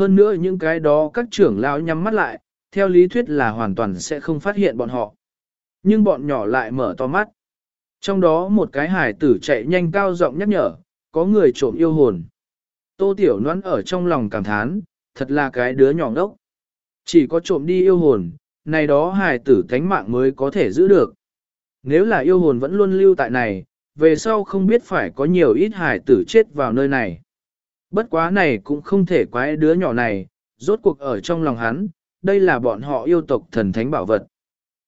Hơn nữa những cái đó các trưởng lão nhắm mắt lại, theo lý thuyết là hoàn toàn sẽ không phát hiện bọn họ. Nhưng bọn nhỏ lại mở to mắt. Trong đó một cái hải tử chạy nhanh cao giọng nhắc nhở, có người trộm yêu hồn. Tô Tiểu Noãn ở trong lòng cảm thán, thật là cái đứa nhỏ ngốc. Chỉ có trộm đi yêu hồn, này đó hải tử thánh mạng mới có thể giữ được. Nếu là yêu hồn vẫn luôn lưu tại này, về sau không biết phải có nhiều ít hải tử chết vào nơi này. Bất quá này cũng không thể quái đứa nhỏ này, rốt cuộc ở trong lòng hắn, đây là bọn họ yêu tộc thần thánh bảo vật.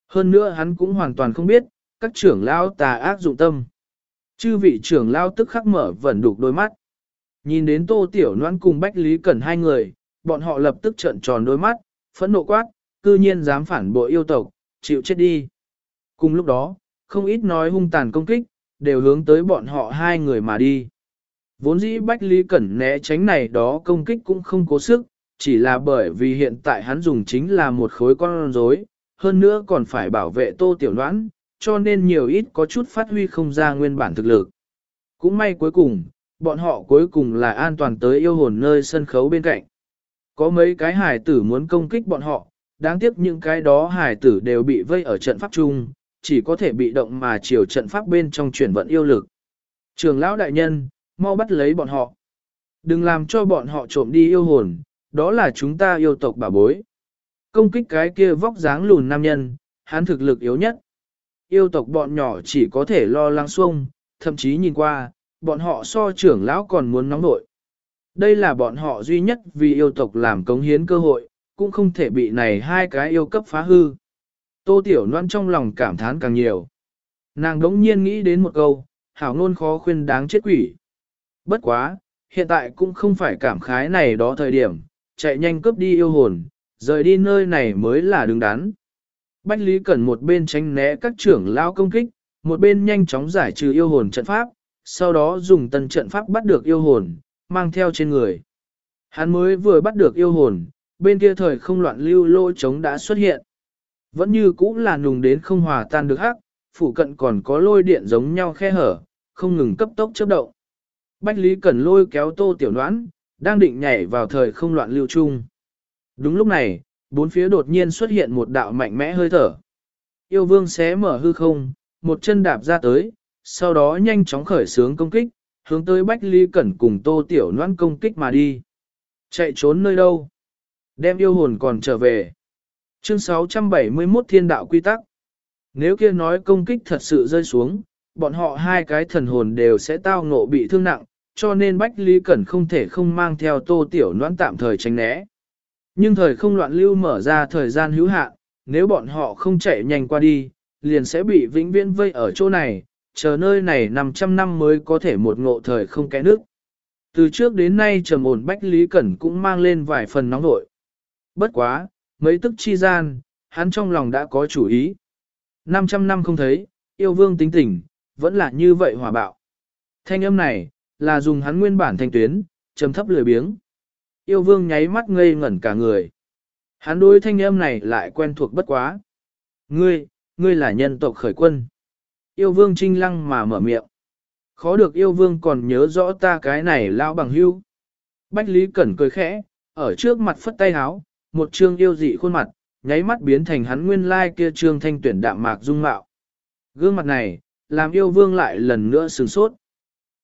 Hơn nữa hắn cũng hoàn toàn không biết, các trưởng lao tà ác dụng tâm. Chư vị trưởng lao tức khắc mở vẩn đục đôi mắt. Nhìn đến tô tiểu noan cùng Bách Lý Cẩn hai người, bọn họ lập tức trợn tròn đôi mắt, phẫn nộ quát, cư nhiên dám phản bội yêu tộc, chịu chết đi. Cùng lúc đó, không ít nói hung tàn công kích, đều hướng tới bọn họ hai người mà đi. Vốn dĩ Bách Lý Cẩn né tránh này đó công kích cũng không cố sức, chỉ là bởi vì hiện tại hắn dùng chính là một khối con rối, hơn nữa còn phải bảo vệ tô tiểu đoán, cho nên nhiều ít có chút phát huy không ra nguyên bản thực lực. Cũng may cuối cùng, bọn họ cuối cùng là an toàn tới yêu hồn nơi sân khấu bên cạnh. Có mấy cái hải tử muốn công kích bọn họ, đáng tiếc những cái đó hải tử đều bị vây ở trận pháp chung, chỉ có thể bị động mà chiều trận pháp bên trong chuyển vận yêu lực. Trường lão đại nhân, mau bắt lấy bọn họ. Đừng làm cho bọn họ trộm đi yêu hồn, đó là chúng ta yêu tộc bà bối. Công kích cái kia vóc dáng lùn nam nhân, hắn thực lực yếu nhất. Yêu tộc bọn nhỏ chỉ có thể lo lắng xuông, thậm chí nhìn qua, bọn họ so trưởng lão còn muốn nóng nội. Đây là bọn họ duy nhất vì yêu tộc làm cống hiến cơ hội, cũng không thể bị này hai cái yêu cấp phá hư. Tô Tiểu Loan trong lòng cảm thán càng nhiều. Nàng đống nhiên nghĩ đến một câu, hảo ngôn khó khuyên đáng chết quỷ. Bất quá, hiện tại cũng không phải cảm khái này đó thời điểm, chạy nhanh cướp đi yêu hồn, rời đi nơi này mới là đứng đắn. Bách Lý Cẩn một bên tránh né các trưởng lao công kích, một bên nhanh chóng giải trừ yêu hồn trận pháp, sau đó dùng tân trận pháp bắt được yêu hồn, mang theo trên người. Hắn mới vừa bắt được yêu hồn, bên kia thời không loạn lưu lô trống đã xuất hiện. Vẫn như cũ là nùng đến không hòa tan được hắc, phủ cận còn có lôi điện giống nhau khe hở, không ngừng cấp tốc chớp động. Bách Lý Cẩn lôi kéo tô tiểu đoán, đang định nhảy vào thời không loạn lưu chung. Đúng lúc này, bốn phía đột nhiên xuất hiện một đạo mạnh mẽ hơi thở. Yêu vương xé mở hư không, một chân đạp ra tới, sau đó nhanh chóng khởi sướng công kích, hướng tới Bách Lý Cẩn cùng tô tiểu Đoán công kích mà đi. Chạy trốn nơi đâu? Đem yêu hồn còn trở về. Chương 671 Thiên đạo quy tắc. Nếu kia nói công kích thật sự rơi xuống, bọn họ hai cái thần hồn đều sẽ tao ngộ bị thương nặng, cho nên Bách Lý Cẩn không thể không mang theo tô tiểu noãn tạm thời tránh né. Nhưng thời không loạn lưu mở ra thời gian hữu hạn, nếu bọn họ không chạy nhanh qua đi, liền sẽ bị vĩnh viễn vây ở chỗ này, chờ nơi này 500 năm mới có thể một ngộ thời không kẽ nước. Từ trước đến nay trầm ổn Bách Lý Cẩn cũng mang lên vài phần nóng nội. Bất quá, mấy tức chi gian, hắn trong lòng đã có chủ ý. 500 năm không thấy, yêu vương tính tình, vẫn là như vậy hòa bạo. Thanh âm này, là dùng hắn nguyên bản thanh tuyến, trầm thấp lười biếng. Yêu vương nháy mắt ngây ngẩn cả người. Hắn đối thanh âm này lại quen thuộc bất quá. Ngươi, ngươi là nhân tộc khởi quân. Yêu vương trinh lăng mà mở miệng. Khó được yêu vương còn nhớ rõ ta cái này lao bằng hưu. Bách Lý Cẩn cười khẽ, ở trước mặt phất tay háo, một trương yêu dị khuôn mặt, nháy mắt biến thành hắn nguyên lai kia trương thanh tuyển đạm mạc dung mạo. Gương mặt này, làm yêu vương lại lần nữa sừng sốt.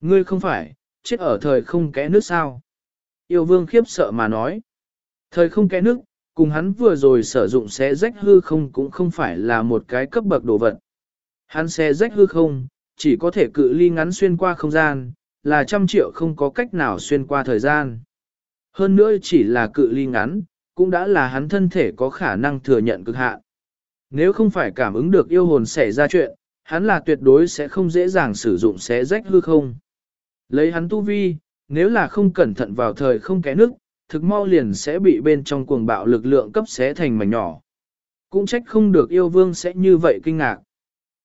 Ngươi không phải, chết ở thời không kẽ nước sao. Yêu vương khiếp sợ mà nói. Thời không kẽ nước, cùng hắn vừa rồi sử dụng xé rách hư không cũng không phải là một cái cấp bậc đồ vật. Hắn xé rách hư không, chỉ có thể cự ly ngắn xuyên qua không gian, là trăm triệu không có cách nào xuyên qua thời gian. Hơn nữa chỉ là cự ly ngắn, cũng đã là hắn thân thể có khả năng thừa nhận cực hạn. Nếu không phải cảm ứng được yêu hồn xảy ra chuyện, hắn là tuyệt đối sẽ không dễ dàng sử dụng xé rách hư không. Lấy hắn tu vi, nếu là không cẩn thận vào thời không kẽ nước, thực mau liền sẽ bị bên trong cuồng bạo lực lượng cấp xé thành mảnh nhỏ. Cũng trách không được yêu vương sẽ như vậy kinh ngạc.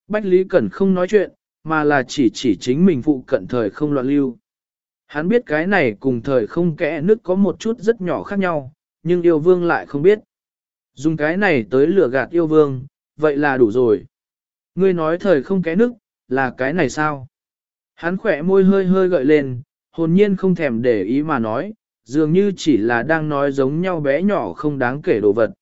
Bách Lý Cẩn không nói chuyện, mà là chỉ chỉ chính mình phụ cận thời không loạn lưu. Hắn biết cái này cùng thời không kẽ nước có một chút rất nhỏ khác nhau, nhưng yêu vương lại không biết. Dùng cái này tới lừa gạt yêu vương, vậy là đủ rồi. Ngươi nói thời không kẽ nước, là cái này sao? Hắn khỏe môi hơi hơi gợi lên, hồn nhiên không thèm để ý mà nói, dường như chỉ là đang nói giống nhau bé nhỏ không đáng kể đồ vật.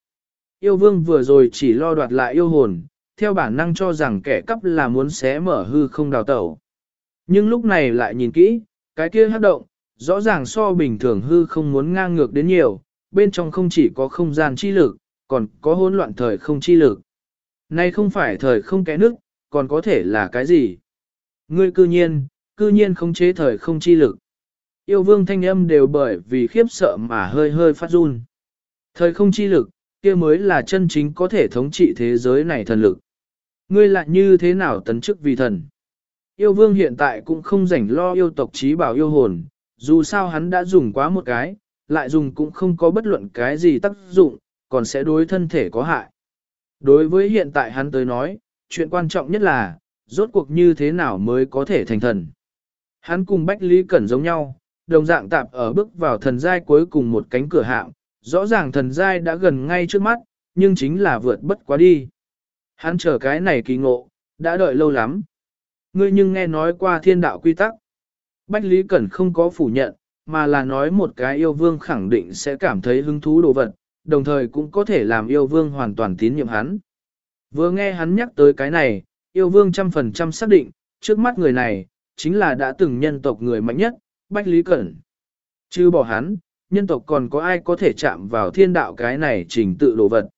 Yêu vương vừa rồi chỉ lo đoạt lại yêu hồn, theo bản năng cho rằng kẻ cắp là muốn xé mở hư không đào tẩu. Nhưng lúc này lại nhìn kỹ, cái kia hát động, rõ ràng so bình thường hư không muốn ngang ngược đến nhiều, bên trong không chỉ có không gian chi lực, còn có hỗn loạn thời không chi lực. Nay không phải thời không kẽ nước, còn có thể là cái gì? Ngươi cư nhiên, cư nhiên không chế thời không chi lực. Yêu vương thanh âm đều bởi vì khiếp sợ mà hơi hơi phát run. Thời không chi lực, kia mới là chân chính có thể thống trị thế giới này thần lực. Ngươi lại như thế nào tấn chức vì thần? Yêu vương hiện tại cũng không rảnh lo yêu tộc trí bảo yêu hồn, dù sao hắn đã dùng quá một cái, lại dùng cũng không có bất luận cái gì tác dụng, còn sẽ đối thân thể có hại. Đối với hiện tại hắn tới nói, chuyện quan trọng nhất là, rốt cuộc như thế nào mới có thể thành thần. Hắn cùng Bách Lý Cẩn giống nhau, đồng dạng tạp ở bước vào thần giai cuối cùng một cánh cửa hạng, rõ ràng thần giai đã gần ngay trước mắt, nhưng chính là vượt bất quá đi. Hắn chờ cái này kỳ ngộ, đã đợi lâu lắm. Ngươi nhưng nghe nói qua thiên đạo quy tắc. Bách Lý Cẩn không có phủ nhận, mà là nói một cái yêu vương khẳng định sẽ cảm thấy hứng thú đồ vật, đồng thời cũng có thể làm yêu vương hoàn toàn tín nhiệm hắn. Vừa nghe hắn nhắc tới cái này, yêu vương trăm phần trăm xác định, trước mắt người này, chính là đã từng nhân tộc người mạnh nhất, Bách Lý Cẩn. Chứ bỏ hắn, nhân tộc còn có ai có thể chạm vào thiên đạo cái này trình tự đồ vật.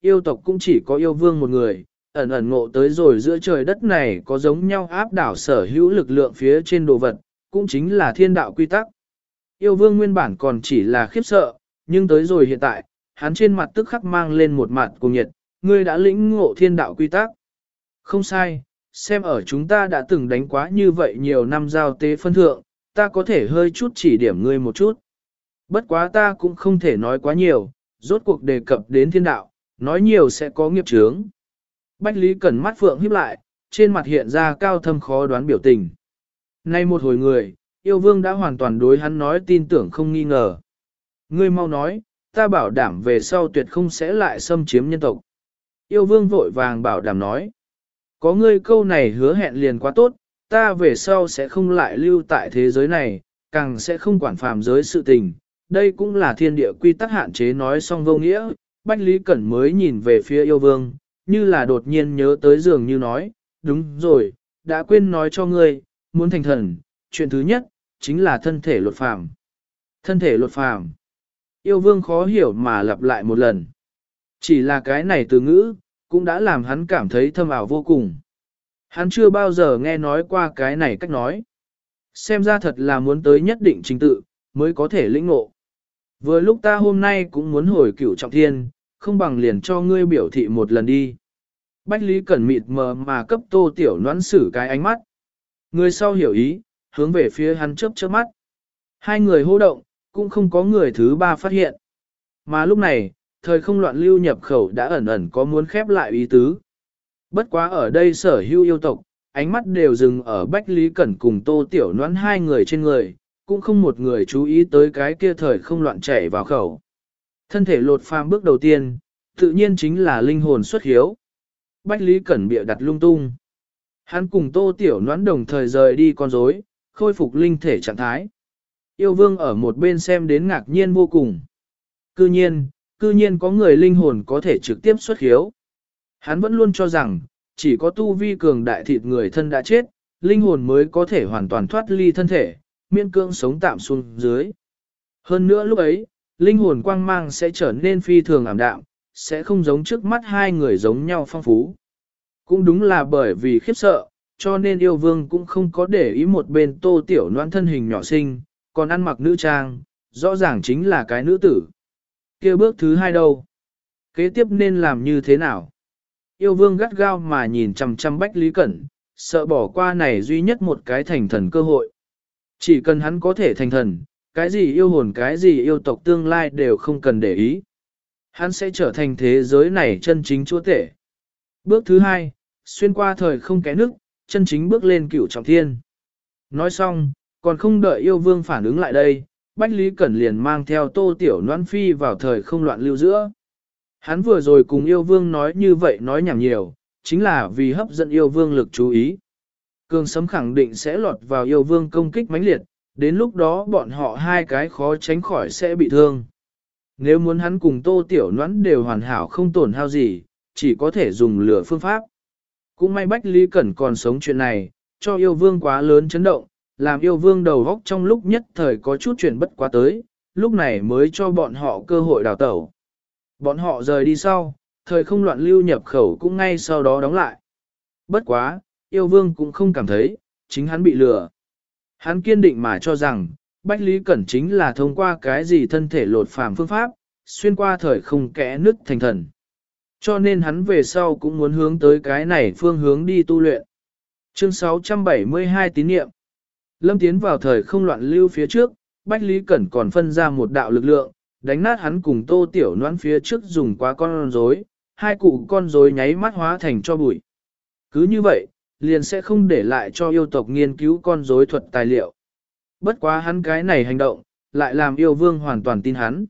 Yêu tộc cũng chỉ có yêu vương một người, ẩn ẩn ngộ tới rồi giữa trời đất này có giống nhau áp đảo sở hữu lực lượng phía trên đồ vật, cũng chính là thiên đạo quy tắc. Yêu vương nguyên bản còn chỉ là khiếp sợ, nhưng tới rồi hiện tại, hắn trên mặt tức khắc mang lên một mặt cùng nhiệt, ngươi đã lĩnh ngộ thiên đạo quy tắc. Không sai, xem ở chúng ta đã từng đánh quá như vậy nhiều năm giao tế phân thượng, ta có thể hơi chút chỉ điểm ngươi một chút. Bất quá ta cũng không thể nói quá nhiều, rốt cuộc đề cập đến thiên đạo, nói nhiều sẽ có nghiệp chướng. Bách Lý Cẩn mắt phượng híp lại, trên mặt hiện ra cao thâm khó đoán biểu tình. Nay một hồi người, yêu vương đã hoàn toàn đối hắn nói tin tưởng không nghi ngờ. Ngươi mau nói, ta bảo đảm về sau tuyệt không sẽ lại xâm chiếm nhân tộc. Yêu vương vội vàng bảo đảm nói. Có ngươi câu này hứa hẹn liền quá tốt, ta về sau sẽ không lại lưu tại thế giới này, càng sẽ không quản phàm giới sự tình. Đây cũng là thiên địa quy tắc hạn chế nói xong vô nghĩa, Bách Lý Cẩn mới nhìn về phía yêu vương, như là đột nhiên nhớ tới giường như nói, đúng rồi, đã quên nói cho ngươi, muốn thành thần, chuyện thứ nhất, chính là thân thể luật phàm. Thân thể luật phàm. Yêu vương khó hiểu mà lặp lại một lần. Chỉ là cái này từ ngữ, cũng đã làm hắn cảm thấy thâm ảo vô cùng. Hắn chưa bao giờ nghe nói qua cái này cách nói. Xem ra thật là muốn tới nhất định trình tự, mới có thể lĩnh ngộ. Vừa lúc ta hôm nay cũng muốn hồi cửu trọng thiên, không bằng liền cho ngươi biểu thị một lần đi. Bách Lý Cẩn mịt mờ mà cấp tô tiểu noãn xử cái ánh mắt. Người sau hiểu ý, hướng về phía hắn chớp chớp mắt. Hai người hô động, cũng không có người thứ ba phát hiện. Mà lúc này, thời không loạn lưu nhập khẩu đã ẩn ẩn có muốn khép lại ý tứ. Bất quá ở đây sở hữu yêu tộc, ánh mắt đều dừng ở Bách Lý Cẩn cùng Tô Tiểu Noãn hai người trên người, cũng không một người chú ý tới cái kia thời không loạn chảy vào khẩu. Thân thể lột phàm bước đầu tiên, tự nhiên chính là linh hồn xuất hiếu. Bách Lý Cẩn bịa đặt lung tung. Hắn cùng Tô Tiểu Noãn đồng thời rời đi con rối, khôi phục linh thể trạng thái. Yêu vương ở một bên xem đến ngạc nhiên vô cùng. Cư nhiên, cư nhiên có người linh hồn có thể trực tiếp xuất hiếu. Hắn vẫn luôn cho rằng, chỉ có tu vi cường đại thịt người thân đã chết, linh hồn mới có thể hoàn toàn thoát ly thân thể, miễn cưỡng sống tạm xuống dưới. Hơn nữa lúc ấy, linh hồn quang mang sẽ trở nên phi thường ảm đạm, sẽ không giống trước mắt hai người giống nhau phong phú. Cũng đúng là bởi vì khiếp sợ, cho nên yêu vương cũng không có để ý một bên tô tiểu noan thân hình nhỏ xinh, còn ăn mặc nữ trang, rõ ràng chính là cái nữ tử kia bước thứ hai đâu? Kế tiếp nên làm như thế nào? Yêu vương gắt gao mà nhìn chằm chằm Bách Lý Cẩn, sợ bỏ qua này duy nhất một cái thành thần cơ hội. Chỉ cần hắn có thể thành thần, cái gì yêu hồn cái gì yêu tộc tương lai đều không cần để ý. Hắn sẽ trở thành thế giới này chân chính chúa tể. Bước thứ hai, xuyên qua thời không kẽ nước, chân chính bước lên cửu trọng thiên. Nói xong, còn không đợi yêu vương phản ứng lại đây, Bách Lý Cẩn liền mang theo tô tiểu noan phi vào thời không loạn lưu giữa. Hắn vừa rồi cùng yêu vương nói như vậy nói nhảm nhiều, chính là vì hấp dẫn yêu vương lực chú ý. Cường sấm khẳng định sẽ lọt vào yêu vương công kích mãnh liệt, đến lúc đó bọn họ hai cái khó tránh khỏi sẽ bị thương. Nếu muốn hắn cùng tô tiểu noãn đều hoàn hảo không tổn hao gì, chỉ có thể dùng lửa phương pháp. Cũng may Bách Lý Cẩn còn sống chuyện này, cho yêu vương quá lớn chấn động, làm yêu vương đầu góc trong lúc nhất thời có chút chuyển bất quá tới, lúc này mới cho bọn họ cơ hội đào tẩu. Bọn họ rời đi sau, thời không loạn lưu nhập khẩu cũng ngay sau đó đóng lại. Bất quá, yêu vương cũng không cảm thấy, chính hắn bị lừa. Hắn kiên định mà cho rằng, Bách Lý Cẩn chính là thông qua cái gì thân thể lột phàm phương pháp, xuyên qua thời không kẽ nứt thành thần. Cho nên hắn về sau cũng muốn hướng tới cái này phương hướng đi tu luyện. Chương 672 tín niệm. Lâm tiến vào thời không loạn lưu phía trước, Bách Lý Cẩn còn phân ra một đạo lực lượng, đánh nát hắn cùng tô tiểu noãn phía trước dùng quá con rối, hai cụ con rối nháy mắt hóa thành cho bụi. Cứ như vậy, liền sẽ không để lại cho yêu tộc nghiên cứu con rối thuật tài liệu. Bất quá hắn cái này hành động, lại làm yêu vương hoàn toàn tin hắn.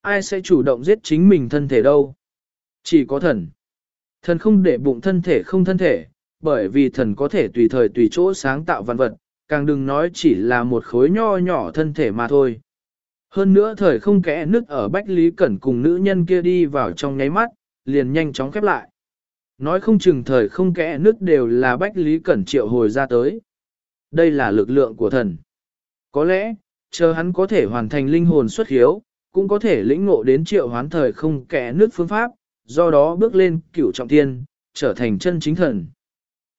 Ai sẽ chủ động giết chính mình thân thể đâu? Chỉ có thần. Thần không để bụng thân thể không thân thể, bởi vì thần có thể tùy thời tùy chỗ sáng tạo văn vật, càng đừng nói chỉ là một khối nho nhỏ thân thể mà thôi. Hơn nữa thời không kẽ nứt ở Bách Lý Cẩn cùng nữ nhân kia đi vào trong nháy mắt, liền nhanh chóng khép lại. Nói không chừng thời không kẽ nứt đều là Bách Lý Cẩn triệu hồi ra tới. Đây là lực lượng của thần. Có lẽ, chờ hắn có thể hoàn thành linh hồn xuất hiếu, cũng có thể lĩnh ngộ đến triệu hoán thời không kẽ nứt phương pháp, do đó bước lên cửu trọng thiên, trở thành chân chính thần.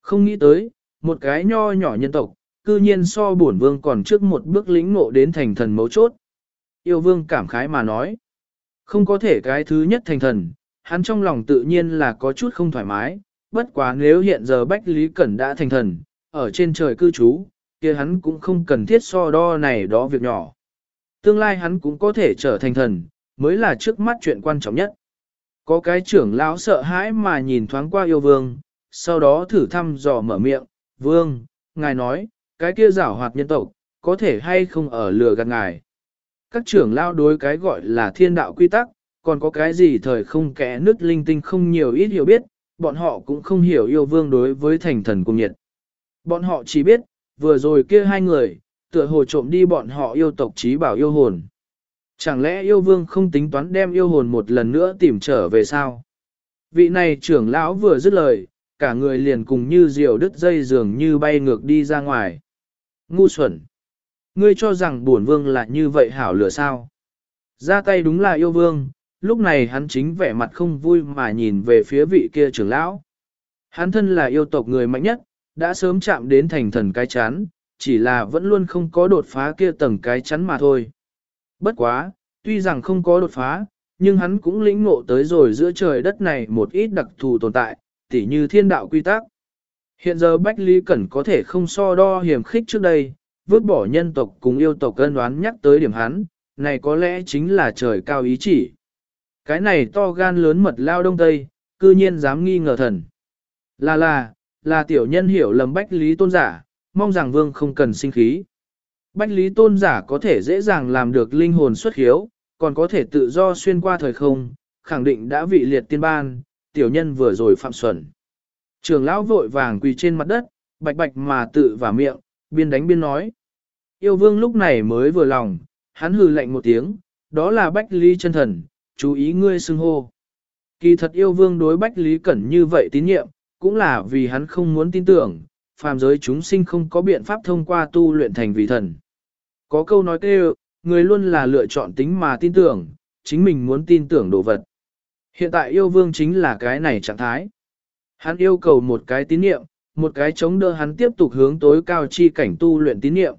Không nghĩ tới, một cái nho nhỏ nhân tộc, cư nhiên so bổn vương còn trước một bước lĩnh ngộ đến thành thần mấu chốt. Yêu vương cảm khái mà nói, không có thể cái thứ nhất thành thần, hắn trong lòng tự nhiên là có chút không thoải mái, bất quá nếu hiện giờ Bách Lý Cẩn đã thành thần, ở trên trời cư trú, kia hắn cũng không cần thiết so đo này đó việc nhỏ. Tương lai hắn cũng có thể trở thành thần, mới là trước mắt chuyện quan trọng nhất. Có cái trưởng lão sợ hãi mà nhìn thoáng qua yêu vương, sau đó thử thăm dò mở miệng, vương, ngài nói, cái kia giảo hoạt nhân tộc, có thể hay không ở lừa gạt ngài. Các trưởng lão đối cái gọi là thiên đạo quy tắc, còn có cái gì thời không kẽ nứt linh tinh không nhiều ít hiểu biết, bọn họ cũng không hiểu yêu vương đối với thành thần cung nhiệt. Bọn họ chỉ biết, vừa rồi kia hai người, tựa hồ trộm đi bọn họ yêu tộc trí bảo yêu hồn. Chẳng lẽ yêu vương không tính toán đem yêu hồn một lần nữa tìm trở về sao? Vị này trưởng lão vừa dứt lời, cả người liền cùng như diều đứt dây dường như bay ngược đi ra ngoài. Ngu xuẩn! Ngươi cho rằng bổn vương là như vậy hảo lửa sao? Ra tay đúng là yêu vương, lúc này hắn chính vẻ mặt không vui mà nhìn về phía vị kia trưởng lão. Hắn thân là yêu tộc người mạnh nhất, đã sớm chạm đến thành thần cái chán, chỉ là vẫn luôn không có đột phá kia tầng cái chắn mà thôi. Bất quá, tuy rằng không có đột phá, nhưng hắn cũng lĩnh ngộ tới rồi giữa trời đất này một ít đặc thù tồn tại, tỉ như thiên đạo quy tắc. Hiện giờ Bách Lý Cẩn có thể không so đo hiểm khích trước đây, vứt bỏ nhân tộc cùng yêu tộc cân đoán nhắc tới điểm hắn, này có lẽ chính là trời cao ý chỉ. Cái này to gan lớn mật lao đông tây, cư nhiên dám nghi ngờ thần. Là là, là tiểu nhân hiểu lầm Bách Lý Tôn giả, mong rằng vương không cần sinh khí. Bách Lý Tôn giả có thể dễ dàng làm được linh hồn xuất hiếu, còn có thể tự do xuyên qua thời không, khẳng định đã vị liệt tiên ban, tiểu nhân vừa rồi phạm xuẩn. Trường lão vội vàng quỳ trên mặt đất, bạch bạch mà tự vào miệng, biên đánh biên nói. Yêu vương lúc này mới vừa lòng, hắn hừ lạnh một tiếng, đó là Bách Lý chân thần, chú ý ngươi xưng hô. Kỳ thật yêu vương đối Bách Lý Cẩn như vậy tín nhiệm, cũng là vì hắn không muốn tin tưởng, phàm giới chúng sinh không có biện pháp thông qua tu luyện thành vị thần. Có câu nói kêu, người luôn là lựa chọn tính mà tin tưởng, chính mình muốn tin tưởng đồ vật. Hiện tại yêu vương chính là cái này trạng thái. Hắn yêu cầu một cái tín niệm, một cái chống đỡ hắn tiếp tục hướng tối cao chi cảnh tu luyện tín niệm.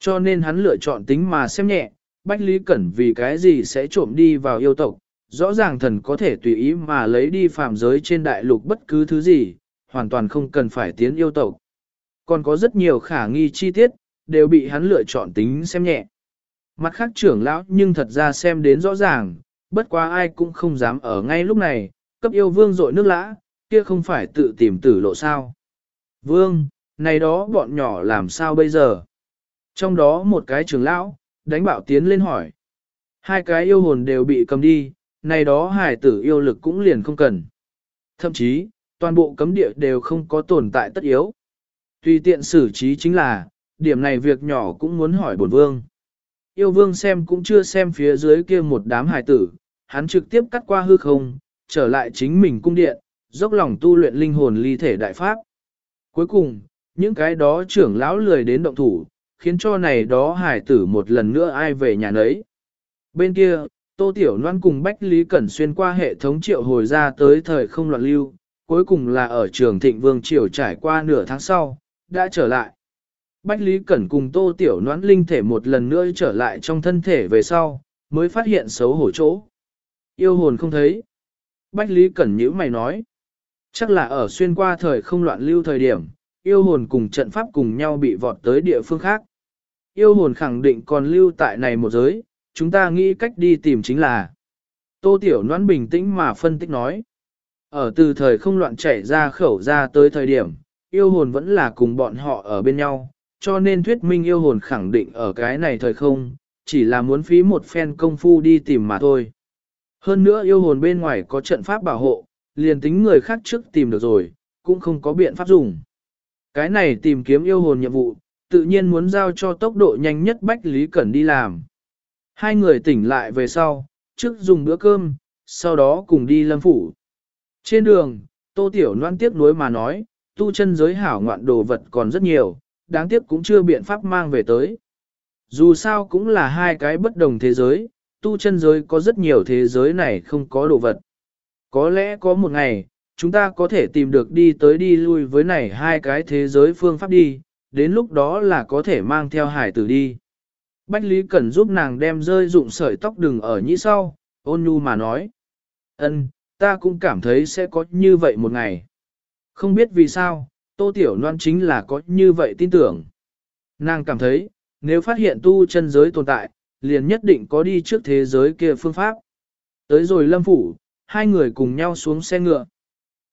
Cho nên hắn lựa chọn tính mà xem nhẹ, Bách Lý Cẩn vì cái gì sẽ trộm đi vào yêu tộc, rõ ràng thần có thể tùy ý mà lấy đi phạm giới trên đại lục bất cứ thứ gì, hoàn toàn không cần phải tiến yêu tộc. Còn có rất nhiều khả nghi chi tiết, đều bị hắn lựa chọn tính xem nhẹ. Mặt khác trưởng lão nhưng thật ra xem đến rõ ràng, bất quá ai cũng không dám ở ngay lúc này, cấp yêu vương dội nước lã, kia không phải tự tìm tử lộ sao. Vương, này đó bọn nhỏ làm sao bây giờ? Trong đó một cái trưởng lão, đánh bạo tiến lên hỏi. Hai cái yêu hồn đều bị cầm đi, này đó hải tử yêu lực cũng liền không cần. Thậm chí, toàn bộ cấm địa đều không có tồn tại tất yếu. Tùy tiện xử trí chính là, điểm này việc nhỏ cũng muốn hỏi bổn vương. Yêu vương xem cũng chưa xem phía dưới kia một đám hải tử, hắn trực tiếp cắt qua hư không, trở lại chính mình cung điện, dốc lòng tu luyện linh hồn ly thể đại pháp. Cuối cùng, những cái đó trưởng lão lười đến động thủ, khiến cho này đó hài tử một lần nữa ai về nhà nấy. Bên kia, Tô Tiểu Loan cùng Bách Lý Cẩn xuyên qua hệ thống triệu hồi ra tới thời không loạn lưu, cuối cùng là ở trường Thịnh Vương Triều trải qua nửa tháng sau, đã trở lại. Bách Lý Cẩn cùng Tô Tiểu Loan linh thể một lần nữa trở lại trong thân thể về sau, mới phát hiện xấu hổ chỗ. Yêu hồn không thấy. Bách Lý Cẩn nhữ mày nói. Chắc là ở xuyên qua thời không loạn lưu thời điểm, yêu hồn cùng trận pháp cùng nhau bị vọt tới địa phương khác. Yêu hồn khẳng định còn lưu tại này một giới, chúng ta nghĩ cách đi tìm chính là. Tô Tiểu Noãn bình tĩnh mà phân tích nói. Ở từ thời không loạn chạy ra khẩu ra tới thời điểm, yêu hồn vẫn là cùng bọn họ ở bên nhau, cho nên thuyết minh yêu hồn khẳng định ở cái này thời không, chỉ là muốn phí một phen công phu đi tìm mà thôi. Hơn nữa yêu hồn bên ngoài có trận pháp bảo hộ, liền tính người khác trước tìm được rồi, cũng không có biện pháp dùng. Cái này tìm kiếm yêu hồn nhiệm vụ, tự nhiên muốn giao cho tốc độ nhanh nhất Bách Lý Cẩn đi làm. Hai người tỉnh lại về sau, trước dùng bữa cơm, sau đó cùng đi lâm phủ. Trên đường, Tô Tiểu Loan tiếc nuối mà nói, tu chân giới hảo ngoạn đồ vật còn rất nhiều, đáng tiếc cũng chưa biện pháp mang về tới. Dù sao cũng là hai cái bất đồng thế giới, tu chân giới có rất nhiều thế giới này không có đồ vật. Có lẽ có một ngày, chúng ta có thể tìm được đi tới đi lui với này hai cái thế giới phương pháp đi, đến lúc đó là có thể mang theo hải tử đi. Bách Lý Cẩn giúp nàng đem rơi dụng sợi tóc đừng ở nhĩ sau, ôn nhu mà nói. ân ta cũng cảm thấy sẽ có như vậy một ngày. Không biết vì sao, Tô Tiểu Loan chính là có như vậy tin tưởng. Nàng cảm thấy, nếu phát hiện tu chân giới tồn tại, liền nhất định có đi trước thế giới kia phương pháp. Tới rồi lâm phủ, hai người cùng nhau xuống xe ngựa.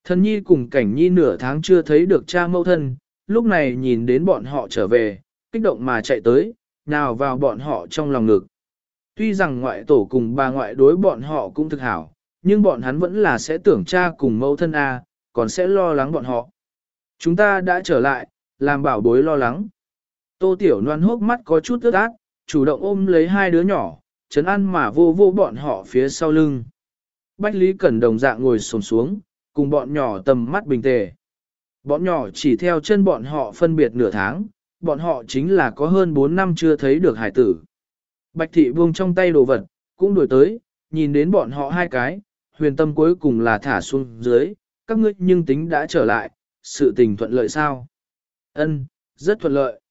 Thần nhi cùng cảnh nhi nửa tháng chưa thấy được cha mẫu thân, lúc này nhìn đến bọn họ trở về, kích động mà chạy tới, nào vào bọn họ trong lòng ngực. Tuy rằng ngoại tổ cùng bà ngoại đối bọn họ cũng thực hảo, nhưng bọn hắn vẫn là sẽ tưởng cha cùng mẫu thân A, còn sẽ lo lắng bọn họ. Chúng ta đã trở lại, làm bảo bối lo lắng. Tô Tiểu Loan hốc mắt có chút ướt át, chủ động ôm lấy hai đứa nhỏ, chấn ăn mà vô vô bọn họ phía sau lưng. Bách Lý Cẩn đồng dạng ngồi sồn xuống, cùng bọn nhỏ tầm mắt bình tề. Bọn nhỏ chỉ theo chân bọn họ phân biệt nửa tháng, bọn họ chính là có hơn 4 năm chưa thấy được hải tử. Bạch thị buông trong tay đồ vật, cũng đuổi tới, nhìn đến bọn họ hai cái, huyền tâm cuối cùng là thả xuống dưới, các ngươi nhưng tính đã trở lại, sự tình thuận lợi sao? Ân, rất thuận lợi.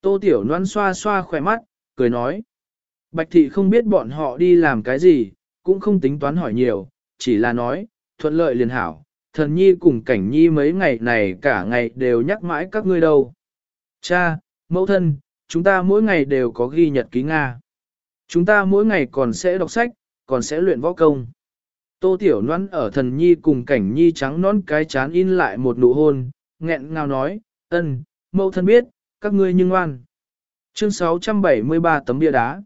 Tô Tiểu Loan xoa xoa khỏe mắt, cười nói. Bạch thị không biết bọn họ đi làm cái gì, cũng không tính toán hỏi nhiều, chỉ là nói, thuận lợi liền hảo. Thần nhi cùng cảnh nhi mấy ngày này cả ngày đều nhắc mãi các ngươi đâu. Cha, mẫu thân, chúng ta mỗi ngày đều có ghi nhật ký Nga. Chúng ta mỗi ngày còn sẽ đọc sách, còn sẽ luyện võ công. Tô Tiểu Loan ở thần nhi cùng cảnh nhi trắng nón cái chán in lại một nụ hôn, nghẹn ngào nói, ân, mẫu thân biết, các ngươi nhưng ngoan. Chương 673 tấm bia đá.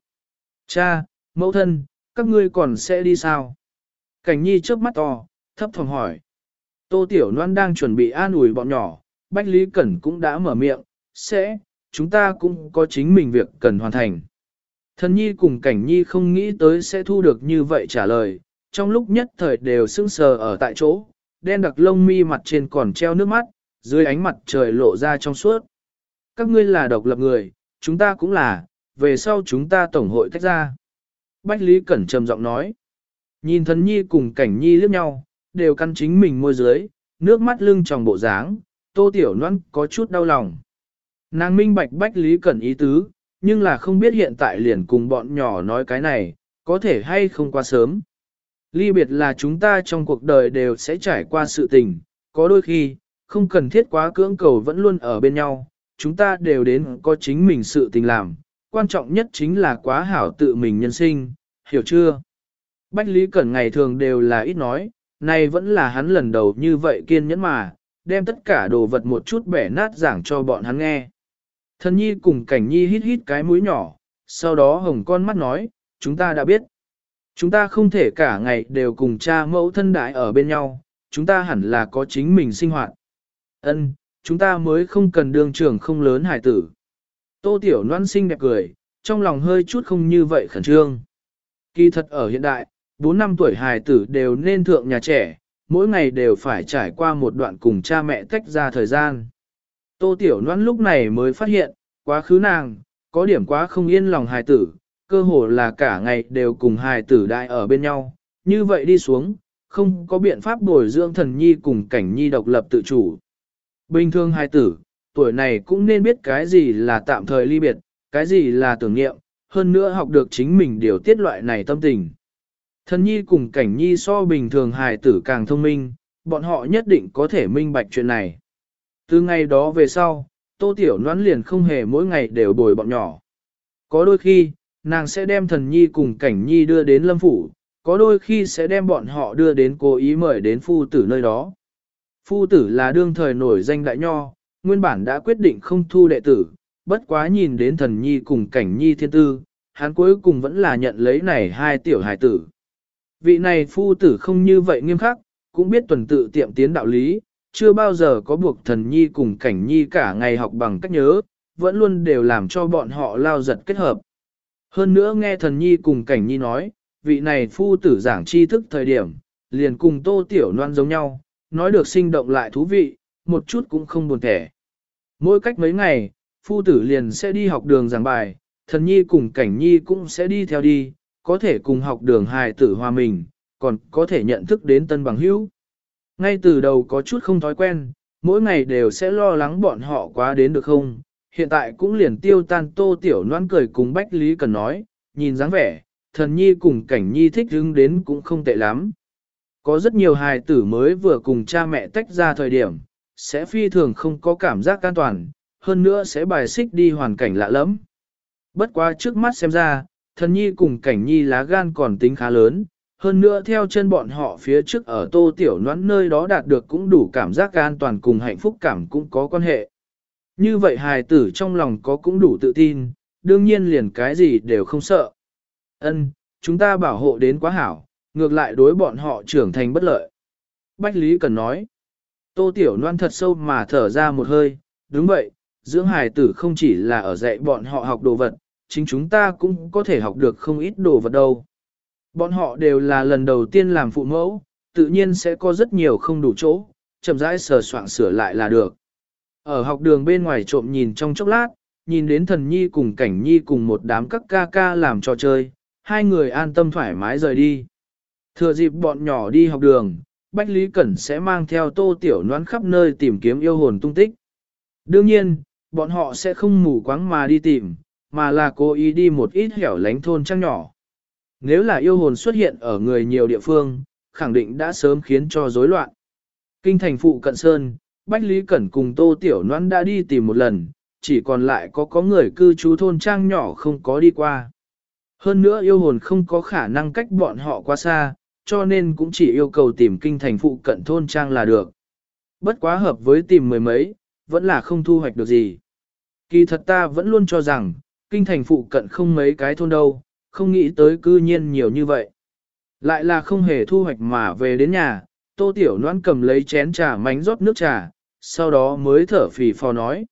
Cha, mẫu thân, các ngươi còn sẽ đi sao? Cảnh nhi trước mắt to, thấp thỏm hỏi. Tô Tiểu Loan đang chuẩn bị an ủi bọn nhỏ, Bách Lý Cẩn cũng đã mở miệng, sẽ, chúng ta cũng có chính mình việc cần hoàn thành. Thần nhi cùng cảnh nhi không nghĩ tới sẽ thu được như vậy trả lời, trong lúc nhất thời đều sững sờ ở tại chỗ, đen đặc lông mi mặt trên còn treo nước mắt, dưới ánh mặt trời lộ ra trong suốt. Các ngươi là độc lập người, chúng ta cũng là, về sau chúng ta tổng hội tách ra. Bách Lý Cẩn trầm giọng nói. Nhìn thần nhi cùng cảnh nhi liếc nhau, đều căn chính mình môi dưới, nước mắt lưng tròng bộ dáng, tô tiểu noan có chút đau lòng. Nàng minh bạch Bách Lý Cẩn ý tứ, nhưng là không biết hiện tại liền cùng bọn nhỏ nói cái này, có thể hay không quá sớm. Ly biệt là chúng ta trong cuộc đời đều sẽ trải qua sự tình, có đôi khi, không cần thiết quá cưỡng cầu vẫn luôn ở bên nhau, chúng ta đều đến có chính mình sự tình làm, quan trọng nhất chính là quá hảo tự mình nhân sinh, hiểu chưa? Bách Lý Cẩn ngày thường đều là ít nói, nay vẫn là hắn lần đầu như vậy kiên nhẫn mà, đem tất cả đồ vật một chút bẻ nát giảng cho bọn hắn nghe. thân nhi cùng cảnh nhi hít hít cái mũi nhỏ, sau đó hồng con mắt nói, chúng ta đã biết. Chúng ta không thể cả ngày đều cùng cha mẫu thân đại ở bên nhau, chúng ta hẳn là có chính mình sinh hoạt. Ân, chúng ta mới không cần đương trưởng không lớn hải tử. Tô Tiểu Loan xinh đẹp cười, trong lòng hơi chút không như vậy khẩn trương. Kỳ thật ở hiện đại, 4 năm tuổi hài tử đều nên thượng nhà trẻ, mỗi ngày đều phải trải qua một đoạn cùng cha mẹ tách ra thời gian. Tô Tiểu Loan lúc này mới phát hiện, quá khứ nàng, có điểm quá không yên lòng hài tử, cơ hồ là cả ngày đều cùng hài tử đại ở bên nhau, như vậy đi xuống, không có biện pháp bồi dưỡng thần nhi cùng cảnh nhi độc lập tự chủ. Bình thường hài tử, tuổi này cũng nên biết cái gì là tạm thời ly biệt, cái gì là tưởng nghiệm, hơn nữa học được chính mình điều tiết loại này tâm tình. Thần nhi cùng cảnh nhi so bình thường hài tử càng thông minh, bọn họ nhất định có thể minh bạch chuyện này. Từ ngày đó về sau, tô tiểu noãn liền không hề mỗi ngày đều bồi bọn nhỏ. Có đôi khi, nàng sẽ đem thần nhi cùng cảnh nhi đưa đến lâm phủ, có đôi khi sẽ đem bọn họ đưa đến cố ý mời đến phu tử nơi đó. Phu tử là đương thời nổi danh đại nho, nguyên bản đã quyết định không thu đệ tử, bất quá nhìn đến thần nhi cùng cảnh nhi thiên tư, hắn cuối cùng vẫn là nhận lấy này hai tiểu hài tử. Vị này phu tử không như vậy nghiêm khắc, cũng biết tuần tự tiệm tiến đạo lý, chưa bao giờ có buộc thần nhi cùng cảnh nhi cả ngày học bằng cách nhớ, vẫn luôn đều làm cho bọn họ lao giật kết hợp. Hơn nữa nghe thần nhi cùng cảnh nhi nói, vị này phu tử giảng tri thức thời điểm, liền cùng tô tiểu noan giống nhau, nói được sinh động lại thú vị, một chút cũng không buồn thẻ. Mỗi cách mấy ngày, phu tử liền sẽ đi học đường giảng bài, thần nhi cùng cảnh nhi cũng sẽ đi theo đi, có thể cùng học đường hài tử hòa mình, còn có thể nhận thức đến tân bằng hữu. Ngay từ đầu có chút không thói quen, mỗi ngày đều sẽ lo lắng bọn họ quá đến được không, hiện tại cũng liền tiêu tan tô tiểu noan cười cùng Bách Lý Cần nói, nhìn dáng vẻ, thần nhi cùng cảnh nhi thích hứng đến cũng không tệ lắm. Có rất nhiều hài tử mới vừa cùng cha mẹ tách ra thời điểm, sẽ phi thường không có cảm giác an toàn, hơn nữa sẽ bài xích đi hoàn cảnh lạ lẫm. Bất quá trước mắt xem ra, thần nhi cùng cảnh nhi lá gan còn tính khá lớn, hơn nữa theo chân bọn họ phía trước ở tô tiểu noãn nơi đó đạt được cũng đủ cảm giác an toàn cùng hạnh phúc cảm cũng có quan hệ. Như vậy hài tử trong lòng có cũng đủ tự tin, đương nhiên liền cái gì đều không sợ. Ân, chúng ta bảo hộ đến quá hảo, ngược lại đối bọn họ trưởng thành bất lợi. Bách Lý Cần nói, Tô Tiểu Loan thật sâu mà thở ra một hơi, đúng vậy, dưỡng hài tử không chỉ là ở dạy bọn họ học đồ vật, chính chúng ta cũng có thể học được không ít đồ vật đâu. Bọn họ đều là lần đầu tiên làm phụ mẫu, tự nhiên sẽ có rất nhiều không đủ chỗ, chậm rãi sờ soạn sửa lại là được. Ở học đường bên ngoài trộm nhìn trong chốc lát, nhìn đến thần nhi cùng cảnh nhi cùng một đám các ca ca làm trò chơi, hai người an tâm thoải mái rời đi. Thừa dịp bọn nhỏ đi học đường, Bách Lý Cẩn sẽ mang theo tô tiểu noán khắp nơi tìm kiếm yêu hồn tung tích. Đương nhiên, bọn họ sẽ không mù quáng mà đi tìm, mà là cố ý đi một ít hẻo lánh thôn trang nhỏ. Nếu là yêu hồn xuất hiện ở người nhiều địa phương, khẳng định đã sớm khiến cho rối loạn. Kinh thành phụ cận sơn, Bách Lý Cẩn cùng Tô Tiểu Noãn đã đi tìm một lần, chỉ còn lại có có người cư trú thôn trang nhỏ không có đi qua. Hơn nữa yêu hồn không có khả năng cách bọn họ quá xa, cho nên cũng chỉ yêu cầu tìm kinh thành phụ cận thôn trang là được. Bất quá hợp với tìm mười mấy, vẫn là không thu hoạch được gì. Kỳ thật ta vẫn luôn cho rằng, kinh thành phụ cận không mấy cái thôn đâu, không nghĩ tới cư nhiên nhiều như vậy. Lại là không hề thu hoạch mà về đến nhà, tô tiểu noan cầm lấy chén trà mánh rót nước trà, sau đó mới thở phì phò nói.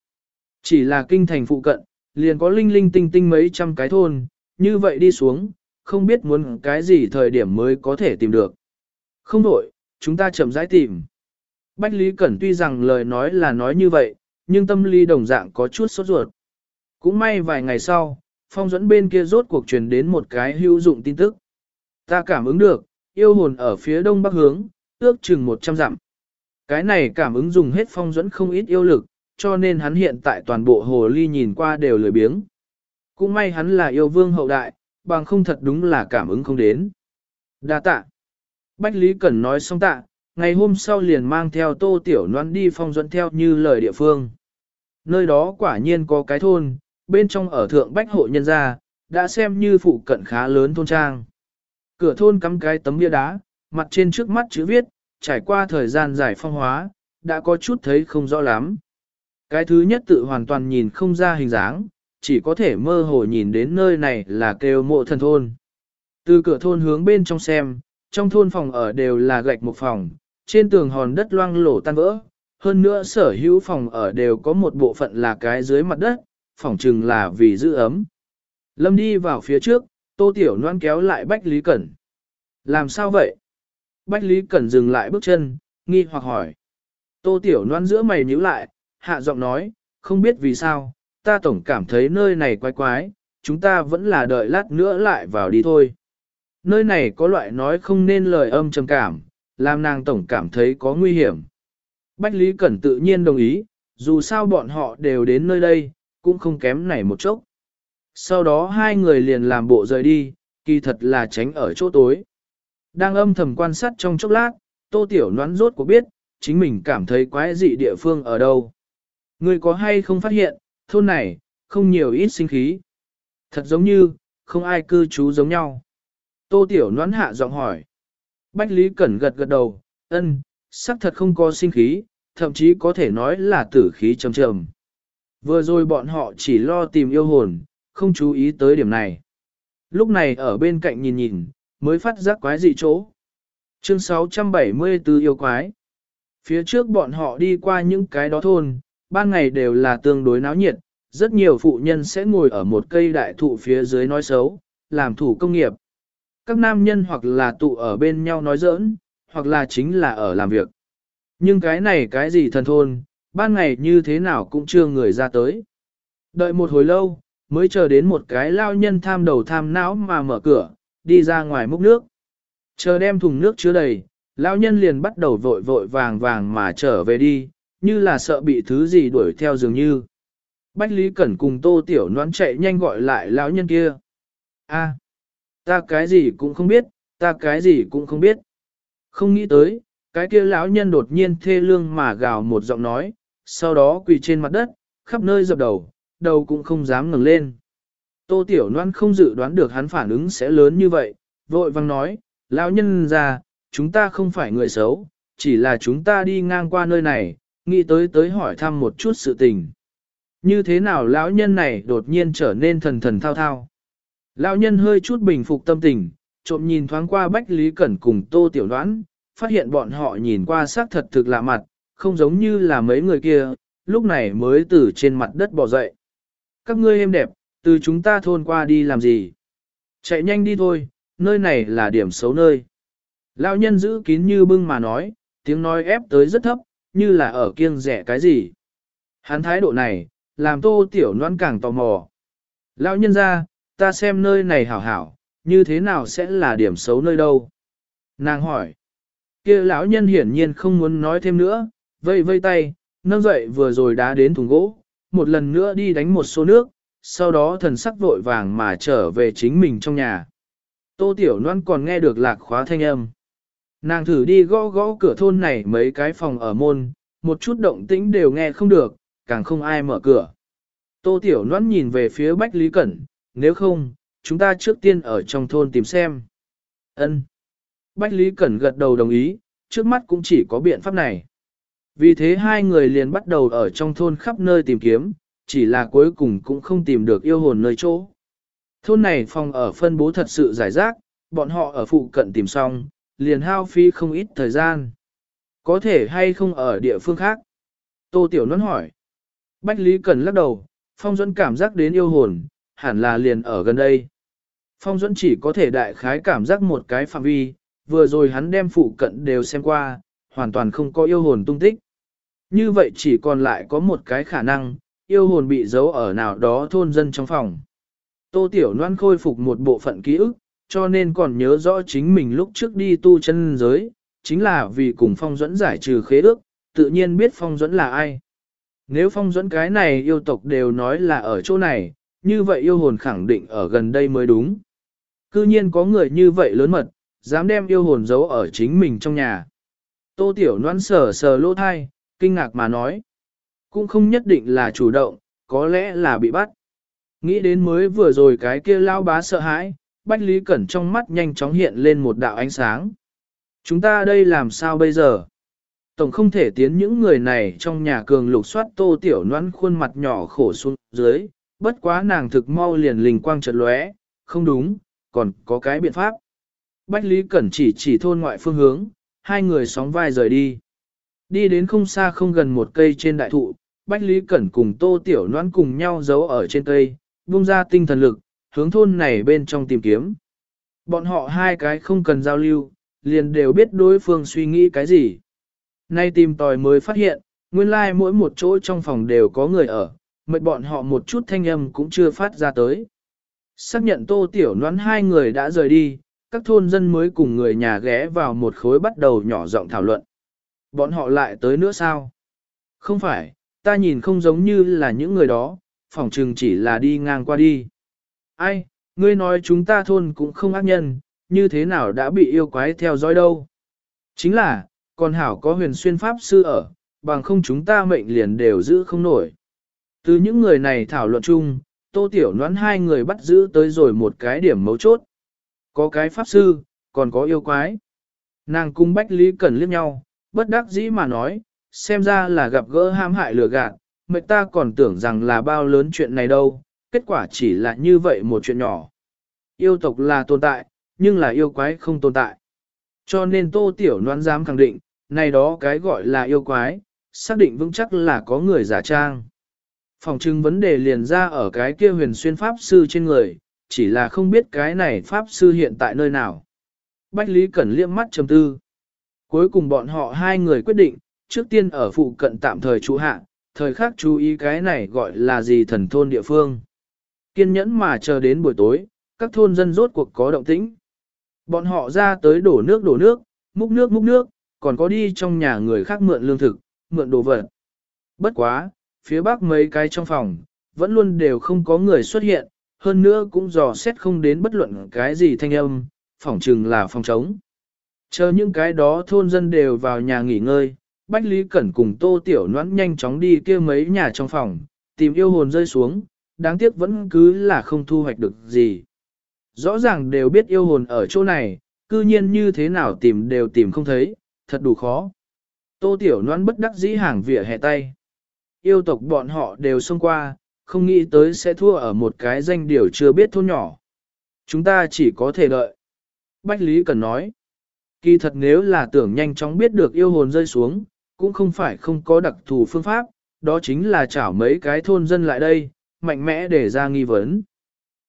Chỉ là kinh thành phụ cận, liền có linh linh tinh tinh mấy trăm cái thôn, như vậy đi xuống, không biết muốn cái gì thời điểm mới có thể tìm được. Không đổi, chúng ta chậm rãi tìm. Bách Lý Cẩn tuy rằng lời nói là nói như vậy, nhưng tâm lý đồng dạng có chút sốt ruột. Cũng may vài ngày sau, phong dẫn bên kia rốt cuộc truyền đến một cái hữu dụng tin tức. Ta cảm ứng được, yêu hồn ở phía đông bắc hướng, ước chừng 100 dặm. Cái này cảm ứng dùng hết phong dẫn không ít yêu lực, cho nên hắn hiện tại toàn bộ hồ ly nhìn qua đều lười biếng. Cũng may hắn là yêu vương hậu đại, bằng không thật đúng là cảm ứng không đến. Đa tạ. Bách Lý Cẩn nói xong tạ, ngày hôm sau liền mang theo tô tiểu noan đi phong dẫn theo như lời địa phương. Nơi đó quả nhiên có cái thôn, bên trong ở thượng bách hộ nhân gia, đã xem như phụ cận khá lớn thôn trang. Cửa thôn cắm cái tấm bia đá, mặt trên trước mắt chữ viết, trải qua thời gian giải phong hóa, đã có chút thấy không rõ lắm. Cái thứ nhất tự hoàn toàn nhìn không ra hình dáng, chỉ có thể mơ hồ nhìn đến nơi này là kêu mộ thần thôn. Từ cửa thôn hướng bên trong xem, trong thôn phòng ở đều là gạch một phòng, trên tường hòn đất loang lổ tan vỡ, hơn nữa sở hữu phòng ở đều có một bộ phận là cái dưới mặt đất, phỏng chừng là vì giữ ấm. Lâm đi vào phía trước, tô tiểu noan kéo lại Bách Lý Cẩn. Làm sao vậy? Bách Lý Cẩn dừng lại bước chân, nghi hoặc hỏi. Tô tiểu noan giữa mày nhíu lại, hạ giọng nói, không biết vì sao, ta tổng cảm thấy nơi này quái quái, chúng ta vẫn là đợi lát nữa lại vào đi thôi. Nơi này có loại nói không nên lời âm trầm cảm, làm nàng tổng cảm thấy có nguy hiểm. Bách Lý Cẩn tự nhiên đồng ý, dù sao bọn họ đều đến nơi đây, cũng không kém này một chốc. Sau đó hai người liền làm bộ rời đi, kỳ thật là tránh ở chỗ tối. Đang âm thầm quan sát trong chốc lát, tô tiểu noán rốt của biết, chính mình cảm thấy quái dị địa phương ở đâu. Người có hay không phát hiện, thôn này, không nhiều ít sinh khí. Thật giống như, không ai cư trú giống nhau. Tô tiểu noán hạ giọng hỏi. Bách Lý Cẩn gật gật đầu, ân, xác thật không có sinh khí, thậm chí có thể nói là tử khí trầm trầm. Vừa rồi bọn họ chỉ lo tìm yêu hồn, không chú ý tới điểm này. Lúc này ở bên cạnh nhìn nhìn, mới phát giác quái dị chỗ. Chương 674 yêu quái. Phía trước bọn họ đi qua những cái đó thôn, ban ngày đều là tương đối náo nhiệt, rất nhiều phụ nhân sẽ ngồi ở một cây đại thụ phía dưới nói xấu, làm thủ công nghiệp. Các nam nhân hoặc là tụ ở bên nhau nói giỡn, hoặc là chính là ở làm việc. Nhưng cái này cái gì thần thôn, ban ngày như thế nào cũng chưa người ra tới. Đợi một hồi lâu, mới chờ đến một cái lao nhân tham đầu tham não mà mở cửa, đi ra ngoài múc nước. Chờ đem thùng nước chứa đầy, lao nhân liền bắt đầu vội vội vàng vàng mà trở về đi, như là sợ bị thứ gì đuổi theo dường như. Bách Lý Cẩn cùng tô tiểu Noãn chạy nhanh gọi lại lão nhân kia. a ta cái gì cũng không biết, ta cái gì cũng không biết. Không nghĩ tới, cái kia lão nhân đột nhiên thê lương mà gào một giọng nói, sau đó quỳ trên mặt đất, khắp nơi dập đầu, đầu cũng không dám ngẩng lên. Tô Tiểu Loan không dự đoán được hắn phản ứng sẽ lớn như vậy, vội vang nói, lão nhân già chúng ta không phải người xấu, chỉ là chúng ta đi ngang qua nơi này, nghĩ tới tới hỏi thăm một chút sự tình. Như thế nào lão nhân này đột nhiên trở nên thần thần thao thao. Lão nhân hơi chút bình phục tâm tình, trộm nhìn thoáng qua Bách Lý Cẩn cùng Tô Tiểu Đoán, phát hiện bọn họ nhìn qua xác thật thực lạ mặt, không giống như là mấy người kia, lúc này mới từ trên mặt đất bò dậy. Các ngươi êm đẹp, từ chúng ta thôn qua đi làm gì? Chạy nhanh đi thôi, nơi này là điểm xấu nơi. Lão nhân giữ kín như bưng mà nói, tiếng nói ép tới rất thấp, như là ở kiêng rẻ cái gì. Hắn thái độ này, làm tô tiểu noan càng tò mò. Lão nhân ra, ta xem nơi này hảo hảo, như thế nào sẽ là điểm xấu nơi đâu? Nàng hỏi. kia lão nhân hiển nhiên không muốn nói thêm nữa, vây vây tay, nâng dậy vừa rồi đá đến thùng gỗ, một lần nữa đi đánh một số nước, sau đó thần sắc vội vàng mà trở về chính mình trong nhà. Tô Tiểu Loan còn nghe được lạc khóa thanh âm. Nàng thử đi gõ gõ cửa thôn này mấy cái phòng ở môn, một chút động tĩnh đều nghe không được, càng không ai mở cửa. Tô Tiểu Loan nhìn về phía Bách Lý Cẩn, nếu không, chúng ta trước tiên ở trong thôn tìm xem. Ân. Bách Lý Cẩn gật đầu đồng ý, trước mắt cũng chỉ có biện pháp này. Vì thế hai người liền bắt đầu ở trong thôn khắp nơi tìm kiếm, chỉ là cuối cùng cũng không tìm được yêu hồn nơi chỗ. Thôn này phòng ở phân bố thật sự giải rác, bọn họ ở phụ cận tìm xong, liền hao phí không ít thời gian. Có thể hay không ở địa phương khác? Tô Tiểu Nôn hỏi. Bách Lý Cần lắc đầu, Phong Duẫn cảm giác đến yêu hồn, hẳn là liền ở gần đây. Phong Duẫn chỉ có thể đại khái cảm giác một cái phạm vi, vừa rồi hắn đem phụ cận đều xem qua, hoàn toàn không có yêu hồn tung tích. Như vậy chỉ còn lại có một cái khả năng, yêu hồn bị giấu ở nào đó thôn dân trong phòng. Tô Tiểu Loan khôi phục một bộ phận ký ức, cho nên còn nhớ rõ chính mình lúc trước đi tu chân giới, chính là vì cùng Phong Duẫn giải trừ khế ước, tự nhiên biết Phong Duẫn là ai. Nếu Phong Duẫn cái này yêu tộc đều nói là ở chỗ này, như vậy yêu hồn khẳng định ở gần đây mới đúng. Cư nhiên có người như vậy lớn mật, dám đem yêu hồn giấu ở chính mình trong nhà. Tô Tiểu Loan sờ sờ lỗ thai, kinh ngạc mà nói. Cũng không nhất định là chủ động, có lẽ là bị bắt. Nghĩ đến mới vừa rồi cái kia lao bá sợ hãi, Bách Lý Cẩn trong mắt nhanh chóng hiện lên một đạo ánh sáng. Chúng ta đây làm sao bây giờ? Tổng không thể tiến những người này trong nhà cường lục soát tô tiểu noan khuôn mặt nhỏ khổ xuống dưới, bất quá nàng thực mau liền linh quang chợt lóe, không đúng, còn có cái biện pháp. Bách Lý Cẩn chỉ chỉ thôn ngoại phương hướng, hai người sóng vai rời đi. Đi đến không xa không gần một cây trên đại thụ, Bách Lý Cẩn cùng Tô Tiểu Noãn cùng nhau giấu ở trên cây, buông ra tinh thần lực, hướng thôn này bên trong tìm kiếm. Bọn họ hai cái không cần giao lưu, liền đều biết đối phương suy nghĩ cái gì. Nay tìm tòi mới phát hiện, nguyên lai like mỗi một chỗ trong phòng đều có người ở, mệt bọn họ một chút thanh âm cũng chưa phát ra tới. Xác nhận tô tiểu noán hai người đã rời đi, các thôn dân mới cùng người nhà ghé vào một khối bắt đầu nhỏ giọng thảo luận. Bọn họ lại tới nữa sao? Không phải, ta nhìn không giống như là những người đó, phòng trừng chỉ là đi ngang qua đi. Ai, ngươi nói chúng ta thôn cũng không ác nhân, như thế nào đã bị yêu quái theo dõi đâu. Chính là, còn hảo có huyền xuyên pháp sư ở, bằng không chúng ta mệnh liền đều giữ không nổi. Từ những người này thảo luận chung, tô tiểu noãn hai người bắt giữ tới rồi một cái điểm mấu chốt. Có cái pháp sư, còn có yêu quái. Nàng cung Bách Lý cần liếc nhau, bất đắc dĩ mà nói, xem ra là gặp gỡ ham hại lừa gạt, mệnh ta còn tưởng rằng là bao lớn chuyện này đâu, kết quả chỉ là như vậy một chuyện nhỏ. Yêu tộc là tồn tại, nhưng là yêu quái không tồn tại. Cho nên tô tiểu noan dám khẳng định, này đó cái gọi là yêu quái, xác định vững chắc là có người giả trang. Phòng trưng vấn đề liền ra ở cái kia huyền xuyên pháp sư trên người, chỉ là không biết cái này pháp sư hiện tại nơi nào. Bách Lý Cẩn liếc mắt trầm tư. Cuối cùng bọn họ hai người quyết định, trước tiên ở phụ cận tạm thời trụ hạ, thời khắc chú ý cái này gọi là gì thần thôn địa phương. Kiên nhẫn mà chờ đến buổi tối, các thôn dân rốt cuộc có động tĩnh. Bọn họ ra tới đổ nước đổ nước, múc nước múc nước, còn có đi trong nhà người khác mượn lương thực, mượn đồ vật. Bất quá, phía bắc mấy cái trong phòng, vẫn luôn đều không có người xuất hiện, hơn nữa cũng dò xét không đến bất luận cái gì thanh âm, phỏng chừng là phòng trống. Chờ những cái đó thôn dân đều vào nhà nghỉ ngơi, Bách Lý Cẩn cùng Tô Tiểu Noãn nhanh chóng đi kia mấy nhà trong phòng, tìm yêu hồn rơi xuống, đáng tiếc vẫn cứ là không thu hoạch được gì. Rõ ràng đều biết yêu hồn ở chỗ này, cư nhiên như thế nào tìm đều tìm không thấy, thật đủ khó. Tô Tiểu Loan bất đắc dĩ hàng vỉa hè tay. Yêu tộc bọn họ đều xông qua, không nghĩ tới sẽ thua ở một cái danh điều chưa biết thôn nhỏ. Chúng ta chỉ có thể đợi. Bách Lý cần nói. Kỳ thật nếu là tưởng nhanh chóng biết được yêu hồn rơi xuống, cũng không phải không có đặc thù phương pháp, đó chính là chảo mấy cái thôn dân lại đây, mạnh mẽ để ra nghi vấn.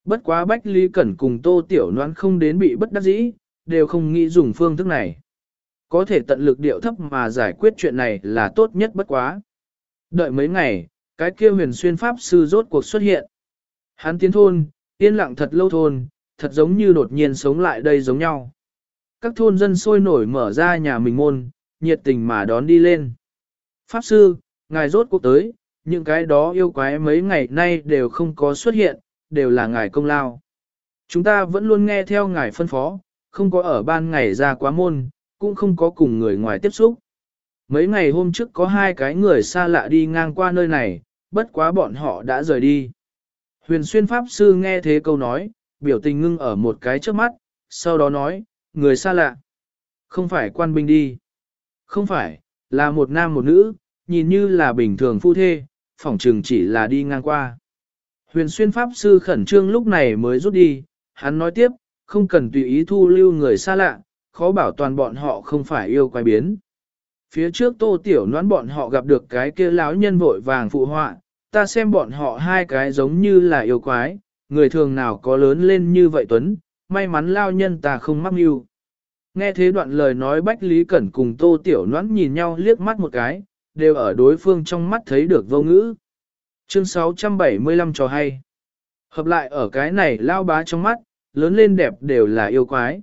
Bất quá Bách Lý Cẩn cùng Tô Tiểu Loan không đến bị bất đắc dĩ, đều không nghĩ dùng phương thức này. Có thể tận lực điệu thấp mà giải quyết chuyện này là tốt nhất bất quá. Đợi mấy ngày, cái kia huyền xuyên pháp sư rốt cuộc xuất hiện. Hắn tiến thôn, yên lặng thật lâu thôn, thật giống như đột nhiên sống lại đây giống nhau. Các thôn dân sôi nổi mở ra nhà mình môn, nhiệt tình mà đón đi lên. Pháp sư, ngài rốt cuộc tới, những cái đó yêu quái mấy ngày nay đều không có xuất hiện, đều là ngài công lao. Chúng ta vẫn luôn nghe theo ngài phân phó, không có ở ban ngày ra quá môn, cũng không có cùng người ngoài tiếp xúc. Mấy ngày hôm trước có hai cái người xa lạ đi ngang qua nơi này, bất quá bọn họ đã rời đi. Huyền xuyên pháp sư nghe thế câu nói, biểu tình ngưng ở một cái trước mắt, sau đó nói, người xa lạ. Không phải quan binh đi. Không phải, là một nam một nữ, nhìn như là bình thường phu thê, phỏng trừng chỉ là đi ngang qua. Huyền xuyên pháp sư khẩn trương lúc này mới rút đi, hắn nói tiếp, không cần tùy ý thu lưu người xa lạ, khó bảo toàn bọn họ không phải yêu quái biến. Phía trước tô tiểu noãn bọn họ gặp được cái kia láo nhân vội vàng phụ họa, ta xem bọn họ hai cái giống như là yêu quái, người thường nào có lớn lên như vậy Tuấn, may mắn lao nhân ta không mắc mưu. Nghe thế đoạn lời nói Bách Lý Cẩn cùng tô tiểu noãn nhìn nhau liếc mắt một cái, đều ở đối phương trong mắt thấy được vô ngữ. Chương 675 cho hay. Hợp lại ở cái này lao bá trong mắt, lớn lên đẹp đều là yêu quái.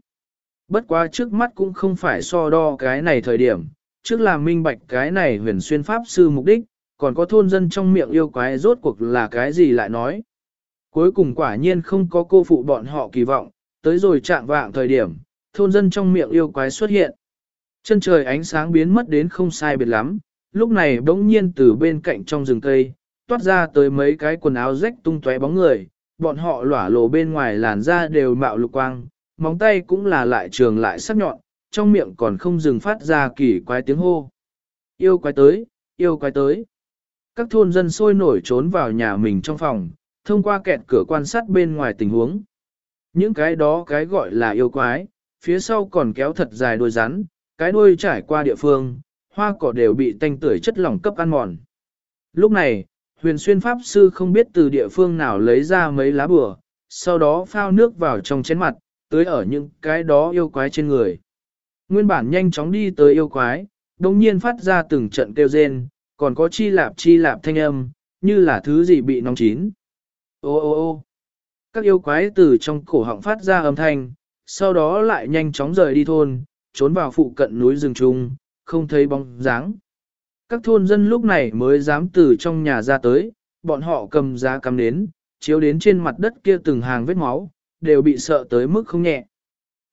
Bất quá trước mắt cũng không phải so đo cái này thời điểm, trước là minh bạch cái này huyền xuyên pháp sư mục đích, còn có thôn dân trong miệng yêu quái rốt cuộc là cái gì lại nói. Cuối cùng quả nhiên không có cô phụ bọn họ kỳ vọng, tới rồi chạm vạng thời điểm, thôn dân trong miệng yêu quái xuất hiện. Chân trời ánh sáng biến mất đến không sai biệt lắm, lúc này bỗng nhiên từ bên cạnh trong rừng cây, toát ra tới mấy cái quần áo rách tung tóe bóng người, bọn họ lỏa lộ bên ngoài làn da đều mạo lục quang, móng tay cũng là lại trường lại sắc nhọn, trong miệng còn không dừng phát ra kỳ quái tiếng hô. Yêu quái tới, yêu quái tới. Các thôn dân sôi nổi trốn vào nhà mình trong phòng, thông qua kẹt cửa quan sát bên ngoài tình huống. Những cái đó cái gọi là yêu quái, phía sau còn kéo thật dài đuôi rắn, cái đuôi trải qua địa phương, hoa cỏ đều bị tanh tưởi chất lỏng cấp ăn mòn. Lúc này, huyền xuyên pháp sư không biết từ địa phương nào lấy ra mấy lá bùa, sau đó phao nước vào trong chén mặt, tới ở những cái đó yêu quái trên người. Nguyên bản nhanh chóng đi tới yêu quái, đồng nhiên phát ra từng trận kêu rên, còn có chi lạp chi lạp thanh âm, như là thứ gì bị nóng chín. Ô ô ô các yêu quái từ trong cổ họng phát ra âm thanh, sau đó lại nhanh chóng rời đi thôn, trốn vào phụ cận núi rừng trung, không thấy bóng dáng. Các thôn dân lúc này mới dám từ trong nhà ra tới, bọn họ cầm giá cắm đến, chiếu đến trên mặt đất kia từng hàng vết máu, đều bị sợ tới mức không nhẹ.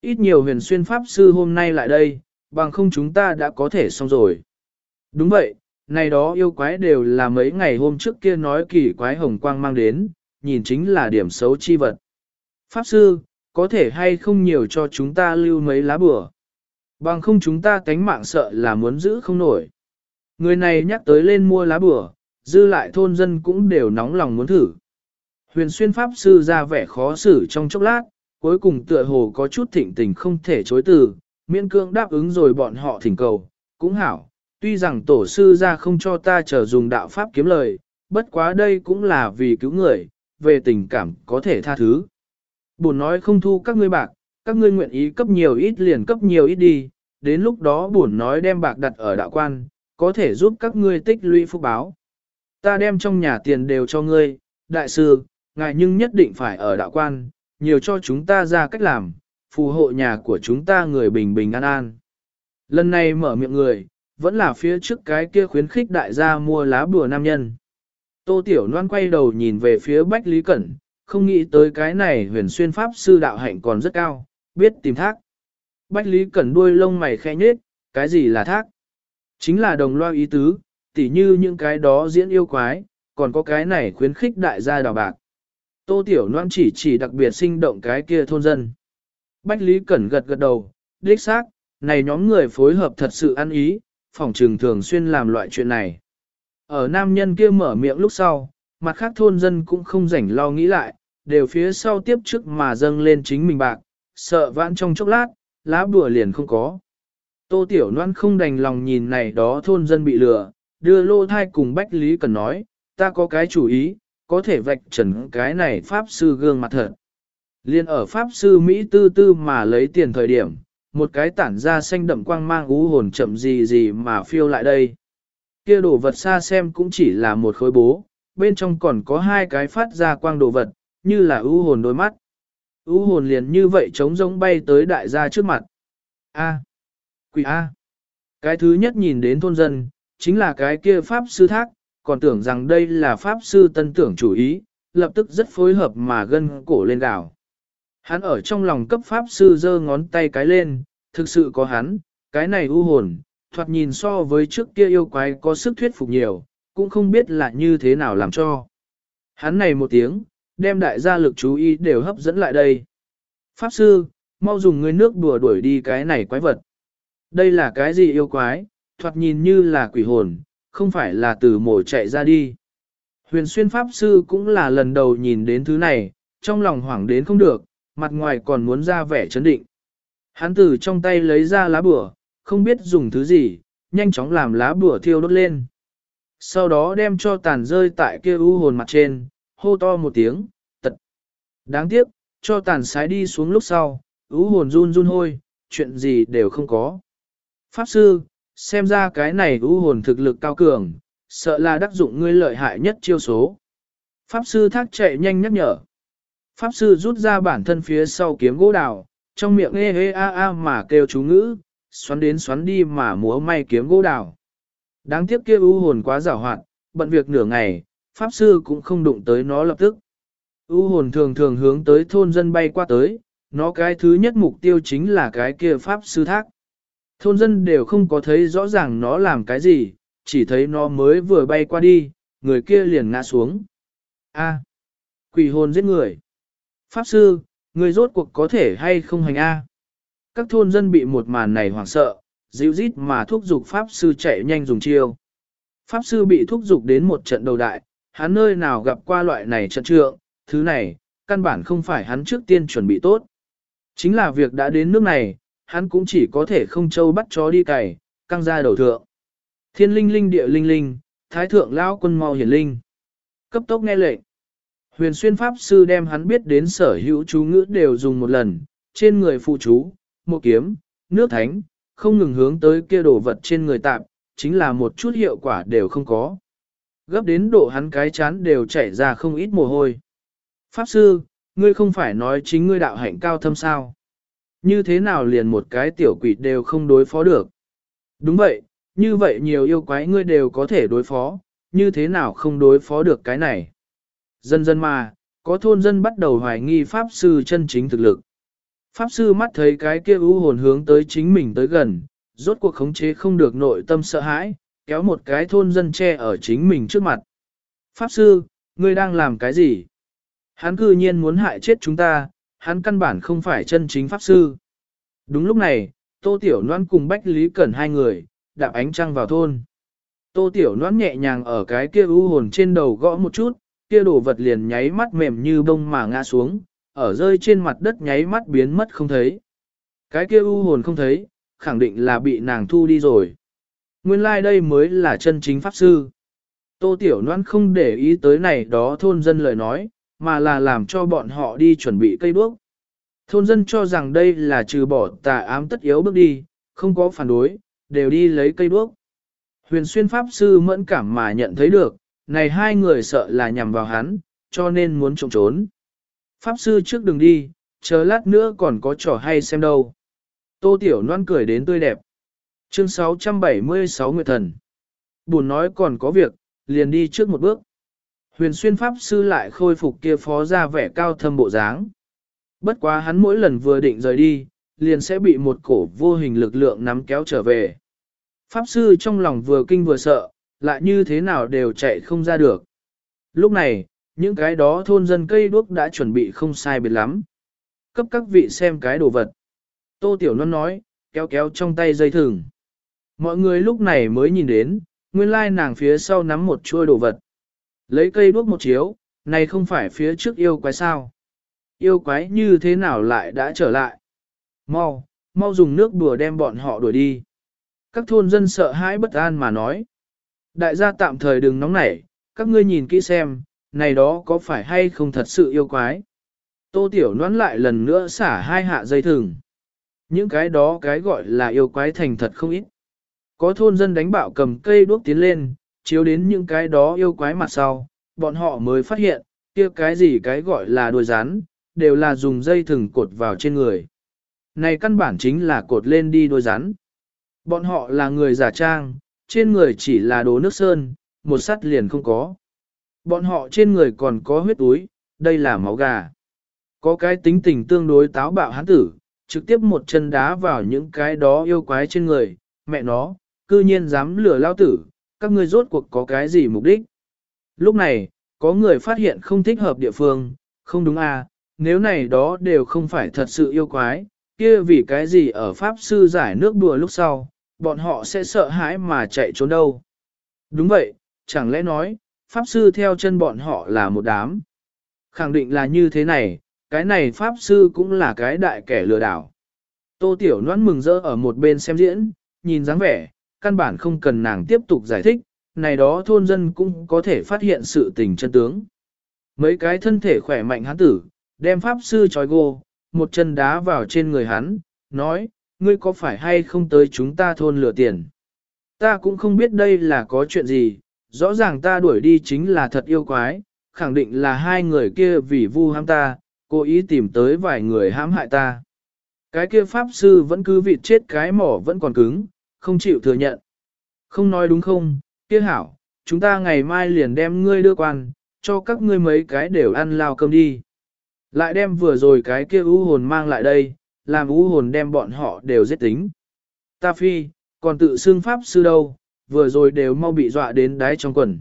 Ít nhiều huyền xuyên pháp sư hôm nay lại đây, bằng không chúng ta đã có thể xong rồi. Đúng vậy, này đó yêu quái đều là mấy ngày hôm trước kia nói kỳ quái hồng quang mang đến, nhìn chính là điểm xấu chi vật. Pháp sư, có thể hay không nhiều cho chúng ta lưu mấy lá bừa. Bằng không chúng ta tánh mạng sợ là muốn giữ không nổi. Người này nhắc tới lên mua lá bửa dư lại thôn dân cũng đều nóng lòng muốn thử. Huyền xuyên pháp sư ra vẻ khó xử trong chốc lát, cuối cùng tựa hồ có chút thịnh tình không thể chối từ, miễn cương đáp ứng rồi bọn họ thỉnh cầu, cũng hảo, tuy rằng tổ sư ra không cho ta trở dùng đạo pháp kiếm lời, bất quá đây cũng là vì cứu người, về tình cảm có thể tha thứ. Bổn nói không thu các ngươi bạc, các ngươi nguyện ý cấp nhiều ít liền cấp nhiều ít đi, đến lúc đó bổn nói đem bạc đặt ở đạo quan, có thể giúp các ngươi tích lũy phúc báo. Ta đem trong nhà tiền đều cho ngươi, đại sư, ngài nhưng nhất định phải ở đạo quan, nhiều cho chúng ta ra cách làm, phù hộ nhà của chúng ta người bình bình an an. Lần này mở miệng người, vẫn là phía trước cái kia khuyến khích đại gia mua lá bùa nam nhân. Tô Tiểu Loan quay đầu nhìn về phía Bách Lý Cẩn, không nghĩ tới cái này huyền xuyên pháp sư đạo hạnh còn rất cao, biết tìm thác. Bách Lý Cẩn đuôi lông mày khẽ nhết, cái gì là thác? Chính là đồng loa ý tứ, tỉ như những cái đó diễn yêu quái, còn có cái này khuyến khích đại gia đào bạc. Tô Tiểu Loan chỉ chỉ đặc biệt sinh động cái kia thôn dân. Bách Lý Cẩn gật gật đầu, đích xác, này nhóm người phối hợp thật sự ăn ý, phòng trường thường xuyên làm loại chuyện này. Ở nam nhân kia mở miệng lúc sau, mặt khác thôn dân cũng không rảnh lo nghĩ lại, đều phía sau tiếp trước mà dâng lên chính mình bạc, sợ vãn trong chốc lát, lá bùa liền không có. Tô Tiểu Loan không đành lòng nhìn này đó thôn dân bị lừa, đưa lô thai cùng Bách Lý Cần nói, ta có cái chủ ý, có thể vạch trần cái này Pháp Sư gương mặt thật. Liên ở Pháp Sư Mỹ tư tư mà lấy tiền thời điểm, một cái tản ra xanh đậm quang mang ú hồn chậm gì gì mà phiêu lại đây. Kia đồ vật xa xem cũng chỉ là một khối bố, bên trong còn có hai cái phát ra quang đồ vật, như là ưu hồn đôi mắt ưu hồn liền như vậy trống rỗng bay tới đại gia trước mặt. A. Quỷ A. Cái thứ nhất nhìn đến thôn dân, chính là cái kia Pháp Sư Thác, còn tưởng rằng đây là Pháp Sư Tân tưởng chủ ý, lập tức rất phối hợp mà gân cổ lên đảo. Hắn ở trong lòng cấp Pháp Sư giơ ngón tay cái lên, thực sự có hắn, cái này u hồn, thoạt nhìn so với trước kia yêu quái có sức thuyết phục nhiều, cũng không biết là như thế nào làm cho. Hắn này một tiếng, đem đại gia lực chú ý đều hấp dẫn lại đây. Pháp sư, mau dùng ngươi nước đùa đuổi đi cái này quái vật. Đây là cái gì yêu quái, thoạt nhìn như là quỷ hồn, không phải là từ mổ chạy ra đi. Huyền xuyên Pháp sư cũng là lần đầu nhìn đến thứ này, trong lòng hoảng đến không được, mặt ngoài còn muốn ra vẻ chấn định. Hắn từ trong tay lấy ra lá bùa, không biết dùng thứ gì, nhanh chóng làm lá bùa thiêu đốt lên. Sau đó đem cho tàn rơi tại kia u hồn mặt trên, hô to một tiếng, tật. Đáng tiếc, cho tàn sái đi xuống lúc sau, u hồn run run hôi, chuyện gì đều không có. Pháp sư, xem ra cái này u hồn thực lực cao cường, sợ là đắc dụng ngươi lợi hại nhất chiêu số. Pháp sư thác chạy nhanh nhắc nhở. Pháp sư rút ra bản thân phía sau kiếm gỗ đào, trong miệng ê ê a a mà kêu chú ngữ, xoắn đến xoắn đi mà múa may kiếm gỗ đào. Đáng tiếc kia u hồn quá giảo hoạt, bận việc nửa ngày, pháp sư cũng không đụng tới nó lập tức. U hồn thường thường hướng tới thôn dân bay qua tới, nó cái thứ nhất mục tiêu chính là cái kia pháp sư thác. Thôn dân đều không có thấy rõ ràng nó làm cái gì, chỉ thấy nó mới vừa bay qua đi, người kia liền ngã xuống. A. quỷ hồn giết người. Pháp sư, người rốt cuộc có thể hay không hành A. Các thôn dân bị một màn này hoảng sợ, dịu rít mà thúc giục Pháp sư chạy nhanh dùng chiêu. Pháp sư bị thúc giục đến một trận đầu đại, hắn nơi nào gặp qua loại này trận trượng, thứ này, căn bản không phải hắn trước tiên chuẩn bị tốt. Chính là việc đã đến nước này, hắn cũng chỉ có thể không châu bắt chó đi cày, căng ra đầu thượng. Thiên linh linh địa linh linh, thái thượng lao quân mau hiển linh. Cấp tốc nghe lệnh. Huyền xuyên pháp sư đem hắn biết đến sở hữu chú ngữ đều dùng một lần, trên người phụ chú, một kiếm, nước thánh, không ngừng hướng tới kia đồ vật trên người tạm, chính là một chút hiệu quả đều không có. Gấp đến độ hắn cái chán đều chảy ra không ít mồ hôi. Pháp sư, ngươi không phải nói chính ngươi đạo hạnh cao thâm sao? Như thế nào liền một cái tiểu quỷ đều không đối phó được? Đúng vậy, như vậy nhiều yêu quái ngươi đều có thể đối phó, như thế nào không đối phó được cái này? Dần dần mà, có thôn dân bắt đầu hoài nghi Pháp sư chân chính thực lực. Pháp sư mắt thấy cái kia u hồn hướng tới chính mình tới gần, rốt cuộc khống chế không được nội tâm sợ hãi, kéo một cái thôn dân che ở chính mình trước mặt. Pháp sư, ngươi đang làm cái gì? Hắn cư nhiên muốn hại chết chúng ta, hắn căn bản không phải chân chính Pháp sư. Đúng lúc này, Tô Tiểu Loan cùng Bách Lý Cẩn hai người, đạp ánh trăng vào thôn. Tô Tiểu Loan nhẹ nhàng ở cái kia u hồn trên đầu gõ một chút, kia đồ vật liền nháy mắt mềm như bông mà ngã xuống, ở rơi trên mặt đất nháy mắt biến mất không thấy. Cái kia u hồn không thấy, khẳng định là bị nàng thu đi rồi. Nguyên lai like đây mới là chân chính pháp sư. Tô Tiểu Loan không để ý tới này đó thôn dân lời nói, mà là làm cho bọn họ đi chuẩn bị cây đuốc. Thôn dân cho rằng đây là trừ bỏ tà ám tất yếu bước đi, không có phản đối, đều đi lấy cây đuốc. Huyền xuyên pháp sư mẫn cảm mà nhận thấy được, này hai người sợ là nhằm vào hắn, cho nên muốn trộm trốn. Pháp sư trước đừng đi, chờ lát nữa còn có trò hay xem đâu. Tô Tiểu Loan cười đến tươi đẹp. Chương 676 Nguyệt Thần. Buồn nói còn có việc, liền đi trước một bước. Huyền xuyên pháp sư lại khôi phục kia phó ra vẻ cao thâm bộ dáng. Bất quá hắn mỗi lần vừa định rời đi, liền sẽ bị một cổ vô hình lực lượng nắm kéo trở về. Pháp sư trong lòng vừa kinh vừa sợ, lại như thế nào đều chạy không ra được. Lúc này, những cái đó thôn dân cây đuốc đã chuẩn bị không sai biệt lắm. Cấp các vị xem cái đồ vật. Tô Tiểu Loan nói, kéo kéo trong tay dây thừng. Mọi người lúc này mới nhìn đến, nguyên lai nàng phía sau nắm một chuôi đồ vật. Lấy cây đuốc một chiếu, này không phải phía trước yêu quái sao. Yêu quái như thế nào lại đã trở lại. Mau, mau dùng nước đùa đem bọn họ đuổi đi. Các thôn dân sợ hãi bất an mà nói. Đại gia tạm thời đừng nóng nảy, các ngươi nhìn kỹ xem, này đó có phải hay không thật sự yêu quái. Tô Tiểu nón lại lần nữa xả hai hạ dây thừng. Những cái đó cái gọi là yêu quái thành thật không ít. Có thôn dân đánh bạo cầm cây đuốc tiến lên, chiếu đến những cái đó yêu quái mặt sau, bọn họ mới phát hiện, kia cái gì cái gọi là đuôi rán đều là dùng dây thừng cột vào trên người. Này căn bản chính là cột lên đi đuôi rắn. Bọn họ là người giả trang, trên người chỉ là đồ nước sơn, một sắt liền không có. Bọn họ trên người còn có huyết túi, đây là máu gà. Có cái tính tình tương đối táo bạo hán tử, trực tiếp một chân đá vào những cái đó yêu quái trên người, mẹ nó, cư nhiên dám lừa lao tử, các ngươi rốt cuộc có cái gì mục đích. Lúc này, có người phát hiện không thích hợp địa phương, không đúng à, nếu này đó đều không phải thật sự yêu quái, kia vì cái gì ở Pháp Sư giải nước đùa lúc sau, bọn họ sẽ sợ hãi mà chạy trốn đâu. Đúng vậy, chẳng lẽ nói, Pháp Sư theo chân bọn họ là một đám. Khẳng định là như thế này, cái này Pháp Sư cũng là cái đại kẻ lừa đảo. Tô Tiểu Loan mừng rỡ ở một bên xem diễn, nhìn dáng vẻ, căn bản không cần nàng tiếp tục giải thích, này đó thôn dân cũng có thể phát hiện sự tình chân tướng. Mấy cái thân thể khỏe mạnh hắn tử, đem Pháp Sư trói gô, một chân đá vào trên người hắn, nói, ngươi có phải hay không tới chúng ta thôn lừa tiền? Ta cũng không biết đây là có chuyện gì, rõ ràng ta đuổi đi chính là thật yêu quái, khẳng định là hai người kia vì vu ham ta, cố ý tìm tới vài người hãm hại ta. Cái kia pháp sư vẫn cứ vịt chết cái mỏ vẫn còn cứng, không chịu thừa nhận. Không nói đúng không, kia hảo, chúng ta ngày mai liền đem ngươi đưa quan, cho các ngươi mấy cái đều ăn lao cơm đi. Lại đem vừa rồi cái kia u hồn mang lại đây, làm u hồn đem bọn họ đều giết tính. Ta phi, còn tự xưng pháp sư đâu, vừa rồi đều mau bị dọa đến đáy trong quần.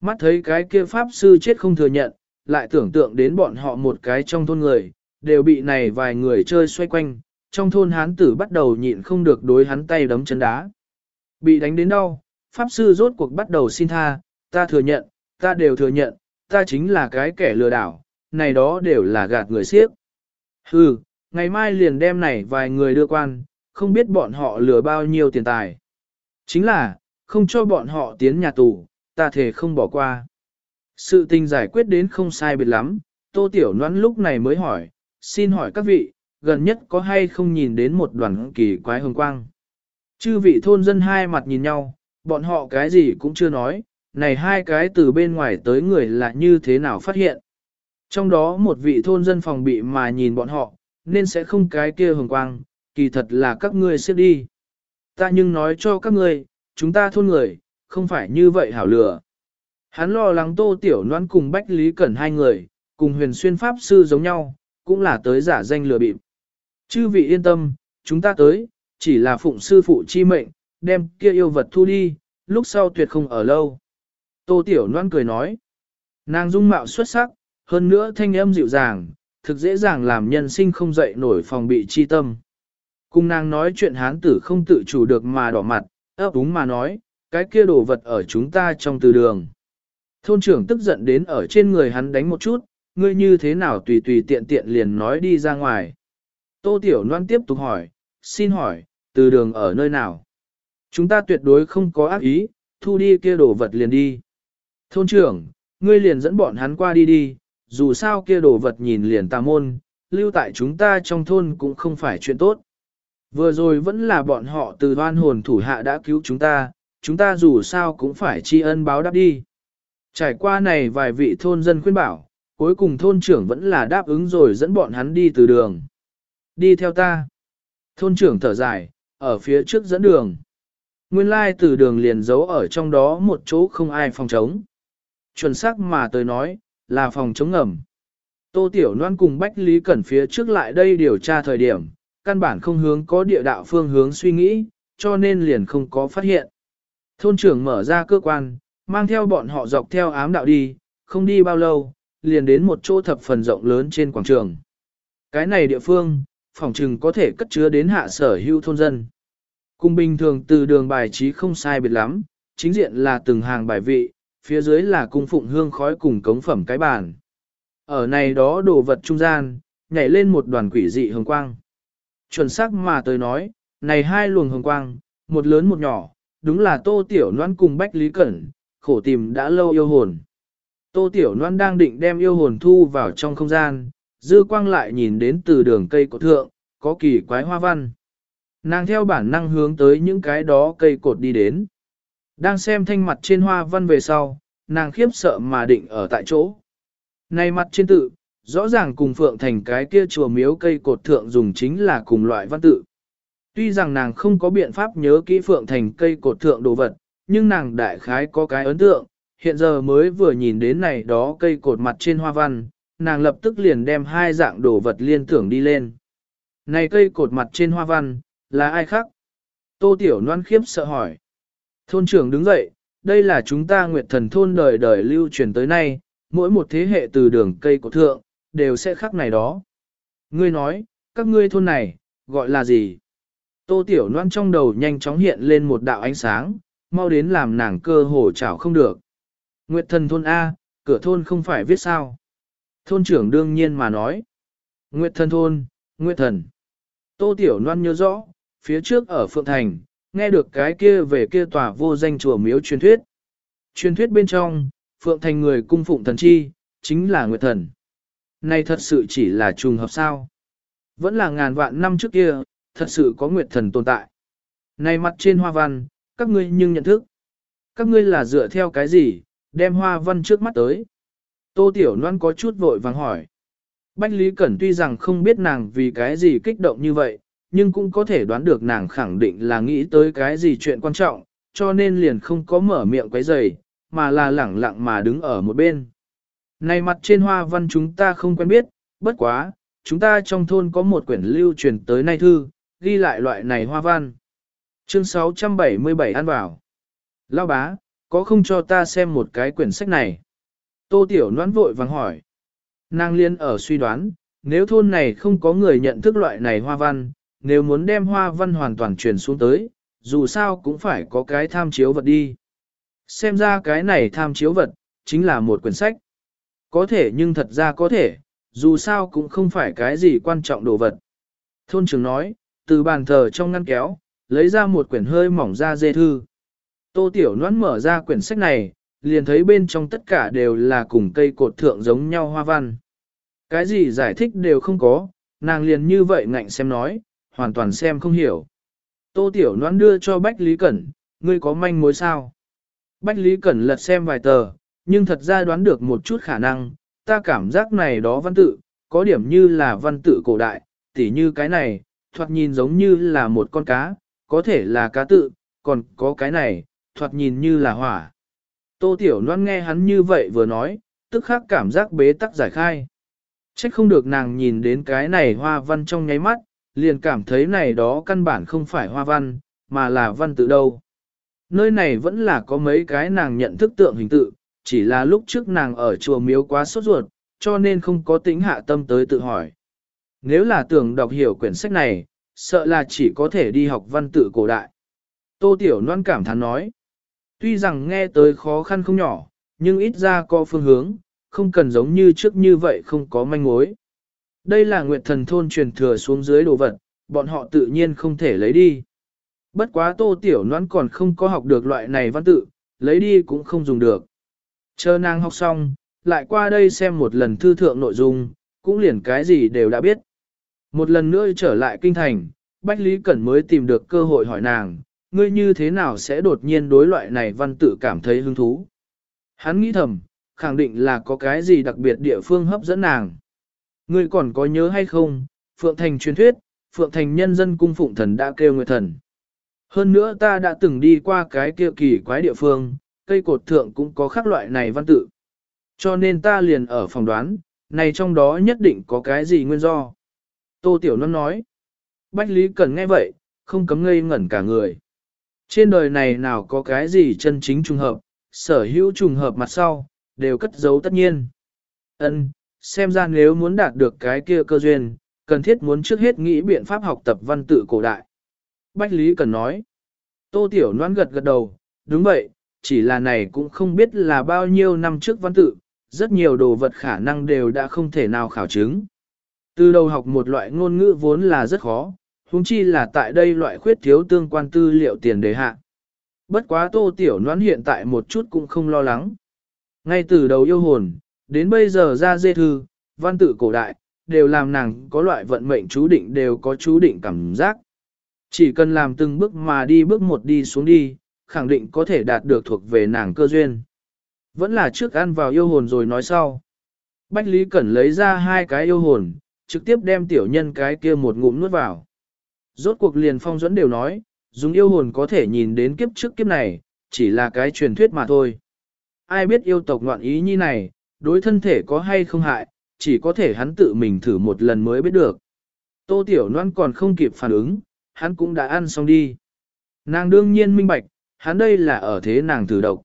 Mắt thấy cái kia pháp sư chết không thừa nhận, lại tưởng tượng đến bọn họ một cái trong thôn người, đều bị này vài người chơi xoay quanh, trong thôn hán tử bắt đầu nhịn không được đối hắn tay đấm chân đá. Bị đánh đến đau pháp sư rốt cuộc bắt đầu xin tha, ta thừa nhận, ta đều thừa nhận, ta chính là cái kẻ lừa đảo, này đó đều là gạt người siếp. Hừ, ngày mai liền đem này vài người đưa quan, không biết bọn họ lừa bao nhiêu tiền tài. Chính là, không cho bọn họ tiến nhà tù, ta thể không bỏ qua. Sự tình giải quyết đến không sai biệt lắm, tô tiểu noãn lúc này mới hỏi, xin hỏi các vị, gần nhất có hay không nhìn đến một đoàn kỳ quái hồng quang. Chư vị thôn dân hai mặt nhìn nhau, bọn họ cái gì cũng chưa nói, này hai cái từ bên ngoài tới người là như thế nào phát hiện. Trong đó một vị thôn dân phòng bị mà nhìn bọn họ, nên sẽ không cái kia hồng quang, kỳ thật là các ngươi xếp đi. Ta nhưng nói cho các ngươi, chúng ta thôn người, không phải như vậy hảo lửa. Hắn lo lắng tô tiểu noan cùng Bách Lý Cẩn hai người, cùng huyền xuyên pháp sư giống nhau, cũng là tới giả danh lừa bịp. Chư vị yên tâm, chúng ta tới, chỉ là phụng sư phụ chi mệnh, đem kia yêu vật thu đi, lúc sau tuyệt không ở lâu. Tô Tiểu Loan cười nói, nàng dung mạo xuất sắc, hơn nữa thanh âm dịu dàng, thực dễ dàng làm nhân sinh không dậy nổi phòng bị chi tâm. Cùng nàng nói chuyện hán tử không tự chủ được mà đỏ mặt, ấp úng mà nói, cái kia đồ vật ở chúng ta trong từ đường. Thôn trưởng tức giận đến ở trên người hắn đánh một chút, ngươi như thế nào tùy tùy tiện tiện liền nói đi ra ngoài. Tô Tiểu Loan tiếp tục hỏi, xin hỏi, từ đường ở nơi nào? Chúng ta tuyệt đối không có ác ý, thu đi kia đồ vật liền đi. Thôn trưởng, ngươi liền dẫn bọn hắn qua đi đi, dù sao kia đồ vật nhìn liền tà môn, lưu tại chúng ta trong thôn cũng không phải chuyện tốt. Vừa rồi vẫn là bọn họ từ đoan hồn thủ hạ đã cứu chúng ta, chúng ta dù sao cũng phải tri ân báo đáp đi. Trải qua này vài vị thôn dân khuyên bảo, cuối cùng thôn trưởng vẫn là đáp ứng rồi dẫn bọn hắn đi từ đường. Đi theo ta. Thôn trưởng thở dài, ở phía trước dẫn đường. Nguyên lai từ đường liền giấu ở trong đó một chỗ không ai phòng chống. Chuẩn xác mà tôi nói, là phòng chống ngầm. Tô Tiểu Loan cùng Bách Lý Cẩn phía trước lại đây điều tra thời điểm, căn bản không hướng có địa đạo phương hướng suy nghĩ, cho nên liền không có phát hiện. Thôn trưởng mở ra cơ quan, mang theo bọn họ dọc theo ám đạo đi, không đi bao lâu, liền đến một chỗ thập phần rộng lớn trên quảng trường. Cái này địa phương, phòng trừng có thể cất chứa đến hạ sở hữu thôn dân. Cùng bình thường từ đường bài trí không sai biệt lắm, chính diện là từng hàng bài vị, phía dưới là cung phụng hương khói cùng cống phẩm cái bàn. Ở này đó đồ vật trung gian, nhảy lên một đoàn quỷ dị hồng quang. Chuẩn xác mà tôi nói, này hai luồng hồng quang, một lớn một nhỏ, đúng là tô tiểu noan cùng Bách Lý Cẩn, khổ tìm đã lâu yêu hồn. Tô tiểu noan đang định đem yêu hồn thu vào trong không gian, dư quang lại nhìn đến từ đường cây cột thượng, có kỳ quái hoa văn. Nàng theo bản năng hướng tới những cái đó cây cột đi đến. Đang xem thanh mặt trên hoa văn về sau, nàng khiếp sợ mà định ở tại chỗ. Này mặt trên tự, rõ ràng cùng phượng thành cái kia chùa miếu cây cột thượng dùng chính là cùng loại văn tự. Tuy rằng nàng không có biện pháp nhớ kỹ phượng thành cây cột thượng đồ vật, nhưng nàng đại khái có cái ấn tượng, hiện giờ mới vừa nhìn đến này đó cây cột mặt trên hoa văn, nàng lập tức liền đem hai dạng đồ vật liên tưởng đi lên. Này cây cột mặt trên hoa văn, là ai khác? Tô Tiểu Loan khiếp sợ hỏi. Thôn trưởng đứng dậy, đây là chúng ta Nguyệt Thần thôn đời đời lưu truyền tới nay, mỗi một thế hệ từ đường cây của thượng, đều sẽ khắc này đó. Ngươi nói, các ngươi thôn này, gọi là gì? Tô Tiểu Loan trong đầu nhanh chóng hiện lên một đạo ánh sáng, mau đến làm nàng cơ hồ chảo không được. Nguyệt Thần thôn A, cửa thôn không phải viết sao? Thôn trưởng đương nhiên mà nói. Nguyệt Thần thôn, Nguyệt Thần. Tô Tiểu Loan nhớ rõ, phía trước ở Phượng Thành, nghe được cái kia về kia tòa vô danh chùa miếu truyền thuyết. Truyền thuyết bên trong, Phượng Thành người cung phụng thần chi, chính là Nguyệt Thần. Này thật sự chỉ là trùng hợp sao. Vẫn là ngàn vạn năm trước kia, thật sự có Nguyệt Thần tồn tại. Này mặt trên hoa văn, các ngươi nhưng nhận thức. Các ngươi là dựa theo cái gì, đem hoa văn trước mắt tới. Tô Tiểu Loan có chút vội vàng hỏi. Bách Lý Cẩn tuy rằng không biết nàng vì cái gì kích động như vậy, nhưng cũng có thể đoán được nàng khẳng định là nghĩ tới cái gì chuyện quan trọng, cho nên liền không có mở miệng quấy rầy, mà là lẳng lặng mà đứng ở một bên. Này mặt trên hoa văn chúng ta không quen biết, bất quá, chúng ta trong thôn có một quyển lưu truyền tới nay thư, ghi lại loại này hoa văn. Chương 677 ăn vào. Lao bá, có không cho ta xem một cái quyển sách này? Tô Tiểu Loan vội vàng hỏi. Nàng liên ở suy đoán, nếu thôn này không có người nhận thức loại này hoa văn, nếu muốn đem hoa văn hoàn toàn truyền xuống tới, dù sao cũng phải có cái tham chiếu vật đi. Xem ra cái này tham chiếu vật, chính là một quyển sách. Có thể nhưng thật ra có thể, dù sao cũng không phải cái gì quan trọng đồ vật. Thôn trưởng nói, từ bàn thờ trong ngăn kéo, lấy ra một quyển hơi mỏng da dê thư. Tô Tiểu Loan mở ra quyển sách này, liền thấy bên trong tất cả đều là cùng cây cột thượng giống nhau hoa văn. Cái gì giải thích đều không có, nàng liền như vậy ngạnh xem nói, hoàn toàn xem không hiểu. Tô Tiểu Loan đưa cho Bách Lý Cẩn, ngươi có manh mối sao? Bách Lý Cẩn lật xem vài tờ, nhưng thật ra đoán được một chút khả năng, ta cảm giác này đó văn tự, có điểm như là văn tự cổ đại, tỉ như cái này, thoạt nhìn giống như là một con cá, có thể là cá tự, còn có cái này, thoạt nhìn như là hỏa. Tô Tiểu Loan nghe hắn như vậy vừa nói, tức khắc cảm giác bế tắc giải khai. Trách không được nàng nhìn đến cái này hoa văn trong nháy mắt, liền cảm thấy này đó căn bản không phải hoa văn, mà là văn tự đâu. Nơi này vẫn là có mấy cái nàng nhận thức tượng hình tự, chỉ là lúc trước nàng ở chùa miếu quá sốt ruột, cho nên không có tính hạ tâm tới tự hỏi. Nếu là tưởng đọc hiểu quyển sách này, sợ là chỉ có thể đi học văn tự cổ đại. Tô Tiểu Loan cảm thán nói, tuy rằng nghe tới khó khăn không nhỏ, nhưng ít ra có phương hướng, không cần giống như trước như vậy không có manh mối. Đây là nguyệt thần thôn truyền thừa xuống dưới đồ vật, bọn họ tự nhiên không thể lấy đi. Bất quá tô tiểu noãn còn không có học được loại này văn tự, lấy đi cũng không dùng được. Chờ nàng học xong, lại qua đây xem một lần thư thượng nội dung, cũng liền cái gì đều đã biết. Một lần nữa trở lại kinh thành, Bách Lý Cẩn mới tìm được cơ hội hỏi nàng, ngươi như thế nào sẽ đột nhiên đối loại này văn tự cảm thấy hứng thú. Hắn nghĩ thầm, khẳng định là có cái gì đặc biệt địa phương hấp dẫn nàng. Ngươi còn có nhớ hay không, Phượng Thành truyền thuyết, Phượng Thành nhân dân cung phụng thần đã kêu người thần. Hơn nữa ta đã từng đi qua cái kia kỳ quái địa phương, cây cột thượng cũng có khác loại này văn tự. Cho nên ta liền ở phòng đoán, này trong đó nhất định có cái gì nguyên do. Tô Tiểu Nôn nói. Bách Lý Cần nghe vậy, không cấm ngây ngẩn cả người. Trên đời này nào có cái gì chân chính trùng hợp, sở hữu trùng hợp mặt sau, đều cất giấu tất nhiên. Ân, xem ra nếu muốn đạt được cái kia cơ duyên, cần thiết muốn trước hết nghĩ biện pháp học tập văn tự cổ đại. Bách Lý Cần nói. Tô Tiểu Loan gật gật đầu, đúng vậy, chỉ là này cũng không biết là bao nhiêu năm trước văn tự, rất nhiều đồ vật khả năng đều đã không thể nào khảo chứng. Từ đầu học một loại ngôn ngữ vốn là rất khó, huống chi là tại đây loại khuyết thiếu tương quan tư liệu tiền đề hạ. Bất quá Tô Tiểu Loan hiện tại một chút cũng không lo lắng. Ngay từ đầu yêu hồn, đến bây giờ ra dê thư, văn tự cổ đại, đều làm nàng có loại vận mệnh chú định đều có chú định cảm giác. Chỉ cần làm từng bước mà đi bước một đi xuống đi, khẳng định có thể đạt được thuộc về nàng cơ duyên. Vẫn là trước ăn vào yêu hồn rồi nói sau. Bách Lý Cẩn lấy ra hai cái yêu hồn, trực tiếp đem tiểu nhân cái kia một ngụm nuốt vào. Rốt cuộc liền phong dẫn đều nói, dùng yêu hồn có thể nhìn đến kiếp trước kiếp này, chỉ là cái truyền thuyết mà thôi. Ai biết yêu tộc ngoạn ý như này, đối thân thể có hay không hại, chỉ có thể hắn tự mình thử một lần mới biết được. Tô Tiểu Loan còn không kịp phản ứng, hắn cũng đã ăn xong đi. Nàng đương nhiên minh bạch, hắn đây là ở thế nàng thử độc.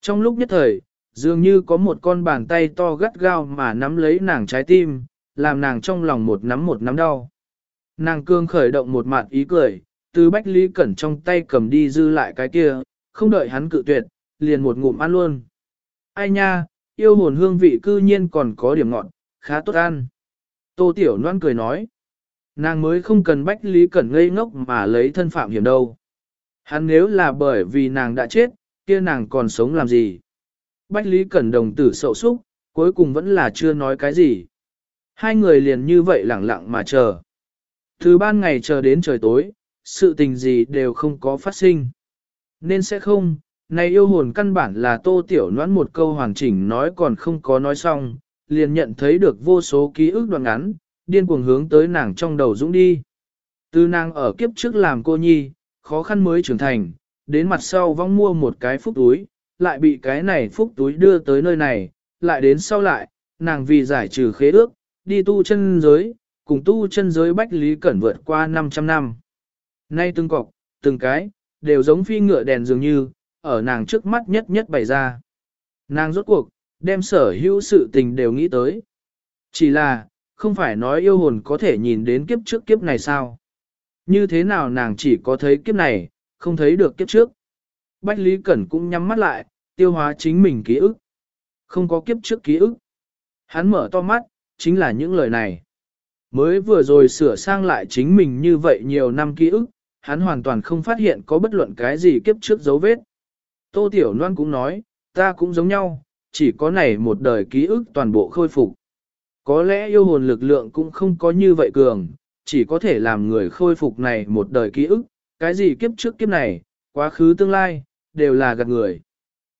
Trong lúc nhất thời, dường như có một con bàn tay to gắt gao mà nắm lấy nàng trái tim, làm nàng trong lòng một nắm một nắm đau. Nàng cương khởi động một mặt ý cười, từ Bách Lý Cẩn trong tay cầm đi dư lại cái kia, không đợi hắn cự tuyệt, liền một ngụm ăn luôn. Ai nha, yêu hồn hương vị cư nhiên còn có điểm ngọt, khá tốt ăn. Tô Tiểu Loan cười nói. Nàng mới không cần Bách Lý Cẩn ngây ngốc mà lấy thân phạm hiểm đâu. Hắn nếu là bởi vì nàng đã chết, kia nàng còn sống làm gì? Bách Lý Cẩn đồng tử sậu súc, cuối cùng vẫn là chưa nói cái gì. Hai người liền như vậy lẳng lặng mà chờ. Từ ban ngày chờ đến trời tối, sự tình gì đều không có phát sinh. Nên sẽ không, này yêu hồn căn bản là tô tiểu noãn một câu hoàn chỉnh nói còn không có nói xong, liền nhận thấy được vô số ký ức đoạn ngắn, điên cuồng hướng tới nàng trong đầu dũng đi. Từ nàng ở kiếp trước làm cô nhi, khó khăn mới trưởng thành, đến mặt sau vong mua một cái phúc túi, lại bị cái này phúc túi đưa tới nơi này, lại đến sau lại, nàng vì giải trừ khế ước, đi tu chân giới, cùng tu chân giới bách lý cẩn vượt qua 500 năm. Nay từng cọc, từng cái, đều giống phi ngựa đèn dường như, ở nàng trước mắt nhất nhất bày ra. Nàng rốt cuộc, đem sở hữu sự tình đều nghĩ tới. Chỉ là, không phải nói yêu hồn có thể nhìn đến kiếp trước kiếp này sao? Như thế nào nàng chỉ có thấy kiếp này, không thấy được kiếp trước? Bách Lý Cẩn cũng nhắm mắt lại, tiêu hóa chính mình ký ức. Không có kiếp trước ký ức. Hắn mở to mắt, chính là những lời này. Mới vừa rồi sửa sang lại chính mình như vậy nhiều năm ký ức, hắn hoàn toàn không phát hiện có bất luận cái gì kiếp trước dấu vết. Tô Tiểu Loan cũng nói, ta cũng giống nhau, chỉ có này một đời ký ức toàn bộ khôi phục. Có lẽ yêu hồn lực lượng cũng không có như vậy cường, chỉ có thể làm người khôi phục này một đời ký ức, cái gì kiếp trước kiếp này, quá khứ tương lai, đều là gạt người.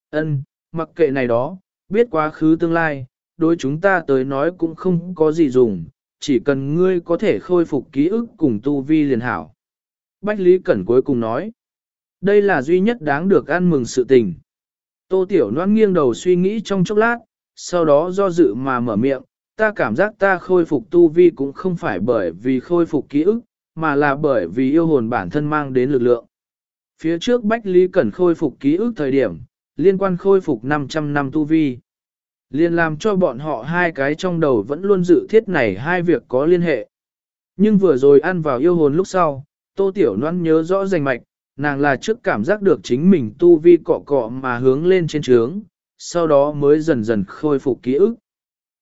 Ân, mặc kệ này đó, biết quá khứ tương lai, đối chúng ta tới nói cũng không có gì dùng, chỉ cần ngươi có thể khôi phục ký ức cùng tu vi liền hảo. Bách Lý Cẩn cuối cùng nói, đây là duy nhất đáng được ăn mừng sự tình. Tô Tiểu Loan nghiêng đầu suy nghĩ trong chốc lát, sau đó do dự mà mở miệng, ta cảm giác ta khôi phục tu vi cũng không phải bởi vì khôi phục ký ức, mà là bởi vì yêu hồn bản thân mang đến lực lượng. Phía trước Bách Lý Cẩn khôi phục ký ức thời điểm, liên quan khôi phục 500 năm tu vi. Liên làm cho bọn họ hai cái trong đầu vẫn luôn dự thiết này hai việc có liên hệ. Nhưng vừa rồi ăn vào yêu hồn lúc sau, Tô Tiểu noan nhớ rõ rành mạch, nàng là trước cảm giác được chính mình tu vi cọ cọ mà hướng lên trên trướng, sau đó mới dần dần khôi phục ký ức.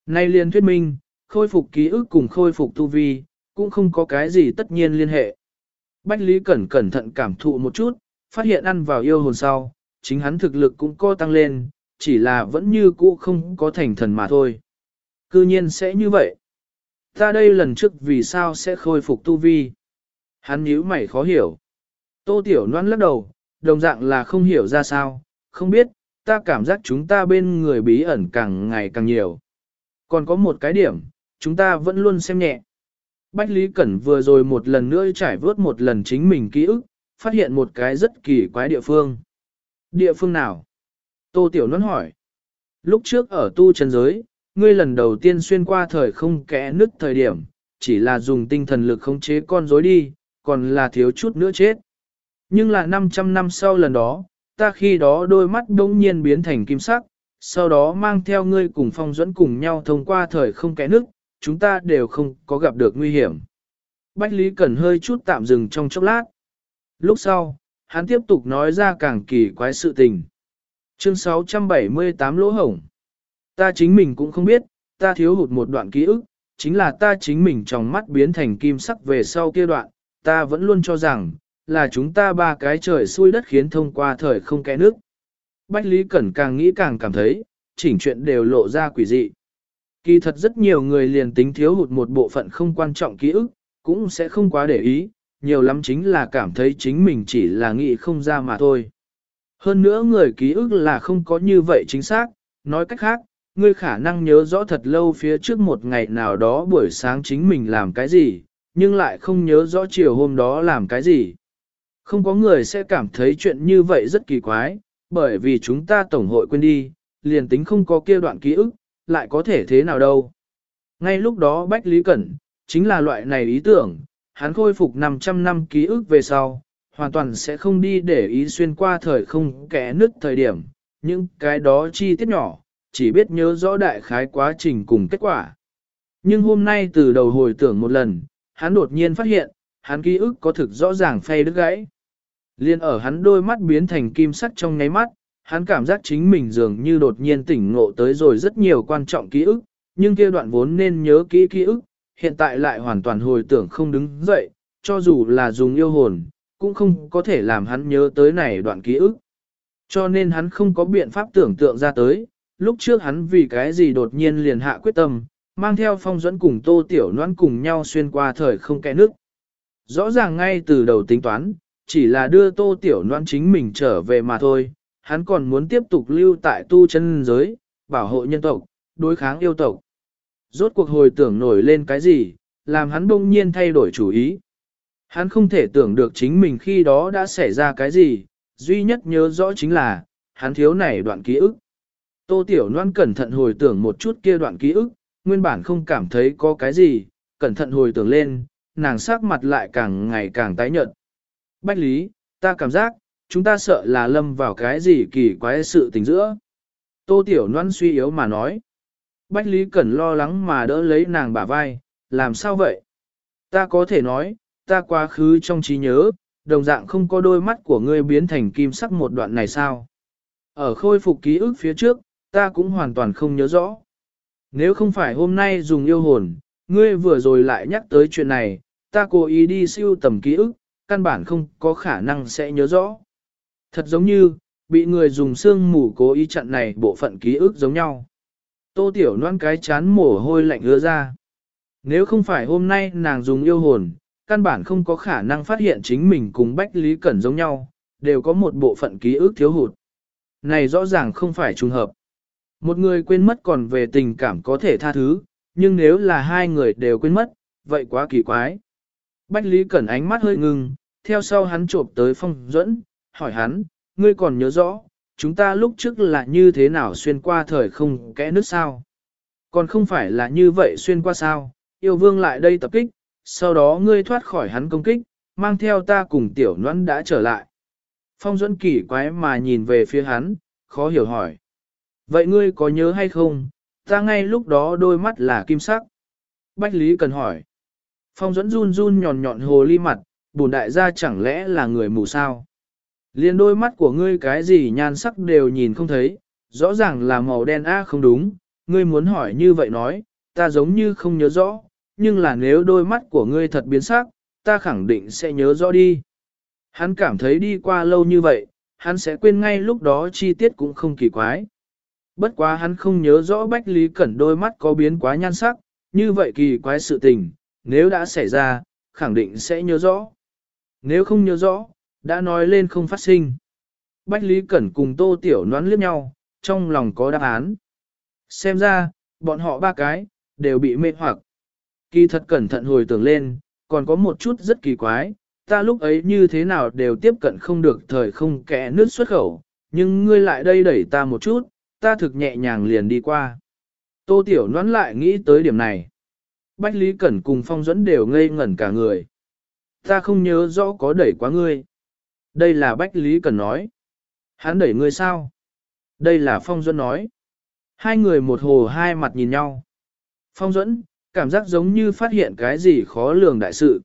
Nay liên thuyết minh, khôi phục ký ức cùng khôi phục tu vi, cũng không có cái gì tất nhiên liên hệ. Bách Lý Cẩn cẩn thận cảm thụ một chút, phát hiện ăn vào yêu hồn sau, chính hắn thực lực cũng có tăng lên, chỉ là vẫn như cũ không có thành thần mà thôi. Cư nhiên sẽ như vậy. Ta đây lần trước vì sao sẽ khôi phục tu vi? Hắn nhíu mày khó hiểu. Tô Tiểu Loan lắc đầu, đồng dạng là không hiểu ra sao, không biết, ta cảm giác chúng ta bên người bí ẩn càng ngày càng nhiều. Còn có một cái điểm, chúng ta vẫn luôn xem nhẹ. Bách Lý Cẩn vừa rồi một lần nữa trải vớt một lần chính mình ký ức, phát hiện một cái rất kỳ quái địa phương. Địa phương nào? Tô Tiểu Loan hỏi. Lúc trước ở tu chân giới, ngươi lần đầu tiên xuyên qua thời không kẽ nứt thời điểm, chỉ là dùng tinh thần lực khống chế con rối đi, còn là thiếu chút nữa chết. Nhưng là 500 năm sau lần đó, ta khi đó đôi mắt đống nhiên biến thành kim sắc, sau đó mang theo ngươi cùng phong dẫn cùng nhau thông qua thời không kẽ nứt, chúng ta đều không có gặp được nguy hiểm. Bách Lý Cẩn hơi chút tạm dừng trong chốc lát. Lúc sau, hắn tiếp tục nói ra càng kỳ quái sự tình. Chương 678 lỗ hổng. Ta chính mình cũng không biết, ta thiếu hụt một đoạn ký ức, chính là ta chính mình trong mắt biến thành kim sắc về sau kia đoạn, ta vẫn luôn cho rằng, là chúng ta ba cái trời xuôi đất khiến thông qua thời không kẽ nước. Bách Lý Cẩn càng nghĩ càng cảm thấy, chỉnh chuyện đều lộ ra quỷ dị. Kỳ thật rất nhiều người liền tính thiếu hụt một bộ phận không quan trọng ký ức, cũng sẽ không quá để ý, nhiều lắm chính là cảm thấy chính mình chỉ là nghĩ không ra mà thôi. Hơn nữa người ký ức là không có như vậy chính xác, nói cách khác, ngươi khả năng nhớ rõ thật lâu phía trước một ngày nào đó buổi sáng chính mình làm cái gì, nhưng lại không nhớ rõ chiều hôm đó làm cái gì. Không có người sẽ cảm thấy chuyện như vậy rất kỳ quái, bởi vì chúng ta tổng hội quên đi, liền tính không có kia đoạn ký ức, lại có thể thế nào đâu. Ngay lúc đó Bách Lý Cẩn, chính là loại này ý tưởng, hắn khôi phục 500 năm ký ức về sau, hoàn toàn sẽ không đi để ý xuyên qua thời không kẽ nứt thời điểm, những cái đó chi tiết nhỏ, chỉ biết nhớ rõ đại khái quá trình cùng kết quả. Nhưng hôm nay từ đầu hồi tưởng một lần, hắn đột nhiên phát hiện, hắn ký ức có thực rõ ràng phay đứt gãy. Liên ở hắn đôi mắt biến thành kim sắc trong ngáy mắt, hắn cảm giác chính mình dường như đột nhiên tỉnh ngộ tới rồi rất nhiều quan trọng ký ức, nhưng kia đoạn vốn nên nhớ kỹ ký ức, hiện tại lại hoàn toàn hồi tưởng không đứng dậy, cho dù là dùng yêu hồn, cũng không có thể làm hắn nhớ tới này đoạn ký ức. Cho nên hắn không có biện pháp tưởng tượng ra tới, lúc trước hắn vì cái gì đột nhiên liền hạ quyết tâm, mang theo phong dẫn cùng tô tiểu noan cùng nhau xuyên qua thời không kẽ nước. Rõ ràng ngay từ đầu tính toán, chỉ là đưa tô tiểu noan chính mình trở về mà thôi, hắn còn muốn tiếp tục lưu tại tu chân giới, bảo hộ nhân tộc, đối kháng yêu tộc. Rốt cuộc hồi tưởng nổi lên cái gì, làm hắn đông nhiên thay đổi chủ ý. Hắn không thể tưởng được chính mình khi đó đã xảy ra cái gì, duy nhất nhớ rõ chính là, hắn thiếu này đoạn ký ức. Tô Tiểu Loan cẩn thận hồi tưởng một chút kia đoạn ký ức, nguyên bản không cảm thấy có cái gì, cẩn thận hồi tưởng lên, nàng sắc mặt lại càng ngày càng tái nhợt. Bách Lý, ta cảm giác, chúng ta sợ là lâm vào cái gì kỳ quái sự tình giữa. Tô Tiểu Loan suy yếu mà nói. Bách Lý Cẩn lo lắng mà đỡ lấy nàng bả vai, làm sao vậy? Ta có thể nói, ta quá khứ trong trí nhớ, đồng dạng không có đôi mắt của ngươi biến thành kim sắc một đoạn này sao? Ở khôi phục ký ức phía trước, ta cũng hoàn toàn không nhớ rõ. Nếu không phải hôm nay dùng yêu hồn, ngươi vừa rồi lại nhắc tới chuyện này, ta cố ý đi siêu tầm ký ức, căn bản không có khả năng sẽ nhớ rõ. Thật giống như, bị người dùng xương mù cố ý chặn này bộ phận ký ức giống nhau. Tô Tiểu Loan cái chán mồ hôi lạnh ứa ra. Nếu không phải hôm nay nàng dùng yêu hồn, căn bản không có khả năng phát hiện chính mình cùng Bách Lý Cẩn giống nhau, đều có một bộ phận ký ức thiếu hụt. Này rõ ràng không phải trùng hợp. Một người quên mất còn về tình cảm có thể tha thứ, nhưng nếu là hai người đều quên mất, vậy quá kỳ quái. Bách Lý Cẩn ánh mắt hơi ngưng, theo sau hắn trộm tới phong dẫn, hỏi hắn, ngươi còn nhớ rõ, chúng ta lúc trước là như thế nào xuyên qua thời không kẽ nước sao? Còn không phải là như vậy xuyên qua sao, yêu vương lại đây tập kích, sau đó ngươi thoát khỏi hắn công kích, mang theo ta cùng tiểu noãn đã trở lại. Phong Duẫn kỳ quái mà nhìn về phía hắn, khó hiểu hỏi. Vậy ngươi có nhớ hay không, ta ngay lúc đó đôi mắt là kim sắc. Bách Lý cần hỏi. Phong Duẫn run run nhọn nhọn hồ ly mặt, bùn đại gia chẳng lẽ là người mù sao? Liên đôi mắt của ngươi cái gì nhan sắc đều nhìn không thấy, rõ ràng là màu đen a không đúng, ngươi muốn hỏi như vậy nói, ta giống như không nhớ rõ, nhưng là nếu đôi mắt của ngươi thật biến sắc, ta khẳng định sẽ nhớ rõ đi. Hắn cảm thấy đi qua lâu như vậy, hắn sẽ quên ngay lúc đó chi tiết cũng không kỳ quái. Bất quá hắn không nhớ rõ Bách Lý Cẩn đôi mắt có biến quá nhan sắc, như vậy kỳ quái sự tình, nếu đã xảy ra, khẳng định sẽ nhớ rõ. Nếu không nhớ rõ, đã nói lên không phát sinh. Bách Lý Cẩn cùng Tô Tiểu noán liếc nhau, trong lòng có đáp án. Xem ra, bọn họ ba cái, đều bị mê hoặc. Kỳ thật cẩn thận hồi tưởng lên, còn có một chút rất kỳ quái, ta lúc ấy như thế nào đều tiếp cận không được thời không kẽ nước xuất khẩu, nhưng ngươi lại đây đẩy ta một chút, ta thực nhẹ nhàng liền đi qua. Tô Tiểu nón lại nghĩ tới điểm này. Bách Lý Cẩn cùng Phong Duẫn đều ngây ngẩn cả người. Ta không nhớ rõ có đẩy quá ngươi. Đây là Bách Lý Cẩn nói. Hắn đẩy ngươi sao? Đây là Phong Duẫn nói. Hai người một hồ hai mặt nhìn nhau. Phong Duẫn, cảm giác giống như phát hiện cái gì khó lường đại sự.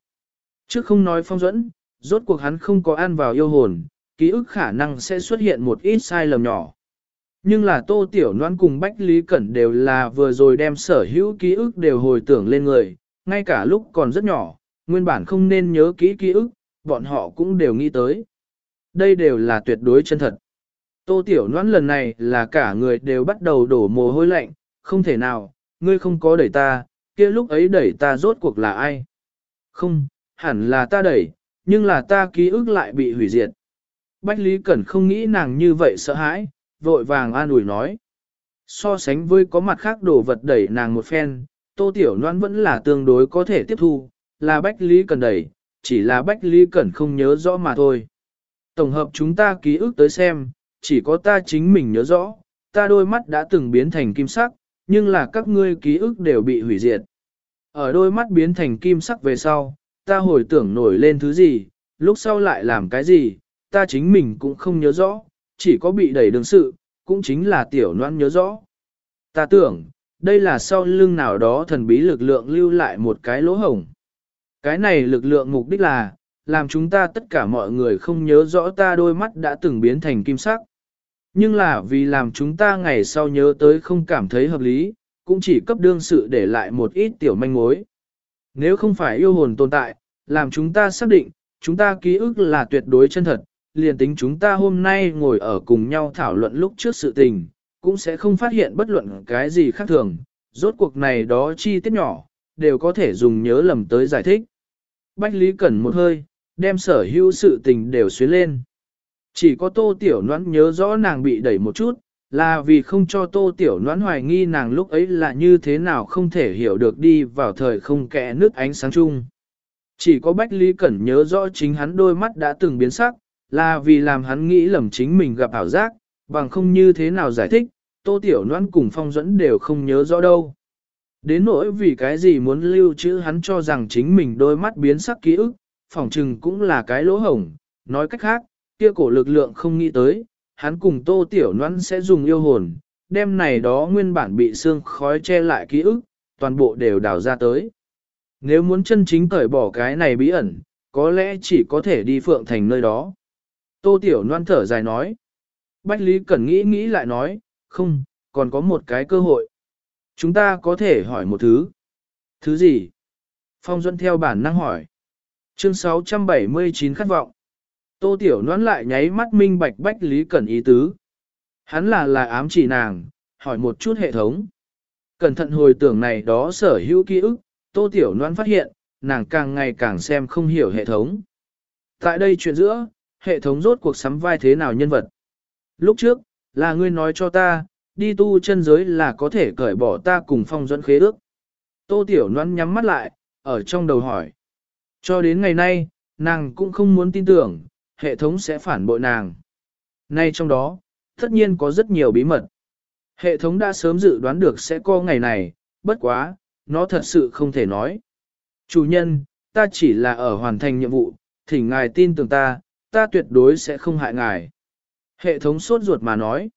Trước không nói Phong Duẫn, rốt cuộc hắn không có ăn vào yêu hồn, ký ức khả năng sẽ xuất hiện một ít sai lầm nhỏ. Nhưng là Tô Tiểu Loan cùng Bách Lý Cẩn đều là vừa rồi đem sở hữu ký ức đều hồi tưởng lên người, ngay cả lúc còn rất nhỏ, nguyên bản không nên nhớ kỹ ký ức, bọn họ cũng đều nghĩ tới. Đây đều là tuyệt đối chân thật. Tô Tiểu Loan lần này là cả người đều bắt đầu đổ mồ hôi lạnh, không thể nào, ngươi không có đẩy ta, kia lúc ấy đẩy ta rốt cuộc là ai? Không, hẳn là ta đẩy, nhưng là ta ký ức lại bị hủy diệt. Bách Lý Cẩn không nghĩ nàng như vậy sợ hãi, vội vàng an ủi nói. So sánh với có mặt khác đồ vật đẩy nàng một phen, Tô Tiểu Loan vẫn là tương đối có thể tiếp thu, là Bách Lý Cẩn đẩy, chỉ là Bách Lý Cẩn không nhớ rõ mà thôi. Tổng hợp chúng ta ký ức tới xem, chỉ có ta chính mình nhớ rõ, ta đôi mắt đã từng biến thành kim sắc, nhưng là các ngươi ký ức đều bị hủy diệt. Ở đôi mắt biến thành kim sắc về sau, ta hồi tưởng nổi lên thứ gì, lúc sau lại làm cái gì, ta chính mình cũng không nhớ rõ, chỉ có bị đẩy đường sự, cũng chính là tiểu noan nhớ rõ. Ta tưởng, đây là sau lưng nào đó thần bí lực lượng lưu lại một cái lỗ hổng. Cái này lực lượng mục đích là, làm chúng ta tất cả mọi người không nhớ rõ ta đôi mắt đã từng biến thành kim sắc. Nhưng là vì làm chúng ta ngày sau nhớ tới không cảm thấy hợp lý, cũng chỉ cấp đương sự để lại một ít tiểu manh mối. Nếu không phải yêu hồn tồn tại, làm chúng ta xác định, chúng ta ký ức là tuyệt đối chân thật, liền tính chúng ta hôm nay ngồi ở cùng nhau thảo luận lúc trước sự tình, cũng sẽ không phát hiện bất luận cái gì khác thường, rốt cuộc này đó chi tiết nhỏ, đều có thể dùng nhớ lầm tới giải thích. Bách Lý Cẩn một hơi, đem sở hữu sự tình đều xuyến lên. Chỉ có tô tiểu noãn nhớ rõ nàng bị đẩy một chút, là vì không cho tô tiểu noãn hoài nghi nàng lúc ấy là như thế nào không thể hiểu được đi vào thời không kẽ nước ánh sáng chung. Chỉ có Bách Lý Cẩn nhớ rõ chính hắn đôi mắt đã từng biến sắc, là vì làm hắn nghĩ lầm chính mình gặp ảo giác, bằng không như thế nào giải thích, tô tiểu noãn cùng phong dẫn đều không nhớ rõ đâu. Đến nỗi vì cái gì muốn lưu trữ hắn cho rằng chính mình đôi mắt biến sắc ký ức, phỏng trừng cũng là cái lỗ hổng, nói cách khác, kia cổ lực lượng không nghĩ tới, hắn cùng tô tiểu noãn sẽ dùng yêu hồn, đem này đó nguyên bản bị xương khói che lại ký ức, toàn bộ đều đào ra tới. Nếu muốn chân chính cởi bỏ cái này bí ẩn, có lẽ chỉ có thể đi phượng thành nơi đó. Tô tiểu Loan thở dài nói. Bách Lý Cẩn nghĩ nghĩ lại nói, không, còn có một cái cơ hội. Chúng ta có thể hỏi một thứ. Thứ gì? Phong Duân theo bản năng hỏi. Chương 679 khát vọng. Tô Tiểu Loan lại nháy mắt minh bạch Bách Lý Cẩn ý tứ. Hắn là là ám chỉ nàng, hỏi một chút hệ thống. Cẩn thận hồi tưởng này đó sở hữu ký ức, Tô Tiểu Loan phát hiện, nàng càng ngày càng xem không hiểu hệ thống. Tại đây chuyện giữa, hệ thống rốt cuộc sắm vai thế nào nhân vật. Lúc trước, là ngươi nói cho ta, đi tu chân giới là có thể cởi bỏ ta cùng phong dẫn khế ước. Tô Tiểu Loan nhắm mắt lại, ở trong đầu hỏi. Cho đến ngày nay, nàng cũng không muốn tin tưởng, hệ thống sẽ phản bội nàng. Nay trong đó, tất nhiên có rất nhiều bí mật. Hệ thống đã sớm dự đoán được sẽ có ngày này, bất quá, nó thật sự không thể nói. Chủ nhân, ta chỉ là ở hoàn thành nhiệm vụ, thỉnh ngài tin tưởng ta, ta tuyệt đối sẽ không hại ngài. Hệ thống sốt ruột mà nói.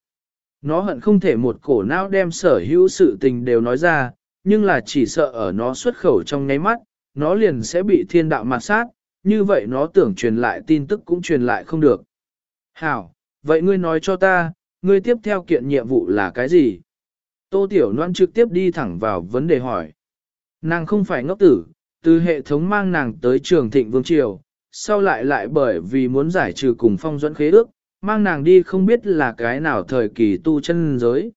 Nó hận không thể một cổ não đem sở hữu sự tình đều nói ra, nhưng là chỉ sợ ở nó xuất khẩu trong nháy mắt, nó liền sẽ bị thiên đạo mạt sát, như vậy nó tưởng truyền lại tin tức cũng truyền lại không được. Hảo, vậy ngươi nói cho ta, ngươi tiếp theo kiện nhiệm vụ là cái gì? Tô Tiểu Loan trực tiếp đi thẳng vào vấn đề hỏi. Nàng không phải ngốc tử, từ hệ thống mang nàng tới trường thịnh vương triều, sau lại lại bởi vì muốn giải trừ cùng phong dẫn khế ước, mang nàng đi không biết là cái nào thời kỳ tu chân giới.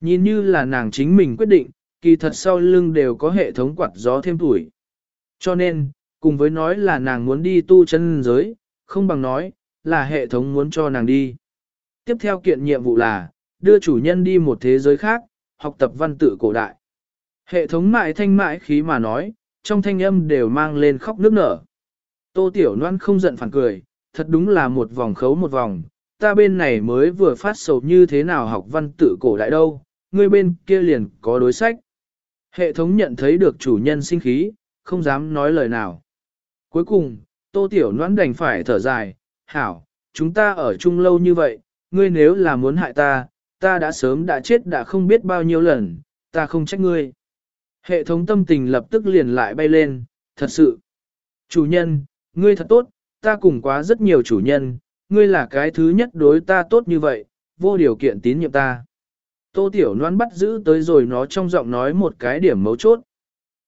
Nhìn như là nàng chính mình quyết định, kỳ thật sau lưng đều có hệ thống quạt gió thêm tuổi. Cho nên, cùng với nói là nàng muốn đi tu chân giới, không bằng nói, là hệ thống muốn cho nàng đi. Tiếp theo kiện nhiệm vụ là, đưa chủ nhân đi một thế giới khác, học tập văn tự cổ đại. Hệ thống mại thanh mại khí mà nói, trong thanh âm đều mang lên khóc nước nở. Tô Tiểu Loan không giận phản cười, thật đúng là một vòng khấu một vòng, ta bên này mới vừa phát sầu như thế nào học văn tự cổ đại đâu, ngươi bên kia liền có đối sách. Hệ thống nhận thấy được chủ nhân sinh khí, không dám nói lời nào. Cuối cùng, Tô Tiểu noãn đành phải thở dài, hảo, chúng ta ở chung lâu như vậy, ngươi nếu là muốn hại ta, ta đã sớm đã chết đã không biết bao nhiêu lần, ta không trách ngươi. Hệ thống tâm tình lập tức liền lại bay lên, thật sự. Chủ nhân, ngươi thật tốt, ta cùng quá rất nhiều chủ nhân, ngươi là cái thứ nhất đối ta tốt như vậy, vô điều kiện tín nhiệm ta. Tô Tiểu Loan bắt giữ tới rồi nó trong giọng nói một cái điểm mấu chốt.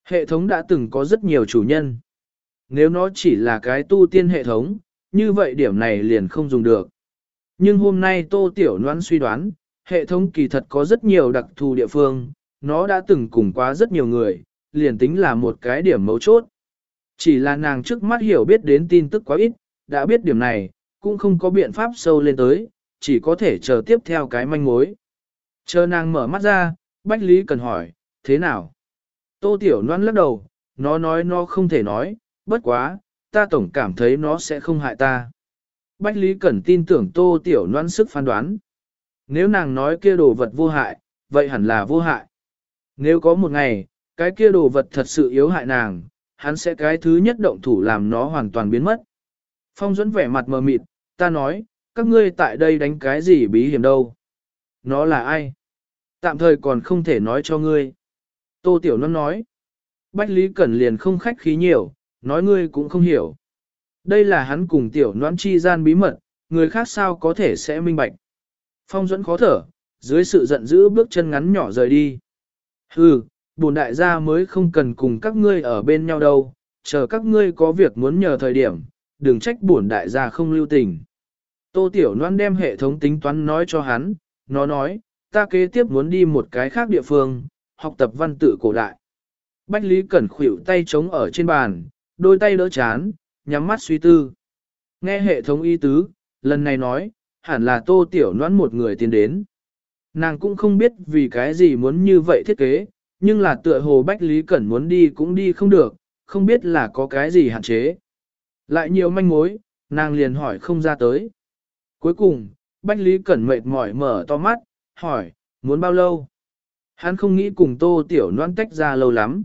Hệ thống đã từng có rất nhiều chủ nhân. Nếu nó chỉ là cái tu tiên hệ thống, như vậy điểm này liền không dùng được. Nhưng hôm nay Tô Tiểu Loan suy đoán, hệ thống kỳ thật có rất nhiều đặc thù địa phương, nó đã từng cùng quá rất nhiều người, liền tính là một cái điểm mấu chốt. Chỉ là nàng trước mắt hiểu biết đến tin tức quá ít, đã biết điểm này, cũng không có biện pháp sâu lên tới, chỉ có thể chờ tiếp theo cái manh mối. Chờ nàng mở mắt ra, Bách Lý cần hỏi, thế nào? Tô Tiểu Loan lắc đầu, nó nói nó không thể nói, bất quá, ta tổng cảm thấy nó sẽ không hại ta. Bách Lý Cẩn tin tưởng Tô Tiểu Loan sức phán đoán. Nếu nàng nói kia đồ vật vô hại, vậy hẳn là vô hại. Nếu có một ngày, cái kia đồ vật thật sự yếu hại nàng, hắn sẽ cái thứ nhất động thủ làm nó hoàn toàn biến mất. Phong dẫn vẻ mặt mờ mịt, ta nói, các ngươi tại đây đánh cái gì bí hiểm đâu. Nó là ai? Tạm thời còn không thể nói cho ngươi. Tô Tiểu Loan nói. Bách Lý Cẩn liền không khách khí nhiều, nói ngươi cũng không hiểu. Đây là hắn cùng Tiểu noãn chi gian bí mật, người khác sao có thể sẽ minh bạch. Phong dẫn khó thở, dưới sự giận dữ bước chân ngắn nhỏ rời đi. Hừ, bổn đại gia mới không cần cùng các ngươi ở bên nhau đâu, chờ các ngươi có việc muốn nhờ thời điểm, đừng trách bổn đại gia không lưu tình. Tô Tiểu Loan đem hệ thống tính toán nói cho hắn, nó nói, ta kế tiếp muốn đi một cái khác địa phương, học tập văn tự cổ đại. Bách Lý Cẩn khuỷu tay chống ở trên bàn, đôi tay đỡ chán, nhắm mắt suy tư. Nghe hệ thống y tứ, lần này nói, hẳn là Tô Tiểu noãn một người tiến đến. Nàng cũng không biết vì cái gì muốn như vậy thiết kế, nhưng là tựa hồ Bách Lý Cẩn muốn đi cũng đi không được, không biết là có cái gì hạn chế. Lại nhiều manh mối, nàng liền hỏi không ra tới. Cuối cùng, Bách Lý Cẩn mệt mỏi mở to mắt, hỏi, muốn bao lâu? Hắn không nghĩ cùng Tô Tiểu noan tách ra lâu lắm.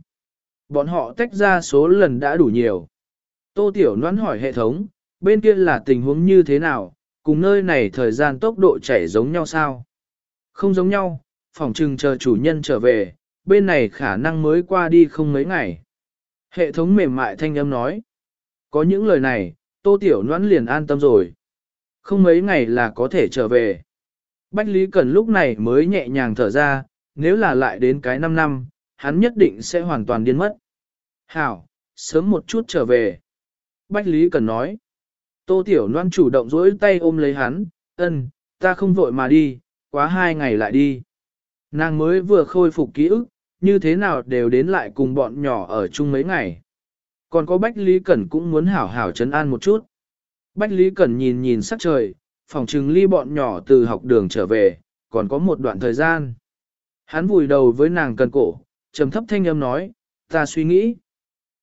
Bọn họ tách ra số lần đã đủ nhiều. Tô Tiểu Loan hỏi hệ thống, bên kia là tình huống như thế nào, cùng nơi này thời gian tốc độ chảy giống nhau sao? Không giống nhau, phòng trừng chờ chủ nhân trở về, bên này khả năng mới qua đi không mấy ngày. Hệ thống mềm mại thanh âm nói. Có những lời này, tô tiểu noãn liền an tâm rồi. Không mấy ngày là có thể trở về. Bách Lý Cần lúc này mới nhẹ nhàng thở ra, nếu là lại đến cái 5 năm, hắn nhất định sẽ hoàn toàn điên mất. Hảo, sớm một chút trở về. Bách Lý Cần nói. Tô Tiểu Loan chủ động dỗi tay ôm lấy hắn, ân, ta không vội mà đi, quá hai ngày lại đi. Nàng mới vừa khôi phục ký ức, như thế nào đều đến lại cùng bọn nhỏ ở chung mấy ngày. Còn có Bách Lý Cẩn cũng muốn hảo hảo chấn an một chút. Bách Lý Cẩn nhìn nhìn sắc trời, phòng trừng ly bọn nhỏ từ học đường trở về, còn có một đoạn thời gian. Hắn vùi đầu với nàng cần cổ, trầm thấp thanh âm nói, ta suy nghĩ.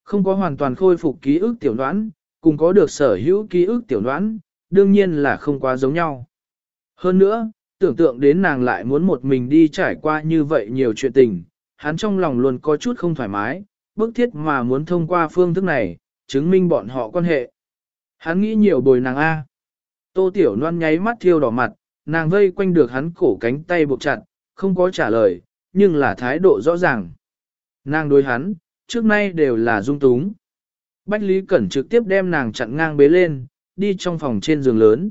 Không có hoàn toàn khôi phục ký ức tiểu đoán, cùng có được sở hữu ký ức tiểu đoán, đương nhiên là không quá giống nhau. Hơn nữa, tưởng tượng đến nàng lại muốn một mình đi trải qua như vậy nhiều chuyện tình, hắn trong lòng luôn có chút không thoải mái, bức thiết mà muốn thông qua phương thức này, chứng minh bọn họ quan hệ. Hắn nghĩ nhiều bồi nàng A. Tô Tiểu Loan nháy mắt thiêu đỏ mặt, nàng vây quanh được hắn cổ cánh tay buộc chặt, không có trả lời, nhưng là thái độ rõ ràng. Nàng đối hắn, trước nay đều là dung túng. Bách Lý Cẩn trực tiếp đem nàng chặn ngang bế lên, đi trong phòng trên giường lớn.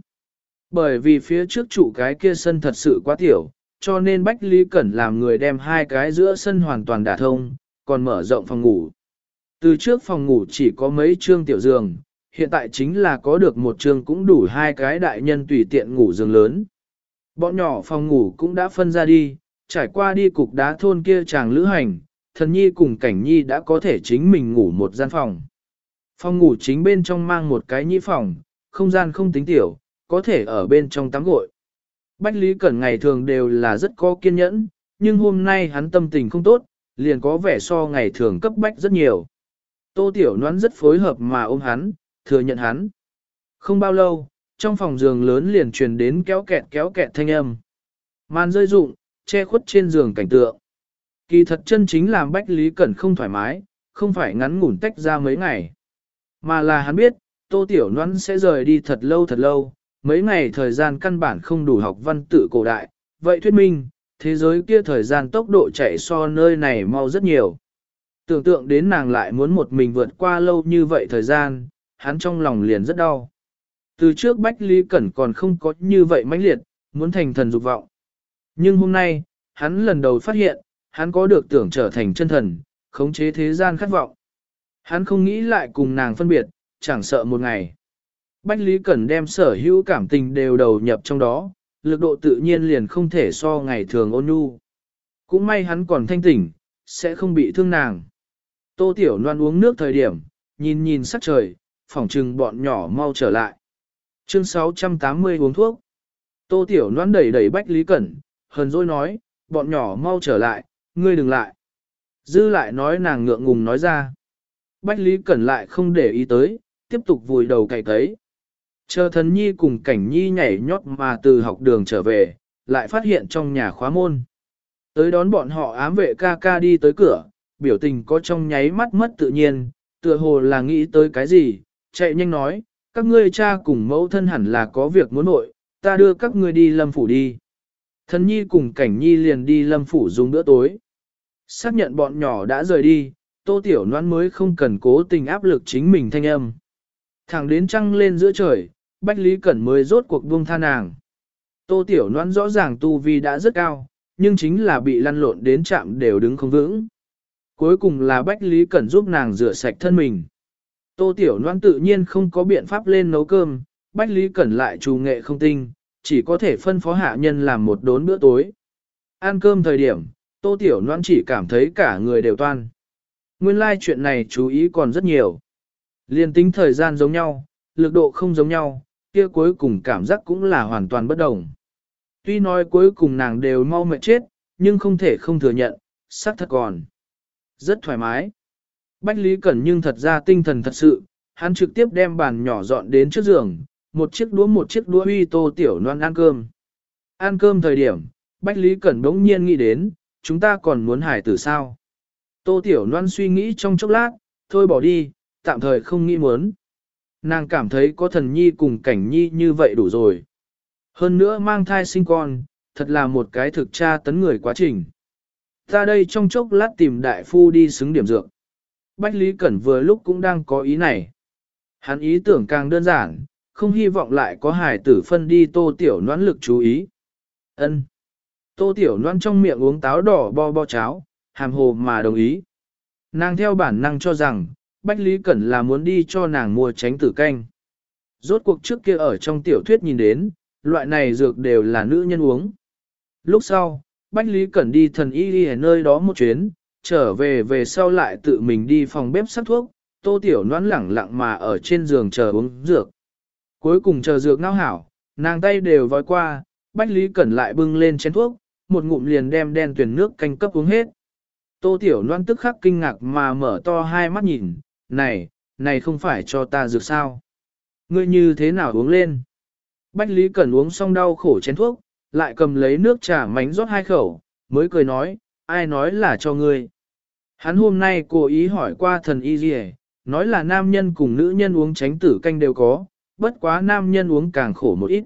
Bởi vì phía trước trụ cái kia sân thật sự quá tiểu, cho nên Bách Lý Cẩn làm người đem hai cái giữa sân hoàn toàn đả thông, còn mở rộng phòng ngủ. Từ trước phòng ngủ chỉ có mấy trương tiểu giường, hiện tại chính là có được một trương cũng đủ hai cái đại nhân tùy tiện ngủ giường lớn. Bọn nhỏ phòng ngủ cũng đã phân ra đi, trải qua đi cục đá thôn kia chàng lữ hành, thần nhi cùng cảnh nhi đã có thể chính mình ngủ một gian phòng. Phòng ngủ chính bên trong mang một cái nhĩ phòng, không gian không tính tiểu, có thể ở bên trong tắm gội. Bách Lý Cẩn ngày thường đều là rất có kiên nhẫn, nhưng hôm nay hắn tâm tình không tốt, liền có vẻ so ngày thường cấp bách rất nhiều. Tô Tiểu Noãn rất phối hợp mà ôm hắn, thừa nhận hắn. Không bao lâu, trong phòng giường lớn liền truyền đến kéo kẹt kéo kẹt thanh âm. Màn rơi rụng, che khuất trên giường cảnh tượng. Kỳ thật chân chính làm Bách Lý Cẩn không thoải mái, không phải ngắn ngủn tách ra mấy ngày. Mà là hắn biết, Tô Tiểu Loan sẽ rời đi thật lâu thật lâu, mấy ngày thời gian căn bản không đủ học văn tự cổ đại. Vậy thuyết minh, thế giới kia thời gian tốc độ chạy so nơi này mau rất nhiều. Tưởng tượng đến nàng lại muốn một mình vượt qua lâu như vậy thời gian, hắn trong lòng liền rất đau. Từ trước Bách Lý Cẩn còn không có như vậy mãnh liệt, muốn thành thần dục vọng. Nhưng hôm nay, hắn lần đầu phát hiện, hắn có được tưởng trở thành chân thần, khống chế thế gian khát vọng. Hắn không nghĩ lại cùng nàng phân biệt, chẳng sợ một ngày. Bách Lý Cẩn đem sở hữu cảm tình đều đầu nhập trong đó, lực độ tự nhiên liền không thể so ngày thường ôn nhu. Cũng may hắn còn thanh tỉnh, sẽ không bị thương nàng. Tô Tiểu Loan uống nước thời điểm, nhìn nhìn sắc trời, phỏng trừng bọn nhỏ mau trở lại. Chương 680 uống thuốc. Tô Tiểu Loan đẩy đẩy Bách Lý Cẩn, hờn dỗi nói, bọn nhỏ mau trở lại, ngươi đừng lại. Dư lại nói nàng ngượng ngùng nói ra. Bách Lý Cẩn lại không để ý tới, tiếp tục vùi đầu cày cấy. Chờ thần nhi cùng cảnh nhi nhảy nhót mà từ học đường trở về, lại phát hiện trong nhà khóa môn. Tới đón bọn họ ám vệ ca ca đi tới cửa, biểu tình có trong nháy mắt mất tự nhiên, tựa hồ là nghĩ tới cái gì, chạy nhanh nói, các ngươi cha cùng mẫu thân hẳn là có việc muốn nội, ta đưa các ngươi đi lâm phủ đi. Thần nhi cùng cảnh nhi liền đi lâm phủ dùng bữa tối. Xác nhận bọn nhỏ đã rời đi, tô tiểu noan mới không cần cố tình áp lực chính mình thanh âm. Thẳng đến trăng lên giữa trời, Bách Lý Cẩn mới rốt cuộc buông tha nàng. Tô tiểu noan rõ ràng tu vi đã rất cao, nhưng chính là bị lăn lộn đến chạm đều đứng không vững. Cuối cùng là Bách Lý Cẩn giúp nàng rửa sạch thân mình. Tô Tiểu Loan tự nhiên không có biện pháp lên nấu cơm, Bách Lý Cẩn lại trù nghệ không tinh, chỉ có thể phân phó hạ nhân làm một đốn bữa tối. Ăn cơm thời điểm, Tô Tiểu noan chỉ cảm thấy cả người đều toan. Nguyên lai like chuyện này chú ý còn rất nhiều. Liên tính thời gian giống nhau, lực độ không giống nhau, kia cuối cùng cảm giác cũng là hoàn toàn bất đồng. Tuy nói cuối cùng nàng đều mau mệt chết, nhưng không thể không thừa nhận, sắc thật còn. Rất thoải mái. Bách Lý Cẩn nhưng thật ra tinh thần thật sự, hắn trực tiếp đem bàn nhỏ dọn đến trước giường, một chiếc đũa một chiếc đũa uy tô tiểu Loan ăn cơm. Ăn cơm thời điểm, Bách Lý Cẩn đống nhiên nghĩ đến, chúng ta còn muốn hải tử sao? Tô tiểu Loan suy nghĩ trong chốc lát, thôi bỏ đi, tạm thời không nghĩ muốn. Nàng cảm thấy có thần nhi cùng cảnh nhi như vậy đủ rồi. Hơn nữa mang thai sinh con, thật là một cái thực tra tấn người quá trình. Ta đây trong chốc lát tìm đại phu đi xứng điểm dược. Bách Lý Cẩn vừa lúc cũng đang có ý này. Hắn ý tưởng càng đơn giản, không hy vọng lại có hài tử phân đi tô tiểu noãn lực chú ý. ân Tô tiểu noãn trong miệng uống táo đỏ bo bo cháo, hàm hồ mà đồng ý. Nàng theo bản năng cho rằng, Bách Lý Cẩn là muốn đi cho nàng mua tránh tử canh. Rốt cuộc trước kia ở trong tiểu thuyết nhìn đến, loại này dược đều là nữ nhân uống. Lúc sau, Bách Lý Cẩn đi thần y đi ở nơi đó một chuyến, trở về về sau lại tự mình đi phòng bếp sắc thuốc, tô tiểu noãn lẳng lặng mà ở trên giường chờ uống dược. Cuối cùng chờ dược ngao hảo, nàng tay đều vói qua, Bách Lý Cẩn lại bưng lên chén thuốc, một ngụm liền đem đen tuyển nước canh cấp uống hết. Tô tiểu Loan tức khắc kinh ngạc mà mở to hai mắt nhìn, này, này không phải cho ta dược sao? Ngươi như thế nào uống lên? Bách Lý Cẩn uống xong đau khổ chén thuốc, lại cầm lấy nước trà mánh rót hai khẩu, mới cười nói, ai nói là cho ngươi. Hắn hôm nay cố ý hỏi qua thần y gì nói là nam nhân cùng nữ nhân uống tránh tử canh đều có, bất quá nam nhân uống càng khổ một ít.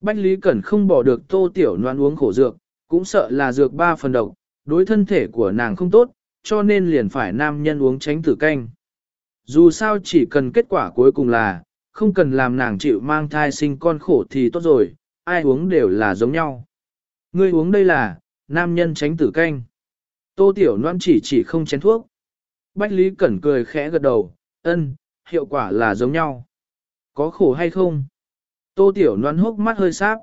Bách Lý Cẩn không bỏ được tô tiểu noan uống khổ dược, cũng sợ là dược ba phần độc, đối thân thể của nàng không tốt, cho nên liền phải nam nhân uống tránh tử canh. Dù sao chỉ cần kết quả cuối cùng là, không cần làm nàng chịu mang thai sinh con khổ thì tốt rồi, ai uống đều là giống nhau. Ngươi uống đây là, nam nhân tránh tử canh. Tô Tiểu Loan chỉ chỉ không chén thuốc. Bách Lý Cẩn cười khẽ gật đầu, ân, hiệu quả là giống nhau. Có khổ hay không? Tô Tiểu Loan hốc mắt hơi sáp.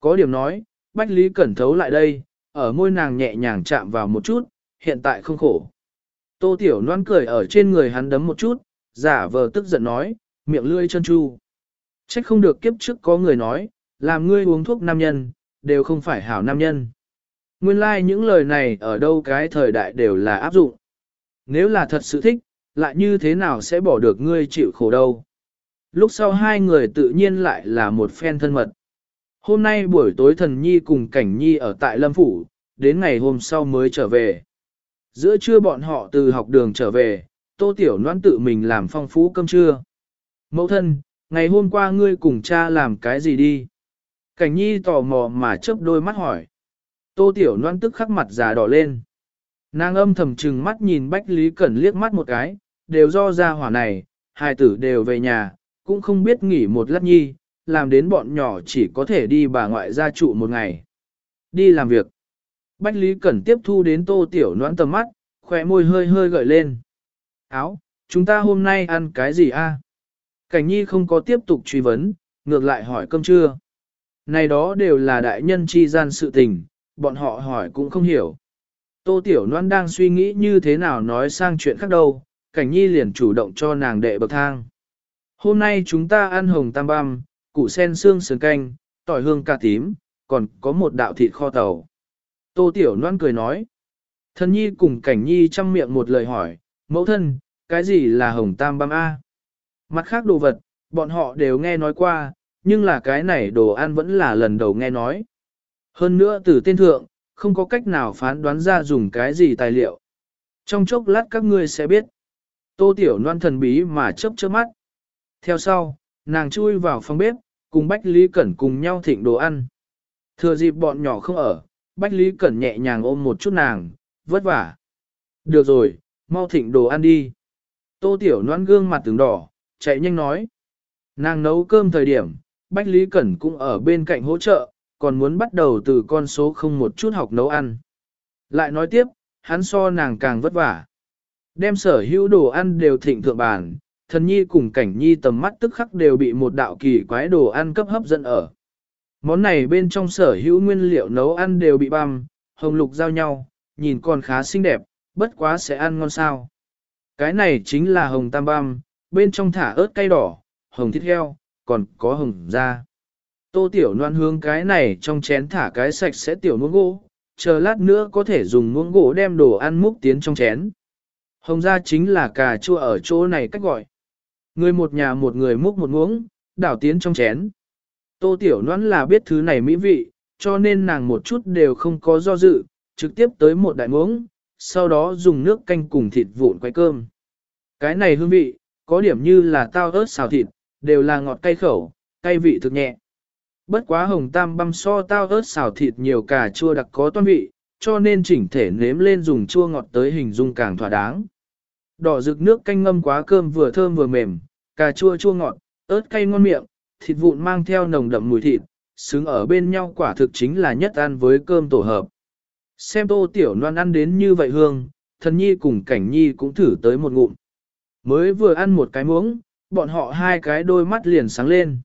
Có điểm nói, Bách Lý Cẩn thấu lại đây, ở môi nàng nhẹ nhàng chạm vào một chút, hiện tại không khổ. Tô Tiểu Loan cười ở trên người hắn đấm một chút, giả vờ tức giận nói, miệng lươi chân chu. Trách không được kiếp trước có người nói, làm ngươi uống thuốc nam nhân, đều không phải hảo nam nhân. Nguyên lai like những lời này ở đâu cái thời đại đều là áp dụng. Nếu là thật sự thích, lại như thế nào sẽ bỏ được ngươi chịu khổ đâu. Lúc sau hai người tự nhiên lại là một phen thân mật. Hôm nay buổi tối thần nhi cùng cảnh nhi ở tại Lâm Phủ, đến ngày hôm sau mới trở về. Giữa trưa bọn họ từ học đường trở về, tô tiểu noan tự mình làm phong phú cơm trưa. Mẫu thân, ngày hôm qua ngươi cùng cha làm cái gì đi? Cảnh nhi tò mò mà chớp đôi mắt hỏi. Tô tiểu noan tức khắc mặt già đỏ lên. Nàng âm thầm trừng mắt nhìn Bách Lý Cẩn liếc mắt một cái, đều do ra hỏa này, hai tử đều về nhà, cũng không biết nghỉ một lát nhi, làm đến bọn nhỏ chỉ có thể đi bà ngoại gia trụ một ngày. Đi làm việc. Bách Lý Cẩn tiếp thu đến tô tiểu noãn tầm mắt, khỏe môi hơi hơi gợi lên. Áo, chúng ta hôm nay ăn cái gì a? Cảnh nhi không có tiếp tục truy vấn, ngược lại hỏi cơm trưa. Này đó đều là đại nhân chi gian sự tình, bọn họ hỏi cũng không hiểu. Tô Tiểu Loan đang suy nghĩ như thế nào nói sang chuyện khác đâu, cảnh nhi liền chủ động cho nàng đệ bậc thang. Hôm nay chúng ta ăn hồng tam băm, củ sen xương sườn canh, tỏi hương cà tím, còn có một đạo thịt kho tàu. Tô Tiểu Loan cười nói. Thần nhi cùng cảnh nhi chăm miệng một lời hỏi, mẫu thân, cái gì là hồng tam băm A? Mặt khác đồ vật, bọn họ đều nghe nói qua, nhưng là cái này đồ ăn vẫn là lần đầu nghe nói. Hơn nữa từ tên thượng, không có cách nào phán đoán ra dùng cái gì tài liệu. Trong chốc lát các ngươi sẽ biết. Tô Tiểu Loan thần bí mà chớp chớp mắt. Theo sau, nàng chui vào phòng bếp, cùng Bách Lý Cẩn cùng nhau thịnh đồ ăn. Thừa dịp bọn nhỏ không ở, Bách Lý Cẩn nhẹ nhàng ôm một chút nàng, vất vả. Được rồi, mau thịnh đồ ăn đi. Tô Tiểu noan gương mặt từng đỏ, chạy nhanh nói. Nàng nấu cơm thời điểm, Bách Lý Cẩn cũng ở bên cạnh hỗ trợ, còn muốn bắt đầu từ con số không một chút học nấu ăn. Lại nói tiếp, hắn so nàng càng vất vả. Đem sở hữu đồ ăn đều thịnh thượng bàn, thần nhi cùng cảnh nhi tầm mắt tức khắc đều bị một đạo kỳ quái đồ ăn cấp hấp dẫn ở. Món này bên trong sở hữu nguyên liệu nấu ăn đều bị băm, hồng lục giao nhau, nhìn còn khá xinh đẹp, bất quá sẽ ăn ngon sao. Cái này chính là hồng tam băm, bên trong thả ớt cay đỏ, hồng thịt heo, còn có hồng da. Tô tiểu noan hướng cái này trong chén thả cái sạch sẽ tiểu nuông gỗ, chờ lát nữa có thể dùng muỗng gỗ đem đồ ăn múc tiến trong chén. Hồng da chính là cà chua ở chỗ này cách gọi. Người một nhà một người múc một muỗng, đảo tiến trong chén. Tô tiểu noan là biết thứ này mỹ vị, cho nên nàng một chút đều không có do dự, trực tiếp tới một đại muỗng, sau đó dùng nước canh cùng thịt vụn quay cơm. Cái này hương vị, có điểm như là tao ớt xào thịt, đều là ngọt cay khẩu, cay vị thực nhẹ. Bất quá hồng tam băm so tao ớt xào thịt nhiều cà chua đặc có toan vị, cho nên chỉnh thể nếm lên dùng chua ngọt tới hình dung càng thỏa đáng. Đỏ rực nước canh ngâm quá cơm vừa thơm vừa mềm, cà chua chua ngọt, ớt cay ngon miệng, thịt vụn mang theo nồng đậm mùi thịt, xứng ở bên nhau quả thực chính là nhất ăn với cơm tổ hợp. Xem tô tiểu loan ăn đến như vậy hương, thần nhi cùng cảnh nhi cũng thử tới một ngụm. Mới vừa ăn một cái muỗng, bọn họ hai cái đôi mắt liền sáng lên.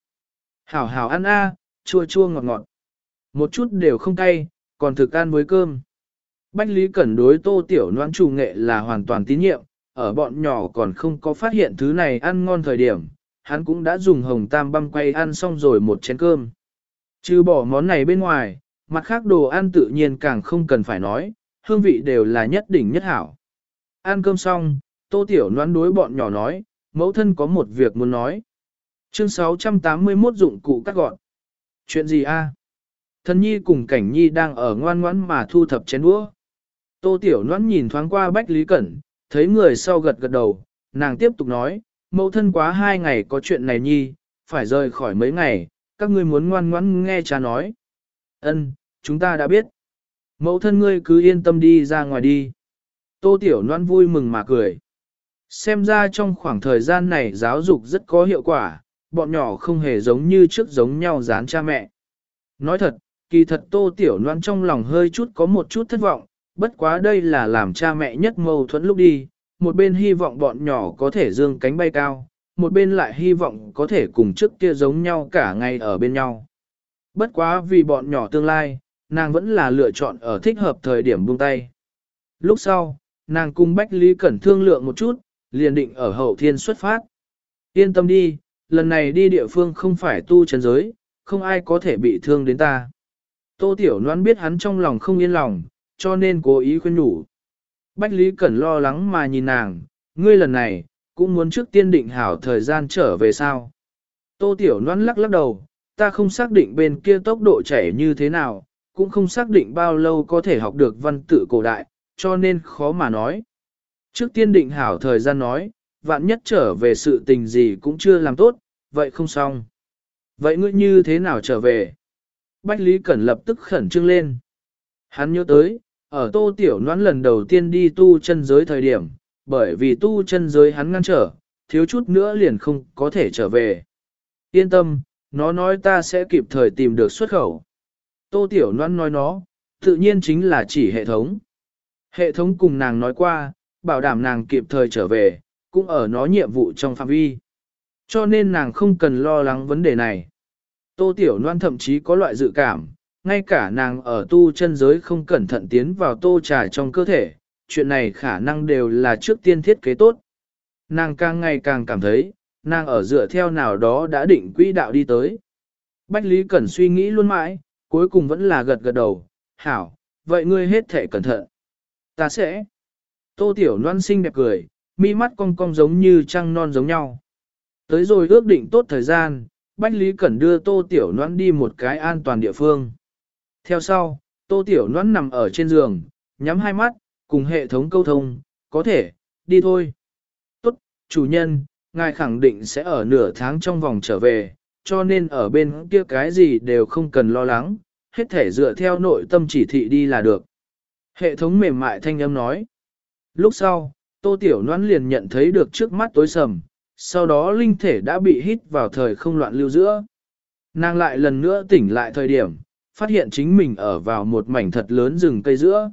Hảo hảo ăn a, chua chua ngọt ngọt. Một chút đều không cay, còn thực ăn với cơm. Bách Lý Cẩn đối tô tiểu noãn chủ nghệ là hoàn toàn tín nhiệm, ở bọn nhỏ còn không có phát hiện thứ này ăn ngon thời điểm, hắn cũng đã dùng hồng tam băm quay ăn xong rồi một chén cơm. Trừ bỏ món này bên ngoài, mặt khác đồ ăn tự nhiên càng không cần phải nói, hương vị đều là nhất đỉnh nhất hảo. Ăn cơm xong, tô tiểu noán đối bọn nhỏ nói, mẫu thân có một việc muốn nói. Chương 681 dụng cụ cắt gọn. Chuyện gì a? Thần nhi cùng cảnh nhi đang ở ngoan ngoãn mà thu thập chén đũa. Tô tiểu noãn nhìn thoáng qua Bách Lý Cẩn, thấy người sau gật gật đầu, nàng tiếp tục nói, mẫu thân quá hai ngày có chuyện này nhi, phải rời khỏi mấy ngày, các ngươi muốn ngoan ngoãn nghe cha nói. Ân, chúng ta đã biết. Mẫu thân ngươi cứ yên tâm đi ra ngoài đi. Tô Tiểu Loan vui mừng mà cười. Xem ra trong khoảng thời gian này giáo dục rất có hiệu quả, bọn nhỏ không hề giống như trước giống nhau dán cha mẹ. Nói thật, kỳ thật Tô Tiểu Loan trong lòng hơi chút có một chút thất vọng, bất quá đây là làm cha mẹ nhất mâu thuẫn lúc đi, một bên hy vọng bọn nhỏ có thể dương cánh bay cao, một bên lại hy vọng có thể cùng trước kia giống nhau cả ngày ở bên nhau. Bất quá vì bọn nhỏ tương lai, nàng vẫn là lựa chọn ở thích hợp thời điểm buông tay. Lúc sau, nàng cùng Bách Lý Cẩn thương lượng một chút, liền định ở hậu thiên xuất phát. Yên tâm đi, lần này đi địa phương không phải tu chân giới, không ai có thể bị thương đến ta. Tô Tiểu Loan biết hắn trong lòng không yên lòng, cho nên cố ý khuyên nhủ. Bách Lý Cẩn lo lắng mà nhìn nàng, ngươi lần này, cũng muốn trước tiên định hảo thời gian trở về sao. Tô Tiểu Loan lắc lắc đầu, ta không xác định bên kia tốc độ chảy như thế nào, cũng không xác định bao lâu có thể học được văn tự cổ đại, cho nên khó mà nói. Trước tiên định hảo thời gian nói, vạn nhất trở về sự tình gì cũng chưa làm tốt, vậy không xong. Vậy ngươi như thế nào trở về? Bách Lý Cẩn lập tức khẩn trương lên. Hắn nhớ tới, ở tô tiểu noãn lần đầu tiên đi tu chân giới thời điểm, bởi vì tu chân giới hắn ngăn trở, thiếu chút nữa liền không có thể trở về. Yên tâm, nó nói ta sẽ kịp thời tìm được xuất khẩu. Tô tiểu noãn nói nó, tự nhiên chính là chỉ hệ thống. Hệ thống cùng nàng nói qua, bảo đảm nàng kịp thời trở về, cũng ở nó nhiệm vụ trong phạm vi. Cho nên nàng không cần lo lắng vấn đề này. Tô Tiểu Loan thậm chí có loại dự cảm, ngay cả nàng ở tu chân giới không cẩn thận tiến vào tô trà trong cơ thể, chuyện này khả năng đều là trước tiên thiết kế tốt. Nàng càng ngày càng cảm thấy, nàng ở dựa theo nào đó đã định quỹ đạo đi tới. Bách Lý Cẩn suy nghĩ luôn mãi, cuối cùng vẫn là gật gật đầu, hảo, vậy ngươi hết thể cẩn thận. Ta sẽ. Tô Tiểu Loan xinh đẹp cười, mi mắt cong cong giống như trăng non giống nhau. Tới rồi ước định tốt thời gian, Bách Lý Cẩn đưa Tô Tiểu Loan đi một cái an toàn địa phương. Theo sau, Tô Tiểu Loan nằm ở trên giường, nhắm hai mắt, cùng hệ thống câu thông, có thể, đi thôi. Tốt, chủ nhân, ngài khẳng định sẽ ở nửa tháng trong vòng trở về, cho nên ở bên kia cái gì đều không cần lo lắng, hết thể dựa theo nội tâm chỉ thị đi là được. Hệ thống mềm mại thanh âm nói. Lúc sau, Tô Tiểu Loan liền nhận thấy được trước mắt tối sầm, sau đó linh thể đã bị hít vào thời không loạn lưu giữa. Nàng lại lần nữa tỉnh lại thời điểm, phát hiện chính mình ở vào một mảnh thật lớn rừng cây giữa.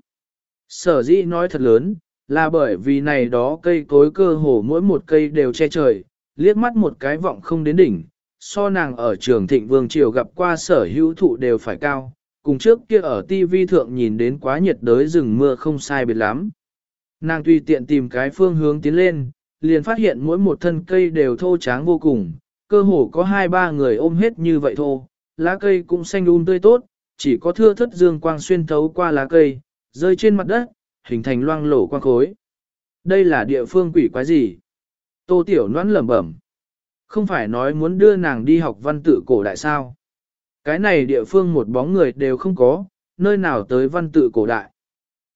Sở dĩ nói thật lớn, là bởi vì này đó cây cối cơ hồ mỗi một cây đều che trời, liếc mắt một cái vọng không đến đỉnh, so nàng ở trường thịnh vương triều gặp qua sở hữu thụ đều phải cao, cùng trước kia ở TV thượng nhìn đến quá nhiệt đới rừng mưa không sai biệt lắm. Nàng tùy tiện tìm cái phương hướng tiến lên, liền phát hiện mỗi một thân cây đều thô tráng vô cùng, cơ hồ có hai ba người ôm hết như vậy thô, lá cây cũng xanh um tươi tốt, chỉ có thưa thất dương quang xuyên thấu qua lá cây, rơi trên mặt đất, hình thành loang lổ quang khối. Đây là địa phương quỷ quái gì? Tô Tiểu Noãn lẩm bẩm. Không phải nói muốn đưa nàng đi học văn tự cổ đại sao? Cái này địa phương một bóng người đều không có, nơi nào tới văn tự cổ đại.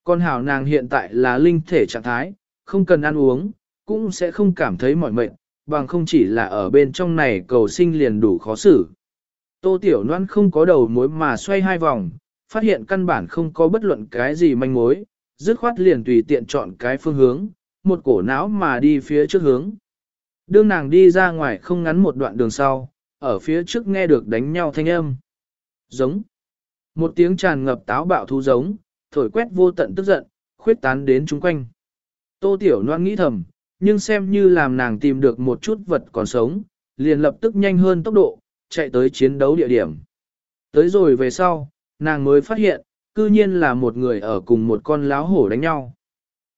Con hảo nàng hiện tại là linh thể trạng thái, không cần ăn uống, cũng sẽ không cảm thấy mỏi mệt, bằng không chỉ là ở bên trong này cầu sinh liền đủ khó xử. Tô Tiểu Loan không có đầu mối mà xoay hai vòng, phát hiện căn bản không có bất luận cái gì manh mối, dứt khoát liền tùy tiện chọn cái phương hướng, một cổ não mà đi phía trước hướng. Đương nàng đi ra ngoài không ngắn một đoạn đường sau, ở phía trước nghe được đánh nhau thanh âm. Giống. Một tiếng tràn ngập táo bạo thu giống, thổi quét vô tận tức giận, khuyết tán đến chung quanh. Tô Tiểu Loan nghĩ thầm, nhưng xem như làm nàng tìm được một chút vật còn sống, liền lập tức nhanh hơn tốc độ, chạy tới chiến đấu địa điểm. Tới rồi về sau, nàng mới phát hiện, cư nhiên là một người ở cùng một con láo hổ đánh nhau.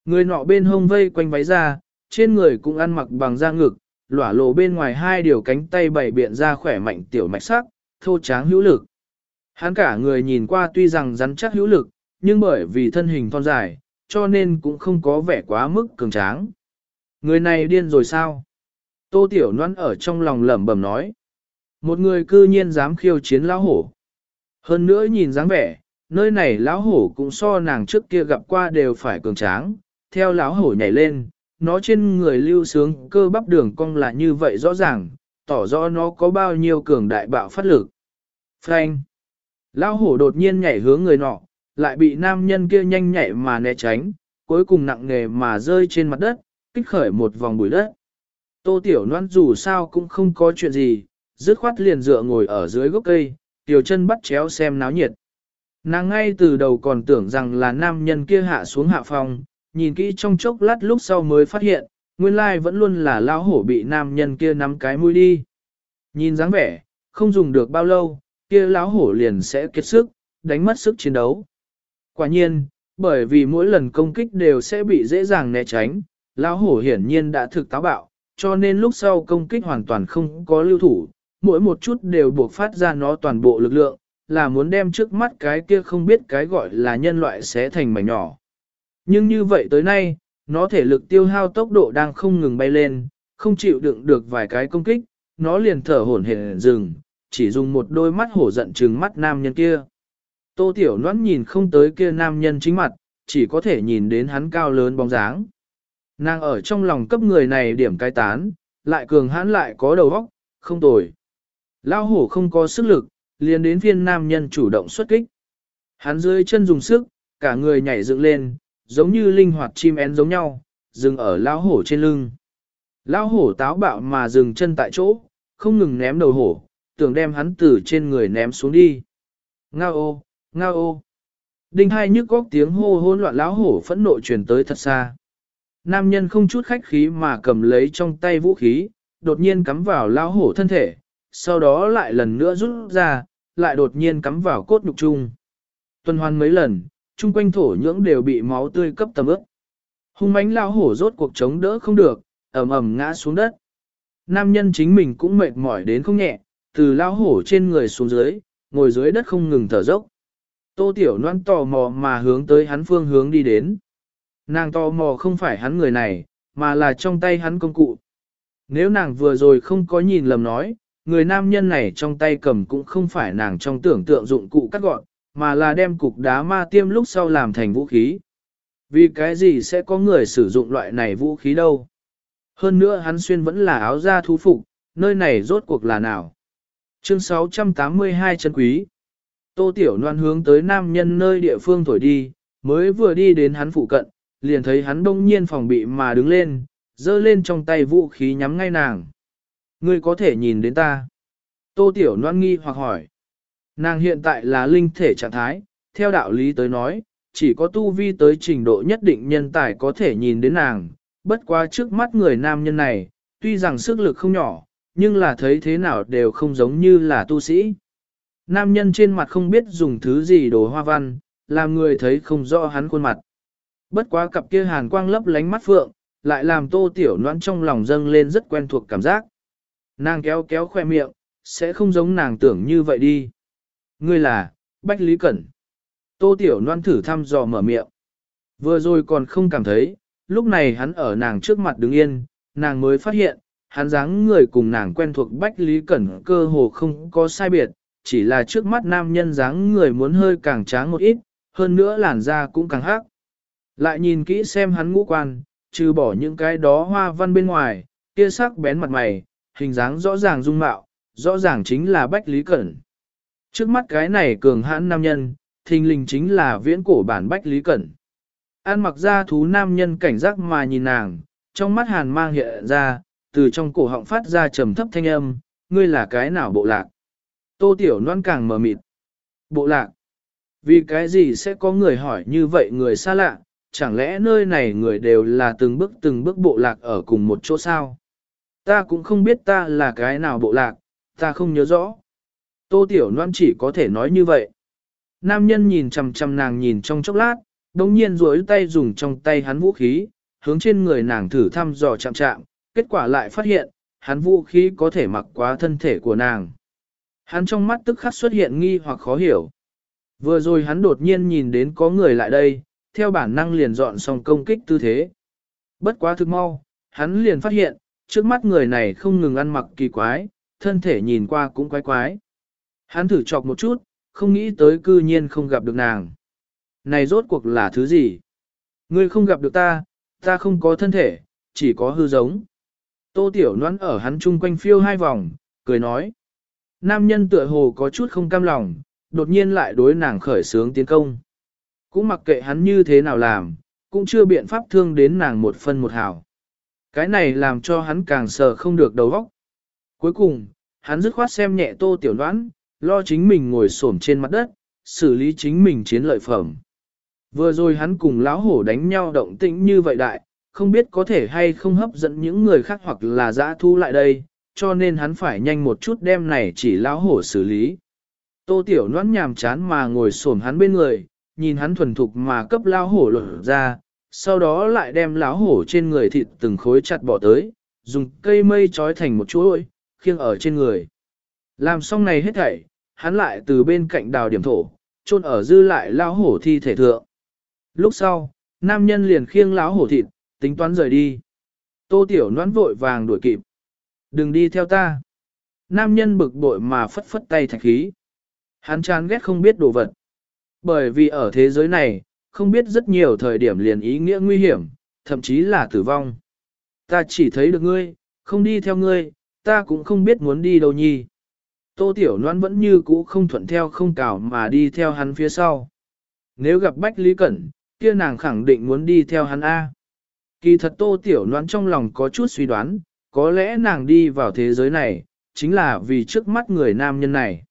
Người nọ bên hông vây quanh váy ra, trên người cũng ăn mặc bằng da ngực, lỏa lộ bên ngoài hai điều cánh tay bảy biện ra khỏe mạnh tiểu mạch sắc, thô tráng hữu lực. Hắn cả người nhìn qua tuy rằng rắn chắc hữu lực, nhưng bởi vì thân hình thon dài, cho nên cũng không có vẻ quá mức cường tráng. Người này điên rồi sao? Tô Tiểu Loan ở trong lòng lẩm bẩm nói. Một người cư nhiên dám khiêu chiến lão hổ. Hơn nữa nhìn dáng vẻ, nơi này lão hổ cũng so nàng trước kia gặp qua đều phải cường tráng. Theo lão hổ nhảy lên, nó trên người lưu sướng cơ bắp đường cong là như vậy rõ ràng, tỏ rõ nó có bao nhiêu cường đại bạo phát lực. Frank! Lão hổ đột nhiên nhảy hướng người nọ, lại bị nam nhân kia nhanh nhảy mà né tránh, cuối cùng nặng nề mà rơi trên mặt đất, kích khởi một vòng bụi đất. Tô Tiểu Loan dù sao cũng không có chuyện gì, dứt khoát liền dựa ngồi ở dưới gốc cây, tiểu chân bắt chéo xem náo nhiệt. Nàng ngay từ đầu còn tưởng rằng là nam nhân kia hạ xuống hạ phòng, nhìn kỹ trong chốc lát lúc sau mới phát hiện, nguyên lai vẫn luôn là lão hổ bị nam nhân kia nắm cái mũi đi. Nhìn dáng vẻ, không dùng được bao lâu, kia lão hổ liền sẽ kiệt sức, đánh mất sức chiến đấu. Quả nhiên, bởi vì mỗi lần công kích đều sẽ bị dễ dàng né tránh, lão hổ hiển nhiên đã thực táo bạo, cho nên lúc sau công kích hoàn toàn không có lưu thủ, mỗi một chút đều buộc phát ra nó toàn bộ lực lượng, là muốn đem trước mắt cái kia không biết cái gọi là nhân loại sẽ thành mảnh nhỏ. Nhưng như vậy tới nay, nó thể lực tiêu hao tốc độ đang không ngừng bay lên, không chịu đựng được vài cái công kích, nó liền thở hổn hển dừng, chỉ dùng một đôi mắt hổ giận trừng mắt nam nhân kia. Tô Tiểu Loan nhìn không tới kia nam nhân chính mặt, chỉ có thể nhìn đến hắn cao lớn bóng dáng. Nàng ở trong lòng cấp người này điểm cai tán, lại cường hãn lại có đầu óc, không tồi. Lao hổ không có sức lực, liền đến phiên nam nhân chủ động xuất kích. Hắn dưới chân dùng sức, cả người nhảy dựng lên, giống như linh hoạt chim én giống nhau, dừng ở lao hổ trên lưng. Lao hổ táo bạo mà dừng chân tại chỗ, không ngừng ném đầu hổ, tưởng đem hắn từ trên người ném xuống đi. Ngao ô, ngao ô. Đinh hai nhức góc tiếng hô hỗn loạn lão hổ phẫn nộ truyền tới thật xa. Nam nhân không chút khách khí mà cầm lấy trong tay vũ khí, đột nhiên cắm vào lão hổ thân thể, sau đó lại lần nữa rút ra, lại đột nhiên cắm vào cốt nhục chung. Tuần hoàn mấy lần, chung quanh thổ nhưỡng đều bị máu tươi cấp tầm ướp. Hung mãnh lao hổ rốt cuộc chống đỡ không được, ầm ầm ngã xuống đất. Nam nhân chính mình cũng mệt mỏi đến không nhẹ, từ lao hổ trên người xuống dưới, ngồi dưới đất không ngừng thở dốc. Tô Tiểu Loan tò mò mà hướng tới hắn phương hướng đi đến. Nàng tò mò không phải hắn người này, mà là trong tay hắn công cụ. Nếu nàng vừa rồi không có nhìn lầm nói, người nam nhân này trong tay cầm cũng không phải nàng trong tưởng tượng dụng cụ cắt gọn, mà là đem cục đá ma tiêm lúc sau làm thành vũ khí. Vì cái gì sẽ có người sử dụng loại này vũ khí đâu? Hơn nữa hắn xuyên vẫn là áo da thú phục, nơi này rốt cuộc là nào? Chương 682 chân quý. Tô Tiểu Loan hướng tới nam nhân nơi địa phương thổi đi, mới vừa đi đến hắn phụ cận, liền thấy hắn đông nhiên phòng bị mà đứng lên, giơ lên trong tay vũ khí nhắm ngay nàng. Ngươi có thể nhìn đến ta. Tô Tiểu Loan nghi hoặc hỏi. Nàng hiện tại là linh thể trạng thái, theo đạo lý tới nói, chỉ có tu vi tới trình độ nhất định nhân tài có thể nhìn đến nàng, bất quá trước mắt người nam nhân này, tuy rằng sức lực không nhỏ, nhưng là thấy thế nào đều không giống như là tu sĩ. Nam nhân trên mặt không biết dùng thứ gì đồ hoa văn, làm người thấy không rõ hắn khuôn mặt. Bất quá cặp kia hàn quang lấp lánh mắt phượng, lại làm tô tiểu noãn trong lòng dâng lên rất quen thuộc cảm giác. Nàng kéo kéo khoe miệng, sẽ không giống nàng tưởng như vậy đi. Ngươi là, Bách Lý Cẩn. Tô tiểu loan thử thăm dò mở miệng. Vừa rồi còn không cảm thấy, lúc này hắn ở nàng trước mặt đứng yên, nàng mới phát hiện, hắn dáng người cùng nàng quen thuộc Bách Lý Cẩn cơ hồ không có sai biệt, chỉ là trước mắt nam nhân dáng người muốn hơi càng tráng một ít, hơn nữa làn da cũng càng hắc. Lại nhìn kỹ xem hắn ngũ quan, trừ bỏ những cái đó hoa văn bên ngoài, kia sắc bén mặt mày, hình dáng rõ ràng dung mạo, rõ ràng chính là Bách Lý Cẩn. Trước mắt cái này cường hãn nam nhân, thình lình chính là viễn cổ bản Bách Lý Cẩn. An mặc ra thú nam nhân cảnh giác mà nhìn nàng, trong mắt hàn mang hiện ra, từ trong cổ họng phát ra trầm thấp thanh âm, ngươi là cái nào bộ lạc. Tô Tiểu Loan càng mờ mịt. Bộ lạc. Vì cái gì sẽ có người hỏi như vậy người xa lạ, chẳng lẽ nơi này người đều là từng bước từng bước bộ lạc ở cùng một chỗ sao? Ta cũng không biết ta là cái nào bộ lạc, ta không nhớ rõ. Tô Tiểu Loan chỉ có thể nói như vậy. Nam nhân nhìn chằm chằm nàng nhìn trong chốc lát, đồng nhiên duỗi tay dùng trong tay hắn vũ khí, hướng trên người nàng thử thăm dò chạm chạm, kết quả lại phát hiện, hắn vũ khí có thể mặc quá thân thể của nàng. Hắn trong mắt tức khắc xuất hiện nghi hoặc khó hiểu. Vừa rồi hắn đột nhiên nhìn đến có người lại đây, theo bản năng liền dọn xong công kích tư thế. Bất quá thực mau, hắn liền phát hiện, trước mắt người này không ngừng ăn mặc kỳ quái, thân thể nhìn qua cũng quái quái. Hắn thử chọc một chút, không nghĩ tới cư nhiên không gặp được nàng. Này rốt cuộc là thứ gì? Ngươi không gặp được ta, ta không có thân thể, chỉ có hư giống. Tô Tiểu Loan ở hắn chung quanh phiêu hai vòng, cười nói. Nam nhân tựa hồ có chút không cam lòng, đột nhiên lại đối nàng khởi sướng tiến công. Cũng mặc kệ hắn như thế nào làm, cũng chưa biện pháp thương đến nàng một phân một hào. Cái này làm cho hắn càng sợ không được đầu óc. Cuối cùng, hắn dứt khoát xem nhẹ tô tiểu đoán, lo chính mình ngồi xổm trên mặt đất, xử lý chính mình chiến lợi phẩm. Vừa rồi hắn cùng lão hổ đánh nhau động tĩnh như vậy đại, không biết có thể hay không hấp dẫn những người khác hoặc là dã thu lại đây, cho nên hắn phải nhanh một chút đem này chỉ lão hổ xử lý. Tô tiểu noãn nhàm chán mà ngồi xổm hắn bên người, nhìn hắn thuần thục mà cấp lão hổ lột ra, sau đó lại đem láo hổ trên người thịt từng khối chặt bỏ tới, dùng cây mây trói thành một chuỗi, khiêng ở trên người. Làm xong này hết thảy, hắn lại từ bên cạnh đào điểm thổ, chôn ở dư lại lão hổ thi thể thượng. Lúc sau, nam nhân liền khiêng lão hổ thịt, tính toán rời đi. Tô tiểu noãn vội vàng đuổi kịp. Đừng đi theo ta. Nam nhân bực bội mà phất phất tay thạch khí. Hắn chán ghét không biết đồ vật. Bởi vì ở thế giới này, không biết rất nhiều thời điểm liền ý nghĩa nguy hiểm, thậm chí là tử vong. Ta chỉ thấy được ngươi, không đi theo ngươi, ta cũng không biết muốn đi đâu nhi. Tô Tiểu Loan vẫn như cũ không thuận theo không cào mà đi theo hắn phía sau. Nếu gặp Bách Lý Cẩn, kia nàng khẳng định muốn đi theo hắn A. Kỳ thật Tô Tiểu Loan trong lòng có chút suy đoán, có lẽ nàng đi vào thế giới này, chính là vì trước mắt người nam nhân này.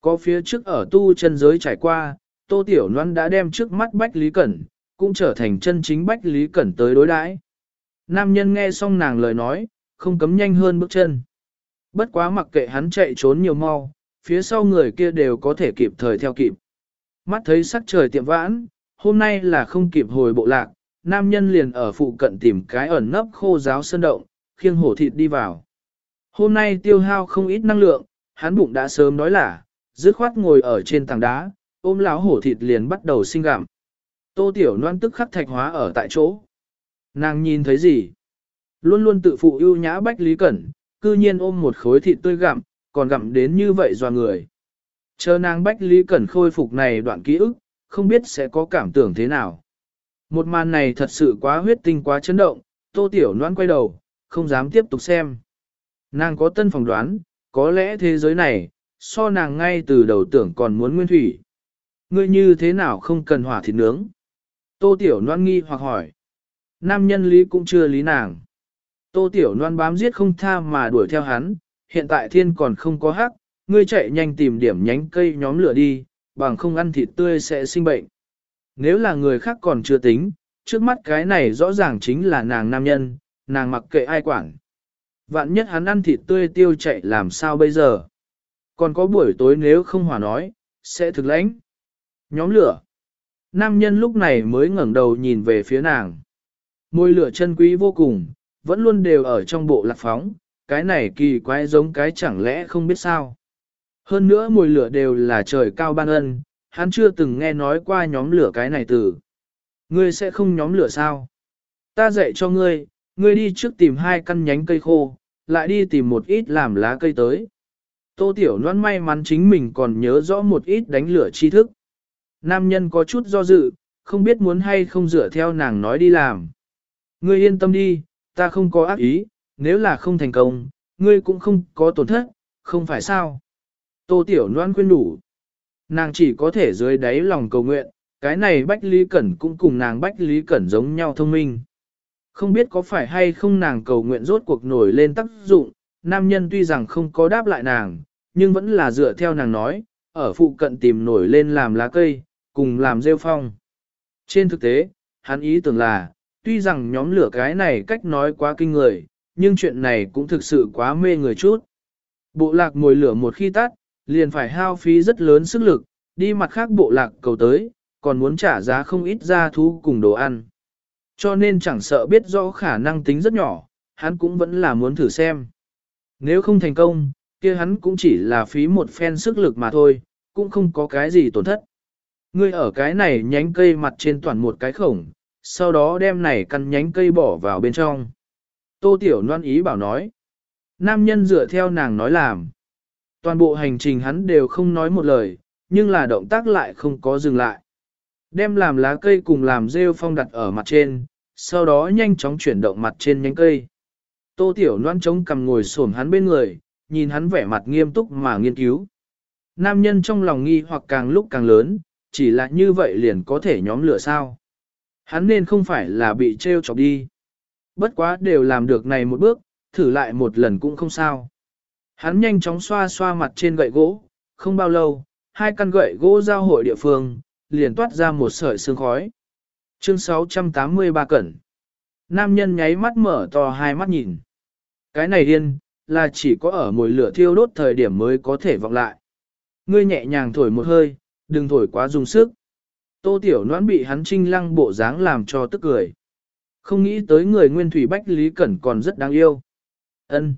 Có phía trước ở tu chân giới trải qua, Tô Tiểu Loan đã đem trước mắt Bách Lý Cẩn, cũng trở thành chân chính Bách Lý Cẩn tới đối đãi. Nam nhân nghe xong nàng lời nói, không cấm nhanh hơn bước chân. Bất quá mặc kệ hắn chạy trốn nhiều mau, phía sau người kia đều có thể kịp thời theo kịp. Mắt thấy sắc trời tiệm vãn, hôm nay là không kịp hồi bộ lạc, nam nhân liền ở phụ cận tìm cái ẩn nấp khô giáo sơn động, khiêng hổ thịt đi vào. Hôm nay tiêu hao không ít năng lượng, hắn bụng đã sớm nói là, dứt khoát ngồi ở trên tảng đá, ôm lão hổ thịt liền bắt đầu sinh gặm. Tô Tiểu Loan tức khắc thạch hóa ở tại chỗ. Nàng nhìn thấy gì? Luôn luôn tự phụ ưu nhã Bách Lý Cẩn, cư nhiên ôm một khối thịt tươi gặm, còn gặm đến như vậy dò người. Chờ nàng Bách Lý Cẩn khôi phục này đoạn ký ức, không biết sẽ có cảm tưởng thế nào. Một màn này thật sự quá huyết tinh quá chấn động, Tô Tiểu Loan quay đầu, không dám tiếp tục xem. Nàng có tân phỏng đoán, có lẽ thế giới này, so nàng ngay từ đầu tưởng còn muốn nguyên thủy. Ngươi như thế nào không cần hỏa thịt nướng? Tô Tiểu Loan nghi hoặc hỏi. Nam nhân lý cũng chưa lý nàng. Tô Tiểu Loan bám giết không tha mà đuổi theo hắn, hiện tại thiên còn không có hắc, ngươi chạy nhanh tìm điểm nhánh cây nhóm lửa đi, bằng không ăn thịt tươi sẽ sinh bệnh. Nếu là người khác còn chưa tính, trước mắt cái này rõ ràng chính là nàng nam nhân, nàng mặc kệ ai quản. Vạn nhất hắn ăn thịt tươi tiêu chạy làm sao bây giờ? Còn có buổi tối nếu không hòa nói, sẽ thực lãnh. Nhóm lửa. Nam nhân lúc này mới ngẩng đầu nhìn về phía nàng. Môi lửa chân quý vô cùng, vẫn luôn đều ở trong bộ lạc phóng, cái này kỳ quái giống cái chẳng lẽ không biết sao. Hơn nữa mùi lửa đều là trời cao ban ân, hắn chưa từng nghe nói qua nhóm lửa cái này từ. Ngươi sẽ không nhóm lửa sao? Ta dạy cho ngươi, ngươi đi trước tìm hai căn nhánh cây khô, lại đi tìm một ít làm lá cây tới. Tô Tiểu Loan may mắn chính mình còn nhớ rõ một ít đánh lửa tri thức. Nam nhân có chút do dự, không biết muốn hay không dựa theo nàng nói đi làm. Ngươi yên tâm đi, ta không có ác ý, nếu là không thành công, ngươi cũng không có tổn thất, không phải sao. Tô Tiểu Loan khuyên đủ. Nàng chỉ có thể dưới đáy lòng cầu nguyện, cái này Bách Lý Cẩn cũng cùng nàng Bách Lý Cẩn giống nhau thông minh. Không biết có phải hay không nàng cầu nguyện rốt cuộc nổi lên tác dụng, nam nhân tuy rằng không có đáp lại nàng, nhưng vẫn là dựa theo nàng nói, ở phụ cận tìm nổi lên làm lá cây, cùng làm rêu phong. Trên thực tế, hắn ý tưởng là, tuy rằng nhóm lửa cái này cách nói quá kinh người, nhưng chuyện này cũng thực sự quá mê người chút. Bộ lạc mồi lửa một khi tắt, liền phải hao phí rất lớn sức lực, đi mặt khác bộ lạc cầu tới, còn muốn trả giá không ít ra thú cùng đồ ăn. Cho nên chẳng sợ biết rõ khả năng tính rất nhỏ, hắn cũng vẫn là muốn thử xem. Nếu không thành công, kia hắn cũng chỉ là phí một phen sức lực mà thôi, cũng không có cái gì tổn thất. Ngươi ở cái này nhánh cây mặt trên toàn một cái khổng, sau đó đem này căn nhánh cây bỏ vào bên trong. Tô Tiểu Loan ý bảo nói. Nam nhân dựa theo nàng nói làm. Toàn bộ hành trình hắn đều không nói một lời, nhưng là động tác lại không có dừng lại. Đem làm lá cây cùng làm rêu phong đặt ở mặt trên, sau đó nhanh chóng chuyển động mặt trên nhánh cây. Tô Tiểu Loan chống cầm ngồi xổm hắn bên người, nhìn hắn vẻ mặt nghiêm túc mà nghiên cứu. Nam nhân trong lòng nghi hoặc càng lúc càng lớn, chỉ là như vậy liền có thể nhóm lửa sao. Hắn nên không phải là bị treo chọc đi. Bất quá đều làm được này một bước, thử lại một lần cũng không sao. Hắn nhanh chóng xoa xoa mặt trên gậy gỗ, không bao lâu, hai căn gậy gỗ giao hội địa phương, liền toát ra một sợi sương khói. Chương 683 Cẩn Nam nhân nháy mắt mở to hai mắt nhìn. Cái này điên, là chỉ có ở mùi lửa thiêu đốt thời điểm mới có thể vọng lại. Ngươi nhẹ nhàng thổi một hơi, đừng thổi quá dùng sức. Tô Tiểu Noãn bị hắn trinh lăng bộ dáng làm cho tức cười. Không nghĩ tới người nguyên thủy Bách Lý Cẩn còn rất đáng yêu. Ân.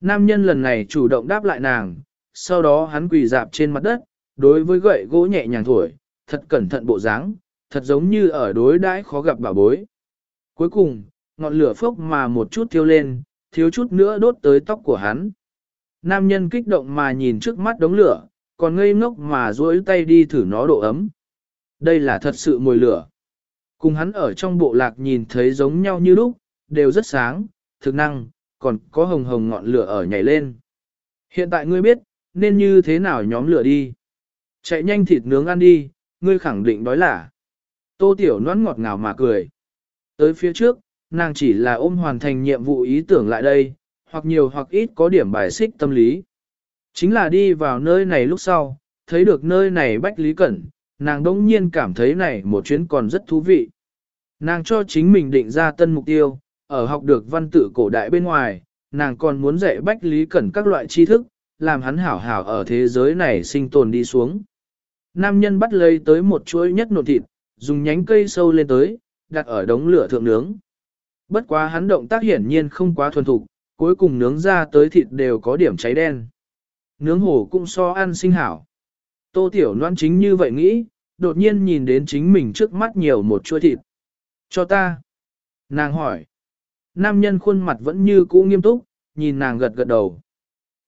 Nam nhân lần này chủ động đáp lại nàng, sau đó hắn quỳ dạp trên mặt đất, đối với gậy gỗ nhẹ nhàng thổi, thật cẩn thận bộ dáng, thật giống như ở đối đãi khó gặp bảo bối. Cuối cùng, ngọn lửa phốc mà một chút thiêu lên, thiếu chút nữa đốt tới tóc của hắn. Nam nhân kích động mà nhìn trước mắt đống lửa, còn ngây ngốc mà duỗi tay đi thử nó độ ấm. Đây là thật sự mùi lửa. Cùng hắn ở trong bộ lạc nhìn thấy giống nhau như lúc, đều rất sáng, thực năng, còn có hồng hồng ngọn lửa ở nhảy lên. Hiện tại ngươi biết, nên như thế nào nhóm lửa đi. Chạy nhanh thịt nướng ăn đi, ngươi khẳng định đói là. Tô Tiểu noãn ngọt ngào mà cười. Tới phía trước, nàng chỉ là ôm hoàn thành nhiệm vụ ý tưởng lại đây, hoặc nhiều hoặc ít có điểm bài xích tâm lý. Chính là đi vào nơi này lúc sau, thấy được nơi này bách lý cẩn, nàng đông nhiên cảm thấy này một chuyến còn rất thú vị. Nàng cho chính mình định ra tân mục tiêu, ở học được văn tự cổ đại bên ngoài, nàng còn muốn dạy bách lý cẩn các loại tri thức, làm hắn hảo hảo ở thế giới này sinh tồn đi xuống. Nam nhân bắt lấy tới một chuỗi nhất nộn thịt, dùng nhánh cây sâu lên tới, đặt ở đống lửa thượng nướng. Bất quá hắn động tác hiển nhiên không quá thuần thục, cuối cùng nướng ra tới thịt đều có điểm cháy đen. Nướng hổ cũng so ăn sinh hảo. Tô Tiểu Loan chính như vậy nghĩ, đột nhiên nhìn đến chính mình trước mắt nhiều một chuỗi thịt. Cho ta. Nàng hỏi. Nam nhân khuôn mặt vẫn như cũ nghiêm túc, nhìn nàng gật gật đầu.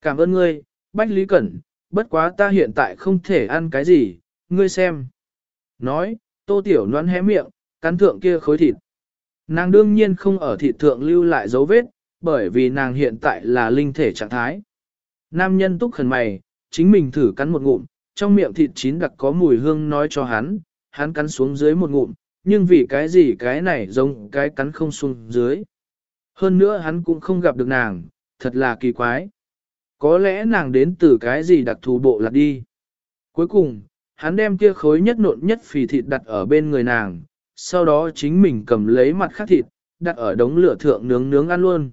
Cảm ơn ngươi, Bách Lý Cẩn, bất quá ta hiện tại không thể ăn cái gì, ngươi xem. Nói, Tô Tiểu Loan hé miệng, cắn thượng kia khối thịt. Nàng đương nhiên không ở thịt thượng lưu lại dấu vết, bởi vì nàng hiện tại là linh thể trạng thái. Nam nhân túc khẩn mày, chính mình thử cắn một ngụm, trong miệng thịt chín đặc có mùi hương nói cho hắn, hắn cắn xuống dưới một ngụm, nhưng vì cái gì cái này giống cái cắn không xuống dưới. Hơn nữa hắn cũng không gặp được nàng, thật là kỳ quái. Có lẽ nàng đến từ cái gì đặc thù bộ lạc đi. Cuối cùng, hắn đem kia khối nhất nộn nhất phì thịt đặt ở bên người nàng, sau đó chính mình cầm lấy mặt khác thịt, đặt ở đống lửa thượng nướng nướng ăn luôn.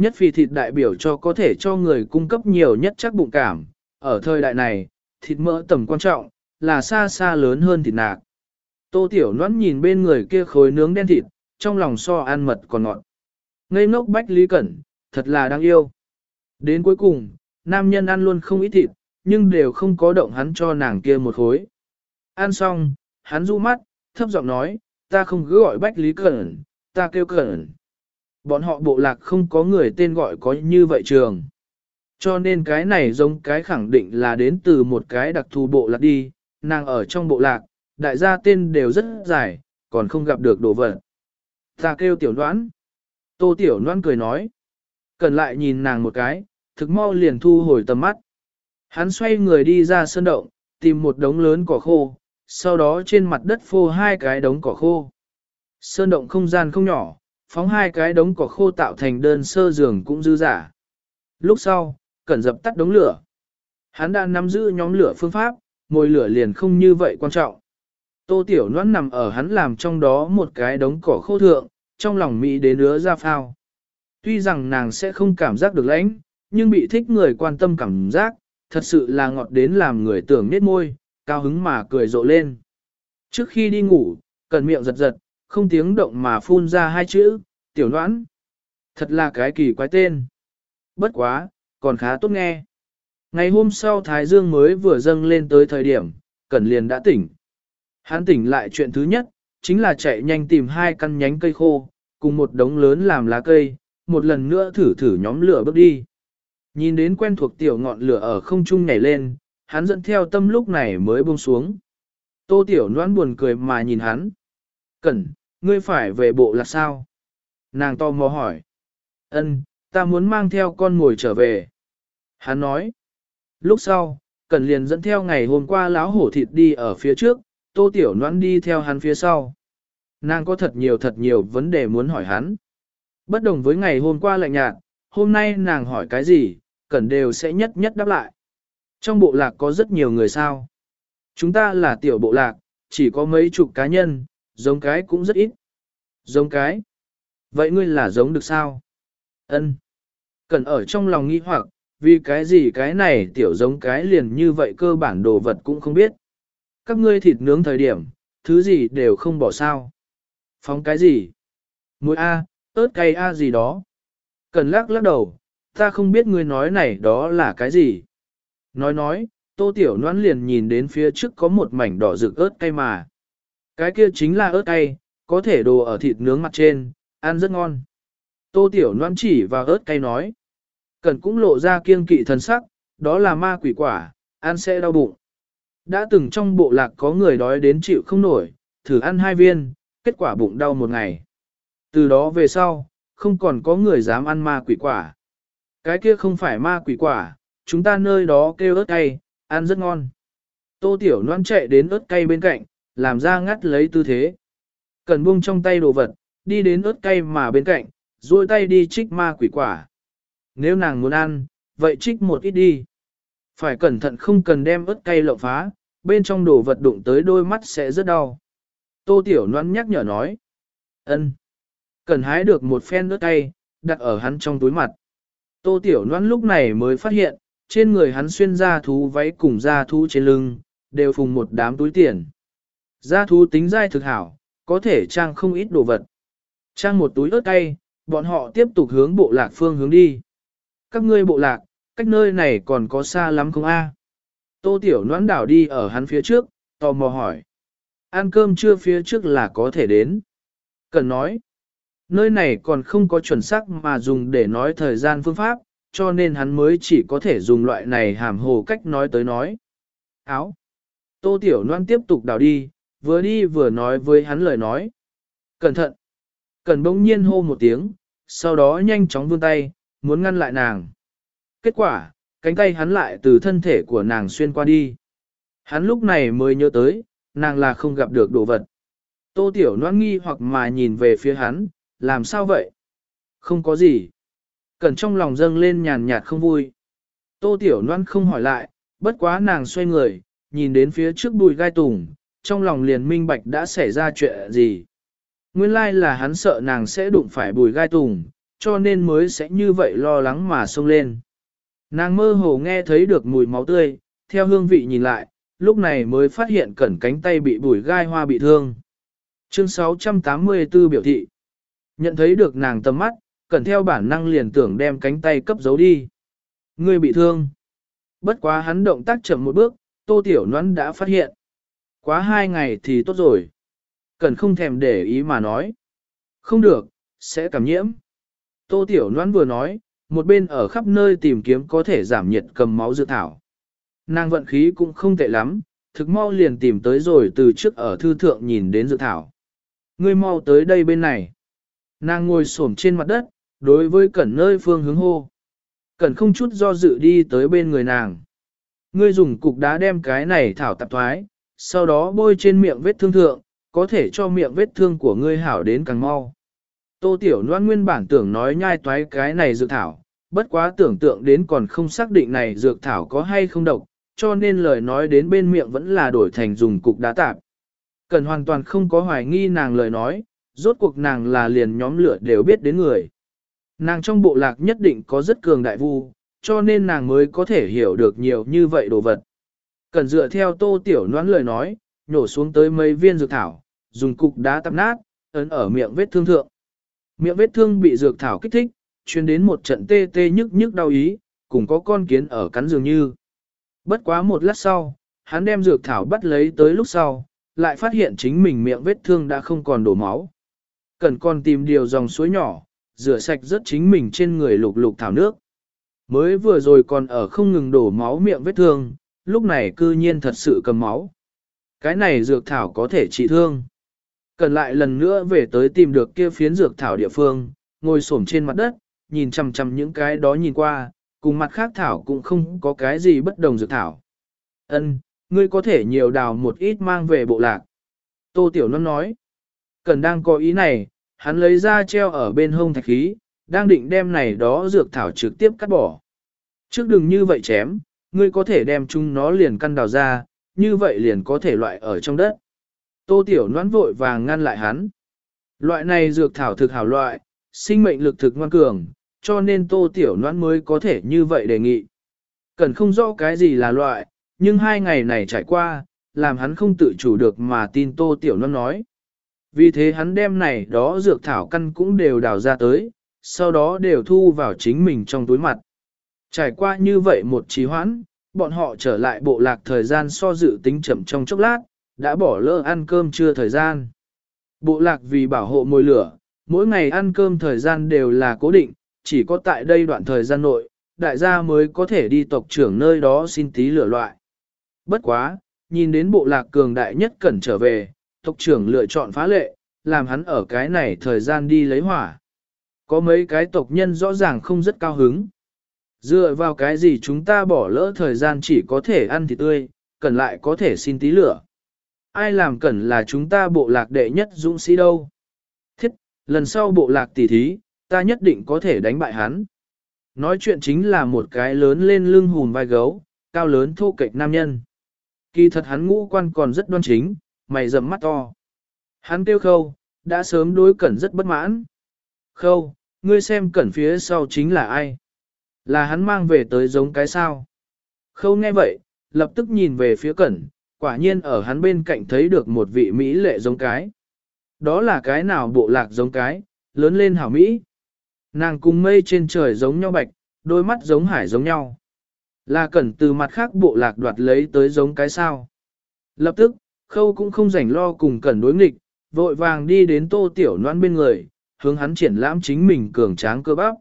Nhất phì thịt đại biểu cho có thể cho người cung cấp nhiều nhất chắc bụng cảm, ở thời đại này, thịt mỡ tầm quan trọng, là xa xa lớn hơn thịt nạc. Tô Tiểu Loan nhìn bên người kia khối nướng đen thịt, trong lòng so ăn mật còn ngọt. Ngây ngốc Bách Lý Cẩn, thật là đáng yêu. Đến cuối cùng, nam nhân ăn luôn không ít thịt, nhưng đều không có động hắn cho nàng kia một khối. Ăn xong, hắn du mắt, thấp giọng nói, ta không cứ gọi Bách Lý Cẩn, ta kêu Cẩn. Bọn họ bộ lạc không có người tên gọi có như vậy trường. Cho nên cái này giống cái khẳng định là đến từ một cái đặc thù bộ lạc đi, nàng ở trong bộ lạc, đại gia tên đều rất dài, còn không gặp được đồ vật. Ta kêu tiểu đoán. Tô tiểu đoán cười nói. Cần lại nhìn nàng một cái, thực mau liền thu hồi tầm mắt. Hắn xoay người đi ra sơn động, tìm một đống lớn cỏ khô, sau đó trên mặt đất phô hai cái đống cỏ khô. Sơn động không gian không nhỏ, phóng hai cái đống cỏ khô tạo thành đơn sơ giường cũng dư giả. Lúc sau, cẩn dập tắt đống lửa. Hắn đã nắm giữ nhóm lửa phương pháp, mồi lửa liền không như vậy quan trọng. Tô Tiểu Loan nằm ở hắn làm trong đó một cái đống cỏ khô thượng, trong lòng Mỹ đến nứa ra phao. Tuy rằng nàng sẽ không cảm giác được lãnh, nhưng bị thích người quan tâm cảm giác, thật sự là ngọt đến làm người tưởng nết môi, cao hứng mà cười rộ lên. Trước khi đi ngủ, cần miệng giật giật, không tiếng động mà phun ra hai chữ, tiểu noãn. Thật là cái kỳ quái tên. Bất quá, còn khá tốt nghe. Ngày hôm sau Thái Dương mới vừa dâng lên tới thời điểm, Cẩn liền đã tỉnh. Hắn tỉnh lại chuyện thứ nhất, chính là chạy nhanh tìm hai căn nhánh cây khô, cùng một đống lớn làm lá cây, một lần nữa thử thử nhóm lửa bước đi. Nhìn đến quen thuộc tiểu ngọn lửa ở không trung nhảy lên, hắn dẫn theo tâm lúc này mới buông xuống. Tô tiểu noan buồn cười mà nhìn hắn. Cẩn, ngươi phải về bộ là sao? Nàng to mò hỏi. Ân, ta muốn mang theo con ngồi trở về. Hắn nói. Lúc sau, Cẩn liền dẫn theo ngày hôm qua láo hổ thịt đi ở phía trước, tô tiểu noãn đi theo hắn phía sau. Nàng có thật nhiều thật nhiều vấn đề muốn hỏi hắn. Bất đồng với ngày hôm qua lạnh nhạt, hôm nay nàng hỏi cái gì, Cẩn đều sẽ nhất nhất đáp lại. Trong bộ lạc có rất nhiều người sao. Chúng ta là tiểu bộ lạc, chỉ có mấy chục cá nhân, giống cái cũng rất ít. Giống cái? Vậy ngươi là giống được sao? Ân. Cần ở trong lòng nghi hoặc, vì cái gì cái này tiểu giống cái liền như vậy cơ bản đồ vật cũng không biết. Các ngươi thịt nướng thời điểm, thứ gì đều không bỏ sao. Phóng cái gì? Muối A, ớt cay A gì đó. Cần lắc lắc đầu, ta không biết ngươi nói này đó là cái gì. Nói nói, tô tiểu noan liền nhìn đến phía trước có một mảnh đỏ rực ớt cay mà. Cái kia chính là ớt cay, có thể đồ ở thịt nướng mặt trên, ăn rất ngon. Tô tiểu Loan chỉ vào ớt cay nói. Cần cũng lộ ra kiêng kỵ thần sắc, đó là ma quỷ quả, ăn sẽ đau bụng. Đã từng trong bộ lạc có người đói đến chịu không nổi, thử ăn hai viên, kết quả bụng đau một ngày. Từ đó về sau, không còn có người dám ăn ma quỷ quả. Cái kia không phải ma quỷ quả, chúng ta nơi đó kêu ớt cay, ăn rất ngon. Tô Tiểu Loan chạy đến ớt cay bên cạnh, làm ra ngắt lấy tư thế. Cần buông trong tay đồ vật, đi đến ớt cay mà bên cạnh, duỗi tay đi trích ma quỷ quả. Nếu nàng muốn ăn, vậy trích một ít đi. Phải cẩn thận không cần đem ớt cay lộng phá, bên trong đồ vật đụng tới đôi mắt sẽ rất đau. Tô Tiểu Loan nhắc nhở nói. ân, Cần hái được một phen ớt cay, đặt ở hắn trong túi mặt. Tô Tiểu Loan lúc này mới phát hiện, trên người hắn xuyên ra thú váy cùng ra thú trên lưng, đều phùng một đám túi tiền. Gia thú tính dai thực hảo, có thể trang không ít đồ vật. Trang một túi ớt cay, bọn họ tiếp tục hướng bộ lạc phương hướng đi. Các ngươi bộ lạc, cách nơi này còn có xa lắm không a? Tô Tiểu Noãn đảo đi ở hắn phía trước, tò mò hỏi. Ăn cơm trưa phía trước là có thể đến. Cần nói, nơi này còn không có chuẩn xác mà dùng để nói thời gian phương pháp, cho nên hắn mới chỉ có thể dùng loại này hàm hồ cách nói tới nói. Áo. Tô Tiểu Loan tiếp tục đào đi, vừa đi vừa nói với hắn lời nói. Cẩn thận. Cần bỗng nhiên hô một tiếng, sau đó nhanh chóng vươn tay, muốn ngăn lại nàng. Kết quả, cánh tay hắn lại từ thân thể của nàng xuyên qua đi. Hắn lúc này mới nhớ tới, nàng là không gặp được đồ vật. Tô Tiểu Loan nghi hoặc mà nhìn về phía hắn, làm sao vậy? Không có gì. Cẩn trong lòng dâng lên nhàn nhạt không vui. Tô Tiểu Loan không hỏi lại, bất quá nàng xoay người, nhìn đến phía trước bùi gai tùng, trong lòng liền minh bạch đã xảy ra chuyện gì. Nguyên lai là hắn sợ nàng sẽ đụng phải bùi gai tùng, cho nên mới sẽ như vậy lo lắng mà xông lên. Nàng mơ hồ nghe thấy được mùi máu tươi, theo hương vị nhìn lại, lúc này mới phát hiện cẩn cánh tay bị bùi gai hoa bị thương. Chương 684 biểu thị. Nhận thấy được nàng tầm mắt, cẩn theo bản năng liền tưởng đem cánh tay cấp giấu đi. Người bị thương. Bất quá hắn động tác chậm một bước, tô tiểu noãn đã phát hiện. Quá hai ngày thì tốt rồi. Cần không thèm để ý mà nói. Không được, sẽ cảm nhiễm. Tô tiểu Loan vừa nói, một bên ở khắp nơi tìm kiếm có thể giảm nhiệt cầm máu dự thảo. Nàng vận khí cũng không tệ lắm, thực mau liền tìm tới rồi từ trước ở thư thượng nhìn đến dự thảo. Ngươi mau tới đây bên này. Nàng ngồi xổm trên mặt đất, đối với cẩn nơi phương hướng hô. Cẩn không chút do dự đi tới bên người nàng. Ngươi dùng cục đá đem cái này thảo tạp thoái, sau đó bôi trên miệng vết thương thượng, có thể cho miệng vết thương của ngươi hảo đến càng mau. Tô Tiểu Loan nguyên bản tưởng nói nhai toái cái này dược thảo, bất quá tưởng tượng đến còn không xác định này dược thảo có hay không độc, cho nên lời nói đến bên miệng vẫn là đổi thành dùng cục đá tạp. Cần hoàn toàn không có hoài nghi nàng lời nói, rốt cuộc nàng là liền nhóm lửa đều biết đến người. Nàng trong bộ lạc nhất định có rất cường đại vu, cho nên nàng mới có thể hiểu được nhiều như vậy đồ vật. Cần dựa theo tô tiểu noãn lời nói, nhổ xuống tới mấy viên dược thảo, dùng cục đá tắp nát, ấn ở miệng vết thương thượng. Miệng vết thương bị dược thảo kích thích, truyền đến một trận tê tê nhức nhức đau ý, cùng có con kiến ở cắn dường như. Bất quá một lát sau, hắn đem dược thảo bắt lấy tới lúc sau, lại phát hiện chính mình miệng vết thương đã không còn đổ máu. Cần còn tìm điều dòng suối nhỏ, rửa sạch rất chính mình trên người lục lục thảo nước. Mới vừa rồi còn ở không ngừng đổ máu miệng vết thương, lúc này cư nhiên thật sự cầm máu. Cái này dược thảo có thể trị thương. Cần lại lần nữa về tới tìm được kia phiến dược thảo địa phương, ngồi xổm trên mặt đất, nhìn chằm chằm những cái đó nhìn qua, cùng mặt khác thảo cũng không có cái gì bất đồng dược thảo. Ân, ngươi có thể nhiều đào một ít mang về bộ lạc. Tô Tiểu Loan nói, cần đang có ý này, hắn lấy ra treo ở bên hông thạch khí, đang định đem này đó dược thảo trực tiếp cắt bỏ. Trước đừng như vậy chém, ngươi có thể đem chúng nó liền căn đào ra, như vậy liền có thể loại ở trong đất. Tô Tiểu Loan vội vàng ngăn lại hắn. Loại này dược thảo thực hảo loại, sinh mệnh lực thực ngoan cường, cho nên Tô Tiểu Loan mới có thể như vậy đề nghị. Cần không rõ cái gì là loại, nhưng hai ngày này trải qua, làm hắn không tự chủ được mà tin Tô Tiểu Loan nói. Vì thế hắn đem này đó dược thảo căn cũng đều đào ra tới, sau đó đều thu vào chính mình trong túi mặt. Trải qua như vậy một trì hoãn, bọn họ trở lại bộ lạc thời gian so dự tính chậm trong chốc lát, đã bỏ lỡ ăn cơm trưa thời gian. Bộ lạc vì bảo hộ môi lửa, mỗi ngày ăn cơm thời gian đều là cố định, chỉ có tại đây đoạn thời gian nội, đại gia mới có thể đi tộc trưởng nơi đó xin tí lửa loại. Bất quá, nhìn đến bộ lạc cường đại nhất cần trở về, tộc trưởng lựa chọn phá lệ, làm hắn ở cái này thời gian đi lấy hỏa. Có mấy cái tộc nhân rõ ràng không rất cao hứng. Dựa vào cái gì chúng ta bỏ lỡ thời gian chỉ có thể ăn thịt tươi, cần lại có thể xin tí lửa. Ai làm cần là chúng ta bộ lạc đệ nhất dũng sĩ đâu. Thiết, lần sau bộ lạc tỉ thí, ta nhất định có thể đánh bại hắn. Nói chuyện chính là một cái lớn lên lưng hùn vai gấu, cao lớn thô kệch nam nhân. Kỳ thật hắn ngũ quan còn rất đoan chính, mày rậm mắt to. Hắn kêu khâu, đã sớm đối cẩn rất bất mãn. Khâu, ngươi xem cẩn phía sau chính là ai? Là hắn mang về tới giống cái sao? Khâu nghe vậy, lập tức nhìn về phía cẩn, quả nhiên ở hắn bên cạnh thấy được một vị Mỹ lệ giống cái. Đó là cái nào bộ lạc giống cái, lớn lên hảo Mỹ. Nàng cùng mây trên trời giống nhau bạch, đôi mắt giống hải giống nhau. Là cẩn từ mặt khác bộ lạc đoạt lấy tới giống cái sao. Lập tức, khâu cũng không rảnh lo cùng cẩn đối nghịch, vội vàng đi đến tô tiểu noan bên người, hướng hắn triển lãm chính mình cường tráng cơ bắp.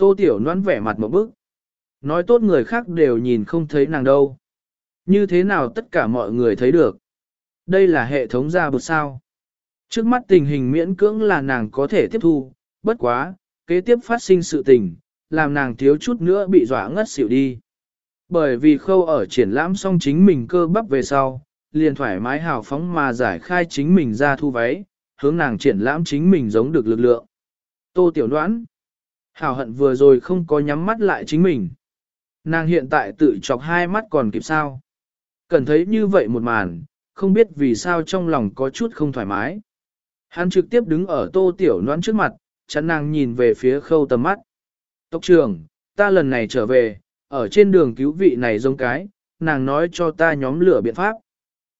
Tô tiểu Loan vẻ mặt một bức. Nói tốt người khác đều nhìn không thấy nàng đâu. Như thế nào tất cả mọi người thấy được. Đây là hệ thống ra bột sao. Trước mắt tình hình miễn cưỡng là nàng có thể tiếp thu, bất quá, kế tiếp phát sinh sự tình, làm nàng thiếu chút nữa bị dọa ngất xỉu đi. Bởi vì khâu ở triển lãm xong chính mình cơ bắp về sau, liền thoải mái hào phóng mà giải khai chính mình ra thu váy, hướng nàng triển lãm chính mình giống được lực lượng. Tô Tiểu Đoán Hảo hận vừa rồi không có nhắm mắt lại chính mình. Nàng hiện tại tự chọc hai mắt còn kịp sao. Cần thấy như vậy một màn, không biết vì sao trong lòng có chút không thoải mái. Hắn trực tiếp đứng ở tô tiểu noãn trước mặt, chắn nàng nhìn về phía khâu tầm mắt. Tộc trưởng, ta lần này trở về, ở trên đường cứu vị này giống cái, nàng nói cho ta nhóm lửa biện pháp.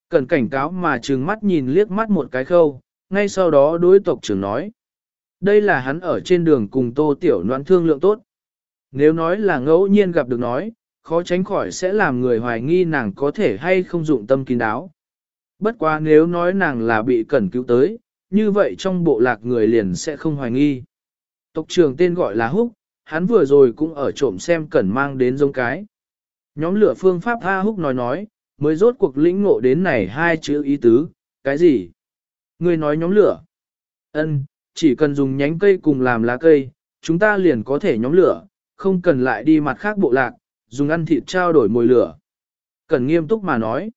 Cần cảnh cáo mà trừng mắt nhìn liếc mắt một cái khâu, ngay sau đó đối tộc trưởng nói. Đây là hắn ở trên đường cùng tô tiểu noãn thương lượng tốt. Nếu nói là ngẫu nhiên gặp được nói, khó tránh khỏi sẽ làm người hoài nghi nàng có thể hay không dụng tâm kín đáo. Bất quá nếu nói nàng là bị cẩn cứu tới, như vậy trong bộ lạc người liền sẽ không hoài nghi. Tộc trưởng tên gọi là Húc, hắn vừa rồi cũng ở trộm xem cẩn mang đến giống cái. Nhóm lửa phương pháp A Húc nói nói, mới rốt cuộc lĩnh ngộ đến này hai chữ ý tứ, cái gì? Người nói nhóm lửa. Ân, chỉ cần dùng nhánh cây cùng làm lá cây, chúng ta liền có thể nhóm lửa, không cần lại đi mặt khác bộ lạc, dùng ăn thịt trao đổi mồi lửa. Cần nghiêm túc mà nói.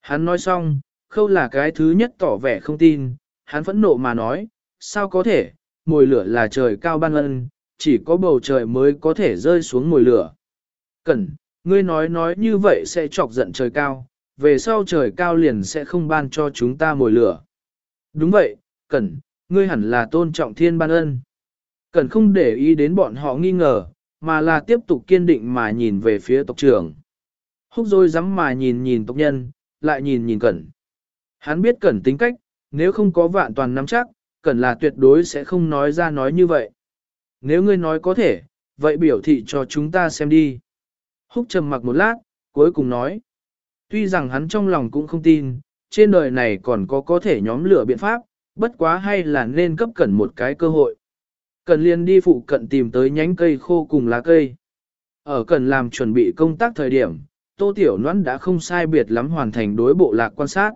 Hắn nói xong, khâu là cái thứ nhất tỏ vẻ không tin, hắn phẫn nộ mà nói, sao có thể, mồi lửa là trời cao ban ân, chỉ có bầu trời mới có thể rơi xuống mồi lửa. Cẩn, ngươi nói nói như vậy sẽ chọc giận trời cao, về sau trời cao liền sẽ không ban cho chúng ta mồi lửa. Đúng vậy, Cẩn, ngươi hẳn là tôn trọng thiên ban ân. cần không để ý đến bọn họ nghi ngờ, mà là tiếp tục kiên định mà nhìn về phía tộc trưởng. Húc rồi dám mà nhìn nhìn tộc nhân, lại nhìn nhìn Cẩn. Hắn biết Cẩn tính cách, nếu không có vạn toàn nắm chắc, Cẩn là tuyệt đối sẽ không nói ra nói như vậy. Nếu ngươi nói có thể, vậy biểu thị cho chúng ta xem đi. Húc trầm mặc một lát, cuối cùng nói. Tuy rằng hắn trong lòng cũng không tin, trên đời này còn có có thể nhóm lửa biện pháp, bất quá hay là nên cấp cẩn một cái cơ hội. Cần liền đi phụ cận tìm tới nhánh cây khô cùng lá cây. Ở cần làm chuẩn bị công tác thời điểm, Tô Tiểu Noãn đã không sai biệt lắm hoàn thành đối bộ lạc quan sát.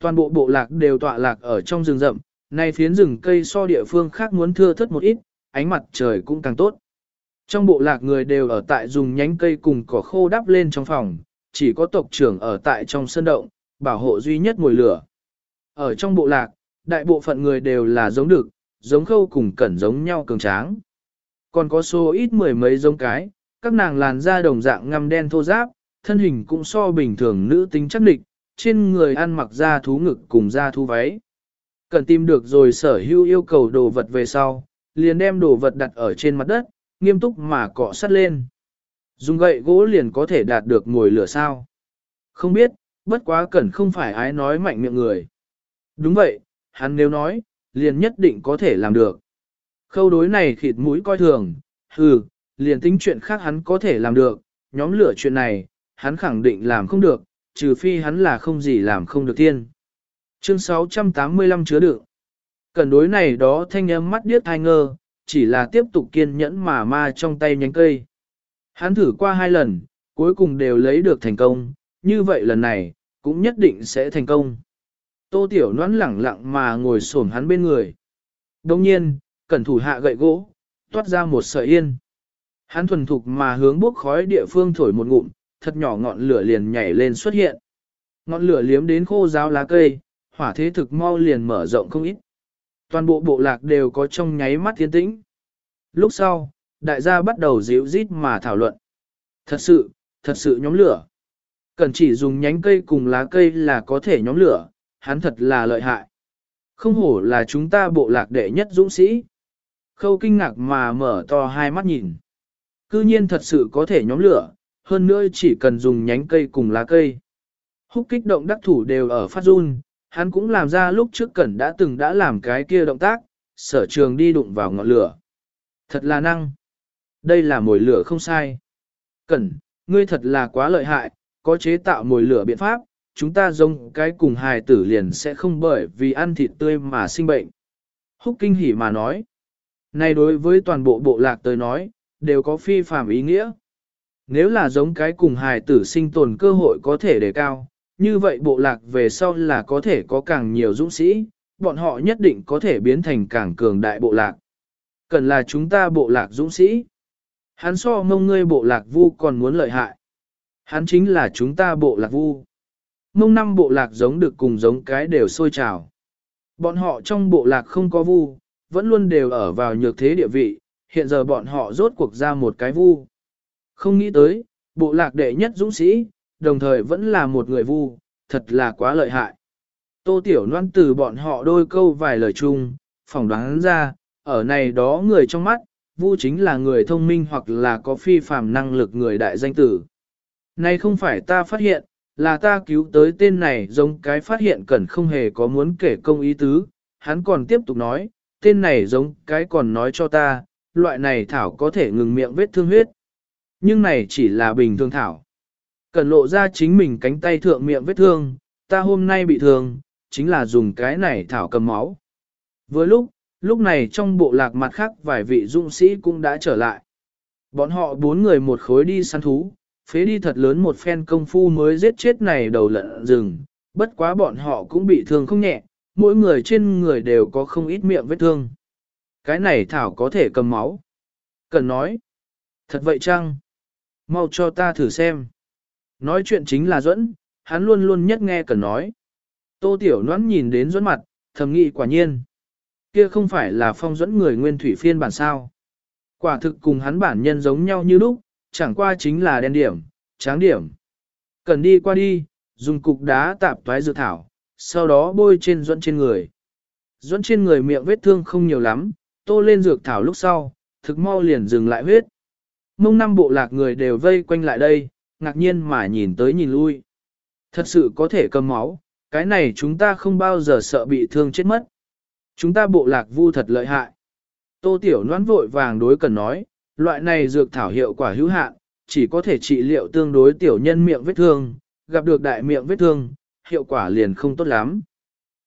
Toàn bộ bộ lạc đều tọa lạc ở trong rừng rậm, nay phiến rừng cây so địa phương khác muốn thưa thất một ít, ánh mặt trời cũng càng tốt. Trong bộ lạc người đều ở tại dùng nhánh cây cùng cỏ khô đắp lên trong phòng, chỉ có tộc trưởng ở tại trong sân động, bảo hộ duy nhất ngồi lửa. Ở trong bộ lạc, đại bộ phận người đều là giống đực, giống khâu cùng cẩn giống nhau cường tráng. Còn có số ít mười mấy giống cái, các nàng làn da đồng dạng ngăm đen thô giáp, thân hình cũng so bình thường nữ tính chắc địch, trên người ăn mặc da thú ngực cùng da thú váy. Cần tìm được rồi sở hữu yêu cầu đồ vật về sau, liền đem đồ vật đặt ở trên mặt đất, nghiêm túc mà cọ sắt lên. Dùng gậy gỗ liền có thể đạt được ngồi lửa sao. Không biết, bất quá cần không phải ái nói mạnh miệng người. Đúng vậy, hắn nếu nói, liền nhất định có thể làm được. Khâu đối này khịt mũi coi thường, hừ, liền tính chuyện khác hắn có thể làm được, nhóm lửa chuyện này, hắn khẳng định làm không được, trừ phi hắn là không gì làm không được tiên. Chương 685 chứa đựng. Cần đối này đó thanh âm mắt điếc thai ngơ, chỉ là tiếp tục kiên nhẫn mà ma trong tay nhánh cây. Hắn thử qua hai lần, cuối cùng đều lấy được thành công, như vậy lần này, cũng nhất định sẽ thành công. Tô Tiểu Noãn lẳng lặng mà ngồi xổm hắn bên người. Đồng nhiên, cẩn thủ hạ gậy gỗ, toát ra một sợi yên. Hắn thuần thục mà hướng bốc khói địa phương thổi một ngụm, thật nhỏ ngọn lửa liền nhảy lên xuất hiện. Ngọn lửa liếm đến khô ráo lá cây, hỏa thế thực mau liền mở rộng không ít. Toàn bộ bộ lạc đều có trong nháy mắt tiến tĩnh. Lúc sau, đại gia bắt đầu díu rít mà thảo luận. Thật sự, thật sự nhóm lửa. Cần chỉ dùng nhánh cây cùng lá cây là có thể nhóm lửa, hắn thật là lợi hại. Không hổ là chúng ta bộ lạc đệ nhất dũng sĩ. Khâu kinh ngạc mà mở to hai mắt nhìn. Cư nhiên thật sự có thể nhóm lửa, hơn nữa chỉ cần dùng nhánh cây cùng lá cây. Húc kích động đắc thủ đều ở phát run, hắn cũng làm ra lúc trước cẩn đã từng đã làm cái kia động tác, sở trường đi đụng vào ngọn lửa. Thật là năng. Đây là mồi lửa không sai. Cẩn, ngươi thật là quá lợi hại, có chế tạo mồi lửa biện pháp, chúng ta giống cái cùng hài tử liền sẽ không bởi vì ăn thịt tươi mà sinh bệnh. Húc kinh hỉ mà nói. Này đối với toàn bộ bộ lạc tới nói, đều có phi phạm ý nghĩa. Nếu là giống cái cùng hài tử sinh tồn cơ hội có thể đề cao, như vậy bộ lạc về sau là có thể có càng nhiều dũng sĩ, bọn họ nhất định có thể biến thành càng cường đại bộ lạc. Cần là chúng ta bộ lạc dũng sĩ. Hắn so mông ngươi bộ lạc vu còn muốn lợi hại. Hắn chính là chúng ta bộ lạc vu. Mông năm bộ lạc giống được cùng giống cái đều sôi trào. Bọn họ trong bộ lạc không có vu, vẫn luôn đều ở vào nhược thế địa vị, hiện giờ bọn họ rốt cuộc ra một cái vu. Không nghĩ tới, bộ lạc đệ nhất dũng sĩ, đồng thời vẫn là một người vu, thật là quá lợi hại. Tô Tiểu Loan từ bọn họ đôi câu vài lời chung, phỏng đoán ra, ở này đó người trong mắt, vu chính là người thông minh hoặc là có phi phàm năng lực người đại danh tử. Này không phải ta phát hiện, là ta cứu tới tên này giống cái phát hiện cần không hề có muốn kể công ý tứ, hắn còn tiếp tục nói, tên này giống cái còn nói cho ta, loại này thảo có thể ngừng miệng vết thương huyết. Nhưng này chỉ là bình thường thảo. Cần lộ ra chính mình cánh tay thượng miệng vết thương, ta hôm nay bị thương, chính là dùng cái này thảo cầm máu. Vừa lúc, lúc này trong bộ lạc mặt khác vài vị dũng sĩ cũng đã trở lại. Bọn họ bốn người một khối đi săn thú, phế đi thật lớn một phen công phu mới giết chết này đầu lợn rừng, bất quá bọn họ cũng bị thương không nhẹ, mỗi người trên người đều có không ít miệng vết thương. Cái này Thảo có thể cầm máu. Cần nói. Thật vậy chăng? Mau cho ta thử xem. Nói chuyện chính là Duẫn, hắn luôn luôn nhất nghe cần nói. Tô Tiểu Noãn nhìn đến Duẫn mặt, thầm nghĩ quả nhiên. Kia không phải là phong Duẫn người nguyên thủy phiên bản sao. Quả thực cùng hắn bản nhân giống nhau như lúc, chẳng qua chính là đen điểm, tráng điểm. Cần đi qua đi, dùng cục đá tạp toái dược thảo, sau đó bôi trên dẫn trên người. Dẫn trên người miệng vết thương không nhiều lắm, tô lên dược thảo lúc sau, thực mau liền dừng lại huyết. Mông năm bộ lạc người đều vây quanh lại đây, ngạc nhiên mà nhìn tới nhìn lui. Thật sự có thể cầm máu, cái này chúng ta không bao giờ sợ bị thương chết mất. Chúng ta bộ lạc vu thật lợi hại. Tô Tiểu noan vội vàng đối cần nói, loại này dược thảo hiệu quả hữu hạn, chỉ có thể trị liệu tương đối tiểu nhân miệng vết thương, gặp được đại miệng vết thương, hiệu quả liền không tốt lắm.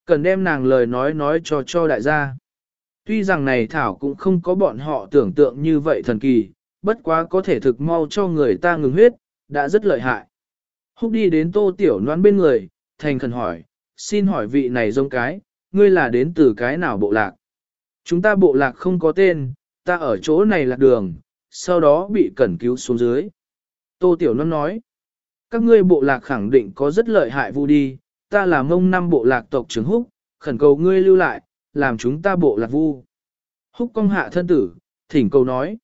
Cần đem nàng lời nói nói cho cho đại gia. Tuy rằng này thảo cũng không có bọn họ tưởng tượng như vậy thần kỳ, bất quá có thể thực mau cho người ta ngừng huyết, đã rất lợi hại. Húc đi đến tô tiểu noan bên người, thành khẩn hỏi, xin hỏi vị này giống cái, ngươi là đến từ cái nào bộ lạc? Chúng ta bộ lạc không có tên, ta ở chỗ này lạc đường, sau đó bị cẩn cứu xuống dưới. Tô Tiểu Loan nói, các ngươi bộ lạc khẳng định có rất lợi hại vu đi, ta là mông năm bộ lạc tộc trưởng Húc, khẩn cầu ngươi lưu lại, làm chúng ta bộ lạc vu. Húc công hạ thân tử, thỉnh cầu nói.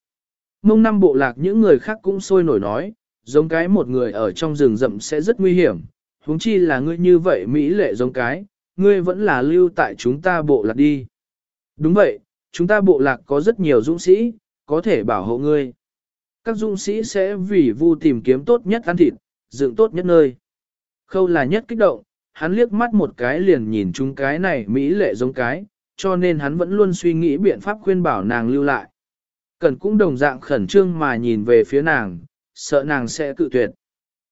Mông năm bộ lạc những người khác cũng sôi nổi nói, giống cái một người ở trong rừng rậm sẽ rất nguy hiểm, huống chi là ngươi như vậy Mỹ lệ giống cái, ngươi vẫn là lưu tại chúng ta bộ lạc đi. Đúng vậy, chúng ta bộ lạc có rất nhiều dũng sĩ, có thể bảo hộ ngươi. Các dũng sĩ sẽ vì vu tìm kiếm tốt nhất ăn thịt, dựng tốt nhất nơi. Khâu là nhất kích động, hắn liếc mắt một cái liền nhìn chúng cái này Mỹ lệ giống cái, cho nên hắn vẫn luôn suy nghĩ biện pháp khuyên bảo nàng lưu lại. Cần cũng đồng dạng khẩn trương mà nhìn về phía nàng, sợ nàng sẽ cự tuyệt.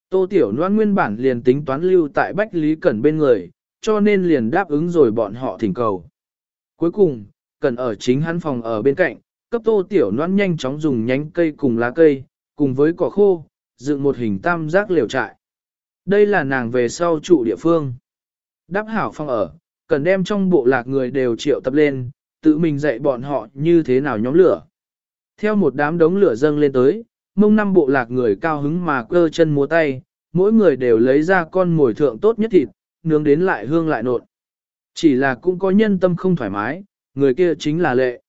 Tô Tiểu Loan nguyên bản liền tính toán lưu tại Bách Lý Cẩn bên người, cho nên liền đáp ứng rồi bọn họ thỉnh cầu. Cuối cùng, cần ở chính hắn phòng ở bên cạnh, cấp Tô Tiểu noan nhanh chóng dùng nhánh cây cùng lá cây, cùng với cỏ khô, dựng một hình tam giác liều trại. Đây là nàng về sau trụ địa phương. Đáp hảo phòng ở, cần đem trong bộ lạc người đều triệu tập lên, tự mình dạy bọn họ như thế nào nhóm lửa. Theo một đám đống lửa dâng lên tới, mông năm bộ lạc người cao hứng mà cơ chân múa tay, mỗi người đều lấy ra con mồi thượng tốt nhất thịt, nướng đến lại hương lại nộn. Chỉ là cũng có nhân tâm không thoải mái, người kia chính là lệ.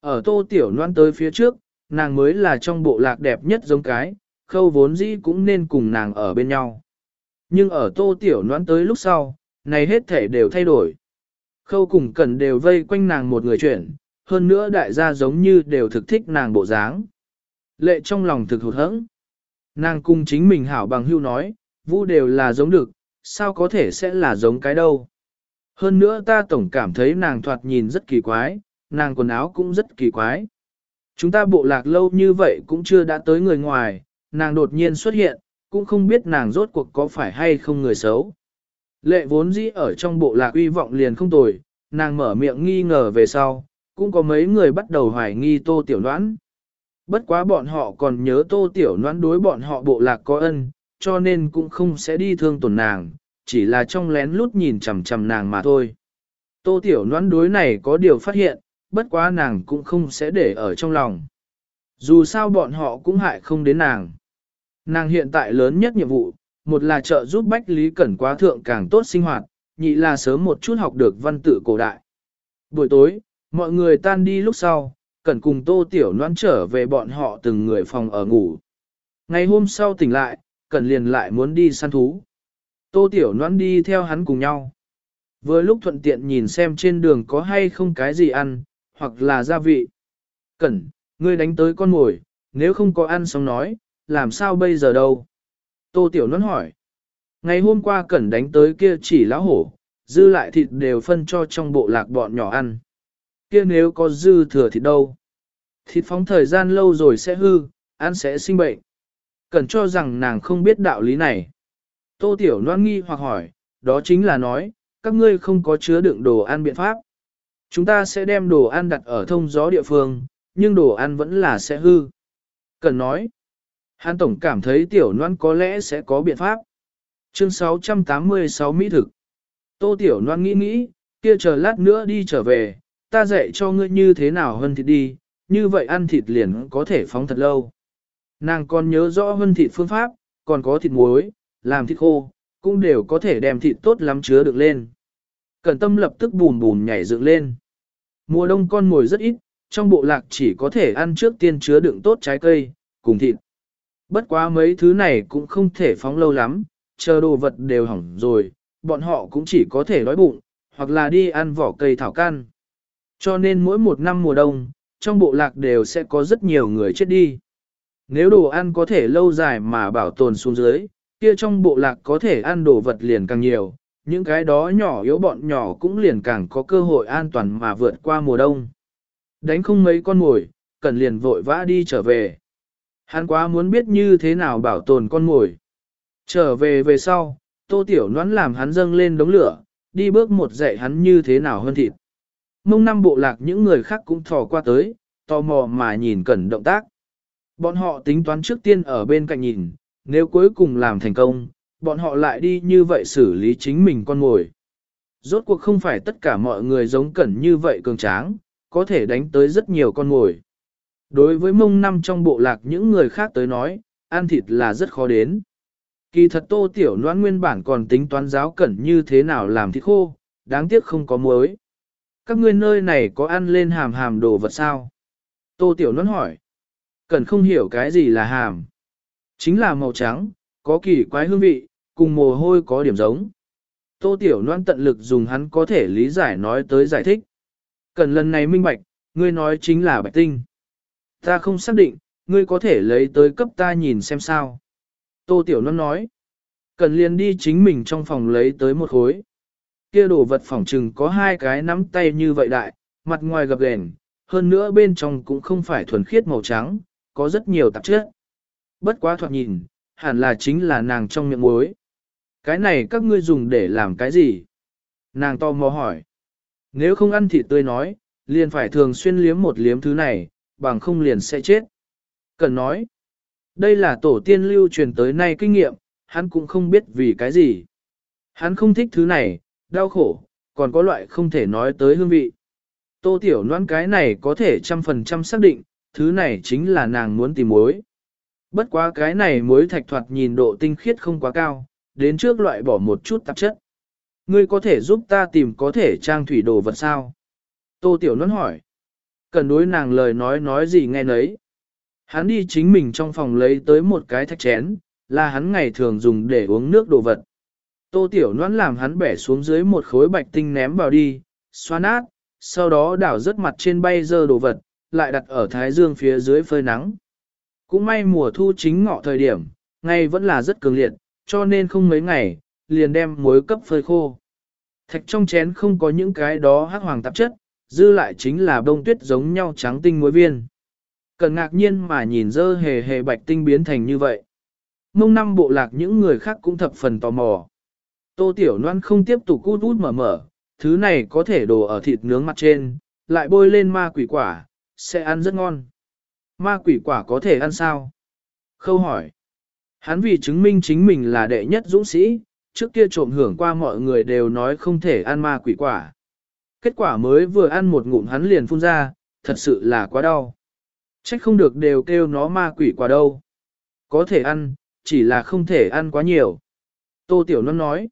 Ở tô tiểu noan tới phía trước, nàng mới là trong bộ lạc đẹp nhất giống cái, khâu vốn dĩ cũng nên cùng nàng ở bên nhau. Nhưng ở tô tiểu noan tới lúc sau, này hết thể đều thay đổi. Khâu cùng cần đều vây quanh nàng một người chuyển, hơn nữa đại gia giống như đều thực thích nàng bộ dáng. Lệ trong lòng thực hụt hẫng. Nàng cung chính mình hảo bằng hưu nói, vũ đều là giống được, sao có thể sẽ là giống cái đâu. Hơn nữa ta tổng cảm thấy nàng thoạt nhìn rất kỳ quái, nàng quần áo cũng rất kỳ quái. Chúng ta bộ lạc lâu như vậy cũng chưa đã tới người ngoài, nàng đột nhiên xuất hiện, cũng không biết nàng rốt cuộc có phải hay không người xấu. Lệ vốn dĩ ở trong bộ lạc uy vọng liền không tồi, nàng mở miệng nghi ngờ về sau, cũng có mấy người bắt đầu hoài nghi tô tiểu đoán. Bất quá bọn họ còn nhớ tô tiểu noãn đối bọn họ bộ lạc có ân, cho nên cũng không sẽ đi thương tổn nàng, chỉ là trong lén lút nhìn chằm chằm nàng mà thôi. Tô tiểu noãn đối này có điều phát hiện, bất quá nàng cũng không sẽ để ở trong lòng. Dù sao bọn họ cũng hại không đến nàng. Nàng hiện tại lớn nhất nhiệm vụ, một là trợ giúp Bách Lý Cẩn quá thượng càng tốt sinh hoạt, nhị là sớm một chút học được văn tự cổ đại. Buổi tối, mọi người tan đi lúc sau, Cẩn cùng tô tiểu noan trở về bọn họ từng người phòng ở ngủ. Ngày hôm sau tỉnh lại, Cẩn liền lại muốn đi săn thú. Tô tiểu Loan đi theo hắn cùng nhau. Vừa lúc thuận tiện nhìn xem trên đường có hay không cái gì ăn, hoặc là gia vị. Cẩn, ngươi đánh tới con mồi, nếu không có ăn xong nói, làm sao bây giờ đâu? Tô Tiểu Loan hỏi. Ngày hôm qua Cẩn đánh tới kia chỉ lão hổ, dư lại thịt đều phân cho trong bộ lạc bọn nhỏ ăn kia nếu có dư thừa thịt đâu. Thịt phóng thời gian lâu rồi sẽ hư, ăn sẽ sinh bệnh. Cẩn cho rằng nàng không biết đạo lý này. Tô Tiểu Loan nghi hoặc hỏi, đó chính là nói, các ngươi không có chứa đựng đồ ăn biện pháp. Chúng ta sẽ đem đồ ăn đặt ở thông gió địa phương, nhưng đồ ăn vẫn là sẽ hư. Cần nói, Hàn Tổng cảm thấy Tiểu Loan có lẽ sẽ có biện pháp. Chương 686 Mỹ thực. Tô Tiểu Loan nghĩ nghĩ, kia chờ lát nữa đi trở về, ta dạy cho ngươi như thế nào hơn thịt đi, như vậy ăn thịt liền có thể phóng thật lâu. Nàng còn nhớ rõ hơn thịt phương pháp, còn có thịt muối, làm thịt khô, cũng đều có thể đem thịt tốt lắm chứa được lên. Cẩn tâm lập tức bùn bùn nhảy dựng lên. Mùa đông con mồi rất ít, trong bộ lạc chỉ có thể ăn trước tiên chứa đựng tốt trái cây, cùng thịt. Bất quá mấy thứ này cũng không thể phóng lâu lắm, chờ đồ vật đều hỏng rồi, bọn họ cũng chỉ có thể đói bụng, hoặc là đi ăn vỏ cây thảo can. Cho nên mỗi một năm mùa đông, trong bộ lạc đều sẽ có rất nhiều người chết đi. Nếu đồ ăn có thể lâu dài mà bảo tồn xuống dưới, kia trong bộ lạc có thể ăn đồ vật liền càng nhiều, những cái đó nhỏ yếu bọn nhỏ cũng liền càng có cơ hội an toàn mà vượt qua mùa đông. Đánh không mấy con mồi, cần liền vội vã đi trở về. Hắn quá muốn biết như thế nào bảo tồn con mồi. Trở về về sau, tô tiểu noãn làm hắn dâng lên đống lửa, đi bước một dạy hắn như thế nào hơn thịt. Mông năm bộ lạc những người khác cũng thò qua tới, tò mò mà nhìn cẩn động tác. Bọn họ tính toán trước tiên ở bên cạnh nhìn, nếu cuối cùng làm thành công, bọn họ lại đi như vậy xử lý chính mình con mồi. Rốt cuộc không phải tất cả mọi người giống cẩn như vậy cường tráng, có thể đánh tới rất nhiều con mồi. Đối với mông năm trong bộ lạc những người khác tới nói, ăn thịt là rất khó đến. Kỳ thật tô tiểu noan nguyên bản còn tính toán giáo cẩn như thế nào làm thịt khô, đáng tiếc không có muối. Các ngươi nơi này có ăn lên hàm hàm đồ vật sao? Tô tiểu noan hỏi. Cẩn không hiểu cái gì là hàm. Chính là màu trắng, có kỳ quái hương vị, cùng mồ hôi có điểm giống. Tô tiểu Loan tận lực dùng hắn có thể lý giải nói tới giải thích. Cần lần này minh bạch, ngươi nói chính là bạch tinh. Ta không xác định, ngươi có thể lấy tới cấp ta nhìn xem sao. Tô Tiểu Loan nói, cần liền đi chính mình trong phòng lấy tới một khối. Kia đồ vật phỏng trừng có hai cái nắm tay như vậy đại, mặt ngoài gập ghềnh, hơn nữa bên trong cũng không phải thuần khiết màu trắng, có rất nhiều tạp chất. Bất quá thoạt nhìn, hẳn là chính là nàng trong miệng muối. Cái này các ngươi dùng để làm cái gì? Nàng to mò hỏi. Nếu không ăn thịt tươi nói, liền phải thường xuyên liếm một liếm thứ này, bằng không liền sẽ chết. Cần nói, đây là tổ tiên lưu truyền tới nay kinh nghiệm, hắn cũng không biết vì cái gì. Hắn không thích thứ này, đau khổ, còn có loại không thể nói tới hương vị. Tô tiểu noan cái này có thể trăm phần trăm xác định, thứ này chính là nàng muốn tìm muối. Bất quá cái này muối thạch thoạt nhìn độ tinh khiết không quá cao, đến trước loại bỏ một chút tạp chất. Ngươi có thể giúp ta tìm có thể trang thủy đồ vật sao? Tô Tiểu Nôn hỏi. Cần đối nàng lời nói nói gì nghe nấy. Hắn đi chính mình trong phòng lấy tới một cái thạch chén, là hắn ngày thường dùng để uống nước đồ vật. Tô Tiểu Loan làm hắn bẻ xuống dưới một khối bạch tinh ném vào đi, xoa nát, sau đó đảo rất mặt trên bay dơ đồ vật, lại đặt ở thái dương phía dưới phơi nắng. Cũng may mùa thu chính ngọ thời điểm, ngày vẫn là rất cường liệt, cho nên không mấy ngày, liền đem muối cấp phơi khô. Thạch trong chén không có những cái đó hắc hoàng tạp chất, dư lại chính là bông tuyết giống nhau trắng tinh muối viên. Cần ngạc nhiên mà nhìn dơ hề hề bạch tinh biến thành như vậy. Mông năm bộ lạc những người khác cũng thập phần tò mò. Tô Tiểu Loan không tiếp tục cút út mở mở, thứ này có thể đổ ở thịt nướng mặt trên, lại bôi lên ma quỷ quả, sẽ ăn rất ngon. Ma quỷ quả có thể ăn sao? Khâu hỏi. Hắn vì chứng minh chính mình là đệ nhất dũng sĩ, trước kia trộm hưởng qua mọi người đều nói không thể ăn ma quỷ quả. Kết quả mới vừa ăn một ngụm hắn liền phun ra, thật sự là quá đau. Trách không được đều kêu nó ma quỷ quả đâu. Có thể ăn, chỉ là không thể ăn quá nhiều. Tô Tiểu Loan nói.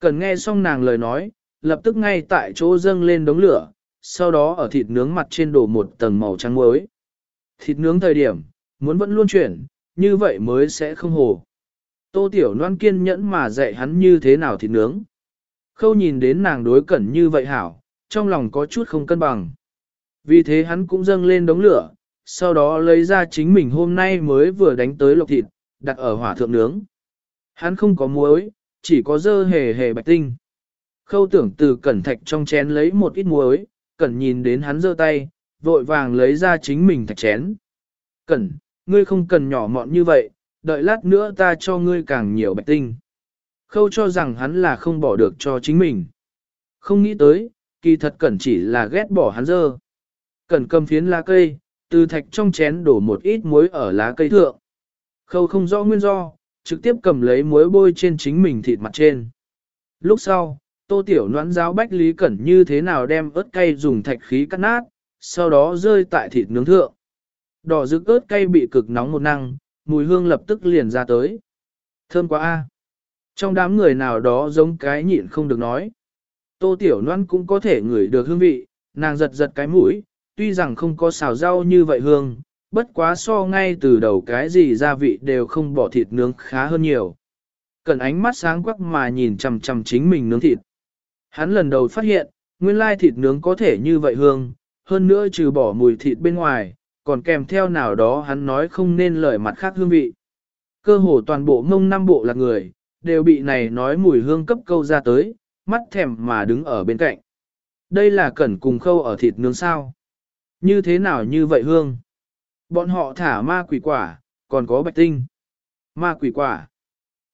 Cần nghe xong nàng lời nói, lập tức ngay tại chỗ dâng lên đống lửa, sau đó ở thịt nướng mặt trên đổ một tầng màu trắng muối. Thịt nướng thời điểm, muốn vẫn luôn chuyển, như vậy mới sẽ không hồ. Tô Tiểu Loan kiên nhẫn mà dạy hắn như thế nào thịt nướng. Khâu nhìn đến nàng đối cẩn như vậy hảo, trong lòng có chút không cân bằng. Vì thế hắn cũng dâng lên đống lửa, sau đó lấy ra chính mình hôm nay mới vừa đánh tới lộc thịt, đặt ở hỏa thượng nướng. Hắn không có muối, chỉ có dơ hề hề bạch tinh. Khâu tưởng từ cẩn thạch trong chén lấy một ít muối, cẩn nhìn đến hắn giơ tay, vội vàng lấy ra chính mình thạch chén. Cẩn, ngươi không cần nhỏ mọn như vậy, đợi lát nữa ta cho ngươi càng nhiều bạch tinh. Khâu cho rằng hắn là không bỏ được cho chính mình. Không nghĩ tới, kỳ thật cẩn chỉ là ghét bỏ hắn dơ. Cẩn cầm phiến lá cây, từ thạch trong chén đổ một ít muối ở lá cây thượng. Khâu không rõ nguyên do, trực tiếp cầm lấy muối bôi trên chính mình thịt mặt trên. Lúc sau, tô tiểu noãn giáo bách lý cẩn như thế nào đem ớt cay dùng thạch khí cắt nát, sau đó rơi tại thịt nướng thượng. Đỏ rực ớt cay bị cực nóng một năng, mùi hương lập tức liền ra tới. Thơm quá a. Trong đám người nào đó giống cái nhịn không được nói. Tô Tiểu Loan cũng có thể ngửi được hương vị, nàng giật giật cái mũi, tuy rằng không có xào rau như vậy hương, bất quá so ngay từ đầu cái gì gia vị đều không bỏ thịt nướng khá hơn nhiều. cần ánh mắt sáng quắc mà nhìn chằm chằm chính mình nướng thịt. Hắn lần đầu phát hiện, nguyên lai thịt nướng có thể như vậy hương, hơn nữa trừ bỏ mùi thịt bên ngoài, còn kèm theo nào đó hắn nói không nên lời mặt khác hương vị. Cơ hồ toàn bộ mông năm bộ là người, đều bị này nói mùi hương cấp câu ra tới, mắt thèm mà đứng ở bên cạnh. Đây là cẩn cùng khâu ở thịt nướng sao. Như thế nào như vậy hương? Bọn họ thả ma quỷ quả, còn có bạch tinh. Ma quỷ quả.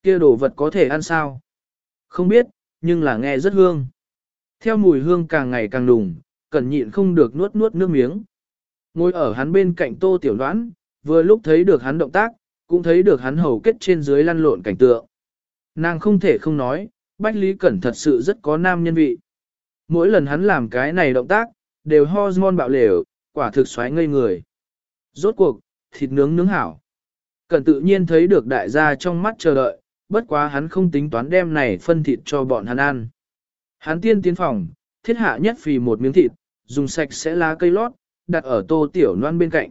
kia đồ vật có thể ăn sao? Không biết, nhưng là nghe rất hương. Theo mùi hương càng ngày càng đùng, cẩn nhịn không được nuốt nuốt nước miếng. Ngồi ở hắn bên cạnh tô tiểu đoán, vừa lúc thấy được hắn động tác, cũng thấy được hắn hầu kết trên dưới lăn lộn cảnh tượng. Nàng không thể không nói, Bách Lý Cẩn thật sự rất có nam nhân vị. Mỗi lần hắn làm cái này động tác, đều hormone bạo lều, quả thực xoáy ngây người. Rốt cuộc, thịt nướng nướng hảo. Cẩn tự nhiên thấy được đại gia trong mắt chờ đợi, bất quá hắn không tính toán đem này phân thịt cho bọn hắn ăn. Hắn tiên tiến phòng, thiết hạ nhất phì một miếng thịt, dùng sạch sẽ lá cây lót, đặt ở tô tiểu noan bên cạnh.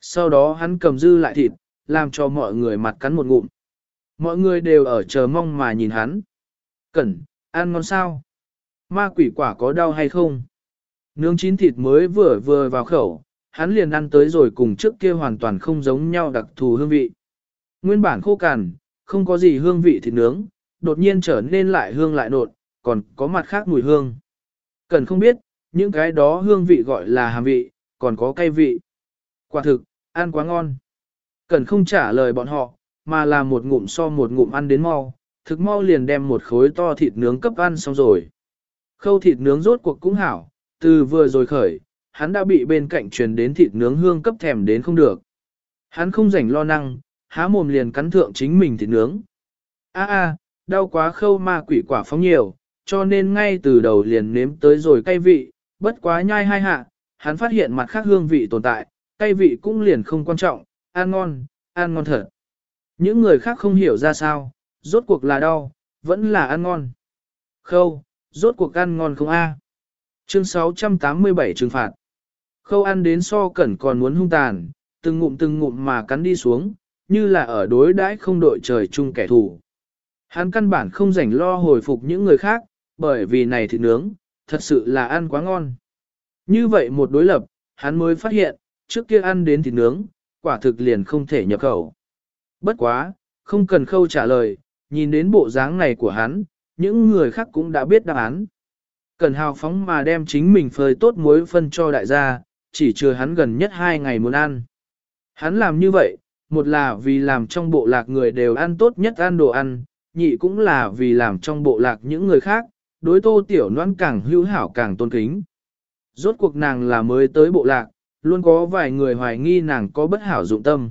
Sau đó hắn cầm dư lại thịt, làm cho mọi người mặt cắn một ngụm. Mọi người đều ở chờ mong mà nhìn hắn. Cẩn, ăn ngon sao? Ma quỷ quả có đau hay không? Nướng chín thịt mới vừa vừa vào khẩu, hắn liền ăn tới rồi cùng trước kia hoàn toàn không giống nhau đặc thù hương vị. Nguyên bản khô cằn, không có gì hương vị thịt nướng, đột nhiên trở nên lại hương lại nột, còn có mặt khác mùi hương. Cần không biết, những cái đó hương vị gọi là hàm vị, còn có cay vị. Quả thực, ăn quá ngon. Cần không trả lời bọn họ, mà là một ngụm so một ngụm ăn đến mau, thực mau liền đem một khối to thịt nướng cấp ăn xong rồi. Khâu thịt nướng rốt cuộc cũng hảo, từ vừa rồi khởi, hắn đã bị bên cạnh truyền đến thịt nướng hương cấp thèm đến không được. Hắn không rảnh lo năng, há mồm liền cắn thượng chính mình thịt nướng. A a, đau quá khâu ma quỷ quả phóng nhiều, cho nên ngay từ đầu liền nếm tới rồi cay vị, bất quá nhai hai hạ, hắn phát hiện mặt khác hương vị tồn tại, cay vị cũng liền không quan trọng, ăn ngon, ăn ngon thật. Những người khác không hiểu ra sao, rốt cuộc là đau, vẫn là ăn ngon. Khâu, rốt cuộc ăn ngon không a? Chương 687 trừng phạt. Khâu ăn đến so cẩn còn muốn hung tàn, từng ngụm từng ngụm mà cắn đi xuống, như là ở đối đãi không đội trời chung kẻ thù. Hắn căn bản không rảnh lo hồi phục những người khác, bởi vì này thịt nướng, thật sự là ăn quá ngon. Như vậy một đối lập, hắn mới phát hiện, trước kia ăn đến thịt nướng, quả thực liền không thể nhập khẩu. Bất quá, không cần khâu trả lời, nhìn đến bộ dáng này của hắn, những người khác cũng đã biết đáp án. Cần hào phóng mà đem chính mình phơi tốt muối phân cho đại gia, chỉ chưa hắn gần nhất hai ngày muốn ăn. Hắn làm như vậy, một là vì làm trong bộ lạc người đều ăn tốt nhất ăn đồ ăn, nhị cũng là vì làm trong bộ lạc những người khác, đối tô tiểu noan càng hữu hảo càng tôn kính. Rốt cuộc nàng là mới tới bộ lạc, luôn có vài người hoài nghi nàng có bất hảo dụng tâm.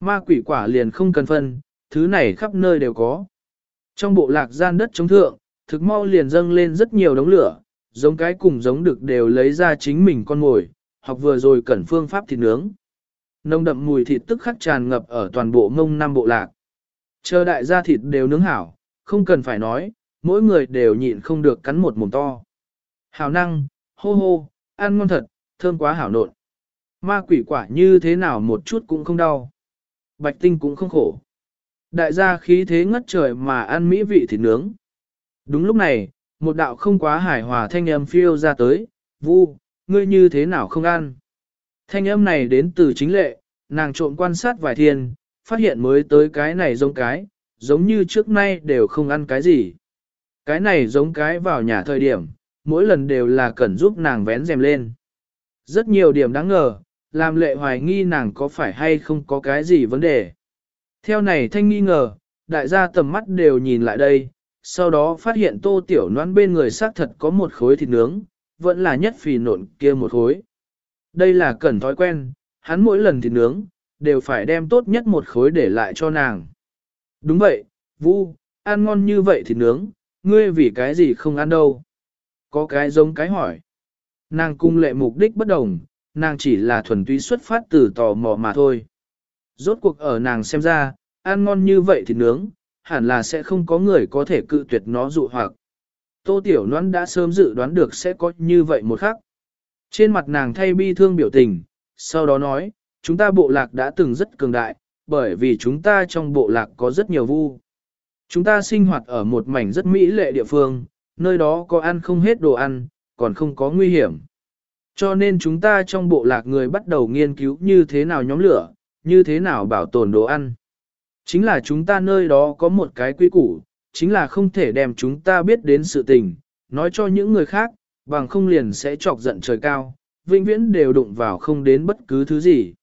Ma quỷ quả liền không cần phân, thứ này khắp nơi đều có. Trong bộ lạc gian đất chống thượng, thực mau liền dâng lên rất nhiều đống lửa, giống cái cùng giống được đều lấy ra chính mình con mồi, hoặc vừa rồi cẩn phương pháp thịt nướng. Nông đậm mùi thịt tức khắc tràn ngập ở toàn bộ mông năm bộ lạc. Chờ đại gia thịt đều nướng hảo, không cần phải nói, mỗi người đều nhịn không được cắn một mồm to. Hảo năng, hô hô, ăn ngon thật, thơm quá hảo nộn. Ma quỷ quả như thế nào một chút cũng không đau. Bạch tinh cũng không khổ. Đại gia khí thế ngất trời mà ăn mỹ vị thịt nướng. Đúng lúc này, một đạo không quá hài hòa thanh âm phiêu ra tới, vu, ngươi như thế nào không ăn. Thanh âm này đến từ chính lệ, nàng trộn quan sát vài thiên, phát hiện mới tới cái này giống cái, giống như trước nay đều không ăn cái gì. Cái này giống cái vào nhà thời điểm, mỗi lần đều là cần giúp nàng vén rèm lên. Rất nhiều điểm đáng ngờ, làm lệ hoài nghi nàng có phải hay không có cái gì vấn đề. Theo này thanh nghi ngờ, đại gia tầm mắt đều nhìn lại đây, sau đó phát hiện tô tiểu noan bên người xác thật có một khối thịt nướng, vẫn là nhất phì nộn kia một khối. Đây là cần thói quen, hắn mỗi lần thịt nướng, đều phải đem tốt nhất một khối để lại cho nàng. Đúng vậy, Vu, ăn ngon như vậy thịt nướng, ngươi vì cái gì không ăn đâu? Có cái giống cái hỏi. Nàng cung lệ mục đích bất đồng, nàng chỉ là thuần túy xuất phát từ tò mò mà thôi. Rốt cuộc ở nàng xem ra, ăn ngon như vậy thì nướng, hẳn là sẽ không có người có thể cự tuyệt nó dụ hoặc. Tô Tiểu Loan đã sớm dự đoán được sẽ có như vậy một khắc. Trên mặt nàng thay bi thương biểu tình, sau đó nói, chúng ta bộ lạc đã từng rất cường đại, bởi vì chúng ta trong bộ lạc có rất nhiều vu. Chúng ta sinh hoạt ở một mảnh rất mỹ lệ địa phương, nơi đó có ăn không hết đồ ăn, còn không có nguy hiểm. Cho nên chúng ta trong bộ lạc người bắt đầu nghiên cứu như thế nào nhóm lửa, như thế nào bảo tồn đồ ăn. Chính là chúng ta nơi đó có một cái quy củ, chính là không thể đem chúng ta biết đến sự tình, nói cho những người khác, bằng không liền sẽ chọc giận trời cao, vĩnh viễn đều đụng vào không đến bất cứ thứ gì.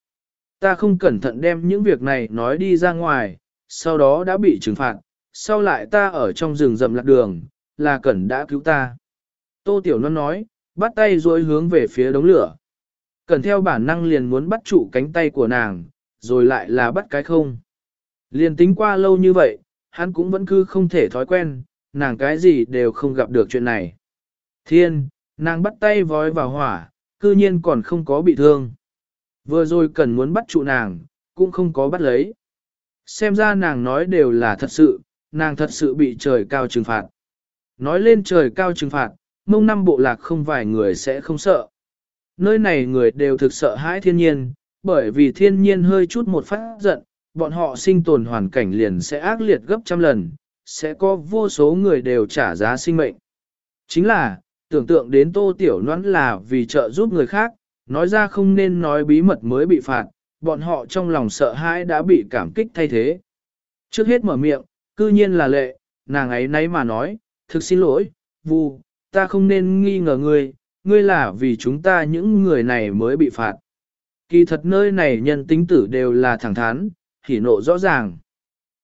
Ta không cẩn thận đem những việc này nói đi ra ngoài, sau đó đã bị trừng phạt, sau lại ta ở trong rừng rậm lạc đường, là cẩn đã cứu ta. Tô Tiểu Loan nói, bắt tay rồi hướng về phía đống lửa. Cẩn theo bản năng liền muốn bắt trụ cánh tay của nàng, rồi lại là bắt cái không. Liền tính qua lâu như vậy, hắn cũng vẫn cứ không thể thói quen, nàng cái gì đều không gặp được chuyện này. Thiên, nàng bắt tay vói vào hỏa, cư nhiên còn không có bị thương. Vừa rồi cần muốn bắt trụ nàng, cũng không có bắt lấy. Xem ra nàng nói đều là thật sự, nàng thật sự bị trời cao trừng phạt. Nói lên trời cao trừng phạt, mông năm bộ lạc không vài người sẽ không sợ. Nơi này người đều thực sợ hãi thiên nhiên, bởi vì thiên nhiên hơi chút một phát giận, bọn họ sinh tồn hoàn cảnh liền sẽ ác liệt gấp trăm lần, sẽ có vô số người đều trả giá sinh mệnh. Chính là, tưởng tượng đến tô tiểu noãn là vì trợ giúp người khác, nói ra không nên nói bí mật mới bị phạt, bọn họ trong lòng sợ hãi đã bị cảm kích thay thế. Trước hết mở miệng, cư nhiên là lệ, nàng ấy nấy mà nói, thực xin lỗi, vu, ta không nên nghi ngờ ngươi, ngươi là vì chúng ta những người này mới bị phạt. Kỳ thật nơi này nhân tính tử đều là thẳng thắn, hỉ nộ rõ ràng.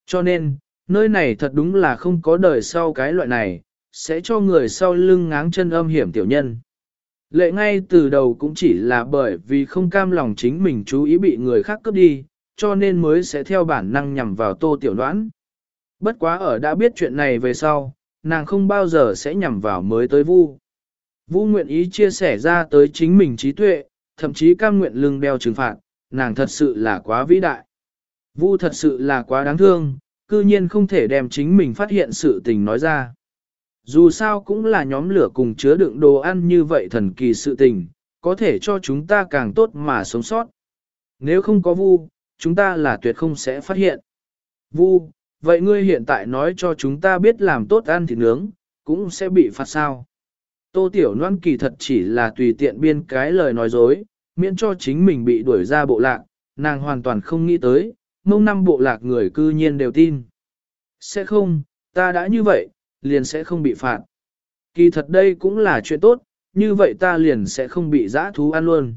Cho nên, nơi này thật đúng là không có đời sau cái loại này, sẽ cho người sau lưng ngáng chân âm hiểm tiểu nhân. Lệ ngay từ đầu cũng chỉ là bởi vì không cam lòng chính mình chú ý bị người khác cướp đi, cho nên mới sẽ theo bản năng nhằm vào tô tiểu đoán. Bất quá ở đã biết chuyện này về sau, nàng không bao giờ sẽ nhằm vào mới tới vu. Vu nguyện ý chia sẻ ra tới chính mình trí tuệ, thậm chí cam nguyện lưng đeo trừng phạt, nàng thật sự là quá vĩ đại. Vu thật sự là quá đáng thương, cư nhiên không thể đem chính mình phát hiện sự tình nói ra. Dù sao cũng là nhóm lửa cùng chứa đựng đồ ăn như vậy thần kỳ sự tình, có thể cho chúng ta càng tốt mà sống sót. Nếu không có vu, chúng ta là tuyệt không sẽ phát hiện. Vu, vậy ngươi hiện tại nói cho chúng ta biết làm tốt ăn thịt nướng, cũng sẽ bị phạt sao. Tô Tiểu Loan kỳ thật chỉ là tùy tiện biên cái lời nói dối, miễn cho chính mình bị đuổi ra bộ lạc, nàng hoàn toàn không nghĩ tới, mông năm bộ lạc người cư nhiên đều tin. Sẽ không, ta đã như vậy, liền sẽ không bị phạt. Kỳ thật đây cũng là chuyện tốt, như vậy ta liền sẽ không bị giã thú ăn luôn.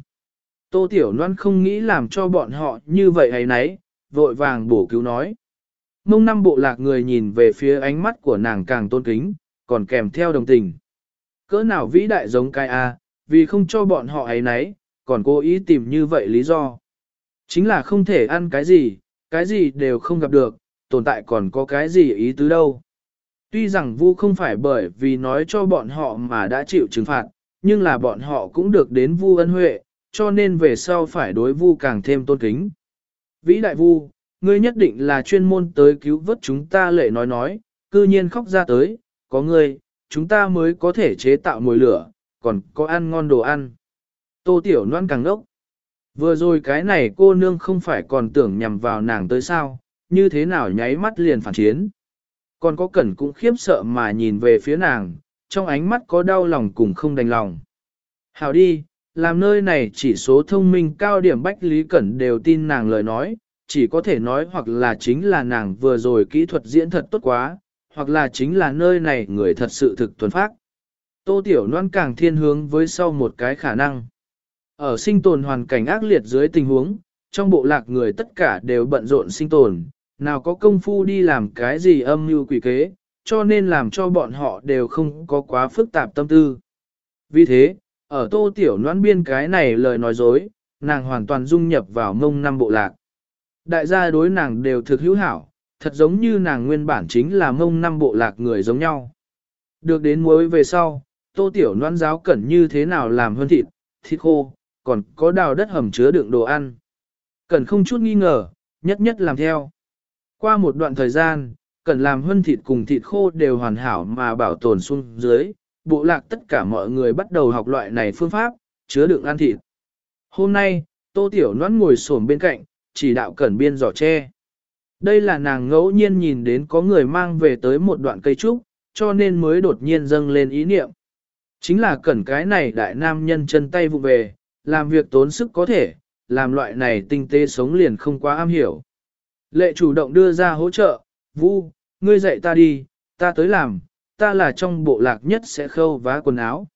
Tô Tiểu Loan không nghĩ làm cho bọn họ như vậy hay nấy, vội vàng bổ cứu nói. Mông năm bộ lạc người nhìn về phía ánh mắt của nàng càng tôn kính, còn kèm theo đồng tình. Cỡ nào vĩ đại giống cái A, vì không cho bọn họ ấy nấy, còn cố ý tìm như vậy lý do. Chính là không thể ăn cái gì, cái gì đều không gặp được, tồn tại còn có cái gì ý tứ đâu. Tuy rằng Vu không phải bởi vì nói cho bọn họ mà đã chịu trừng phạt, nhưng là bọn họ cũng được đến Vu ân huệ, cho nên về sau phải đối Vu càng thêm tôn kính. Vĩ đại Vu, ngươi nhất định là chuyên môn tới cứu vớt chúng ta lệ nói nói, cư nhiên khóc ra tới, có ngươi, chúng ta mới có thể chế tạo mồi lửa, còn có ăn ngon đồ ăn. Tô Tiểu Loan càng ngốc. Vừa rồi cái này cô nương không phải còn tưởng nhằm vào nàng tới sao, như thế nào nháy mắt liền phản chiến. Còn có cẩn cũng khiếp sợ mà nhìn về phía nàng, trong ánh mắt có đau lòng cùng không đành lòng. Hào đi, làm nơi này chỉ số thông minh cao điểm Bách Lý Cẩn đều tin nàng lời nói, chỉ có thể nói hoặc là chính là nàng vừa rồi kỹ thuật diễn thật tốt quá, hoặc là chính là nơi này người thật sự thực thuần phát. Tô Tiểu Loan càng thiên hướng với sau một cái khả năng. Ở sinh tồn hoàn cảnh ác liệt dưới tình huống, trong bộ lạc người tất cả đều bận rộn sinh tồn, nào có công phu đi làm cái gì âm mưu quỷ kế, cho nên làm cho bọn họ đều không có quá phức tạp tâm tư. Vì thế, ở tô tiểu Loan biên cái này lời nói dối, nàng hoàn toàn dung nhập vào mông năm bộ lạc. Đại gia đối nàng đều thực hữu hảo, thật giống như nàng nguyên bản chính là mông năm bộ lạc người giống nhau. Được đến muối về sau, tô tiểu noan giáo cẩn như thế nào làm hơn thịt, thịt khô, còn có đào đất hầm chứa đựng đồ ăn. Cẩn không chút nghi ngờ, nhất nhất làm theo. Qua một đoạn thời gian, cần làm hơn thịt cùng thịt khô đều hoàn hảo mà bảo tồn xuống dưới, bộ lạc tất cả mọi người bắt đầu học loại này phương pháp, chứa đựng ăn thịt. Hôm nay, Tô Tiểu noan ngồi xổm bên cạnh, chỉ đạo cẩn biên giỏ tre. Đây là nàng ngẫu nhiên nhìn đến có người mang về tới một đoạn cây trúc, cho nên mới đột nhiên dâng lên ý niệm. Chính là cẩn cái này đại nam nhân chân tay vụ về, làm việc tốn sức có thể, làm loại này tinh tế sống liền không quá am hiểu. Lệ chủ động đưa ra hỗ trợ, Vu, ngươi dạy ta đi, ta tới làm, ta là trong bộ lạc nhất sẽ khâu vá quần áo.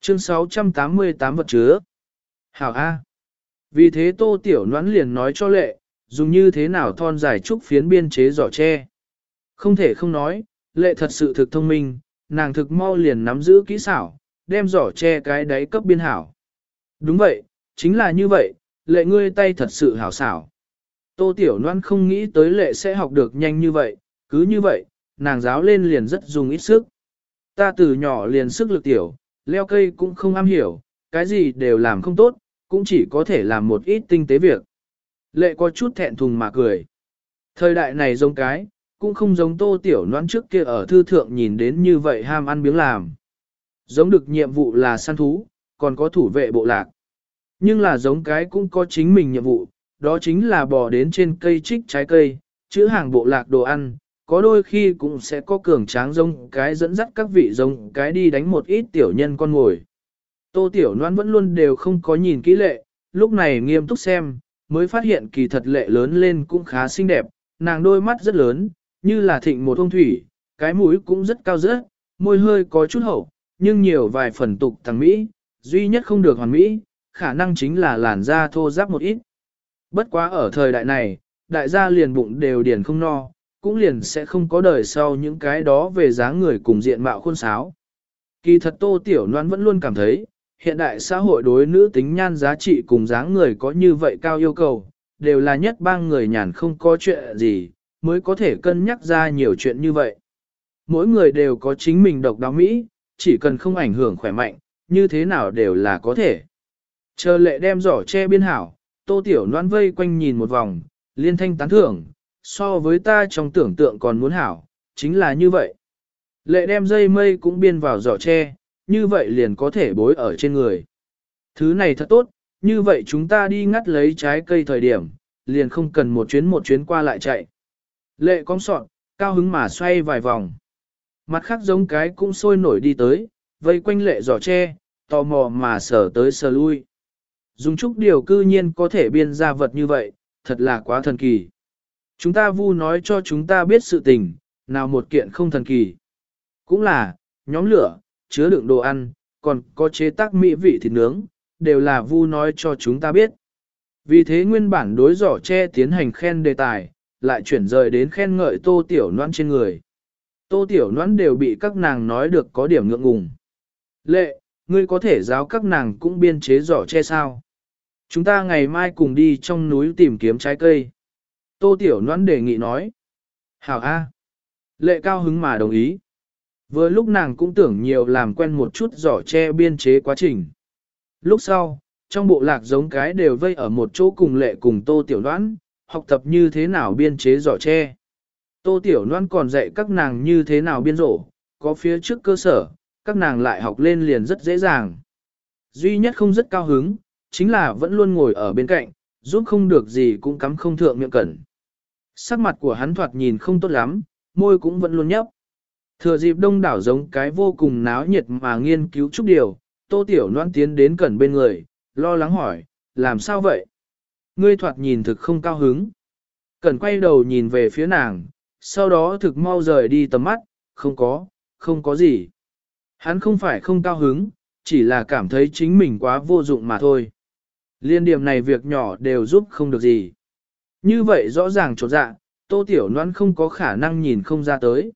Chương 688 vật chứa. Hảo A. Vì thế tô tiểu noãn liền nói cho lệ, dùng như thế nào thon dài trúc phiến biên chế giỏ tre. Không thể không nói, lệ thật sự thực thông minh, nàng thực mau liền nắm giữ kỹ xảo, đem giỏ tre cái đáy cấp biên hảo. Đúng vậy, chính là như vậy, lệ ngươi tay thật sự hảo xảo. Tô Tiểu Loan không nghĩ tới lệ sẽ học được nhanh như vậy, cứ như vậy, nàng giáo lên liền rất dùng ít sức. Ta từ nhỏ liền sức lực tiểu, leo cây cũng không am hiểu, cái gì đều làm không tốt, cũng chỉ có thể làm một ít tinh tế việc. Lệ có chút thẹn thùng mà cười. Thời đại này giống cái, cũng không giống tô tiểu noan trước kia ở thư thượng nhìn đến như vậy ham ăn biếng làm. Giống được nhiệm vụ là săn thú, còn có thủ vệ bộ lạc. Nhưng là giống cái cũng có chính mình nhiệm vụ, đó chính là bò đến trên cây trích trái cây, chữ hàng bộ lạc đồ ăn, có đôi khi cũng sẽ có cường tráng giống cái dẫn dắt các vị giống cái đi đánh một ít tiểu nhân con ngồi. Tô Tiểu Loan vẫn luôn đều không có nhìn kỹ lệ, lúc này nghiêm túc xem, mới phát hiện kỳ thật lệ lớn lên cũng khá xinh đẹp, nàng đôi mắt rất lớn, như là thịnh một thông thủy, cái mũi cũng rất cao rất, môi hơi có chút hậu, nhưng nhiều vài phần tục thằng Mỹ, duy nhất không được hoàn Mỹ, khả năng chính là làn da thô ráp một ít. Bất quá ở thời đại này, đại gia liền bụng đều điền không no, cũng liền sẽ không có đời sau những cái đó về dáng người cùng diện mạo khuôn sáo. Kỳ thật Tô Tiểu Loan vẫn luôn cảm thấy, hiện đại xã hội đối nữ tính nhan giá trị cùng dáng người có như vậy cao yêu cầu, đều là nhất bang người nhàn không có chuyện gì, mới có thể cân nhắc ra nhiều chuyện như vậy. Mỗi người đều có chính mình độc đáo Mỹ, chỉ cần không ảnh hưởng khỏe mạnh, như thế nào đều là có thể. Chờ lệ đem giỏ che biên hảo, tô tiểu noan vây quanh nhìn một vòng, liên thanh tán thưởng, so với ta trong tưởng tượng còn muốn hảo, chính là như vậy. Lệ đem dây mây cũng biên vào giỏ tre, như vậy liền có thể bối ở trên người. Thứ này thật tốt, như vậy chúng ta đi ngắt lấy trái cây thời điểm, liền không cần một chuyến một chuyến qua lại chạy. Lệ cong sọn, cao hứng mà xoay vài vòng. Mặt khác giống cái cũng sôi nổi đi tới, vây quanh lệ giỏ tre, tò mò mà sở tới sờ lui. Dùng chút điều cư nhiên có thể biên ra vật như vậy, thật là quá thần kỳ. Chúng ta vu nói cho chúng ta biết sự tình, nào một kiện không thần kỳ. Cũng là, nhóm lửa, chứa đựng đồ ăn, còn có chế tác mỹ vị thịt nướng, đều là vu nói cho chúng ta biết. Vì thế nguyên bản đối giỏ che tiến hành khen đề tài, lại chuyển rời đến khen ngợi tô tiểu noan trên người. Tô tiểu noan đều bị các nàng nói được có điểm ngượng ngùng. Lệ, ngươi có thể giáo các nàng cũng biên chế giỏ che sao? Chúng ta ngày mai cùng đi trong núi tìm kiếm trái cây. Tô Tiểu noan đề nghị nói. Hảo A. Lệ cao hứng mà đồng ý. Vừa lúc nàng cũng tưởng nhiều làm quen một chút giỏ che biên chế quá trình. Lúc sau, trong bộ lạc giống cái đều vây ở một chỗ cùng lệ cùng Tô Tiểu đoán, học tập như thế nào biên chế giỏ tre. Tô Tiểu Loan còn dạy các nàng như thế nào biên rổ, có phía trước cơ sở, các nàng lại học lên liền rất dễ dàng. Duy nhất không rất cao hứng, chính là vẫn luôn ngồi ở bên cạnh, giúp không được gì cũng cắm không thượng miệng cẩn. Sắc mặt của hắn thoạt nhìn không tốt lắm, môi cũng vẫn luôn nhấp. Thừa dịp đông đảo giống cái vô cùng náo nhiệt mà nghiên cứu chút điều, tô tiểu noan tiến đến cẩn bên người, lo lắng hỏi, làm sao vậy? Ngươi thoạt nhìn thực không cao hứng. Cẩn quay đầu nhìn về phía nàng, sau đó thực mau rời đi tầm mắt, không có, không có gì. Hắn không phải không cao hứng, chỉ là cảm thấy chính mình quá vô dụng mà thôi. Liên điểm này việc nhỏ đều giúp không được gì. Như vậy rõ ràng trột dạ, tô tiểu noan không có khả năng nhìn không ra tới.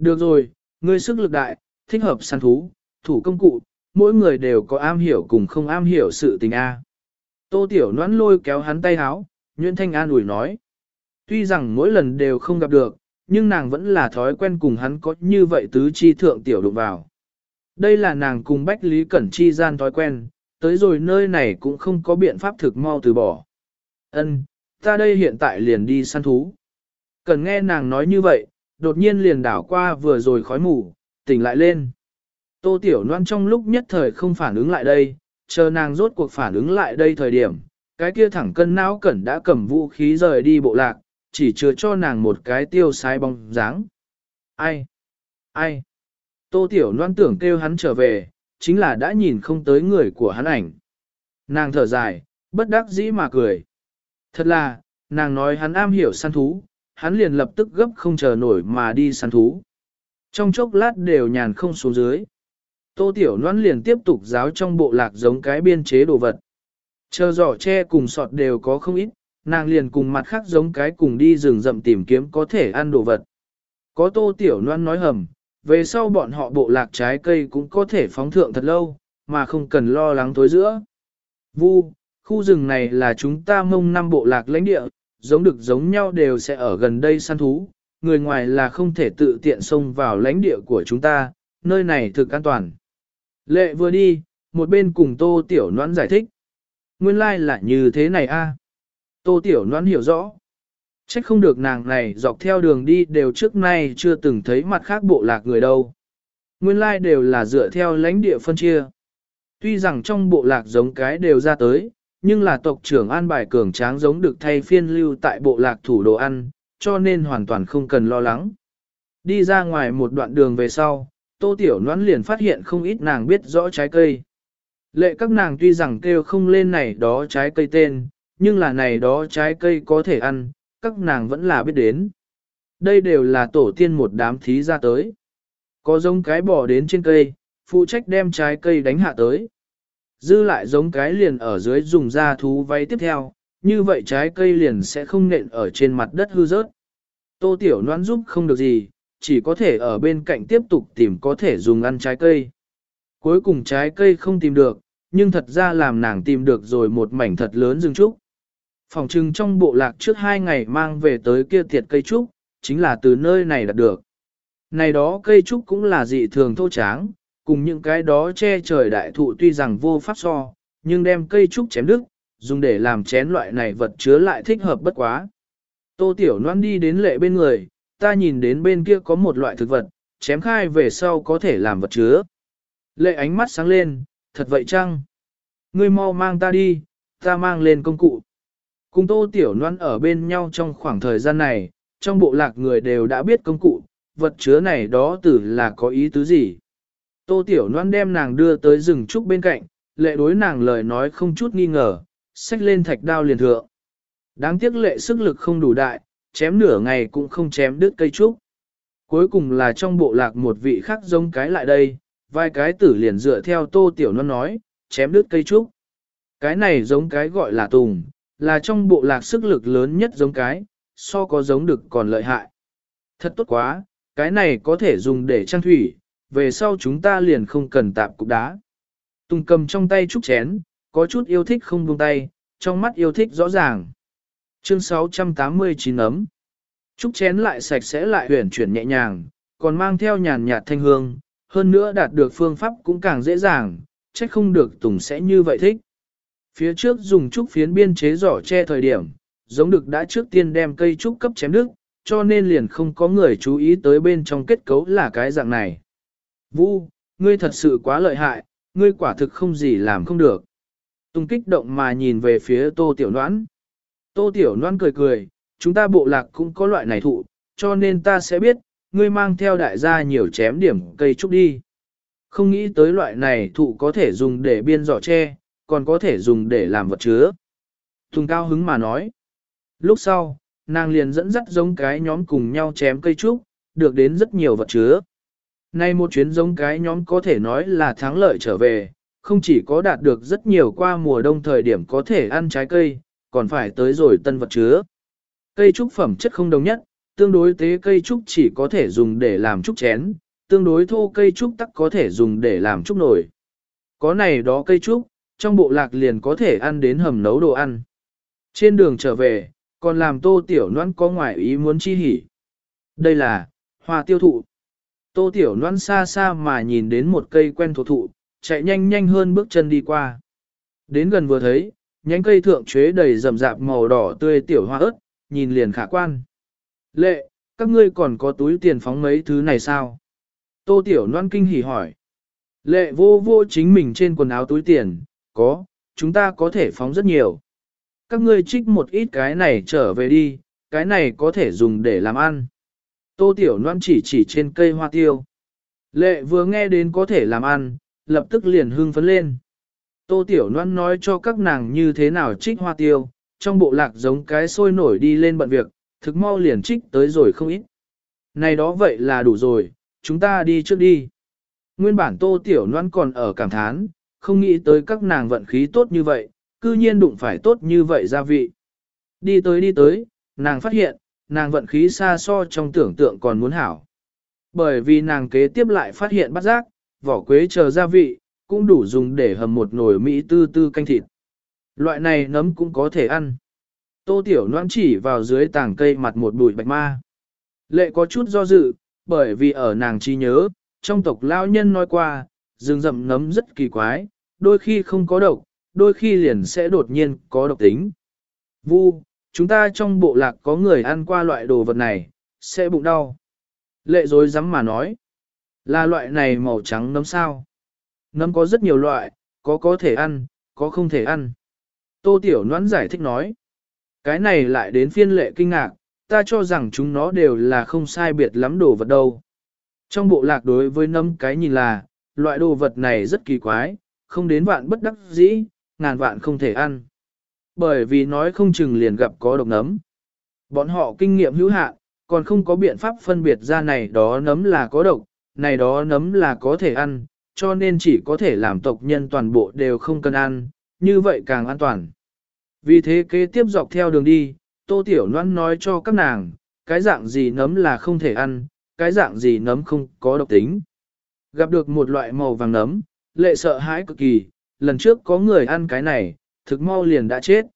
Được rồi, ngươi sức lực đại, thích hợp săn thú, thủ công cụ, mỗi người đều có am hiểu cùng không am hiểu sự tình A. Tô tiểu Noãn lôi kéo hắn tay háo, Nguyễn Thanh An ủi nói. Tuy rằng mỗi lần đều không gặp được, nhưng nàng vẫn là thói quen cùng hắn có như vậy tứ chi thượng tiểu đụng vào. Đây là nàng cùng Bách Lý Cẩn chi gian thói quen, tới rồi nơi này cũng không có biện pháp thực mau từ bỏ. Ân, ta đây hiện tại liền đi săn thú. Cần nghe nàng nói như vậy, đột nhiên liền đảo qua vừa rồi khói mù, tỉnh lại lên. Tô Tiểu Loan trong lúc nhất thời không phản ứng lại đây, chờ nàng rốt cuộc phản ứng lại đây thời điểm, cái kia thẳng cân não cẩn đã cầm vũ khí rời đi bộ lạc, chỉ chừa cho nàng một cái tiêu sai bóng dáng. Ai? Ai? Tô Tiểu Loan tưởng kêu hắn trở về, chính là đã nhìn không tới người của hắn ảnh. Nàng thở dài, bất đắc dĩ mà cười. Thật là, nàng nói hắn am hiểu săn thú, hắn liền lập tức gấp không chờ nổi mà đi săn thú. Trong chốc lát đều nhàn không xuống dưới. Tô Tiểu Loan liền tiếp tục giáo trong bộ lạc giống cái biên chế đồ vật. Chờ giỏ tre cùng sọt đều có không ít, nàng liền cùng mặt khác giống cái cùng đi rừng rậm tìm kiếm có thể ăn đồ vật. Có Tô Tiểu Loan nói hầm, về sau bọn họ bộ lạc trái cây cũng có thể phóng thượng thật lâu, mà không cần lo lắng tối giữa. Vu, khu rừng này là chúng ta mông năm bộ lạc lãnh địa, giống được giống nhau đều sẽ ở gần đây săn thú, người ngoài là không thể tự tiện xông vào lãnh địa của chúng ta, nơi này thực an toàn. Lệ vừa đi, một bên cùng Tô Tiểu Noãn giải thích. Nguyên lai like là như thế này a. Tô Tiểu Noãn hiểu rõ. Trách không được nàng này dọc theo đường đi đều trước nay chưa từng thấy mặt khác bộ lạc người đâu. Nguyên lai like đều là dựa theo lãnh địa phân chia. Tuy rằng trong bộ lạc giống cái đều ra tới, nhưng là tộc trưởng an bài cường tráng giống được thay phiên lưu tại bộ lạc thủ đồ ăn, cho nên hoàn toàn không cần lo lắng. Đi ra ngoài một đoạn đường về sau, tô tiểu noãn liền phát hiện không ít nàng biết rõ trái cây. Lệ các nàng tuy rằng kêu không lên này đó trái cây tên, nhưng là này đó trái cây có thể ăn, các nàng vẫn là biết đến. Đây đều là tổ tiên một đám thí ra tới. Có giống cái bỏ đến trên cây, phụ trách đem trái cây đánh hạ tới. Dư lại giống cái liền ở dưới dùng da thú váy tiếp theo, như vậy trái cây liền sẽ không nện ở trên mặt đất hư rớt. Tô Tiểu Loan giúp không được gì, chỉ có thể ở bên cạnh tiếp tục tìm có thể dùng ăn trái cây. Cuối cùng trái cây không tìm được, nhưng thật ra làm nàng tìm được rồi một mảnh thật lớn rừng trúc. Phòng trưng trong bộ lạc trước hai ngày mang về tới kia thiệt cây trúc, chính là từ nơi này đạt được. Này đó cây trúc cũng là dị thường thô tráng, cùng những cái đó che trời đại thụ tuy rằng vô pháp so, nhưng đem cây trúc chém đứt, dùng để làm chén loại này vật chứa lại thích hợp bất quá. Tô Tiểu Loan đi đến lệ bên người, ta nhìn đến bên kia có một loại thực vật, chém khai về sau có thể làm vật chứa. Lệ ánh mắt sáng lên, thật vậy chăng? Ngươi mau mang ta đi, ta mang lên công cụ. Cùng Tô Tiểu Loan ở bên nhau trong khoảng thời gian này, trong bộ lạc người đều đã biết công cụ, vật chứa này đó tử là có ý tứ gì. Tô Tiểu Loan đem nàng đưa tới rừng trúc bên cạnh, lệ đối nàng lời nói không chút nghi ngờ, xách lên thạch đao liền thượng. Đáng tiếc lệ sức lực không đủ đại, chém nửa ngày cũng không chém đứt cây trúc. Cuối cùng là trong bộ lạc một vị khác giống cái lại đây, vai cái tử liền dựa theo Tô Tiểu Loan nói, chém đứt cây trúc. Cái này giống cái gọi là tùng, là trong bộ lạc sức lực lớn nhất giống cái, so có giống được còn lợi hại. Thật tốt quá, cái này có thể dùng để trang thủy, về sau chúng ta liền không cần tạp cục đá. Tùng cầm trong tay trúc chén, có chút yêu thích không buông tay, trong mắt yêu thích rõ ràng. Chương 689 ấm. Trúc chén lại sạch sẽ lại huyền chuyển nhẹ nhàng, còn mang theo nhàn nhạt thanh hương, hơn nữa đạt được phương pháp cũng càng dễ dàng, trách không được Tùng sẽ như vậy thích. Phía trước dùng trúc phiến biên chế giỏ che thời điểm, giống được đã trước tiên đem cây trúc cấp chém đứt, cho nên liền không có người chú ý tới bên trong kết cấu là cái dạng này. Vu, ngươi thật sự quá lợi hại, ngươi quả thực không gì làm không được. Tùng kích động mà nhìn về phía tô tiểu noãn. Tô tiểu noãn cười cười, chúng ta bộ lạc cũng có loại này thụ, cho nên ta sẽ biết, ngươi mang theo đại gia nhiều chém điểm cây trúc đi. Không nghĩ tới loại này thụ có thể dùng để biên giỏ tre, còn có thể dùng để làm vật chứa. Tùng cao hứng mà nói. Lúc sau, nàng liền dẫn dắt giống cái nhóm cùng nhau chém cây trúc, được đến rất nhiều vật chứa. Nay một chuyến giống cái nhóm có thể nói là thắng lợi trở về, không chỉ có đạt được rất nhiều qua mùa đông thời điểm có thể ăn trái cây, còn phải tới rồi tân vật chứa. Cây trúc phẩm chất không đồng nhất, tương đối tế cây trúc chỉ có thể dùng để làm trúc chén, tương đối thô cây trúc tắc có thể dùng để làm trúc nổi. Có này đó cây trúc, trong bộ lạc liền có thể ăn đến hầm nấu đồ ăn. Trên đường trở về, còn làm tô tiểu noan có ngoại ý muốn chi hỉ. Đây là, hoa tiêu thụ. Tô tiểu Loan xa xa mà nhìn đến một cây quen thuộc thụ, chạy nhanh nhanh hơn bước chân đi qua. Đến gần vừa thấy, nhánh cây thượng chế đầy rậm rạp màu đỏ tươi tiểu hoa ớt, nhìn liền khả quan. Lệ, các ngươi còn có túi tiền phóng mấy thứ này sao? Tô tiểu Loan kinh hỉ hỏi. Lệ vô vô chính mình trên quần áo túi tiền, có, chúng ta có thể phóng rất nhiều. Các ngươi trích một ít cái này trở về đi, cái này có thể dùng để làm ăn. Tô Tiểu Loan chỉ chỉ trên cây hoa tiêu. Lệ vừa nghe đến có thể làm ăn, lập tức liền hưng phấn lên. Tô Tiểu Loan nói cho các nàng như thế nào trích hoa tiêu, trong bộ lạc giống cái sôi nổi đi lên bận việc, thực mau liền trích tới rồi không ít. Này đó vậy là đủ rồi, chúng ta đi trước đi. Nguyên bản Tô Tiểu Loan còn ở cảm thán, không nghĩ tới các nàng vận khí tốt như vậy, cư nhiên đụng phải tốt như vậy gia vị. Đi tới đi tới, nàng phát hiện, nàng vận khí xa so trong tưởng tượng còn muốn hảo. Bởi vì nàng kế tiếp lại phát hiện bắt giác, vỏ quế chờ gia vị, cũng đủ dùng để hầm một nồi Mỹ tư tư canh thịt. Loại này nấm cũng có thể ăn. Tô Tiểu Loan chỉ vào dưới tảng cây mặt một bụi bạch ma. Lệ có chút do dự, bởi vì ở nàng chi nhớ, trong tộc lao nhân nói qua, rừng rậm nấm rất kỳ quái, đôi khi không có độc, đôi khi liền sẽ đột nhiên có độc tính. Vu, chúng ta trong bộ lạc có người ăn qua loại đồ vật này, sẽ bụng đau. Lệ dối rắm mà nói, là loại này màu trắng nấm sao. Nấm có rất nhiều loại, có có thể ăn, có không thể ăn. Tô Tiểu Noãn giải thích nói, cái này lại đến phiên lệ kinh ngạc, ta cho rằng chúng nó đều là không sai biệt lắm đồ vật đâu. Trong bộ lạc đối với nấm cái nhìn là, loại đồ vật này rất kỳ quái, không đến vạn bất đắc dĩ, ngàn vạn không thể ăn. Bởi vì nói không chừng liền gặp có độc nấm. Bọn họ kinh nghiệm hữu hạn, còn không có biện pháp phân biệt ra này đó nấm là có độc, này đó nấm là có thể ăn, cho nên chỉ có thể làm tộc nhân toàn bộ đều không cần ăn, như vậy càng an toàn. Vì thế kế tiếp dọc theo đường đi, Tô Tiểu Loan nói cho các nàng, cái dạng gì nấm là không thể ăn, cái dạng gì nấm không có độc tính. Gặp được một loại màu vàng nấm, lệ sợ hãi cực kỳ, lần trước có người ăn cái này, thực mau liền đã chết.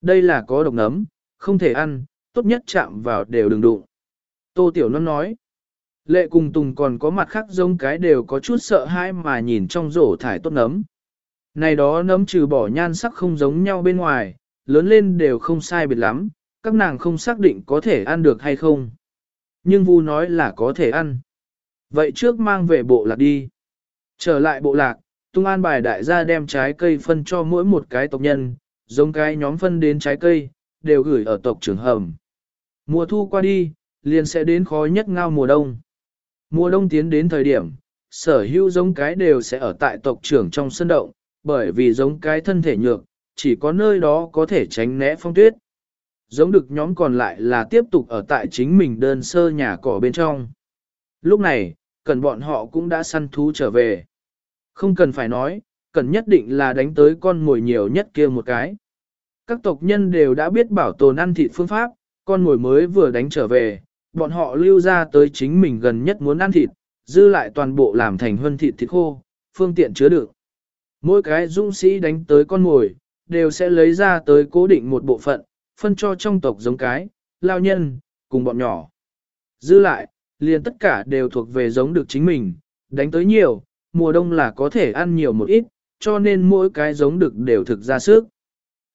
Đây là có độc nấm, không thể ăn, tốt nhất chạm vào đều đừng đụng. Tô Tiểu Loan nói, lệ cùng Tùng còn có mặt khác giống cái đều có chút sợ hãi mà nhìn trong rổ thải tốt nấm. Này đó nấm trừ bỏ nhan sắc không giống nhau bên ngoài, lớn lên đều không sai biệt lắm, các nàng không xác định có thể ăn được hay không. Nhưng Vu nói là có thể ăn. Vậy trước mang về bộ lạc đi. Trở lại bộ lạc, tung an bài đại gia đem trái cây phân cho mỗi một cái tộc nhân, giống cái nhóm phân đến trái cây, đều gửi ở tộc trưởng hầm. Mùa thu qua đi, liền sẽ đến khó nhất ngao mùa đông. Mùa đông tiến đến thời điểm, sở hữu giống cái đều sẽ ở tại tộc trưởng trong sân động, bởi vì giống cái thân thể nhược, chỉ có nơi đó có thể tránh né phong tuyết. Giống được nhóm còn lại là tiếp tục ở tại chính mình đơn sơ nhà cỏ bên trong. Lúc này, cần bọn họ cũng đã săn thú trở về. Không cần phải nói, cần nhất định là đánh tới con mồi nhiều nhất kia một cái. Các tộc nhân đều đã biết bảo tồn ăn thịt phương pháp, con mồi mới vừa đánh trở về, bọn họ lưu ra tới chính mình gần nhất muốn ăn thịt, dư lại toàn bộ làm thành huân thịt thịt khô, phương tiện chứa được. Mỗi cái dũng sĩ đánh tới con mồi, đều sẽ lấy ra tới cố định một bộ phận, phân cho trong tộc giống cái, lao nhân, cùng bọn nhỏ. Dư lại, liền tất cả đều thuộc về giống được chính mình, đánh tới nhiều, mùa đông là có thể ăn nhiều một ít, cho nên mỗi cái giống được đều thực ra sức.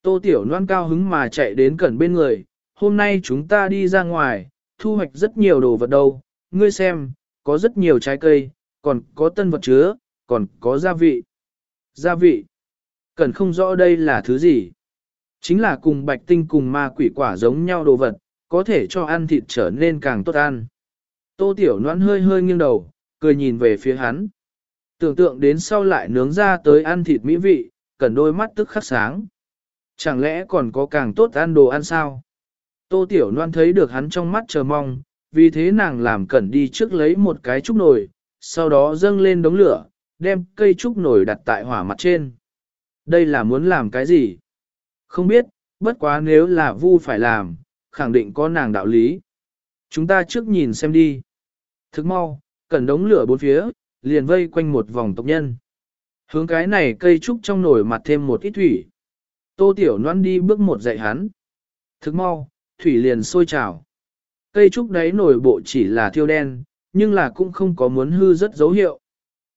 Tô Tiểu Loan cao hứng mà chạy đến cẩn bên người, hôm nay chúng ta đi ra ngoài, thu hoạch rất nhiều đồ vật đâu, ngươi xem, có rất nhiều trái cây, còn có tân vật chứa, còn có gia vị. Gia vị. Cần không rõ đây là thứ gì. Chính là cùng bạch tinh cùng ma quỷ quả giống nhau đồ vật, có thể cho ăn thịt trở nên càng tốt ăn. Tô Tiểu Loan hơi hơi nghiêng đầu, cười nhìn về phía hắn. Tưởng tượng đến sau lại nướng ra tới ăn thịt mỹ vị, cần đôi mắt tức khắc sáng. Chẳng lẽ còn có càng tốt ăn đồ ăn sao? Tô Tiểu Loan thấy được hắn trong mắt chờ mong, vì thế nàng làm cẩn đi trước lấy một cái trúc nồi, sau đó dâng lên đống lửa, đem cây trúc nồi đặt tại hỏa mặt trên. Đây là muốn làm cái gì? Không biết, bất quá nếu là vu phải làm, khẳng định có nàng đạo lý. Chúng ta trước nhìn xem đi. Thức mau, cẩn đống lửa bốn phía, liền vây quanh một vòng tộc nhân. Hướng cái này cây trúc trong nồi mặt thêm một ít thủy. Tô Tiểu Loan đi bước một dạy hắn. Thức mau, thủy liền sôi trào. Cây trúc đấy nổi bộ chỉ là thiêu đen, nhưng là cũng không có muốn hư rất dấu hiệu.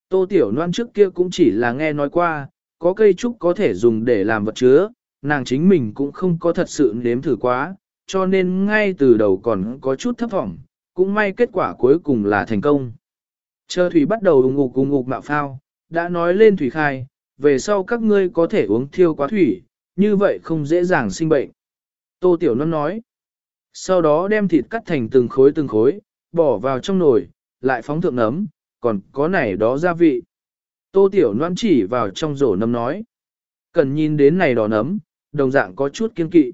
Tô Tiểu Loan trước kia cũng chỉ là nghe nói qua, có cây trúc có thể dùng để làm vật chứa, nàng chính mình cũng không có thật sự nếm thử quá, cho nên ngay từ đầu còn có chút thấp vọng, cũng may kết quả cuối cùng là thành công. Chờ thủy bắt đầu ủng ngục ủng ngục mạo phao, đã nói lên thủy khai, về sau các ngươi có thể uống thiêu quá thủy, như vậy không dễ dàng sinh bệnh. Tô Tiểu Loan nói, Sau đó đem thịt cắt thành từng khối từng khối, bỏ vào trong nồi, lại phóng thượng nấm, còn có này đó gia vị. Tô Tiểu Loan chỉ vào trong rổ nấm nói. Cần nhìn đến này đỏ nấm, đồng dạng có chút kiên kỵ.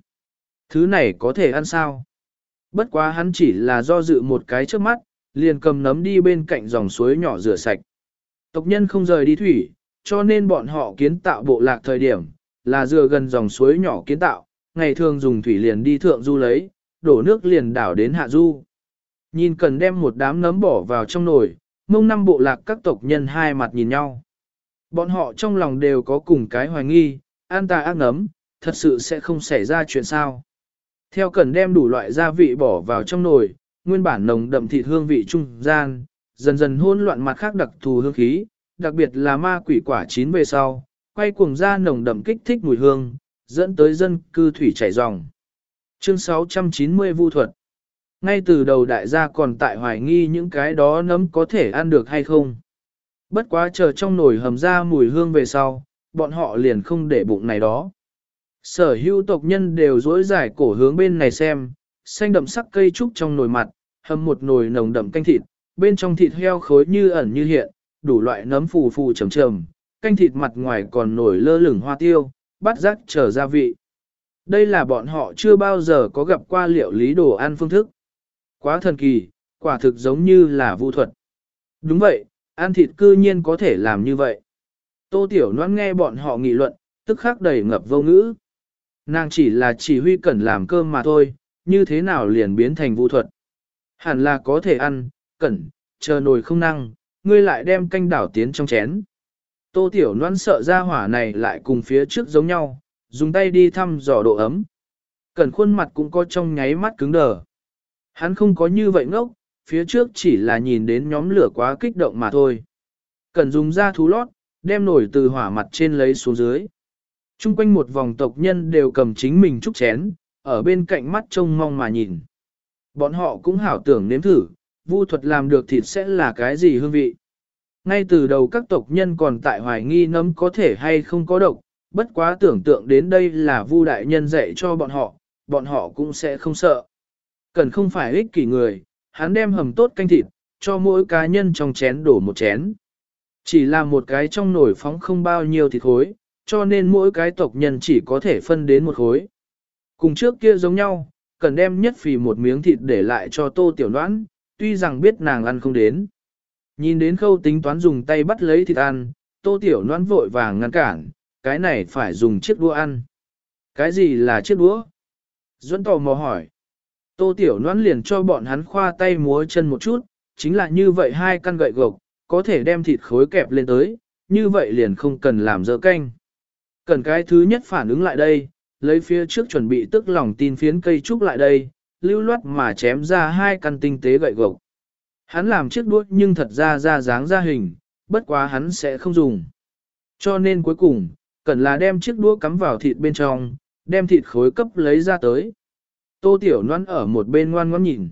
Thứ này có thể ăn sao? Bất quá hắn chỉ là do dự một cái trước mắt, liền cầm nấm đi bên cạnh dòng suối nhỏ rửa sạch. Tộc nhân không rời đi thủy, cho nên bọn họ kiến tạo bộ lạc thời điểm, là dựa gần dòng suối nhỏ kiến tạo, ngày thường dùng thủy liền đi thượng du lấy, đổ nước liền đảo đến hạ du. Nhìn cần đem một đám nấm bỏ vào trong nồi, mông năm bộ lạc các tộc nhân hai mặt nhìn nhau. Bọn họ trong lòng đều có cùng cái hoài nghi, an ta ác nấm, thật sự sẽ không xảy ra chuyện sao. Theo cần đem đủ loại gia vị bỏ vào trong nồi, nguyên bản nồng đậm thịt hương vị trung gian, dần dần hỗn loạn mặt khác đặc thù hương khí, đặc biệt là ma quỷ quả chín về sau, quay cuồng ra nồng đậm kích thích mùi hương, dẫn tới dân cư thủy chảy ròng. Chương 690 Vu thuật Ngay từ đầu đại gia còn tại hoài nghi những cái đó nấm có thể ăn được hay không. Bất quá chờ trong nồi hầm ra mùi hương về sau, bọn họ liền không để bụng này đó. Sở hữu tộc nhân đều dối giải cổ hướng bên này xem, xanh đậm sắc cây trúc trong nồi mặt, hầm một nồi nồng đậm canh thịt, bên trong thịt heo khối như ẩn như hiện, đủ loại nấm phù phù trầm trầm, canh thịt mặt ngoài còn nổi lơ lửng hoa tiêu, bắt rắc trở gia vị. Đây là bọn họ chưa bao giờ có gặp qua liệu lý đồ ăn phương thức. Quá thần kỳ, quả thực giống như là vu thuật. Đúng vậy, ăn thịt cư nhiên có thể làm như vậy. Tô Tiểu Loan nghe bọn họ nghị luận, tức khắc đầy ngập vô ngữ. Nàng chỉ là chỉ huy cần làm cơm mà thôi, như thế nào liền biến thành vũ thuật. Hẳn là có thể ăn, cẩn, chờ nồi không năng, ngươi lại đem canh đảo tiến trong chén. Tô Tiểu Loan sợ ra hỏa này lại cùng phía trước giống nhau, dùng tay đi thăm dò độ ấm. Cẩn khuôn mặt cũng có trong nháy mắt cứng đờ. Hắn không có như vậy ngốc, phía trước chỉ là nhìn đến nhóm lửa quá kích động mà thôi. Cẩn dùng ra thú lót, đem nổi từ hỏa mặt trên lấy xuống dưới. Trung quanh một vòng tộc nhân đều cầm chính mình trúc chén, ở bên cạnh mắt trông mong mà nhìn. Bọn họ cũng hảo tưởng nếm thử, vu thuật làm được thịt sẽ là cái gì hương vị. Ngay từ đầu các tộc nhân còn tại hoài nghi nấm có thể hay không có độc, bất quá tưởng tượng đến đây là vu đại nhân dạy cho bọn họ, bọn họ cũng sẽ không sợ. Cần không phải ích kỷ người, hắn đem hầm tốt canh thịt, cho mỗi cá nhân trong chén đổ một chén. Chỉ là một cái trong nồi phóng không bao nhiêu thịt khối, cho nên mỗi cái tộc nhân chỉ có thể phân đến một khối. Cùng trước kia giống nhau, cần đem nhất phì một miếng thịt để lại cho tô tiểu đoán, tuy rằng biết nàng ăn không đến. Nhìn đến khâu tính toán dùng tay bắt lấy thịt ăn, tô tiểu đoán vội vàng ngăn cản, cái này phải dùng chiếc đũa ăn. Cái gì là chiếc đũa? Duẫn tò mò hỏi. Tô tiểu đoán liền cho bọn hắn khoa tay múa chân một chút, chính là như vậy hai căn gậy gộc, có thể đem thịt khối kẹp lên tới, như vậy liền không cần làm dơ canh. Cần cái thứ nhất phản ứng lại đây, lấy phía trước chuẩn bị tức lòng tin phiến cây trúc lại đây, lưu loát mà chém ra hai căn tinh tế gậy gộc. Hắn làm chiếc đuốt nhưng thật ra ra dáng ra hình, bất quá hắn sẽ không dùng. Cho nên cuối cùng, cần là đem chiếc đũa cắm vào thịt bên trong, đem thịt khối cấp lấy ra tới. Tô Tiểu Loan ở một bên ngoan ngoãn nhìn.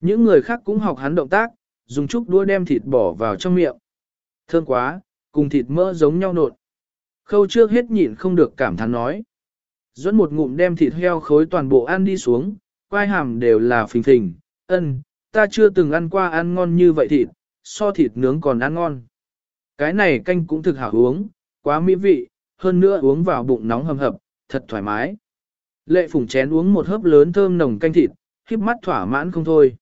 Những người khác cũng học hắn động tác, dùng chút đũa đem thịt bỏ vào trong miệng. Thơm quá, cùng thịt mỡ giống nhau nột. Khâu trước hết nhịn không được cảm thán nói. Dẫn một ngụm đem thịt heo khối toàn bộ ăn đi xuống, quai hàm đều là phình phình, ân, ta chưa từng ăn qua ăn ngon như vậy thịt, so thịt nướng còn ăn ngon. Cái này canh cũng thực hảo uống, quá mỹ vị, hơn nữa uống vào bụng nóng hầm hập, thật thoải mái. Lệ phủng chén uống một hớp lớn thơm nồng canh thịt, khiếp mắt thỏa mãn không thôi.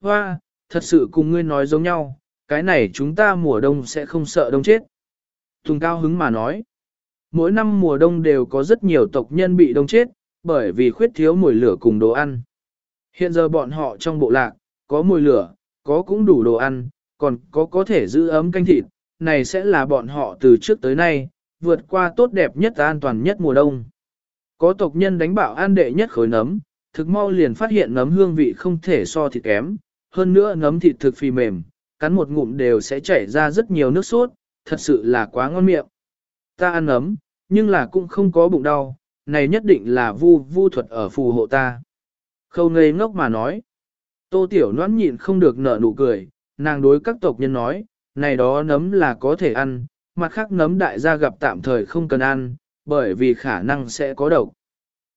Hoa, thật sự cùng ngươi nói giống nhau, cái này chúng ta mùa đông sẽ không sợ đông chết. Tùng cao hứng mà nói. Mỗi năm mùa đông đều có rất nhiều tộc nhân bị đông chết, bởi vì khuyết thiếu mùi lửa cùng đồ ăn. Hiện giờ bọn họ trong bộ lạc, có mùi lửa, có cũng đủ đồ ăn, còn có có thể giữ ấm canh thịt, này sẽ là bọn họ từ trước tới nay, vượt qua tốt đẹp nhất và an toàn nhất mùa đông. Có tộc nhân đánh bảo an đệ nhất khối nấm, thực mau liền phát hiện nấm hương vị không thể so thịt kém, hơn nữa nấm thịt thực phì mềm, cắn một ngụm đều sẽ chảy ra rất nhiều nước sốt, thật sự là quá ngon miệng. Ta ăn nấm, nhưng là cũng không có bụng đau, này nhất định là vu vu thuật ở phù hộ ta. Khâu ngây ngốc mà nói. Tô Tiểu noãn nhịn không được nở nụ cười, nàng đối các tộc nhân nói, này đó nấm là có thể ăn, mặt khác nấm đại gia gặp tạm thời không cần ăn, bởi vì khả năng sẽ có độc.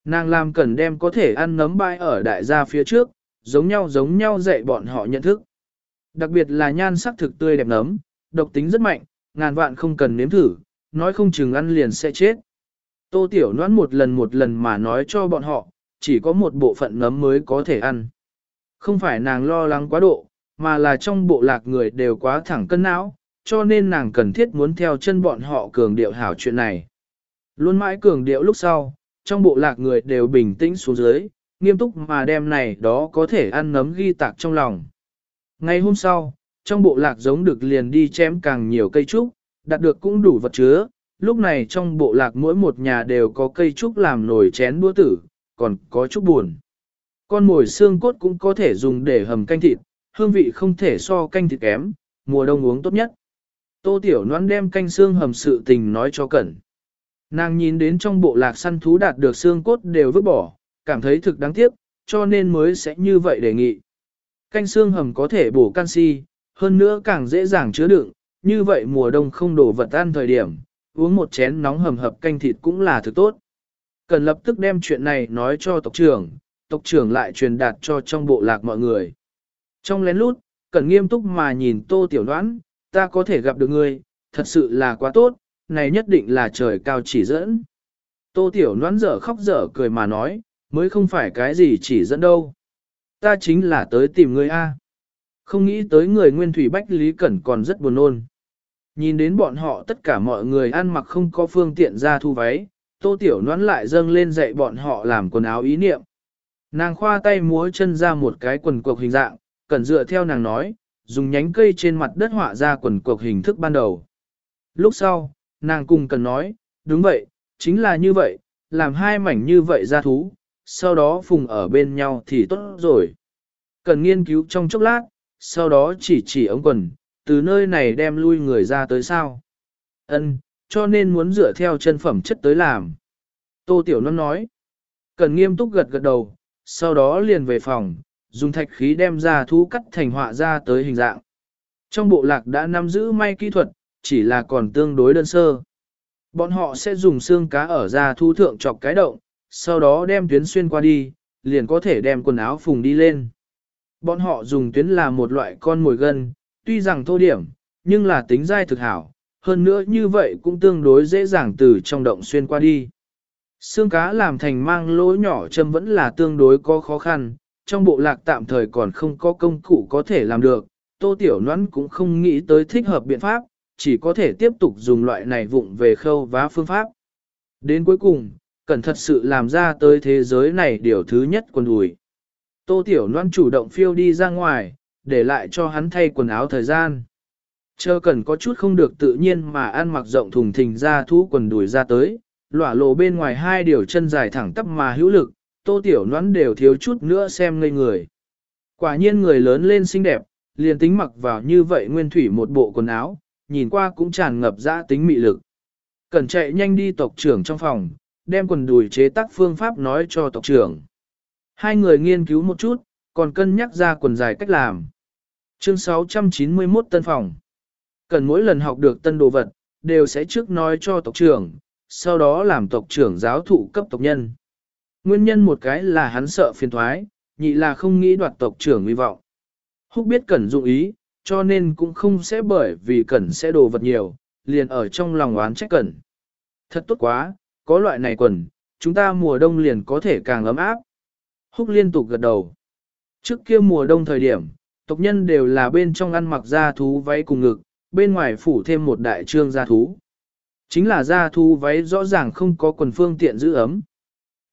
Nàng làm cần đem có thể ăn nấm bay ở đại gia phía trước, giống nhau giống nhau dạy bọn họ nhận thức. Đặc biệt là nhan sắc thực tươi đẹp nấm, độc tính rất mạnh, ngàn vạn không cần nếm thử, nói không chừng ăn liền sẽ chết. Tô Tiểu Noãn một lần một lần mà nói cho bọn họ, chỉ có một bộ phận nấm mới có thể ăn. Không phải nàng lo lắng quá độ, mà là trong bộ lạc người đều quá thẳng cân não, cho nên nàng cần thiết muốn theo chân bọn họ cường điệu hảo chuyện này. Luôn mãi cường điệu lúc sau, trong bộ lạc người đều bình tĩnh xuống dưới, nghiêm túc mà đem này đó có thể ăn nấm ghi tạc trong lòng. Ngày hôm sau, trong bộ lạc giống được liền đi chém càng nhiều cây trúc, đạt được cũng đủ vật chứa, lúc này trong bộ lạc mỗi một nhà đều có cây trúc làm nồi chén đũa tử, còn có trúc buồn. Con mồi xương cốt cũng có thể dùng để hầm canh thịt, hương vị không thể so canh thịt kém, mùa đông uống tốt nhất. Tô Tiểu Loan đem canh xương hầm sự tình nói cho Cẩn. Nàng nhìn đến trong bộ lạc săn thú đạt được xương cốt đều vứt bỏ, cảm thấy thực đáng tiếc, cho nên mới sẽ như vậy đề nghị. Canh xương hầm có thể bổ canxi, hơn nữa càng dễ dàng chứa đựng, như vậy mùa đông không đổ vật ăn thời điểm, uống một chén nóng hầm hập canh thịt cũng là thứ tốt. Cần lập tức đem chuyện này nói cho tộc trưởng, tộc trưởng lại truyền đạt cho trong bộ lạc mọi người. Trong lén lút, cần nghiêm túc mà nhìn tô tiểu đoán, ta có thể gặp được ngươi, thật sự là quá tốt, này nhất định là trời cao chỉ dẫn. Tô tiểu đoán dở khóc dở cười mà nói, mới không phải cái gì chỉ dẫn đâu. Ta chính là tới tìm ngươi A. Không nghĩ tới người nguyên thủy bách Lý Cẩn còn rất buồn nôn. Nhìn đến bọn họ tất cả mọi người ăn mặc không có phương tiện ra thu váy, tô tiểu nón lại dâng lên dạy bọn họ làm quần áo ý niệm. Nàng khoa tay múa chân ra một cái quần cuộc hình dạng, cẩn dựa theo nàng nói, dùng nhánh cây trên mặt đất họa ra quần cuộc hình thức ban đầu. Lúc sau, nàng cùng cần nói, đúng vậy, chính là như vậy, làm hai mảnh như vậy ra thú, sau đó phùng ở bên nhau thì tốt rồi. Cần nghiên cứu trong chốc lát, sau đó chỉ chỉ ống quần, từ nơi này đem lui người ra tới sao. Ân, cho nên muốn dựa theo chân phẩm chất tới làm. Tô Tiểu Năm nói, cần nghiêm túc gật gật đầu, sau đó liền về phòng, dùng thạch khí đem ra thú cắt thành họa ra tới hình dạng. Trong bộ lạc đã nắm giữ may kỹ thuật, chỉ là còn tương đối đơn sơ. Bọn họ sẽ dùng xương cá ở ra thu thượng chọc cái động, sau đó đem tuyến xuyên qua đi, liền có thể đem quần áo phùng đi lên. Bọn họ dùng tuyến là một loại con mồi gân, tuy rằng thô điểm, nhưng là tính dai thực hảo, hơn nữa như vậy cũng tương đối dễ dàng từ trong động xuyên qua đi. Xương cá làm thành mang lỗ nhỏ châm vẫn là tương đối có khó khăn, trong bộ lạc tạm thời còn không có công cụ có thể làm được, tô tiểu noãn cũng không nghĩ tới thích hợp biện pháp, chỉ có thể tiếp tục dùng loại này vụng về khâu vá phương pháp. Đến cuối cùng, cần thật sự làm ra tới thế giới này điều thứ nhất quần đùi. Tô tiểu Loan chủ động phiêu đi ra ngoài, để lại cho hắn thay quần áo thời gian. Chờ cần có chút không được tự nhiên mà ăn mặc rộng thùng thình ra thú quần đùi ra tới, lỏa lộ bên ngoài hai điều chân dài thẳng tắp mà hữu lực, tô tiểu Loan đều thiếu chút nữa xem ngây người. Quả nhiên người lớn lên xinh đẹp, liền tính mặc vào như vậy nguyên thủy một bộ quần áo, nhìn qua cũng tràn ngập ra tính mị lực. Cần chạy nhanh đi tộc trưởng trong phòng, đem quần đùi chế tác phương pháp nói cho tộc trưởng. Hai người nghiên cứu một chút, còn cân nhắc ra quần dài cách làm. Chương 691 tân phòng. Cần mỗi lần học được tân đồ vật, đều sẽ trước nói cho tộc trưởng, sau đó làm tộc trưởng giáo thụ cấp tộc nhân. Nguyên nhân một cái là hắn sợ phiền thoái, nhị là không nghĩ đoạt tộc trưởng hy vọng. Húc biết Cẩn dụng ý, cho nên cũng không sẽ bởi vì Cẩn sẽ đồ vật nhiều, liền ở trong lòng oán trách Cẩn. Thật tốt quá, có loại này quần, chúng ta mùa đông liền có thể càng ấm áp. Húc liên tục gật đầu. Trước kia mùa đông thời điểm, tộc nhân đều là bên trong ăn mặc da thú váy cùng ngực, bên ngoài phủ thêm một đại trương da thú. Chính là da thú váy rõ ràng không có quần phương tiện giữ ấm.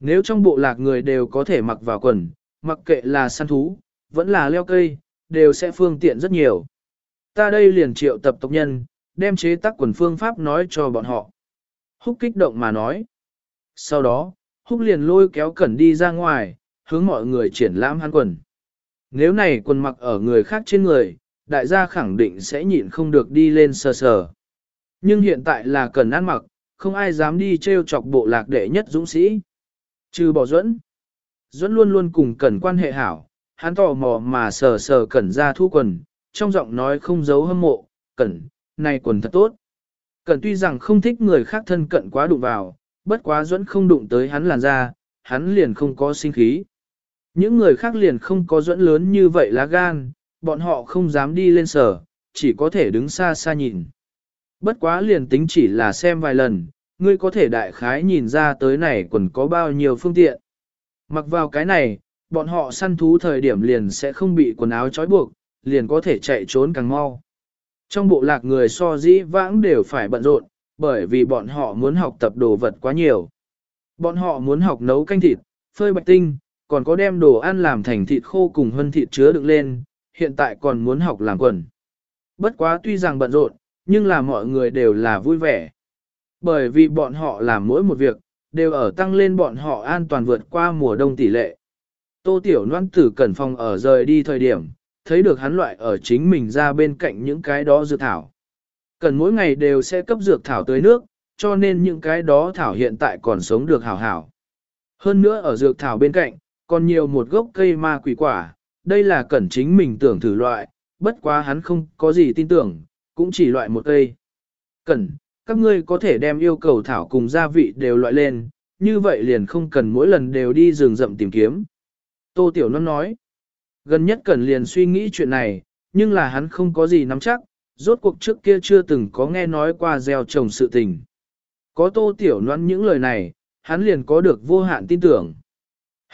Nếu trong bộ lạc người đều có thể mặc vào quần, mặc kệ là săn thú, vẫn là leo cây, đều sẽ phương tiện rất nhiều. Ta đây liền triệu tập tộc nhân, đem chế tác quần phương pháp nói cho bọn họ. Húc kích động mà nói. Sau đó, Húc liền lôi kéo cẩn đi ra ngoài, hướng mọi người triển lãm hắn quần. Nếu này quần mặc ở người khác trên người, đại gia khẳng định sẽ nhịn không được đi lên sờ sờ. Nhưng hiện tại là cần ăn mặc, không ai dám đi treo chọc bộ lạc đệ nhất dũng sĩ. Trừ bỏ Duẫn. Duẫn luôn luôn cùng Cẩn quan hệ hảo, hắn tò mò mà sờ sờ Cẩn ra thu quần, trong giọng nói không giấu hâm mộ, Cẩn, này quần thật tốt. Cẩn tuy rằng không thích người khác thân cận quá đụng vào, bất quá Duẫn không đụng tới hắn làn da, hắn liền không có sinh khí. Những người khác liền không có dẫn lớn như vậy lá gan, bọn họ không dám đi lên sở, chỉ có thể đứng xa xa nhìn. Bất quá liền tính chỉ là xem vài lần, ngươi có thể đại khái nhìn ra tới này còn có bao nhiêu phương tiện. Mặc vào cái này, bọn họ săn thú thời điểm liền sẽ không bị quần áo trói buộc, liền có thể chạy trốn càng mau. Trong bộ lạc người so dĩ vãng đều phải bận rộn, bởi vì bọn họ muốn học tập đồ vật quá nhiều. Bọn họ muốn học nấu canh thịt, phơi bạch tinh, còn có đem đồ ăn làm thành thịt khô cùng hân thịt chứa đựng lên, hiện tại còn muốn học làm quần. Bất quá tuy rằng bận rộn, nhưng là mọi người đều là vui vẻ. Bởi vì bọn họ làm mỗi một việc, đều ở tăng lên bọn họ an toàn vượt qua mùa đông tỷ lệ. Tô Tiểu Loan tử cẩn phòng ở rời đi thời điểm, thấy được hắn loại ở chính mình ra bên cạnh những cái đó dược thảo. Cần mỗi ngày đều sẽ cấp dược thảo tới nước, cho nên những cái đó thảo hiện tại còn sống được hảo hảo. Hơn nữa ở dược thảo bên cạnh, còn nhiều một gốc cây ma quỷ quả, đây là cẩn chính mình tưởng thử loại, bất quá hắn không có gì tin tưởng, cũng chỉ loại một cây. Cẩn, các ngươi có thể đem yêu cầu thảo cùng gia vị đều loại lên, như vậy liền không cần mỗi lần đều đi rừng rậm tìm kiếm. Tô Tiểu Non nói, gần nhất Cẩn liền suy nghĩ chuyện này, nhưng là hắn không có gì nắm chắc, rốt cuộc trước kia chưa từng có nghe nói qua gieo trồng sự tình. Có Tô Tiểu Loan những lời này, hắn liền có được vô hạn tin tưởng.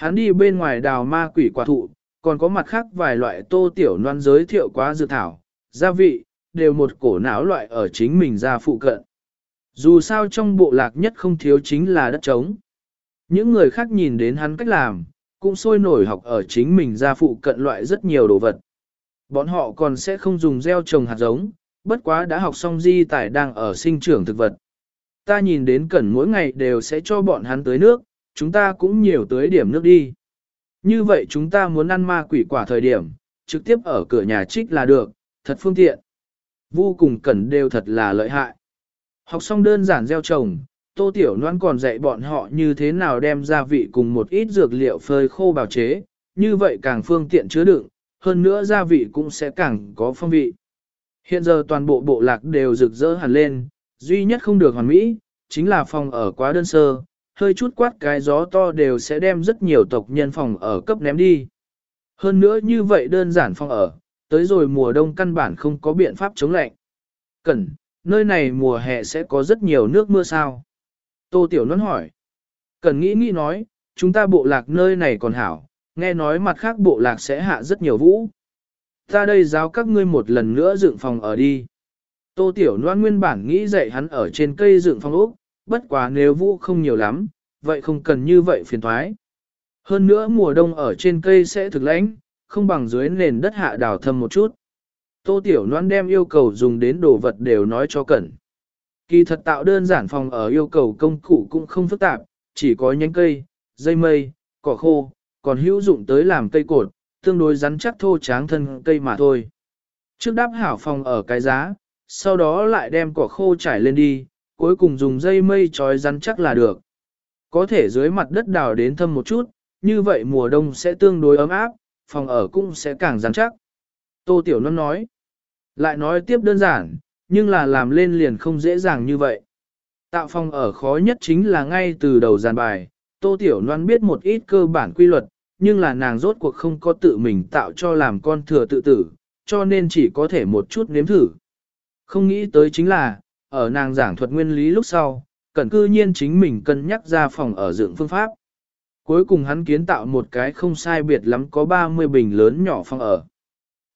Hắn đi bên ngoài đào ma quỷ quả thụ, còn có mặt khác vài loại Tô Tiểu Loan giới thiệu quá dược thảo, gia vị, đều một cổ não loại ở chính mình ra phụ cận. Dù sao trong bộ lạc nhất không thiếu chính là đất trống. Những người khác nhìn đến hắn cách làm, cũng sôi nổi học ở chính mình ra phụ cận loại rất nhiều đồ vật. Bọn họ còn sẽ không dùng gieo trồng hạt giống, bất quá đã học xong di tải đang ở sinh trưởng thực vật. Ta nhìn đến cẩn mỗi ngày đều sẽ cho bọn hắn tới nước, chúng ta cũng nhiều tới điểm nước đi. Như vậy chúng ta muốn ăn ma quỷ quả thời điểm, trực tiếp ở cửa nhà trích là được, thật phương tiện. Vô cùng cẩn đều thật là lợi hại. Học xong đơn giản gieo trồng, Tô Tiểu Loan còn dạy bọn họ như thế nào đem gia vị cùng một ít dược liệu phơi khô bào chế, như vậy càng phương tiện chứa đựng, hơn nữa gia vị cũng sẽ càng có phong vị. Hiện giờ toàn bộ bộ lạc đều rực rỡ hẳn lên, duy nhất không được hoàn mỹ, chính là phòng ở quá đơn sơ, hơi chút quát cái gió to đều sẽ đem rất nhiều tộc nhân phòng ở cấp ném đi. Hơn nữa như vậy đơn giản phòng ở, tới rồi mùa đông căn bản không có biện pháp chống lạnh. Cẩn, nơi này mùa hè sẽ có rất nhiều nước mưa sao? Tô Tiểu Nôn hỏi. Cẩn nghĩ nghĩ nói, chúng ta bộ lạc nơi này còn hảo, nghe nói mặt khác bộ lạc sẽ hạ rất nhiều vũ. Ta đây giáo các ngươi một lần nữa dựng phòng ở đi. Tô Tiểu Loan nguyên bản nghĩ dạy hắn ở trên cây dựng phòng ốc, bất quá nếu vũ không nhiều lắm, vậy không cần như vậy phiền thoái. Hơn nữa mùa đông ở trên cây sẽ thực lãnh, không bằng dưới nền đất hạ đào thâm một chút. Tô Tiểu Loan đem yêu cầu dùng đến đồ vật đều nói cho cẩn. Kỳ thật tạo đơn giản phòng ở yêu cầu công cụ cũng không phức tạp, chỉ có nhánh cây, dây mây, cỏ khô, còn hữu dụng tới làm cây cột, tương đối rắn chắc thô tráng thân cây mà thôi. Trước đáp hảo phòng ở cái giá, sau đó lại đem cỏ khô trải lên đi, cuối cùng dùng dây mây trói rắn chắc là được. Có thể dưới mặt đất đào đến thâm một chút, như vậy mùa đông sẽ tương đối ấm áp, phòng ở cũng sẽ càng rắn chắc. Tô Tiểu Loan nói, lại nói tiếp đơn giản, nhưng là làm lên liền không dễ dàng như vậy. Tạo phòng ở khó nhất chính là ngay từ đầu giàn bài, Tô Tiểu Loan biết một ít cơ bản quy luật, nhưng là nàng rốt cuộc không có tự mình tạo cho làm con thừa tự tử, cho nên chỉ có thể một chút nếm thử. Không nghĩ tới chính là, ở nàng giảng thuật nguyên lý lúc sau, cẩn cư nhiên chính mình cân nhắc ra phòng ở dựng phương pháp. Cuối cùng hắn kiến tạo một cái không sai biệt lắm có 30 bình lớn nhỏ phòng ở.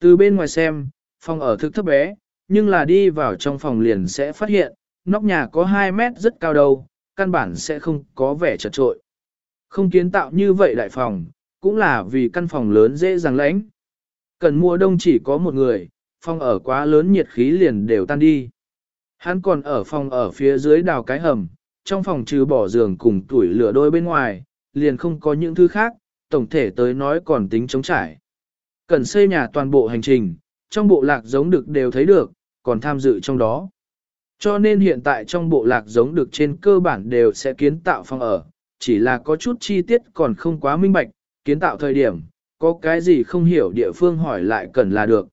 Từ bên ngoài xem, phòng ở thực thấp bé, nhưng là đi vào trong phòng liền sẽ phát hiện, nóc nhà có 2 mét rất cao đầu, căn bản sẽ không có vẻ chật trội. Không kiến tạo như vậy đại phòng, cũng là vì căn phòng lớn dễ dàng lãnh. Cần mùa đông chỉ có một người, phòng ở quá lớn nhiệt khí liền đều tan đi. Hắn còn ở phòng ở phía dưới đào cái hầm, trong phòng trừ bỏ giường cùng tuổi lửa đôi bên ngoài, liền không có những thứ khác, tổng thể tới nói còn tính chống trải. Cần xây nhà toàn bộ hành trình, trong bộ lạc giống được đều thấy được, còn tham dự trong đó. Cho nên hiện tại trong bộ lạc giống được trên cơ bản đều sẽ kiến tạo phòng ở, chỉ là có chút chi tiết còn không quá minh bạch, kiến tạo thời điểm, có cái gì không hiểu địa phương hỏi lại cần là được.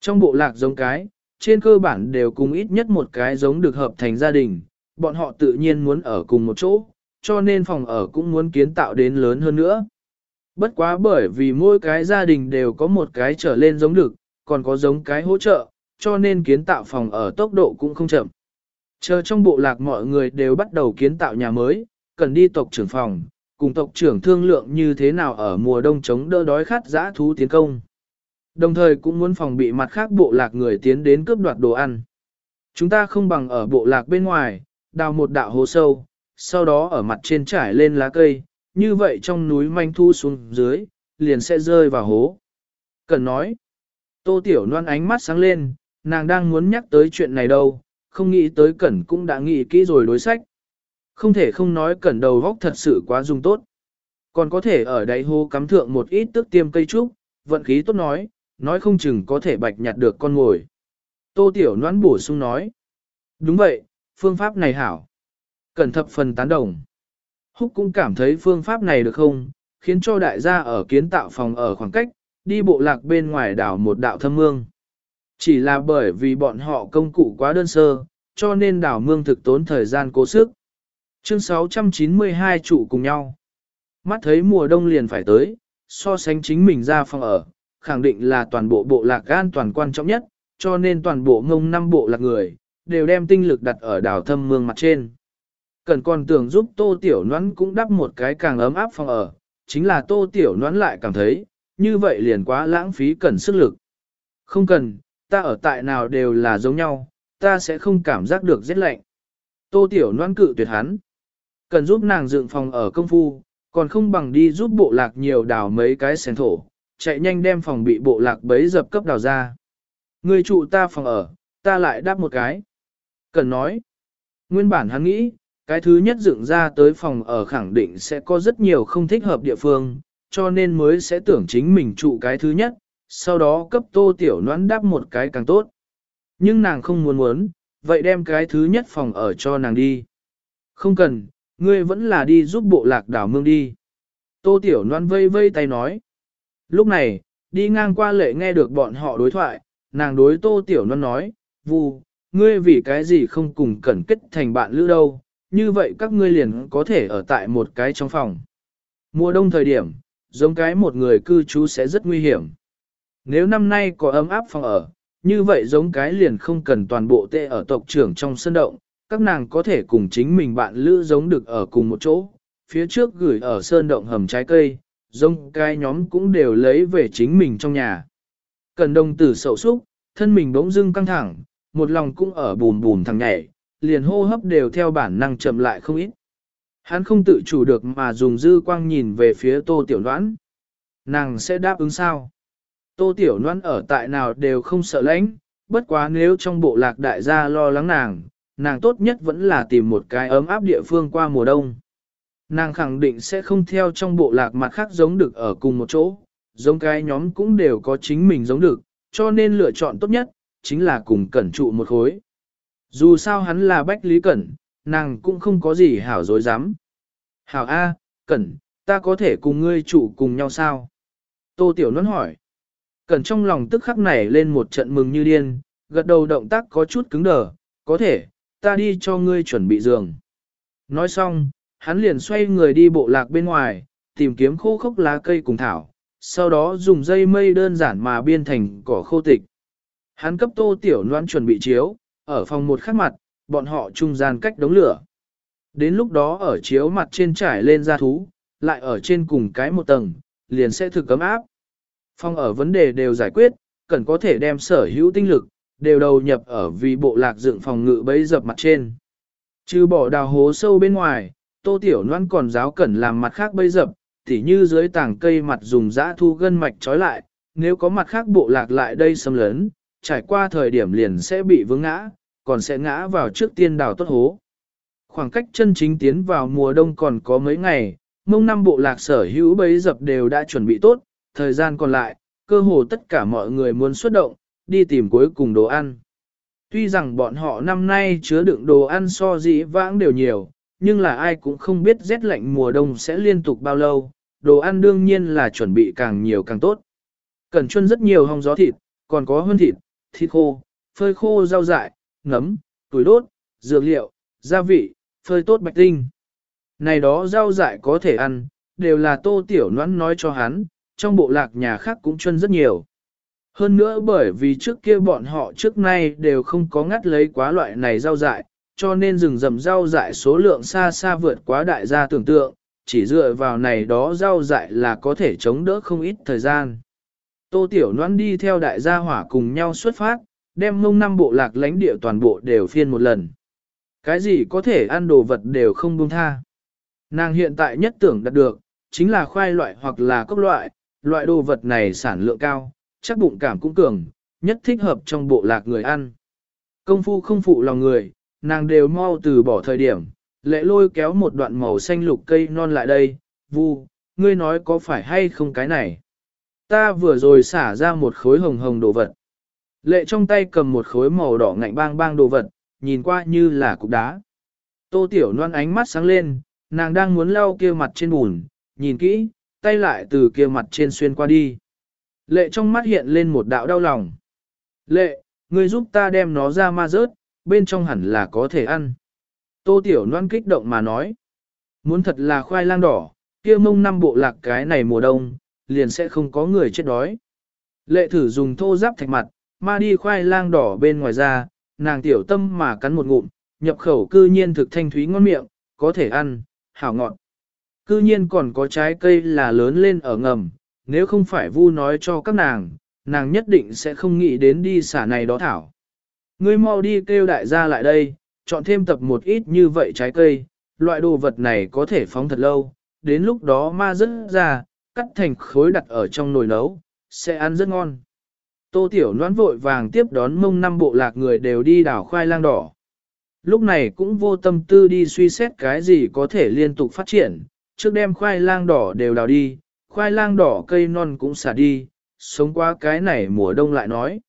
Trong bộ lạc giống cái, trên cơ bản đều cùng ít nhất một cái giống được hợp thành gia đình, bọn họ tự nhiên muốn ở cùng một chỗ, cho nên phòng ở cũng muốn kiến tạo đến lớn hơn nữa. Bất quá bởi vì mỗi cái gia đình đều có một cái trở lên giống được, còn có giống cái hỗ trợ, cho nên kiến tạo phòng ở tốc độ cũng không chậm. Chờ trong bộ lạc mọi người đều bắt đầu kiến tạo nhà mới, cần đi tộc trưởng phòng, cùng tộc trưởng thương lượng như thế nào ở mùa đông chống đỡ đói khát giã thú tiến công. Đồng thời cũng muốn phòng bị mặt khác bộ lạc người tiến đến cướp đoạt đồ ăn. Chúng ta không bằng ở bộ lạc bên ngoài, đào một đạo hố sâu, sau đó ở mặt trên trải lên lá cây, như vậy trong núi manh thu xuống dưới, liền sẽ rơi vào hố. Cần nói, tô tiểu loan ánh mắt sáng lên, nàng đang muốn nhắc tới chuyện này đâu, không nghĩ tới Cẩn cũng đã nghĩ kỹ rồi đối sách. Không thể không nói Cẩn đầu góc thật sự quá dùng tốt. Còn có thể ở đáy hố cắm thượng một ít tức tiêm cây trúc, vận khí tốt nói, nói không chừng có thể bạch nhặt được con ngồi. Tô Tiểu Noãn bổ sung nói. Đúng vậy, phương pháp này hảo. Cẩn thập phần tán đồng. Húc cũng cảm thấy phương pháp này được không, khiến cho đại gia ở kiến tạo phòng ở khoảng cách, đi bộ lạc bên ngoài đảo một đạo thâm mương. Chỉ là bởi vì bọn họ công cụ quá đơn sơ, cho nên đảo mương thực tốn thời gian cố sức. Chương 692 trụ cùng nhau. Mắt thấy mùa đông liền phải tới, so sánh chính mình ra phòng ở, khẳng định là toàn bộ bộ lạc an toàn quan trọng nhất, cho nên toàn bộ ngông năm bộ lạc người, đều đem tinh lực đặt ở đảo thâm mương mặt trên. Cần còn tưởng giúp tô tiểu noãn cũng đắp một cái càng ấm áp phòng ở, chính là tô tiểu noãn lại cảm thấy, như vậy liền quá lãng phí cần sức lực. Không cần, ta ở tại nào đều là giống nhau, ta sẽ không cảm giác được rét lạnh. Tô tiểu noãn cự tuyệt hắn. Cần giúp nàng dựng phòng ở công phu, còn không bằng đi giúp bộ lạc nhiều đào mấy cái sen thổ, chạy nhanh đem phòng bị bộ lạc bấy dập cấp đào ra. Người trụ ta phòng ở, ta lại đáp một cái. Cần nói, nguyên bản hắn nghĩ, cái thứ nhất dựng ra tới phòng ở khẳng định sẽ có rất nhiều không thích hợp địa phương, cho nên mới sẽ tưởng chính mình trụ cái thứ nhất, sau đó cấp tô tiểu noãn đáp một cái càng tốt. Nhưng nàng không muốn muốn, vậy đem cái thứ nhất phòng ở cho nàng đi. Không cần, ngươi vẫn là đi giúp bộ lạc đảo mương đi. Tô tiểu noãn vây vây tay nói. Lúc này, đi ngang qua lệ nghe được bọn họ đối thoại, nàng đối tô tiểu non nói, vù, ngươi vì cái gì không cùng cẩn kết thành bạn lữ đâu, như vậy các ngươi liền có thể ở tại một cái trong phòng. Mùa đông thời điểm, giống cái một người cư trú sẽ rất nguy hiểm. Nếu năm nay có ấm áp phòng ở, như vậy giống cái liền không cần toàn bộ tệ ở tộc trưởng trong sân động, các nàng có thể cùng chính mình bạn lữ giống được ở cùng một chỗ, phía trước gửi ở sơn động hầm trái cây, Rông cái nhóm cũng đều lấy về chính mình trong nhà. Cần đồng tử sậu súc, thân mình bỗng dưng căng thẳng, một lòng cũng ở bùn bùn thằng nhảy, liền hô hấp đều theo bản năng chậm lại không ít. Hắn không tự chủ được mà dùng dư quang nhìn về phía tô tiểu đoán. Nàng sẽ đáp ứng sao? Tô tiểu đoán ở tại nào đều không sợ lãnh, bất quá nếu trong bộ lạc đại gia lo lắng nàng, nàng tốt nhất vẫn là tìm một cái ấm áp địa phương qua mùa đông. Nàng khẳng định sẽ không theo trong bộ lạc mặt khác giống được ở cùng một chỗ, giống cái nhóm cũng đều có chính mình giống được, cho nên lựa chọn tốt nhất, chính là cùng cẩn trụ một khối. Dù sao hắn là Bách Lý Cẩn, nàng cũng không có gì hảo dối dám. Hảo A, Cẩn, ta có thể cùng ngươi trụ cùng nhau sao? Tô Tiểu Nôn hỏi. Cẩn trong lòng tức khắc nảy lên một trận mừng như điên, gật đầu động tác có chút cứng đờ, có thể, ta đi cho ngươi chuẩn bị giường. Nói xong, hắn liền xoay người đi bộ lạc bên ngoài, tìm kiếm khô khốc lá cây cùng thảo, sau đó dùng dây mây đơn giản mà biên thành cỏ khô tịch. Hắn cấp tô tiểu noan chuẩn bị chiếu, ở phòng một khắc mặt, bọn họ trung gian cách đống lửa. Đến lúc đó ở chiếu mặt trên trải lên da thú, lại ở trên cùng cái một tầng, liền sẽ thực cấm áp. Phong ở vấn đề đều giải quyết, cần có thể đem sở hữu tinh lực, đều đầu nhập ở vì bộ lạc dựng phòng ngự bấy dập mặt trên. Trừ bỏ đào hố sâu bên ngoài, tô tiểu Loan còn giáo cẩn làm mặt khác bấy dập, tỉ như dưới tảng cây mặt dùng dã thu gân mạch trói lại, nếu có mặt khác bộ lạc lại đây xâm lớn, trải qua thời điểm liền sẽ bị vướng ngã, còn sẽ ngã vào trước tiên đào tốt hố. Khoảng cách chân chính tiến vào mùa đông còn có mấy ngày, mông năm bộ lạc sở hữu bấy dập đều đã chuẩn bị tốt, thời gian còn lại, cơ hồ tất cả mọi người muốn xuất động, đi tìm cuối cùng đồ ăn. Tuy rằng bọn họ năm nay chứa đựng đồ ăn so dĩ vãng đều nhiều, nhưng là ai cũng không biết rét lạnh mùa đông sẽ liên tục bao lâu, đồ ăn đương nhiên là chuẩn bị càng nhiều càng tốt. Cần chuân rất nhiều hong gió thịt, còn có hơn thịt, thịt khô, phơi khô rau dại, nấm, tuổi đốt, dược liệu, gia vị, phơi tốt bạch tinh. Này đó rau dại có thể ăn, đều là tô tiểu noãn nói cho hắn, trong bộ lạc nhà khác cũng chân rất nhiều. Hơn nữa bởi vì trước kia bọn họ trước nay đều không có ngắt lấy quá loại này rau dại, cho nên rừng rậm rau dại số lượng xa xa vượt quá đại gia tưởng tượng, chỉ dựa vào này đó rau dại là có thể chống đỡ không ít thời gian. Tô Tiểu Loan đi theo đại gia hỏa cùng nhau xuất phát, đem mông năm bộ lạc lãnh địa toàn bộ đều phiên một lần. Cái gì có thể ăn đồ vật đều không buông tha. Nàng hiện tại nhất tưởng đạt được, chính là khoai loại hoặc là cốc loại, loại đồ vật này sản lượng cao, chắc bụng cảm cũng cường, nhất thích hợp trong bộ lạc người ăn. Công phu không phụ lòng người, nàng đều mau từ bỏ thời điểm, lệ lôi kéo một đoạn màu xanh lục cây non lại đây, vu, ngươi nói có phải hay không cái này. Ta vừa rồi xả ra một khối hồng hồng đồ vật. Lệ trong tay cầm một khối màu đỏ ngạnh bang bang đồ vật, nhìn qua như là cục đá. Tô tiểu Loan ánh mắt sáng lên, nàng đang muốn lau kia mặt trên bùn, nhìn kỹ, tay lại từ kia mặt trên xuyên qua đi. Lệ trong mắt hiện lên một đạo đau lòng. Lệ, ngươi giúp ta đem nó ra ma rớt, bên trong hẳn là có thể ăn. Tô Tiểu Loan kích động mà nói. Muốn thật là khoai lang đỏ, kia mông năm bộ lạc cái này mùa đông, liền sẽ không có người chết đói. Lệ thử dùng thô giáp thạch mặt, ma đi khoai lang đỏ bên ngoài ra, nàng tiểu tâm mà cắn một ngụm, nhập khẩu cư nhiên thực thanh thúy ngon miệng, có thể ăn, hảo ngọt. Cư nhiên còn có trái cây là lớn lên ở ngầm, nếu không phải vu nói cho các nàng, nàng nhất định sẽ không nghĩ đến đi xả này đó thảo. Ngươi mau đi kêu đại gia lại đây, chọn thêm tập một ít như vậy trái cây, loại đồ vật này có thể phóng thật lâu, đến lúc đó ma rất ra, cắt thành khối đặt ở trong nồi nấu, sẽ ăn rất ngon. Tô Tiểu noán vội vàng tiếp đón mông năm bộ lạc người đều đi đảo khoai lang đỏ. Lúc này cũng vô tâm tư đi suy xét cái gì có thể liên tục phát triển, trước đem khoai lang đỏ đều đào đi, khoai lang đỏ cây non cũng xả đi, sống qua cái này mùa đông lại nói.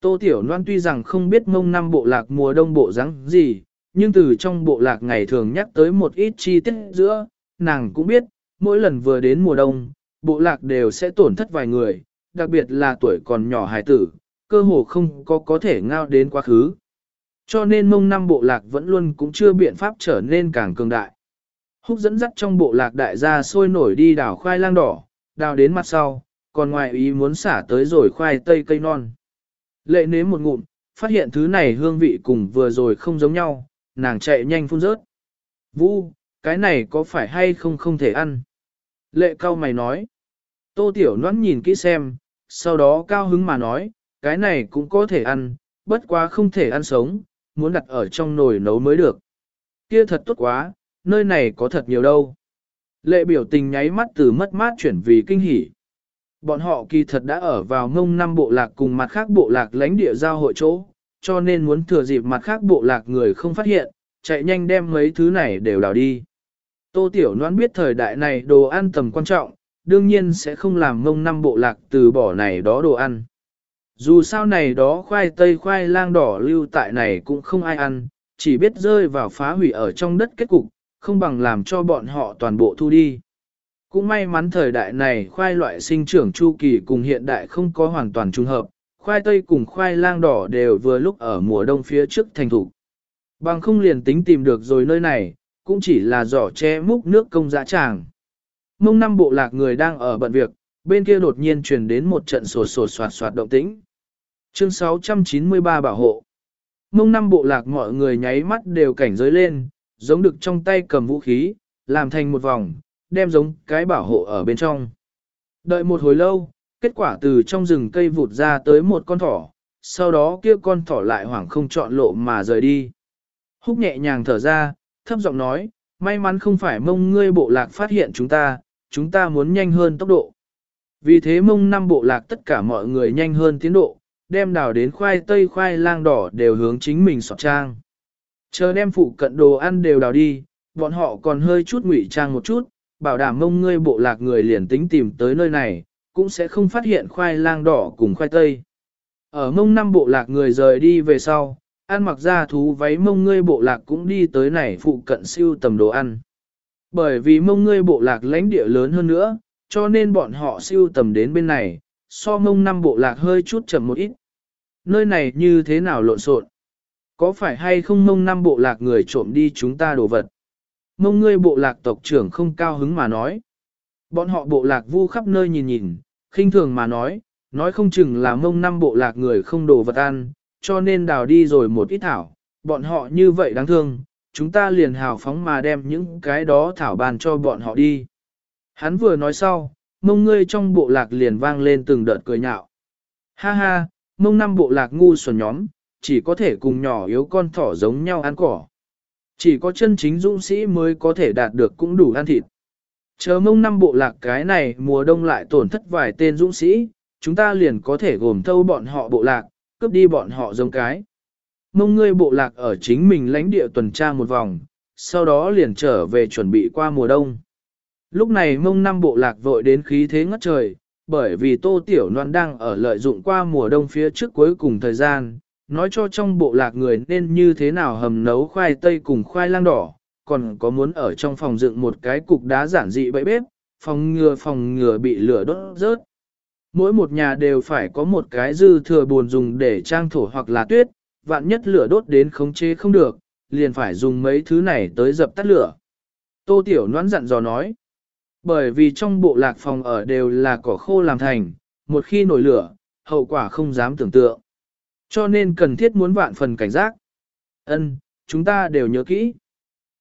Tô Tiểu Loan tuy rằng không biết mông năm bộ lạc mùa đông bộ dáng gì, nhưng từ trong bộ lạc ngày thường nhắc tới một ít chi tiết giữa, nàng cũng biết, mỗi lần vừa đến mùa đông, bộ lạc đều sẽ tổn thất vài người, đặc biệt là tuổi còn nhỏ hài tử, cơ hồ không có có thể ngao đến quá khứ. Cho nên mông năm bộ lạc vẫn luôn cũng chưa biện pháp trở nên càng cường đại. Húc dẫn dắt trong bộ lạc đại gia sôi nổi đi đảo khoai lang đỏ, đào đến mặt sau, còn ngoài ý muốn xả tới rồi khoai tây cây non. Lệ nếm một ngụm, phát hiện thứ này hương vị cùng vừa rồi không giống nhau, nàng chạy nhanh phun rớt. Vu, cái này có phải hay không không thể ăn? Lệ cao mày nói. Tô Tiểu Loan nhìn kỹ xem, sau đó cao hứng mà nói, cái này cũng có thể ăn, bất quá không thể ăn sống, muốn đặt ở trong nồi nấu mới được. Kia thật tốt quá, nơi này có thật nhiều đâu. Lệ biểu tình nháy mắt từ mất mát chuyển vì kinh hỉ. Bọn họ kỳ thật đã ở vào ngông năm bộ lạc cùng mặt khác bộ lạc lãnh địa giao hội chỗ, cho nên muốn thừa dịp mặt khác bộ lạc người không phát hiện, chạy nhanh đem mấy thứ này đều đào đi. Tô Tiểu Loan biết thời đại này đồ ăn tầm quan trọng, đương nhiên sẽ không làm ngông năm bộ lạc từ bỏ này đó đồ ăn. Dù sao này đó khoai tây khoai lang đỏ lưu tại này cũng không ai ăn, chỉ biết rơi vào phá hủy ở trong đất kết cục, không bằng làm cho bọn họ toàn bộ thu đi. Cũng may mắn thời đại này khoai loại sinh trưởng chu kỳ cùng hiện đại không có hoàn toàn trùng hợp, khoai tây cùng khoai lang đỏ đều vừa lúc ở mùa đông phía trước thành thủ. Bằng không liền tính tìm được rồi nơi này, cũng chỉ là giỏ che múc nước công dã tràng. Mông năm bộ lạc người đang ở bận việc, bên kia đột nhiên truyền đến một trận sổ sổ soạt soạt động tĩnh. Chương 693 bảo hộ. Mông năm bộ lạc mọi người nháy mắt đều cảnh giới lên, giống được trong tay cầm vũ khí, làm thành một vòng, đem giống cái bảo hộ ở bên trong. Đợi một hồi lâu, kết quả từ trong rừng cây vụt ra tới một con thỏ, sau đó kia con thỏ lại hoảng không chọn lộ mà rời đi. Húc nhẹ nhàng thở ra, thấp giọng nói, may mắn không phải mông ngươi bộ lạc phát hiện chúng ta, chúng ta muốn nhanh hơn tốc độ. Vì thế mông năm bộ lạc tất cả mọi người nhanh hơn tiến độ, đem đào đến khoai tây khoai lang đỏ đều hướng chính mình sọt trang. Chờ đem phụ cận đồ ăn đều đào đi, bọn họ còn hơi chút ngụy trang một chút, bảo đảm mông ngươi bộ lạc người liền tính tìm tới nơi này, cũng sẽ không phát hiện khoai lang đỏ cùng khoai tây. Ở mông năm bộ lạc người rời đi về sau, ăn mặc ra thú váy mông ngươi bộ lạc cũng đi tới này phụ cận siêu tầm đồ ăn. Bởi vì mông ngươi bộ lạc lãnh địa lớn hơn nữa, cho nên bọn họ siêu tầm đến bên này, so mông năm bộ lạc hơi chút chậm một ít. Nơi này như thế nào lộn xộn? Có phải hay không mông năm bộ lạc người trộm đi chúng ta đồ vật? Mông ngươi bộ lạc tộc trưởng không cao hứng mà nói. Bọn họ bộ lạc vu khắp nơi nhìn nhìn, khinh thường mà nói, nói không chừng là mông năm bộ lạc người không đồ vật ăn, cho nên đào đi rồi một ít thảo, bọn họ như vậy đáng thương, chúng ta liền hào phóng mà đem những cái đó thảo bàn cho bọn họ đi. Hắn vừa nói sau, mông ngươi trong bộ lạc liền vang lên từng đợt cười nhạo. Ha ha, mông năm bộ lạc ngu xuẩn nhóm, chỉ có thể cùng nhỏ yếu con thỏ giống nhau ăn cỏ. Chỉ có chân chính dũng sĩ mới có thể đạt được cũng đủ ăn thịt. Chờ mông năm bộ lạc cái này mùa đông lại tổn thất vài tên dũng sĩ, chúng ta liền có thể gồm thâu bọn họ bộ lạc, cướp đi bọn họ giống cái. Mông ngươi bộ lạc ở chính mình lãnh địa tuần tra một vòng, sau đó liền trở về chuẩn bị qua mùa đông. Lúc này mông năm bộ lạc vội đến khí thế ngất trời, bởi vì tô tiểu noan đang ở lợi dụng qua mùa đông phía trước cuối cùng thời gian, nói cho trong bộ lạc người nên như thế nào hầm nấu khoai tây cùng khoai lang đỏ, còn có muốn ở trong phòng dựng một cái cục đá giản dị bẫy bếp, phòng ngừa phòng ngừa bị lửa đốt rớt. Mỗi một nhà đều phải có một cái dư thừa buồn dùng để trang thổ hoặc là tuyết, vạn nhất lửa đốt đến khống chế không được, liền phải dùng mấy thứ này tới dập tắt lửa. Tô Tiểu Noãn dặn dò nói, bởi vì trong bộ lạc phòng ở đều là cỏ khô làm thành, một khi nổi lửa, hậu quả không dám tưởng tượng. Cho nên cần thiết muốn vạn phần cảnh giác. Ân, chúng ta đều nhớ kỹ.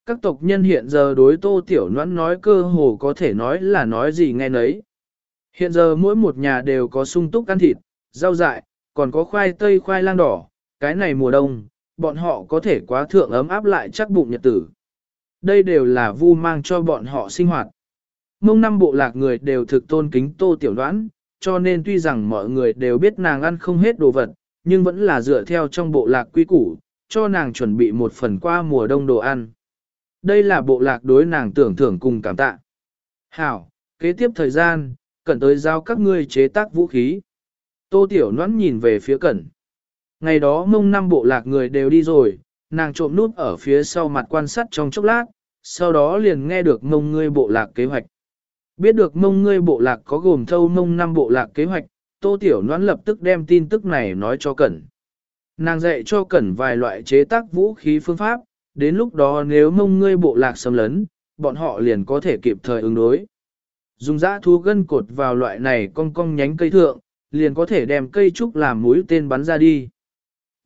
Các tộc nhân hiện giờ đối tô tiểu noãn nói cơ hồ có thể nói là nói gì nghe nấy. Hiện giờ mỗi một nhà đều có sung túc ăn thịt, rau dại, còn có khoai tây khoai lang đỏ, cái này mùa đông, bọn họ có thể quá thượng ấm áp lại chắc bụng nhật tử. Đây đều là vu mang cho bọn họ sinh hoạt. Mông năm bộ lạc người đều thực tôn kính tô tiểu đoán, cho nên tuy rằng mọi người đều biết nàng ăn không hết đồ vật, nhưng vẫn là dựa theo trong bộ lạc quy củ, cho nàng chuẩn bị một phần qua mùa đông đồ ăn. Đây là bộ lạc đối nàng tưởng thưởng cùng cảm tạ. Hảo, kế tiếp thời gian, cần tới giao các ngươi chế tác vũ khí. Tô Tiểu Noãn nhìn về phía cẩn. Ngày đó mông năm bộ lạc người đều đi rồi, nàng trộm nút ở phía sau mặt quan sát trong chốc lát, sau đó liền nghe được mông ngươi bộ lạc kế hoạch. Biết được mông ngươi bộ lạc có gồm thâu mông năm bộ lạc kế hoạch, Tô Tiểu Noãn lập tức đem tin tức này nói cho Cẩn. Nàng dạy cho Cẩn vài loại chế tác vũ khí phương pháp, đến lúc đó nếu mông ngươi bộ lạc xâm lấn, bọn họ liền có thể kịp thời ứng đối. Dùng dã thú gân cột vào loại này cong cong nhánh cây thượng, liền có thể đem cây trúc làm mũi tên bắn ra đi.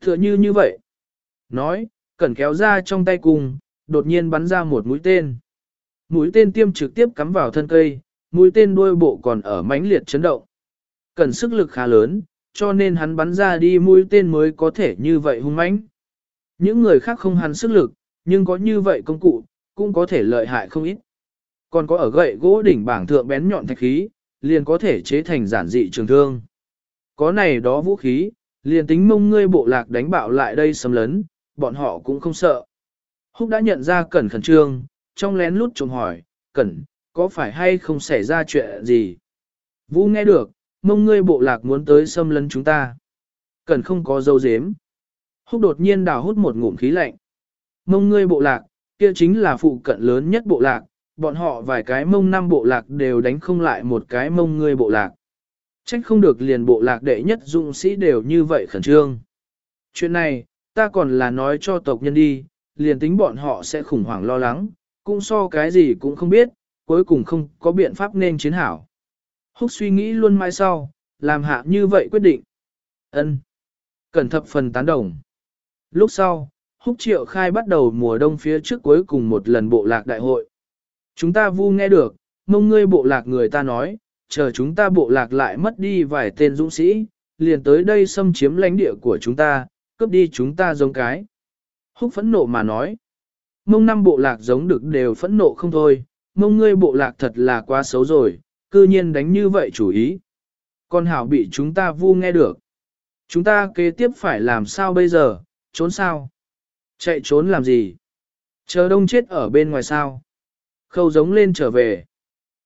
Tựa như như vậy. Nói, Cẩn kéo ra trong tay cùng, đột nhiên bắn ra một mũi tên. Mũi tên tiêm trực tiếp cắm vào thân cây, mũi tên đuôi bộ còn ở mãnh liệt chấn động. Cần sức lực khá lớn, cho nên hắn bắn ra đi mũi tên mới có thể như vậy hung mãnh. Những người khác không hắn sức lực, nhưng có như vậy công cụ, cũng có thể lợi hại không ít. Còn có ở gậy gỗ đỉnh bảng thượng bén nhọn thạch khí, liền có thể chế thành giản dị trường thương. Có này đó vũ khí, liền tính mông ngươi bộ lạc đánh bạo lại đây xâm lấn, bọn họ cũng không sợ. Húc đã nhận ra Cẩn khẩn trương, trong lén lút trông hỏi, Cẩn, có phải hay không xảy ra chuyện gì? Vũ nghe được, mông ngươi bộ lạc muốn tới xâm lấn chúng ta. Cần không có dâu dếm. Húc đột nhiên đào hút một ngụm khí lạnh. Mông ngươi bộ lạc, kia chính là phụ cận lớn nhất bộ lạc, bọn họ vài cái mông năm bộ lạc đều đánh không lại một cái mông ngươi bộ lạc. Trách không được liền bộ lạc đệ nhất dũng sĩ đều như vậy khẩn trương. Chuyện này, ta còn là nói cho tộc nhân đi, liền tính bọn họ sẽ khủng hoảng lo lắng, cũng so cái gì cũng không biết, cuối cùng không có biện pháp nên chiến hảo. Húc suy nghĩ luôn mãi sau, làm hạ như vậy quyết định. Ân, Cẩn thập phần tán đồng. Lúc sau, Húc Triệu Khai bắt đầu mùa đông phía trước cuối cùng một lần bộ lạc đại hội. Chúng ta vu nghe được, mông ngươi bộ lạc người ta nói, chờ chúng ta bộ lạc lại mất đi vài tên dũng sĩ, liền tới đây xâm chiếm lãnh địa của chúng ta, cướp đi chúng ta giống cái. Húc phẫn nộ mà nói. Mông năm bộ lạc giống được đều phẫn nộ không thôi, mông ngươi bộ lạc thật là quá xấu rồi, cư nhiên đánh như vậy chủ ý. Con hảo bị chúng ta vu nghe được. Chúng ta kế tiếp phải làm sao bây giờ, trốn sao? Chạy trốn làm gì? Chờ đông chết ở bên ngoài sao? Khâu giống lên trở về.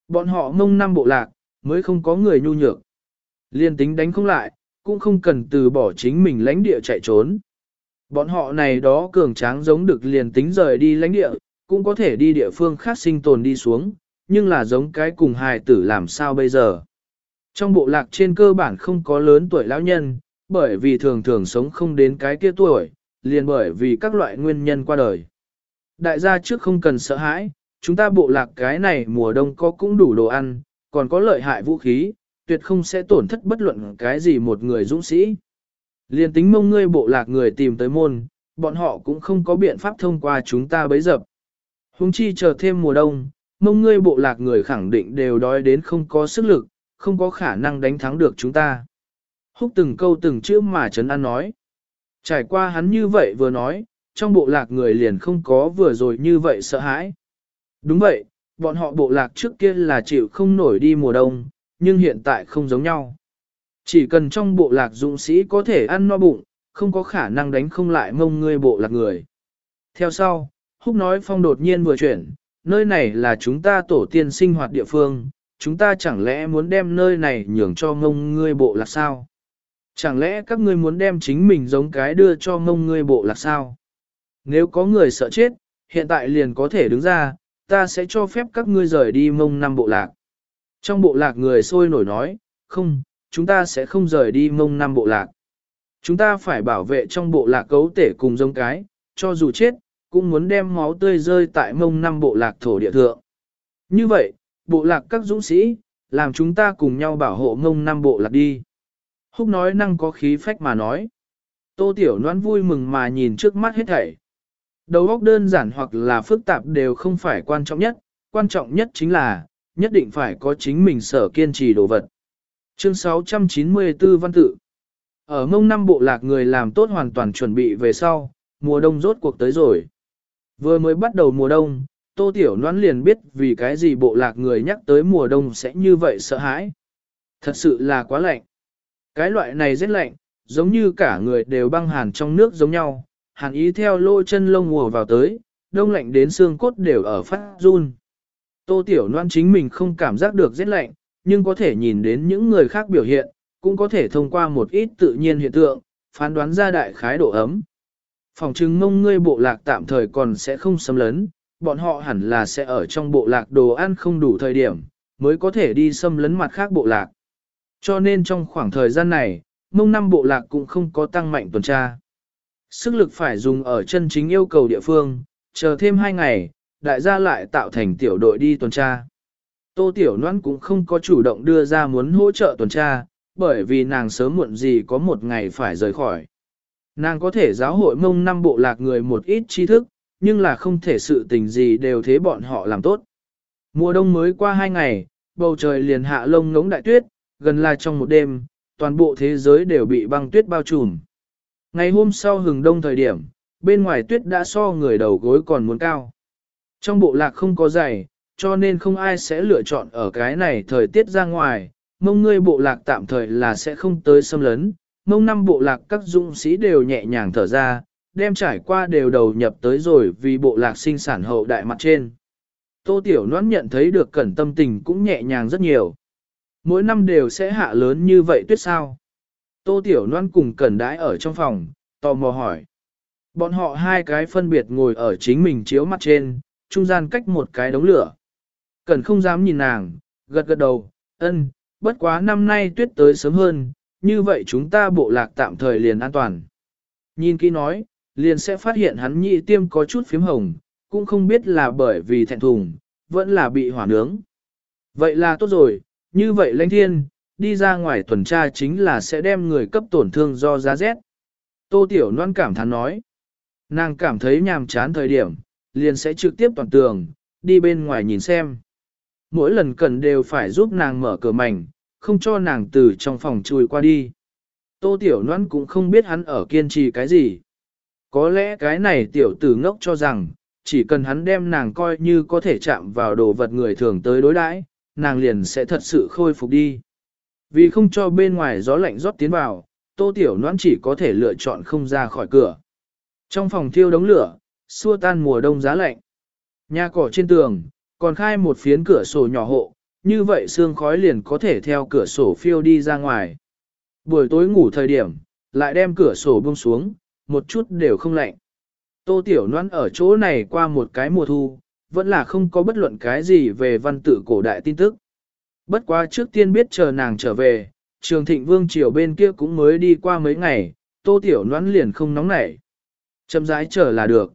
Bọn họ mông năm bộ lạc, mới không có người nhu nhược. Liên tính đánh không lại, cũng không cần từ bỏ chính mình lãnh địa chạy trốn. Bọn họ này đó cường tráng giống được liền tính rời đi lãnh địa, cũng có thể đi địa phương khác sinh tồn đi xuống, nhưng là giống cái cùng hài tử làm sao bây giờ. Trong bộ lạc trên cơ bản không có lớn tuổi lão nhân, bởi vì thường thường sống không đến cái kia tuổi, liền bởi vì các loại nguyên nhân qua đời. Đại gia trước không cần sợ hãi, chúng ta bộ lạc cái này mùa đông có cũng đủ đồ ăn, còn có lợi hại vũ khí, tuyệt không sẽ tổn thất bất luận cái gì một người dũng sĩ. liền tính mông ngươi bộ lạc người tìm tới môn, bọn họ cũng không có biện pháp thông qua chúng ta bấy dập. Hùng chi chờ thêm mùa đông, mông ngươi bộ lạc người khẳng định đều đói đến không có sức lực, không có khả năng đánh thắng được chúng ta. Húc từng câu từng chữ mà Trấn An nói. Trải qua hắn như vậy vừa nói, trong bộ lạc người liền không có vừa rồi như vậy sợ hãi. Đúng vậy, bọn họ bộ lạc trước kia là chịu không nổi đi mùa đông, nhưng hiện tại không giống nhau. Chỉ cần trong bộ lạc dũng sĩ có thể ăn no bụng, không có khả năng đánh không lại mông ngươi bộ lạc người. Theo sau, Húc nói phong đột nhiên vừa chuyển, nơi này là chúng ta tổ tiên sinh hoạt địa phương, chúng ta chẳng lẽ muốn đem nơi này nhường cho ngông ngươi bộ lạc sao? Chẳng lẽ các ngươi muốn đem chính mình giống cái đưa cho ngông ngươi bộ lạc sao? Nếu có người sợ chết, hiện tại liền có thể đứng ra, ta sẽ cho phép các ngươi rời đi mông năm bộ lạc. Trong bộ lạc người sôi nổi nói, không, chúng ta sẽ không rời đi mông năm bộ lạc. Chúng ta phải bảo vệ trong bộ lạc cấu tể cùng giống cái, cho dù chết, cũng muốn đem máu tươi rơi tại mông năm bộ lạc thổ địa thượng. Như vậy, bộ lạc các dũng sĩ, làm chúng ta cùng nhau bảo hộ mông năm bộ lạc đi. Húc nói năng có khí phách mà nói. Tô Tiểu Loan vui mừng mà nhìn trước mắt hết thảy. Đầu óc đơn giản hoặc là phức tạp đều không phải quan trọng nhất, quan trọng nhất chính là, nhất định phải có chính mình sở kiên trì đồ vật. Chương 694 văn tự Ở mông năm bộ lạc người làm tốt hoàn toàn chuẩn bị về sau, mùa đông rốt cuộc tới rồi. Vừa mới bắt đầu mùa đông, Tô Tiểu Loan liền biết vì cái gì bộ lạc người nhắc tới mùa đông sẽ như vậy sợ hãi. Thật sự là quá lạnh. Cái loại này rất lạnh, giống như cả người đều băng hàn trong nước giống nhau, hàn ý theo lỗ chân lông mùa vào tới, đông lạnh đến xương cốt đều ở phát run. Tô Tiểu Loan chính mình không cảm giác được rét lạnh, nhưng có thể nhìn đến những người khác biểu hiện, cũng có thể thông qua một ít tự nhiên hiện tượng, phán đoán ra đại khái độ ấm. Phòng chứng mông ngươi bộ lạc tạm thời còn sẽ không xâm lấn, bọn họ hẳn là sẽ ở trong bộ lạc đồ ăn không đủ thời điểm, mới có thể đi xâm lấn mặt khác bộ lạc. Cho nên trong khoảng thời gian này, mông năm bộ lạc cũng không có tăng mạnh tuần tra. Sức lực phải dùng ở chân chính yêu cầu địa phương, chờ thêm hai ngày, đại gia lại tạo thành tiểu đội đi tuần tra. Tô Tiểu Loan cũng không có chủ động đưa ra muốn hỗ trợ tuần tra, bởi vì nàng sớm muộn gì có một ngày phải rời khỏi. Nàng có thể giáo hội mông năm bộ lạc người một ít tri thức, nhưng là không thể sự tình gì đều thế bọn họ làm tốt. Mùa đông mới qua hai ngày, bầu trời liền hạ lông ngống đại tuyết, gần là trong một đêm, toàn bộ thế giới đều bị băng tuyết bao trùm. Ngày hôm sau hừng đông thời điểm, bên ngoài tuyết đã so người đầu gối còn muốn cao. Trong bộ lạc không có giày, cho nên không ai sẽ lựa chọn ở cái này thời tiết ra ngoài, mông ngươi bộ lạc tạm thời là sẽ không tới xâm lấn, mông năm bộ lạc các dũng sĩ đều nhẹ nhàng thở ra, đem trải qua đều đầu nhập tới rồi vì bộ lạc sinh sản hậu đại mặt trên. Tô Tiểu Noãn nhận thấy được cẩn tâm tình cũng nhẹ nhàng rất nhiều. Mỗi năm đều sẽ hạ lớn như vậy tuyết sao. Tô Tiểu Noãn cùng cẩn đãi ở trong phòng, tò mò hỏi. Bọn họ hai cái phân biệt ngồi ở chính mình chiếu mặt trên, trung gian cách một cái đống lửa. Cẩn không dám nhìn nàng, gật gật đầu, ân, bất quá năm nay tuyết tới sớm hơn, như vậy chúng ta bộ lạc tạm thời liền an toàn. Nhìn kỹ nói, liền sẽ phát hiện hắn nhị tiêm có chút phím hồng, cũng không biết là bởi vì thẹn thùng, vẫn là bị hỏa nướng. Vậy là tốt rồi, như vậy lãnh thiên, đi ra ngoài tuần tra chính là sẽ đem người cấp tổn thương do giá rét. Tô Tiểu Loan cảm thán nói. Nàng cảm thấy nhàm chán thời điểm, liền sẽ trực tiếp toàn tường, đi bên ngoài nhìn xem. Mỗi lần cần đều phải giúp nàng mở cửa mảnh, không cho nàng từ trong phòng chui qua đi. Tô Tiểu Loan cũng không biết hắn ở kiên trì cái gì. Có lẽ cái này tiểu tử ngốc cho rằng, chỉ cần hắn đem nàng coi như có thể chạm vào đồ vật người thường tới đối đãi, nàng liền sẽ thật sự khôi phục đi. Vì không cho bên ngoài gió lạnh rót tiến vào, tô tiểu Loan chỉ có thể lựa chọn không ra khỏi cửa. Trong phòng thiêu đống lửa, xua tan mùa đông giá lạnh. Nhà cỏ trên tường, còn khai một phiến cửa sổ nhỏ hộ, như vậy xương khói liền có thể theo cửa sổ phiêu đi ra ngoài. Buổi tối ngủ thời điểm, lại đem cửa sổ buông xuống, một chút đều không lạnh. Tô Tiểu Loan ở chỗ này qua một cái mùa thu, vẫn là không có bất luận cái gì về văn tự cổ đại tin tức. Bất quá trước tiên biết chờ nàng trở về, trường thịnh vương triều bên kia cũng mới đi qua mấy ngày, tô tiểu noãn liền không nóng nảy. Chậm rãi chờ là được.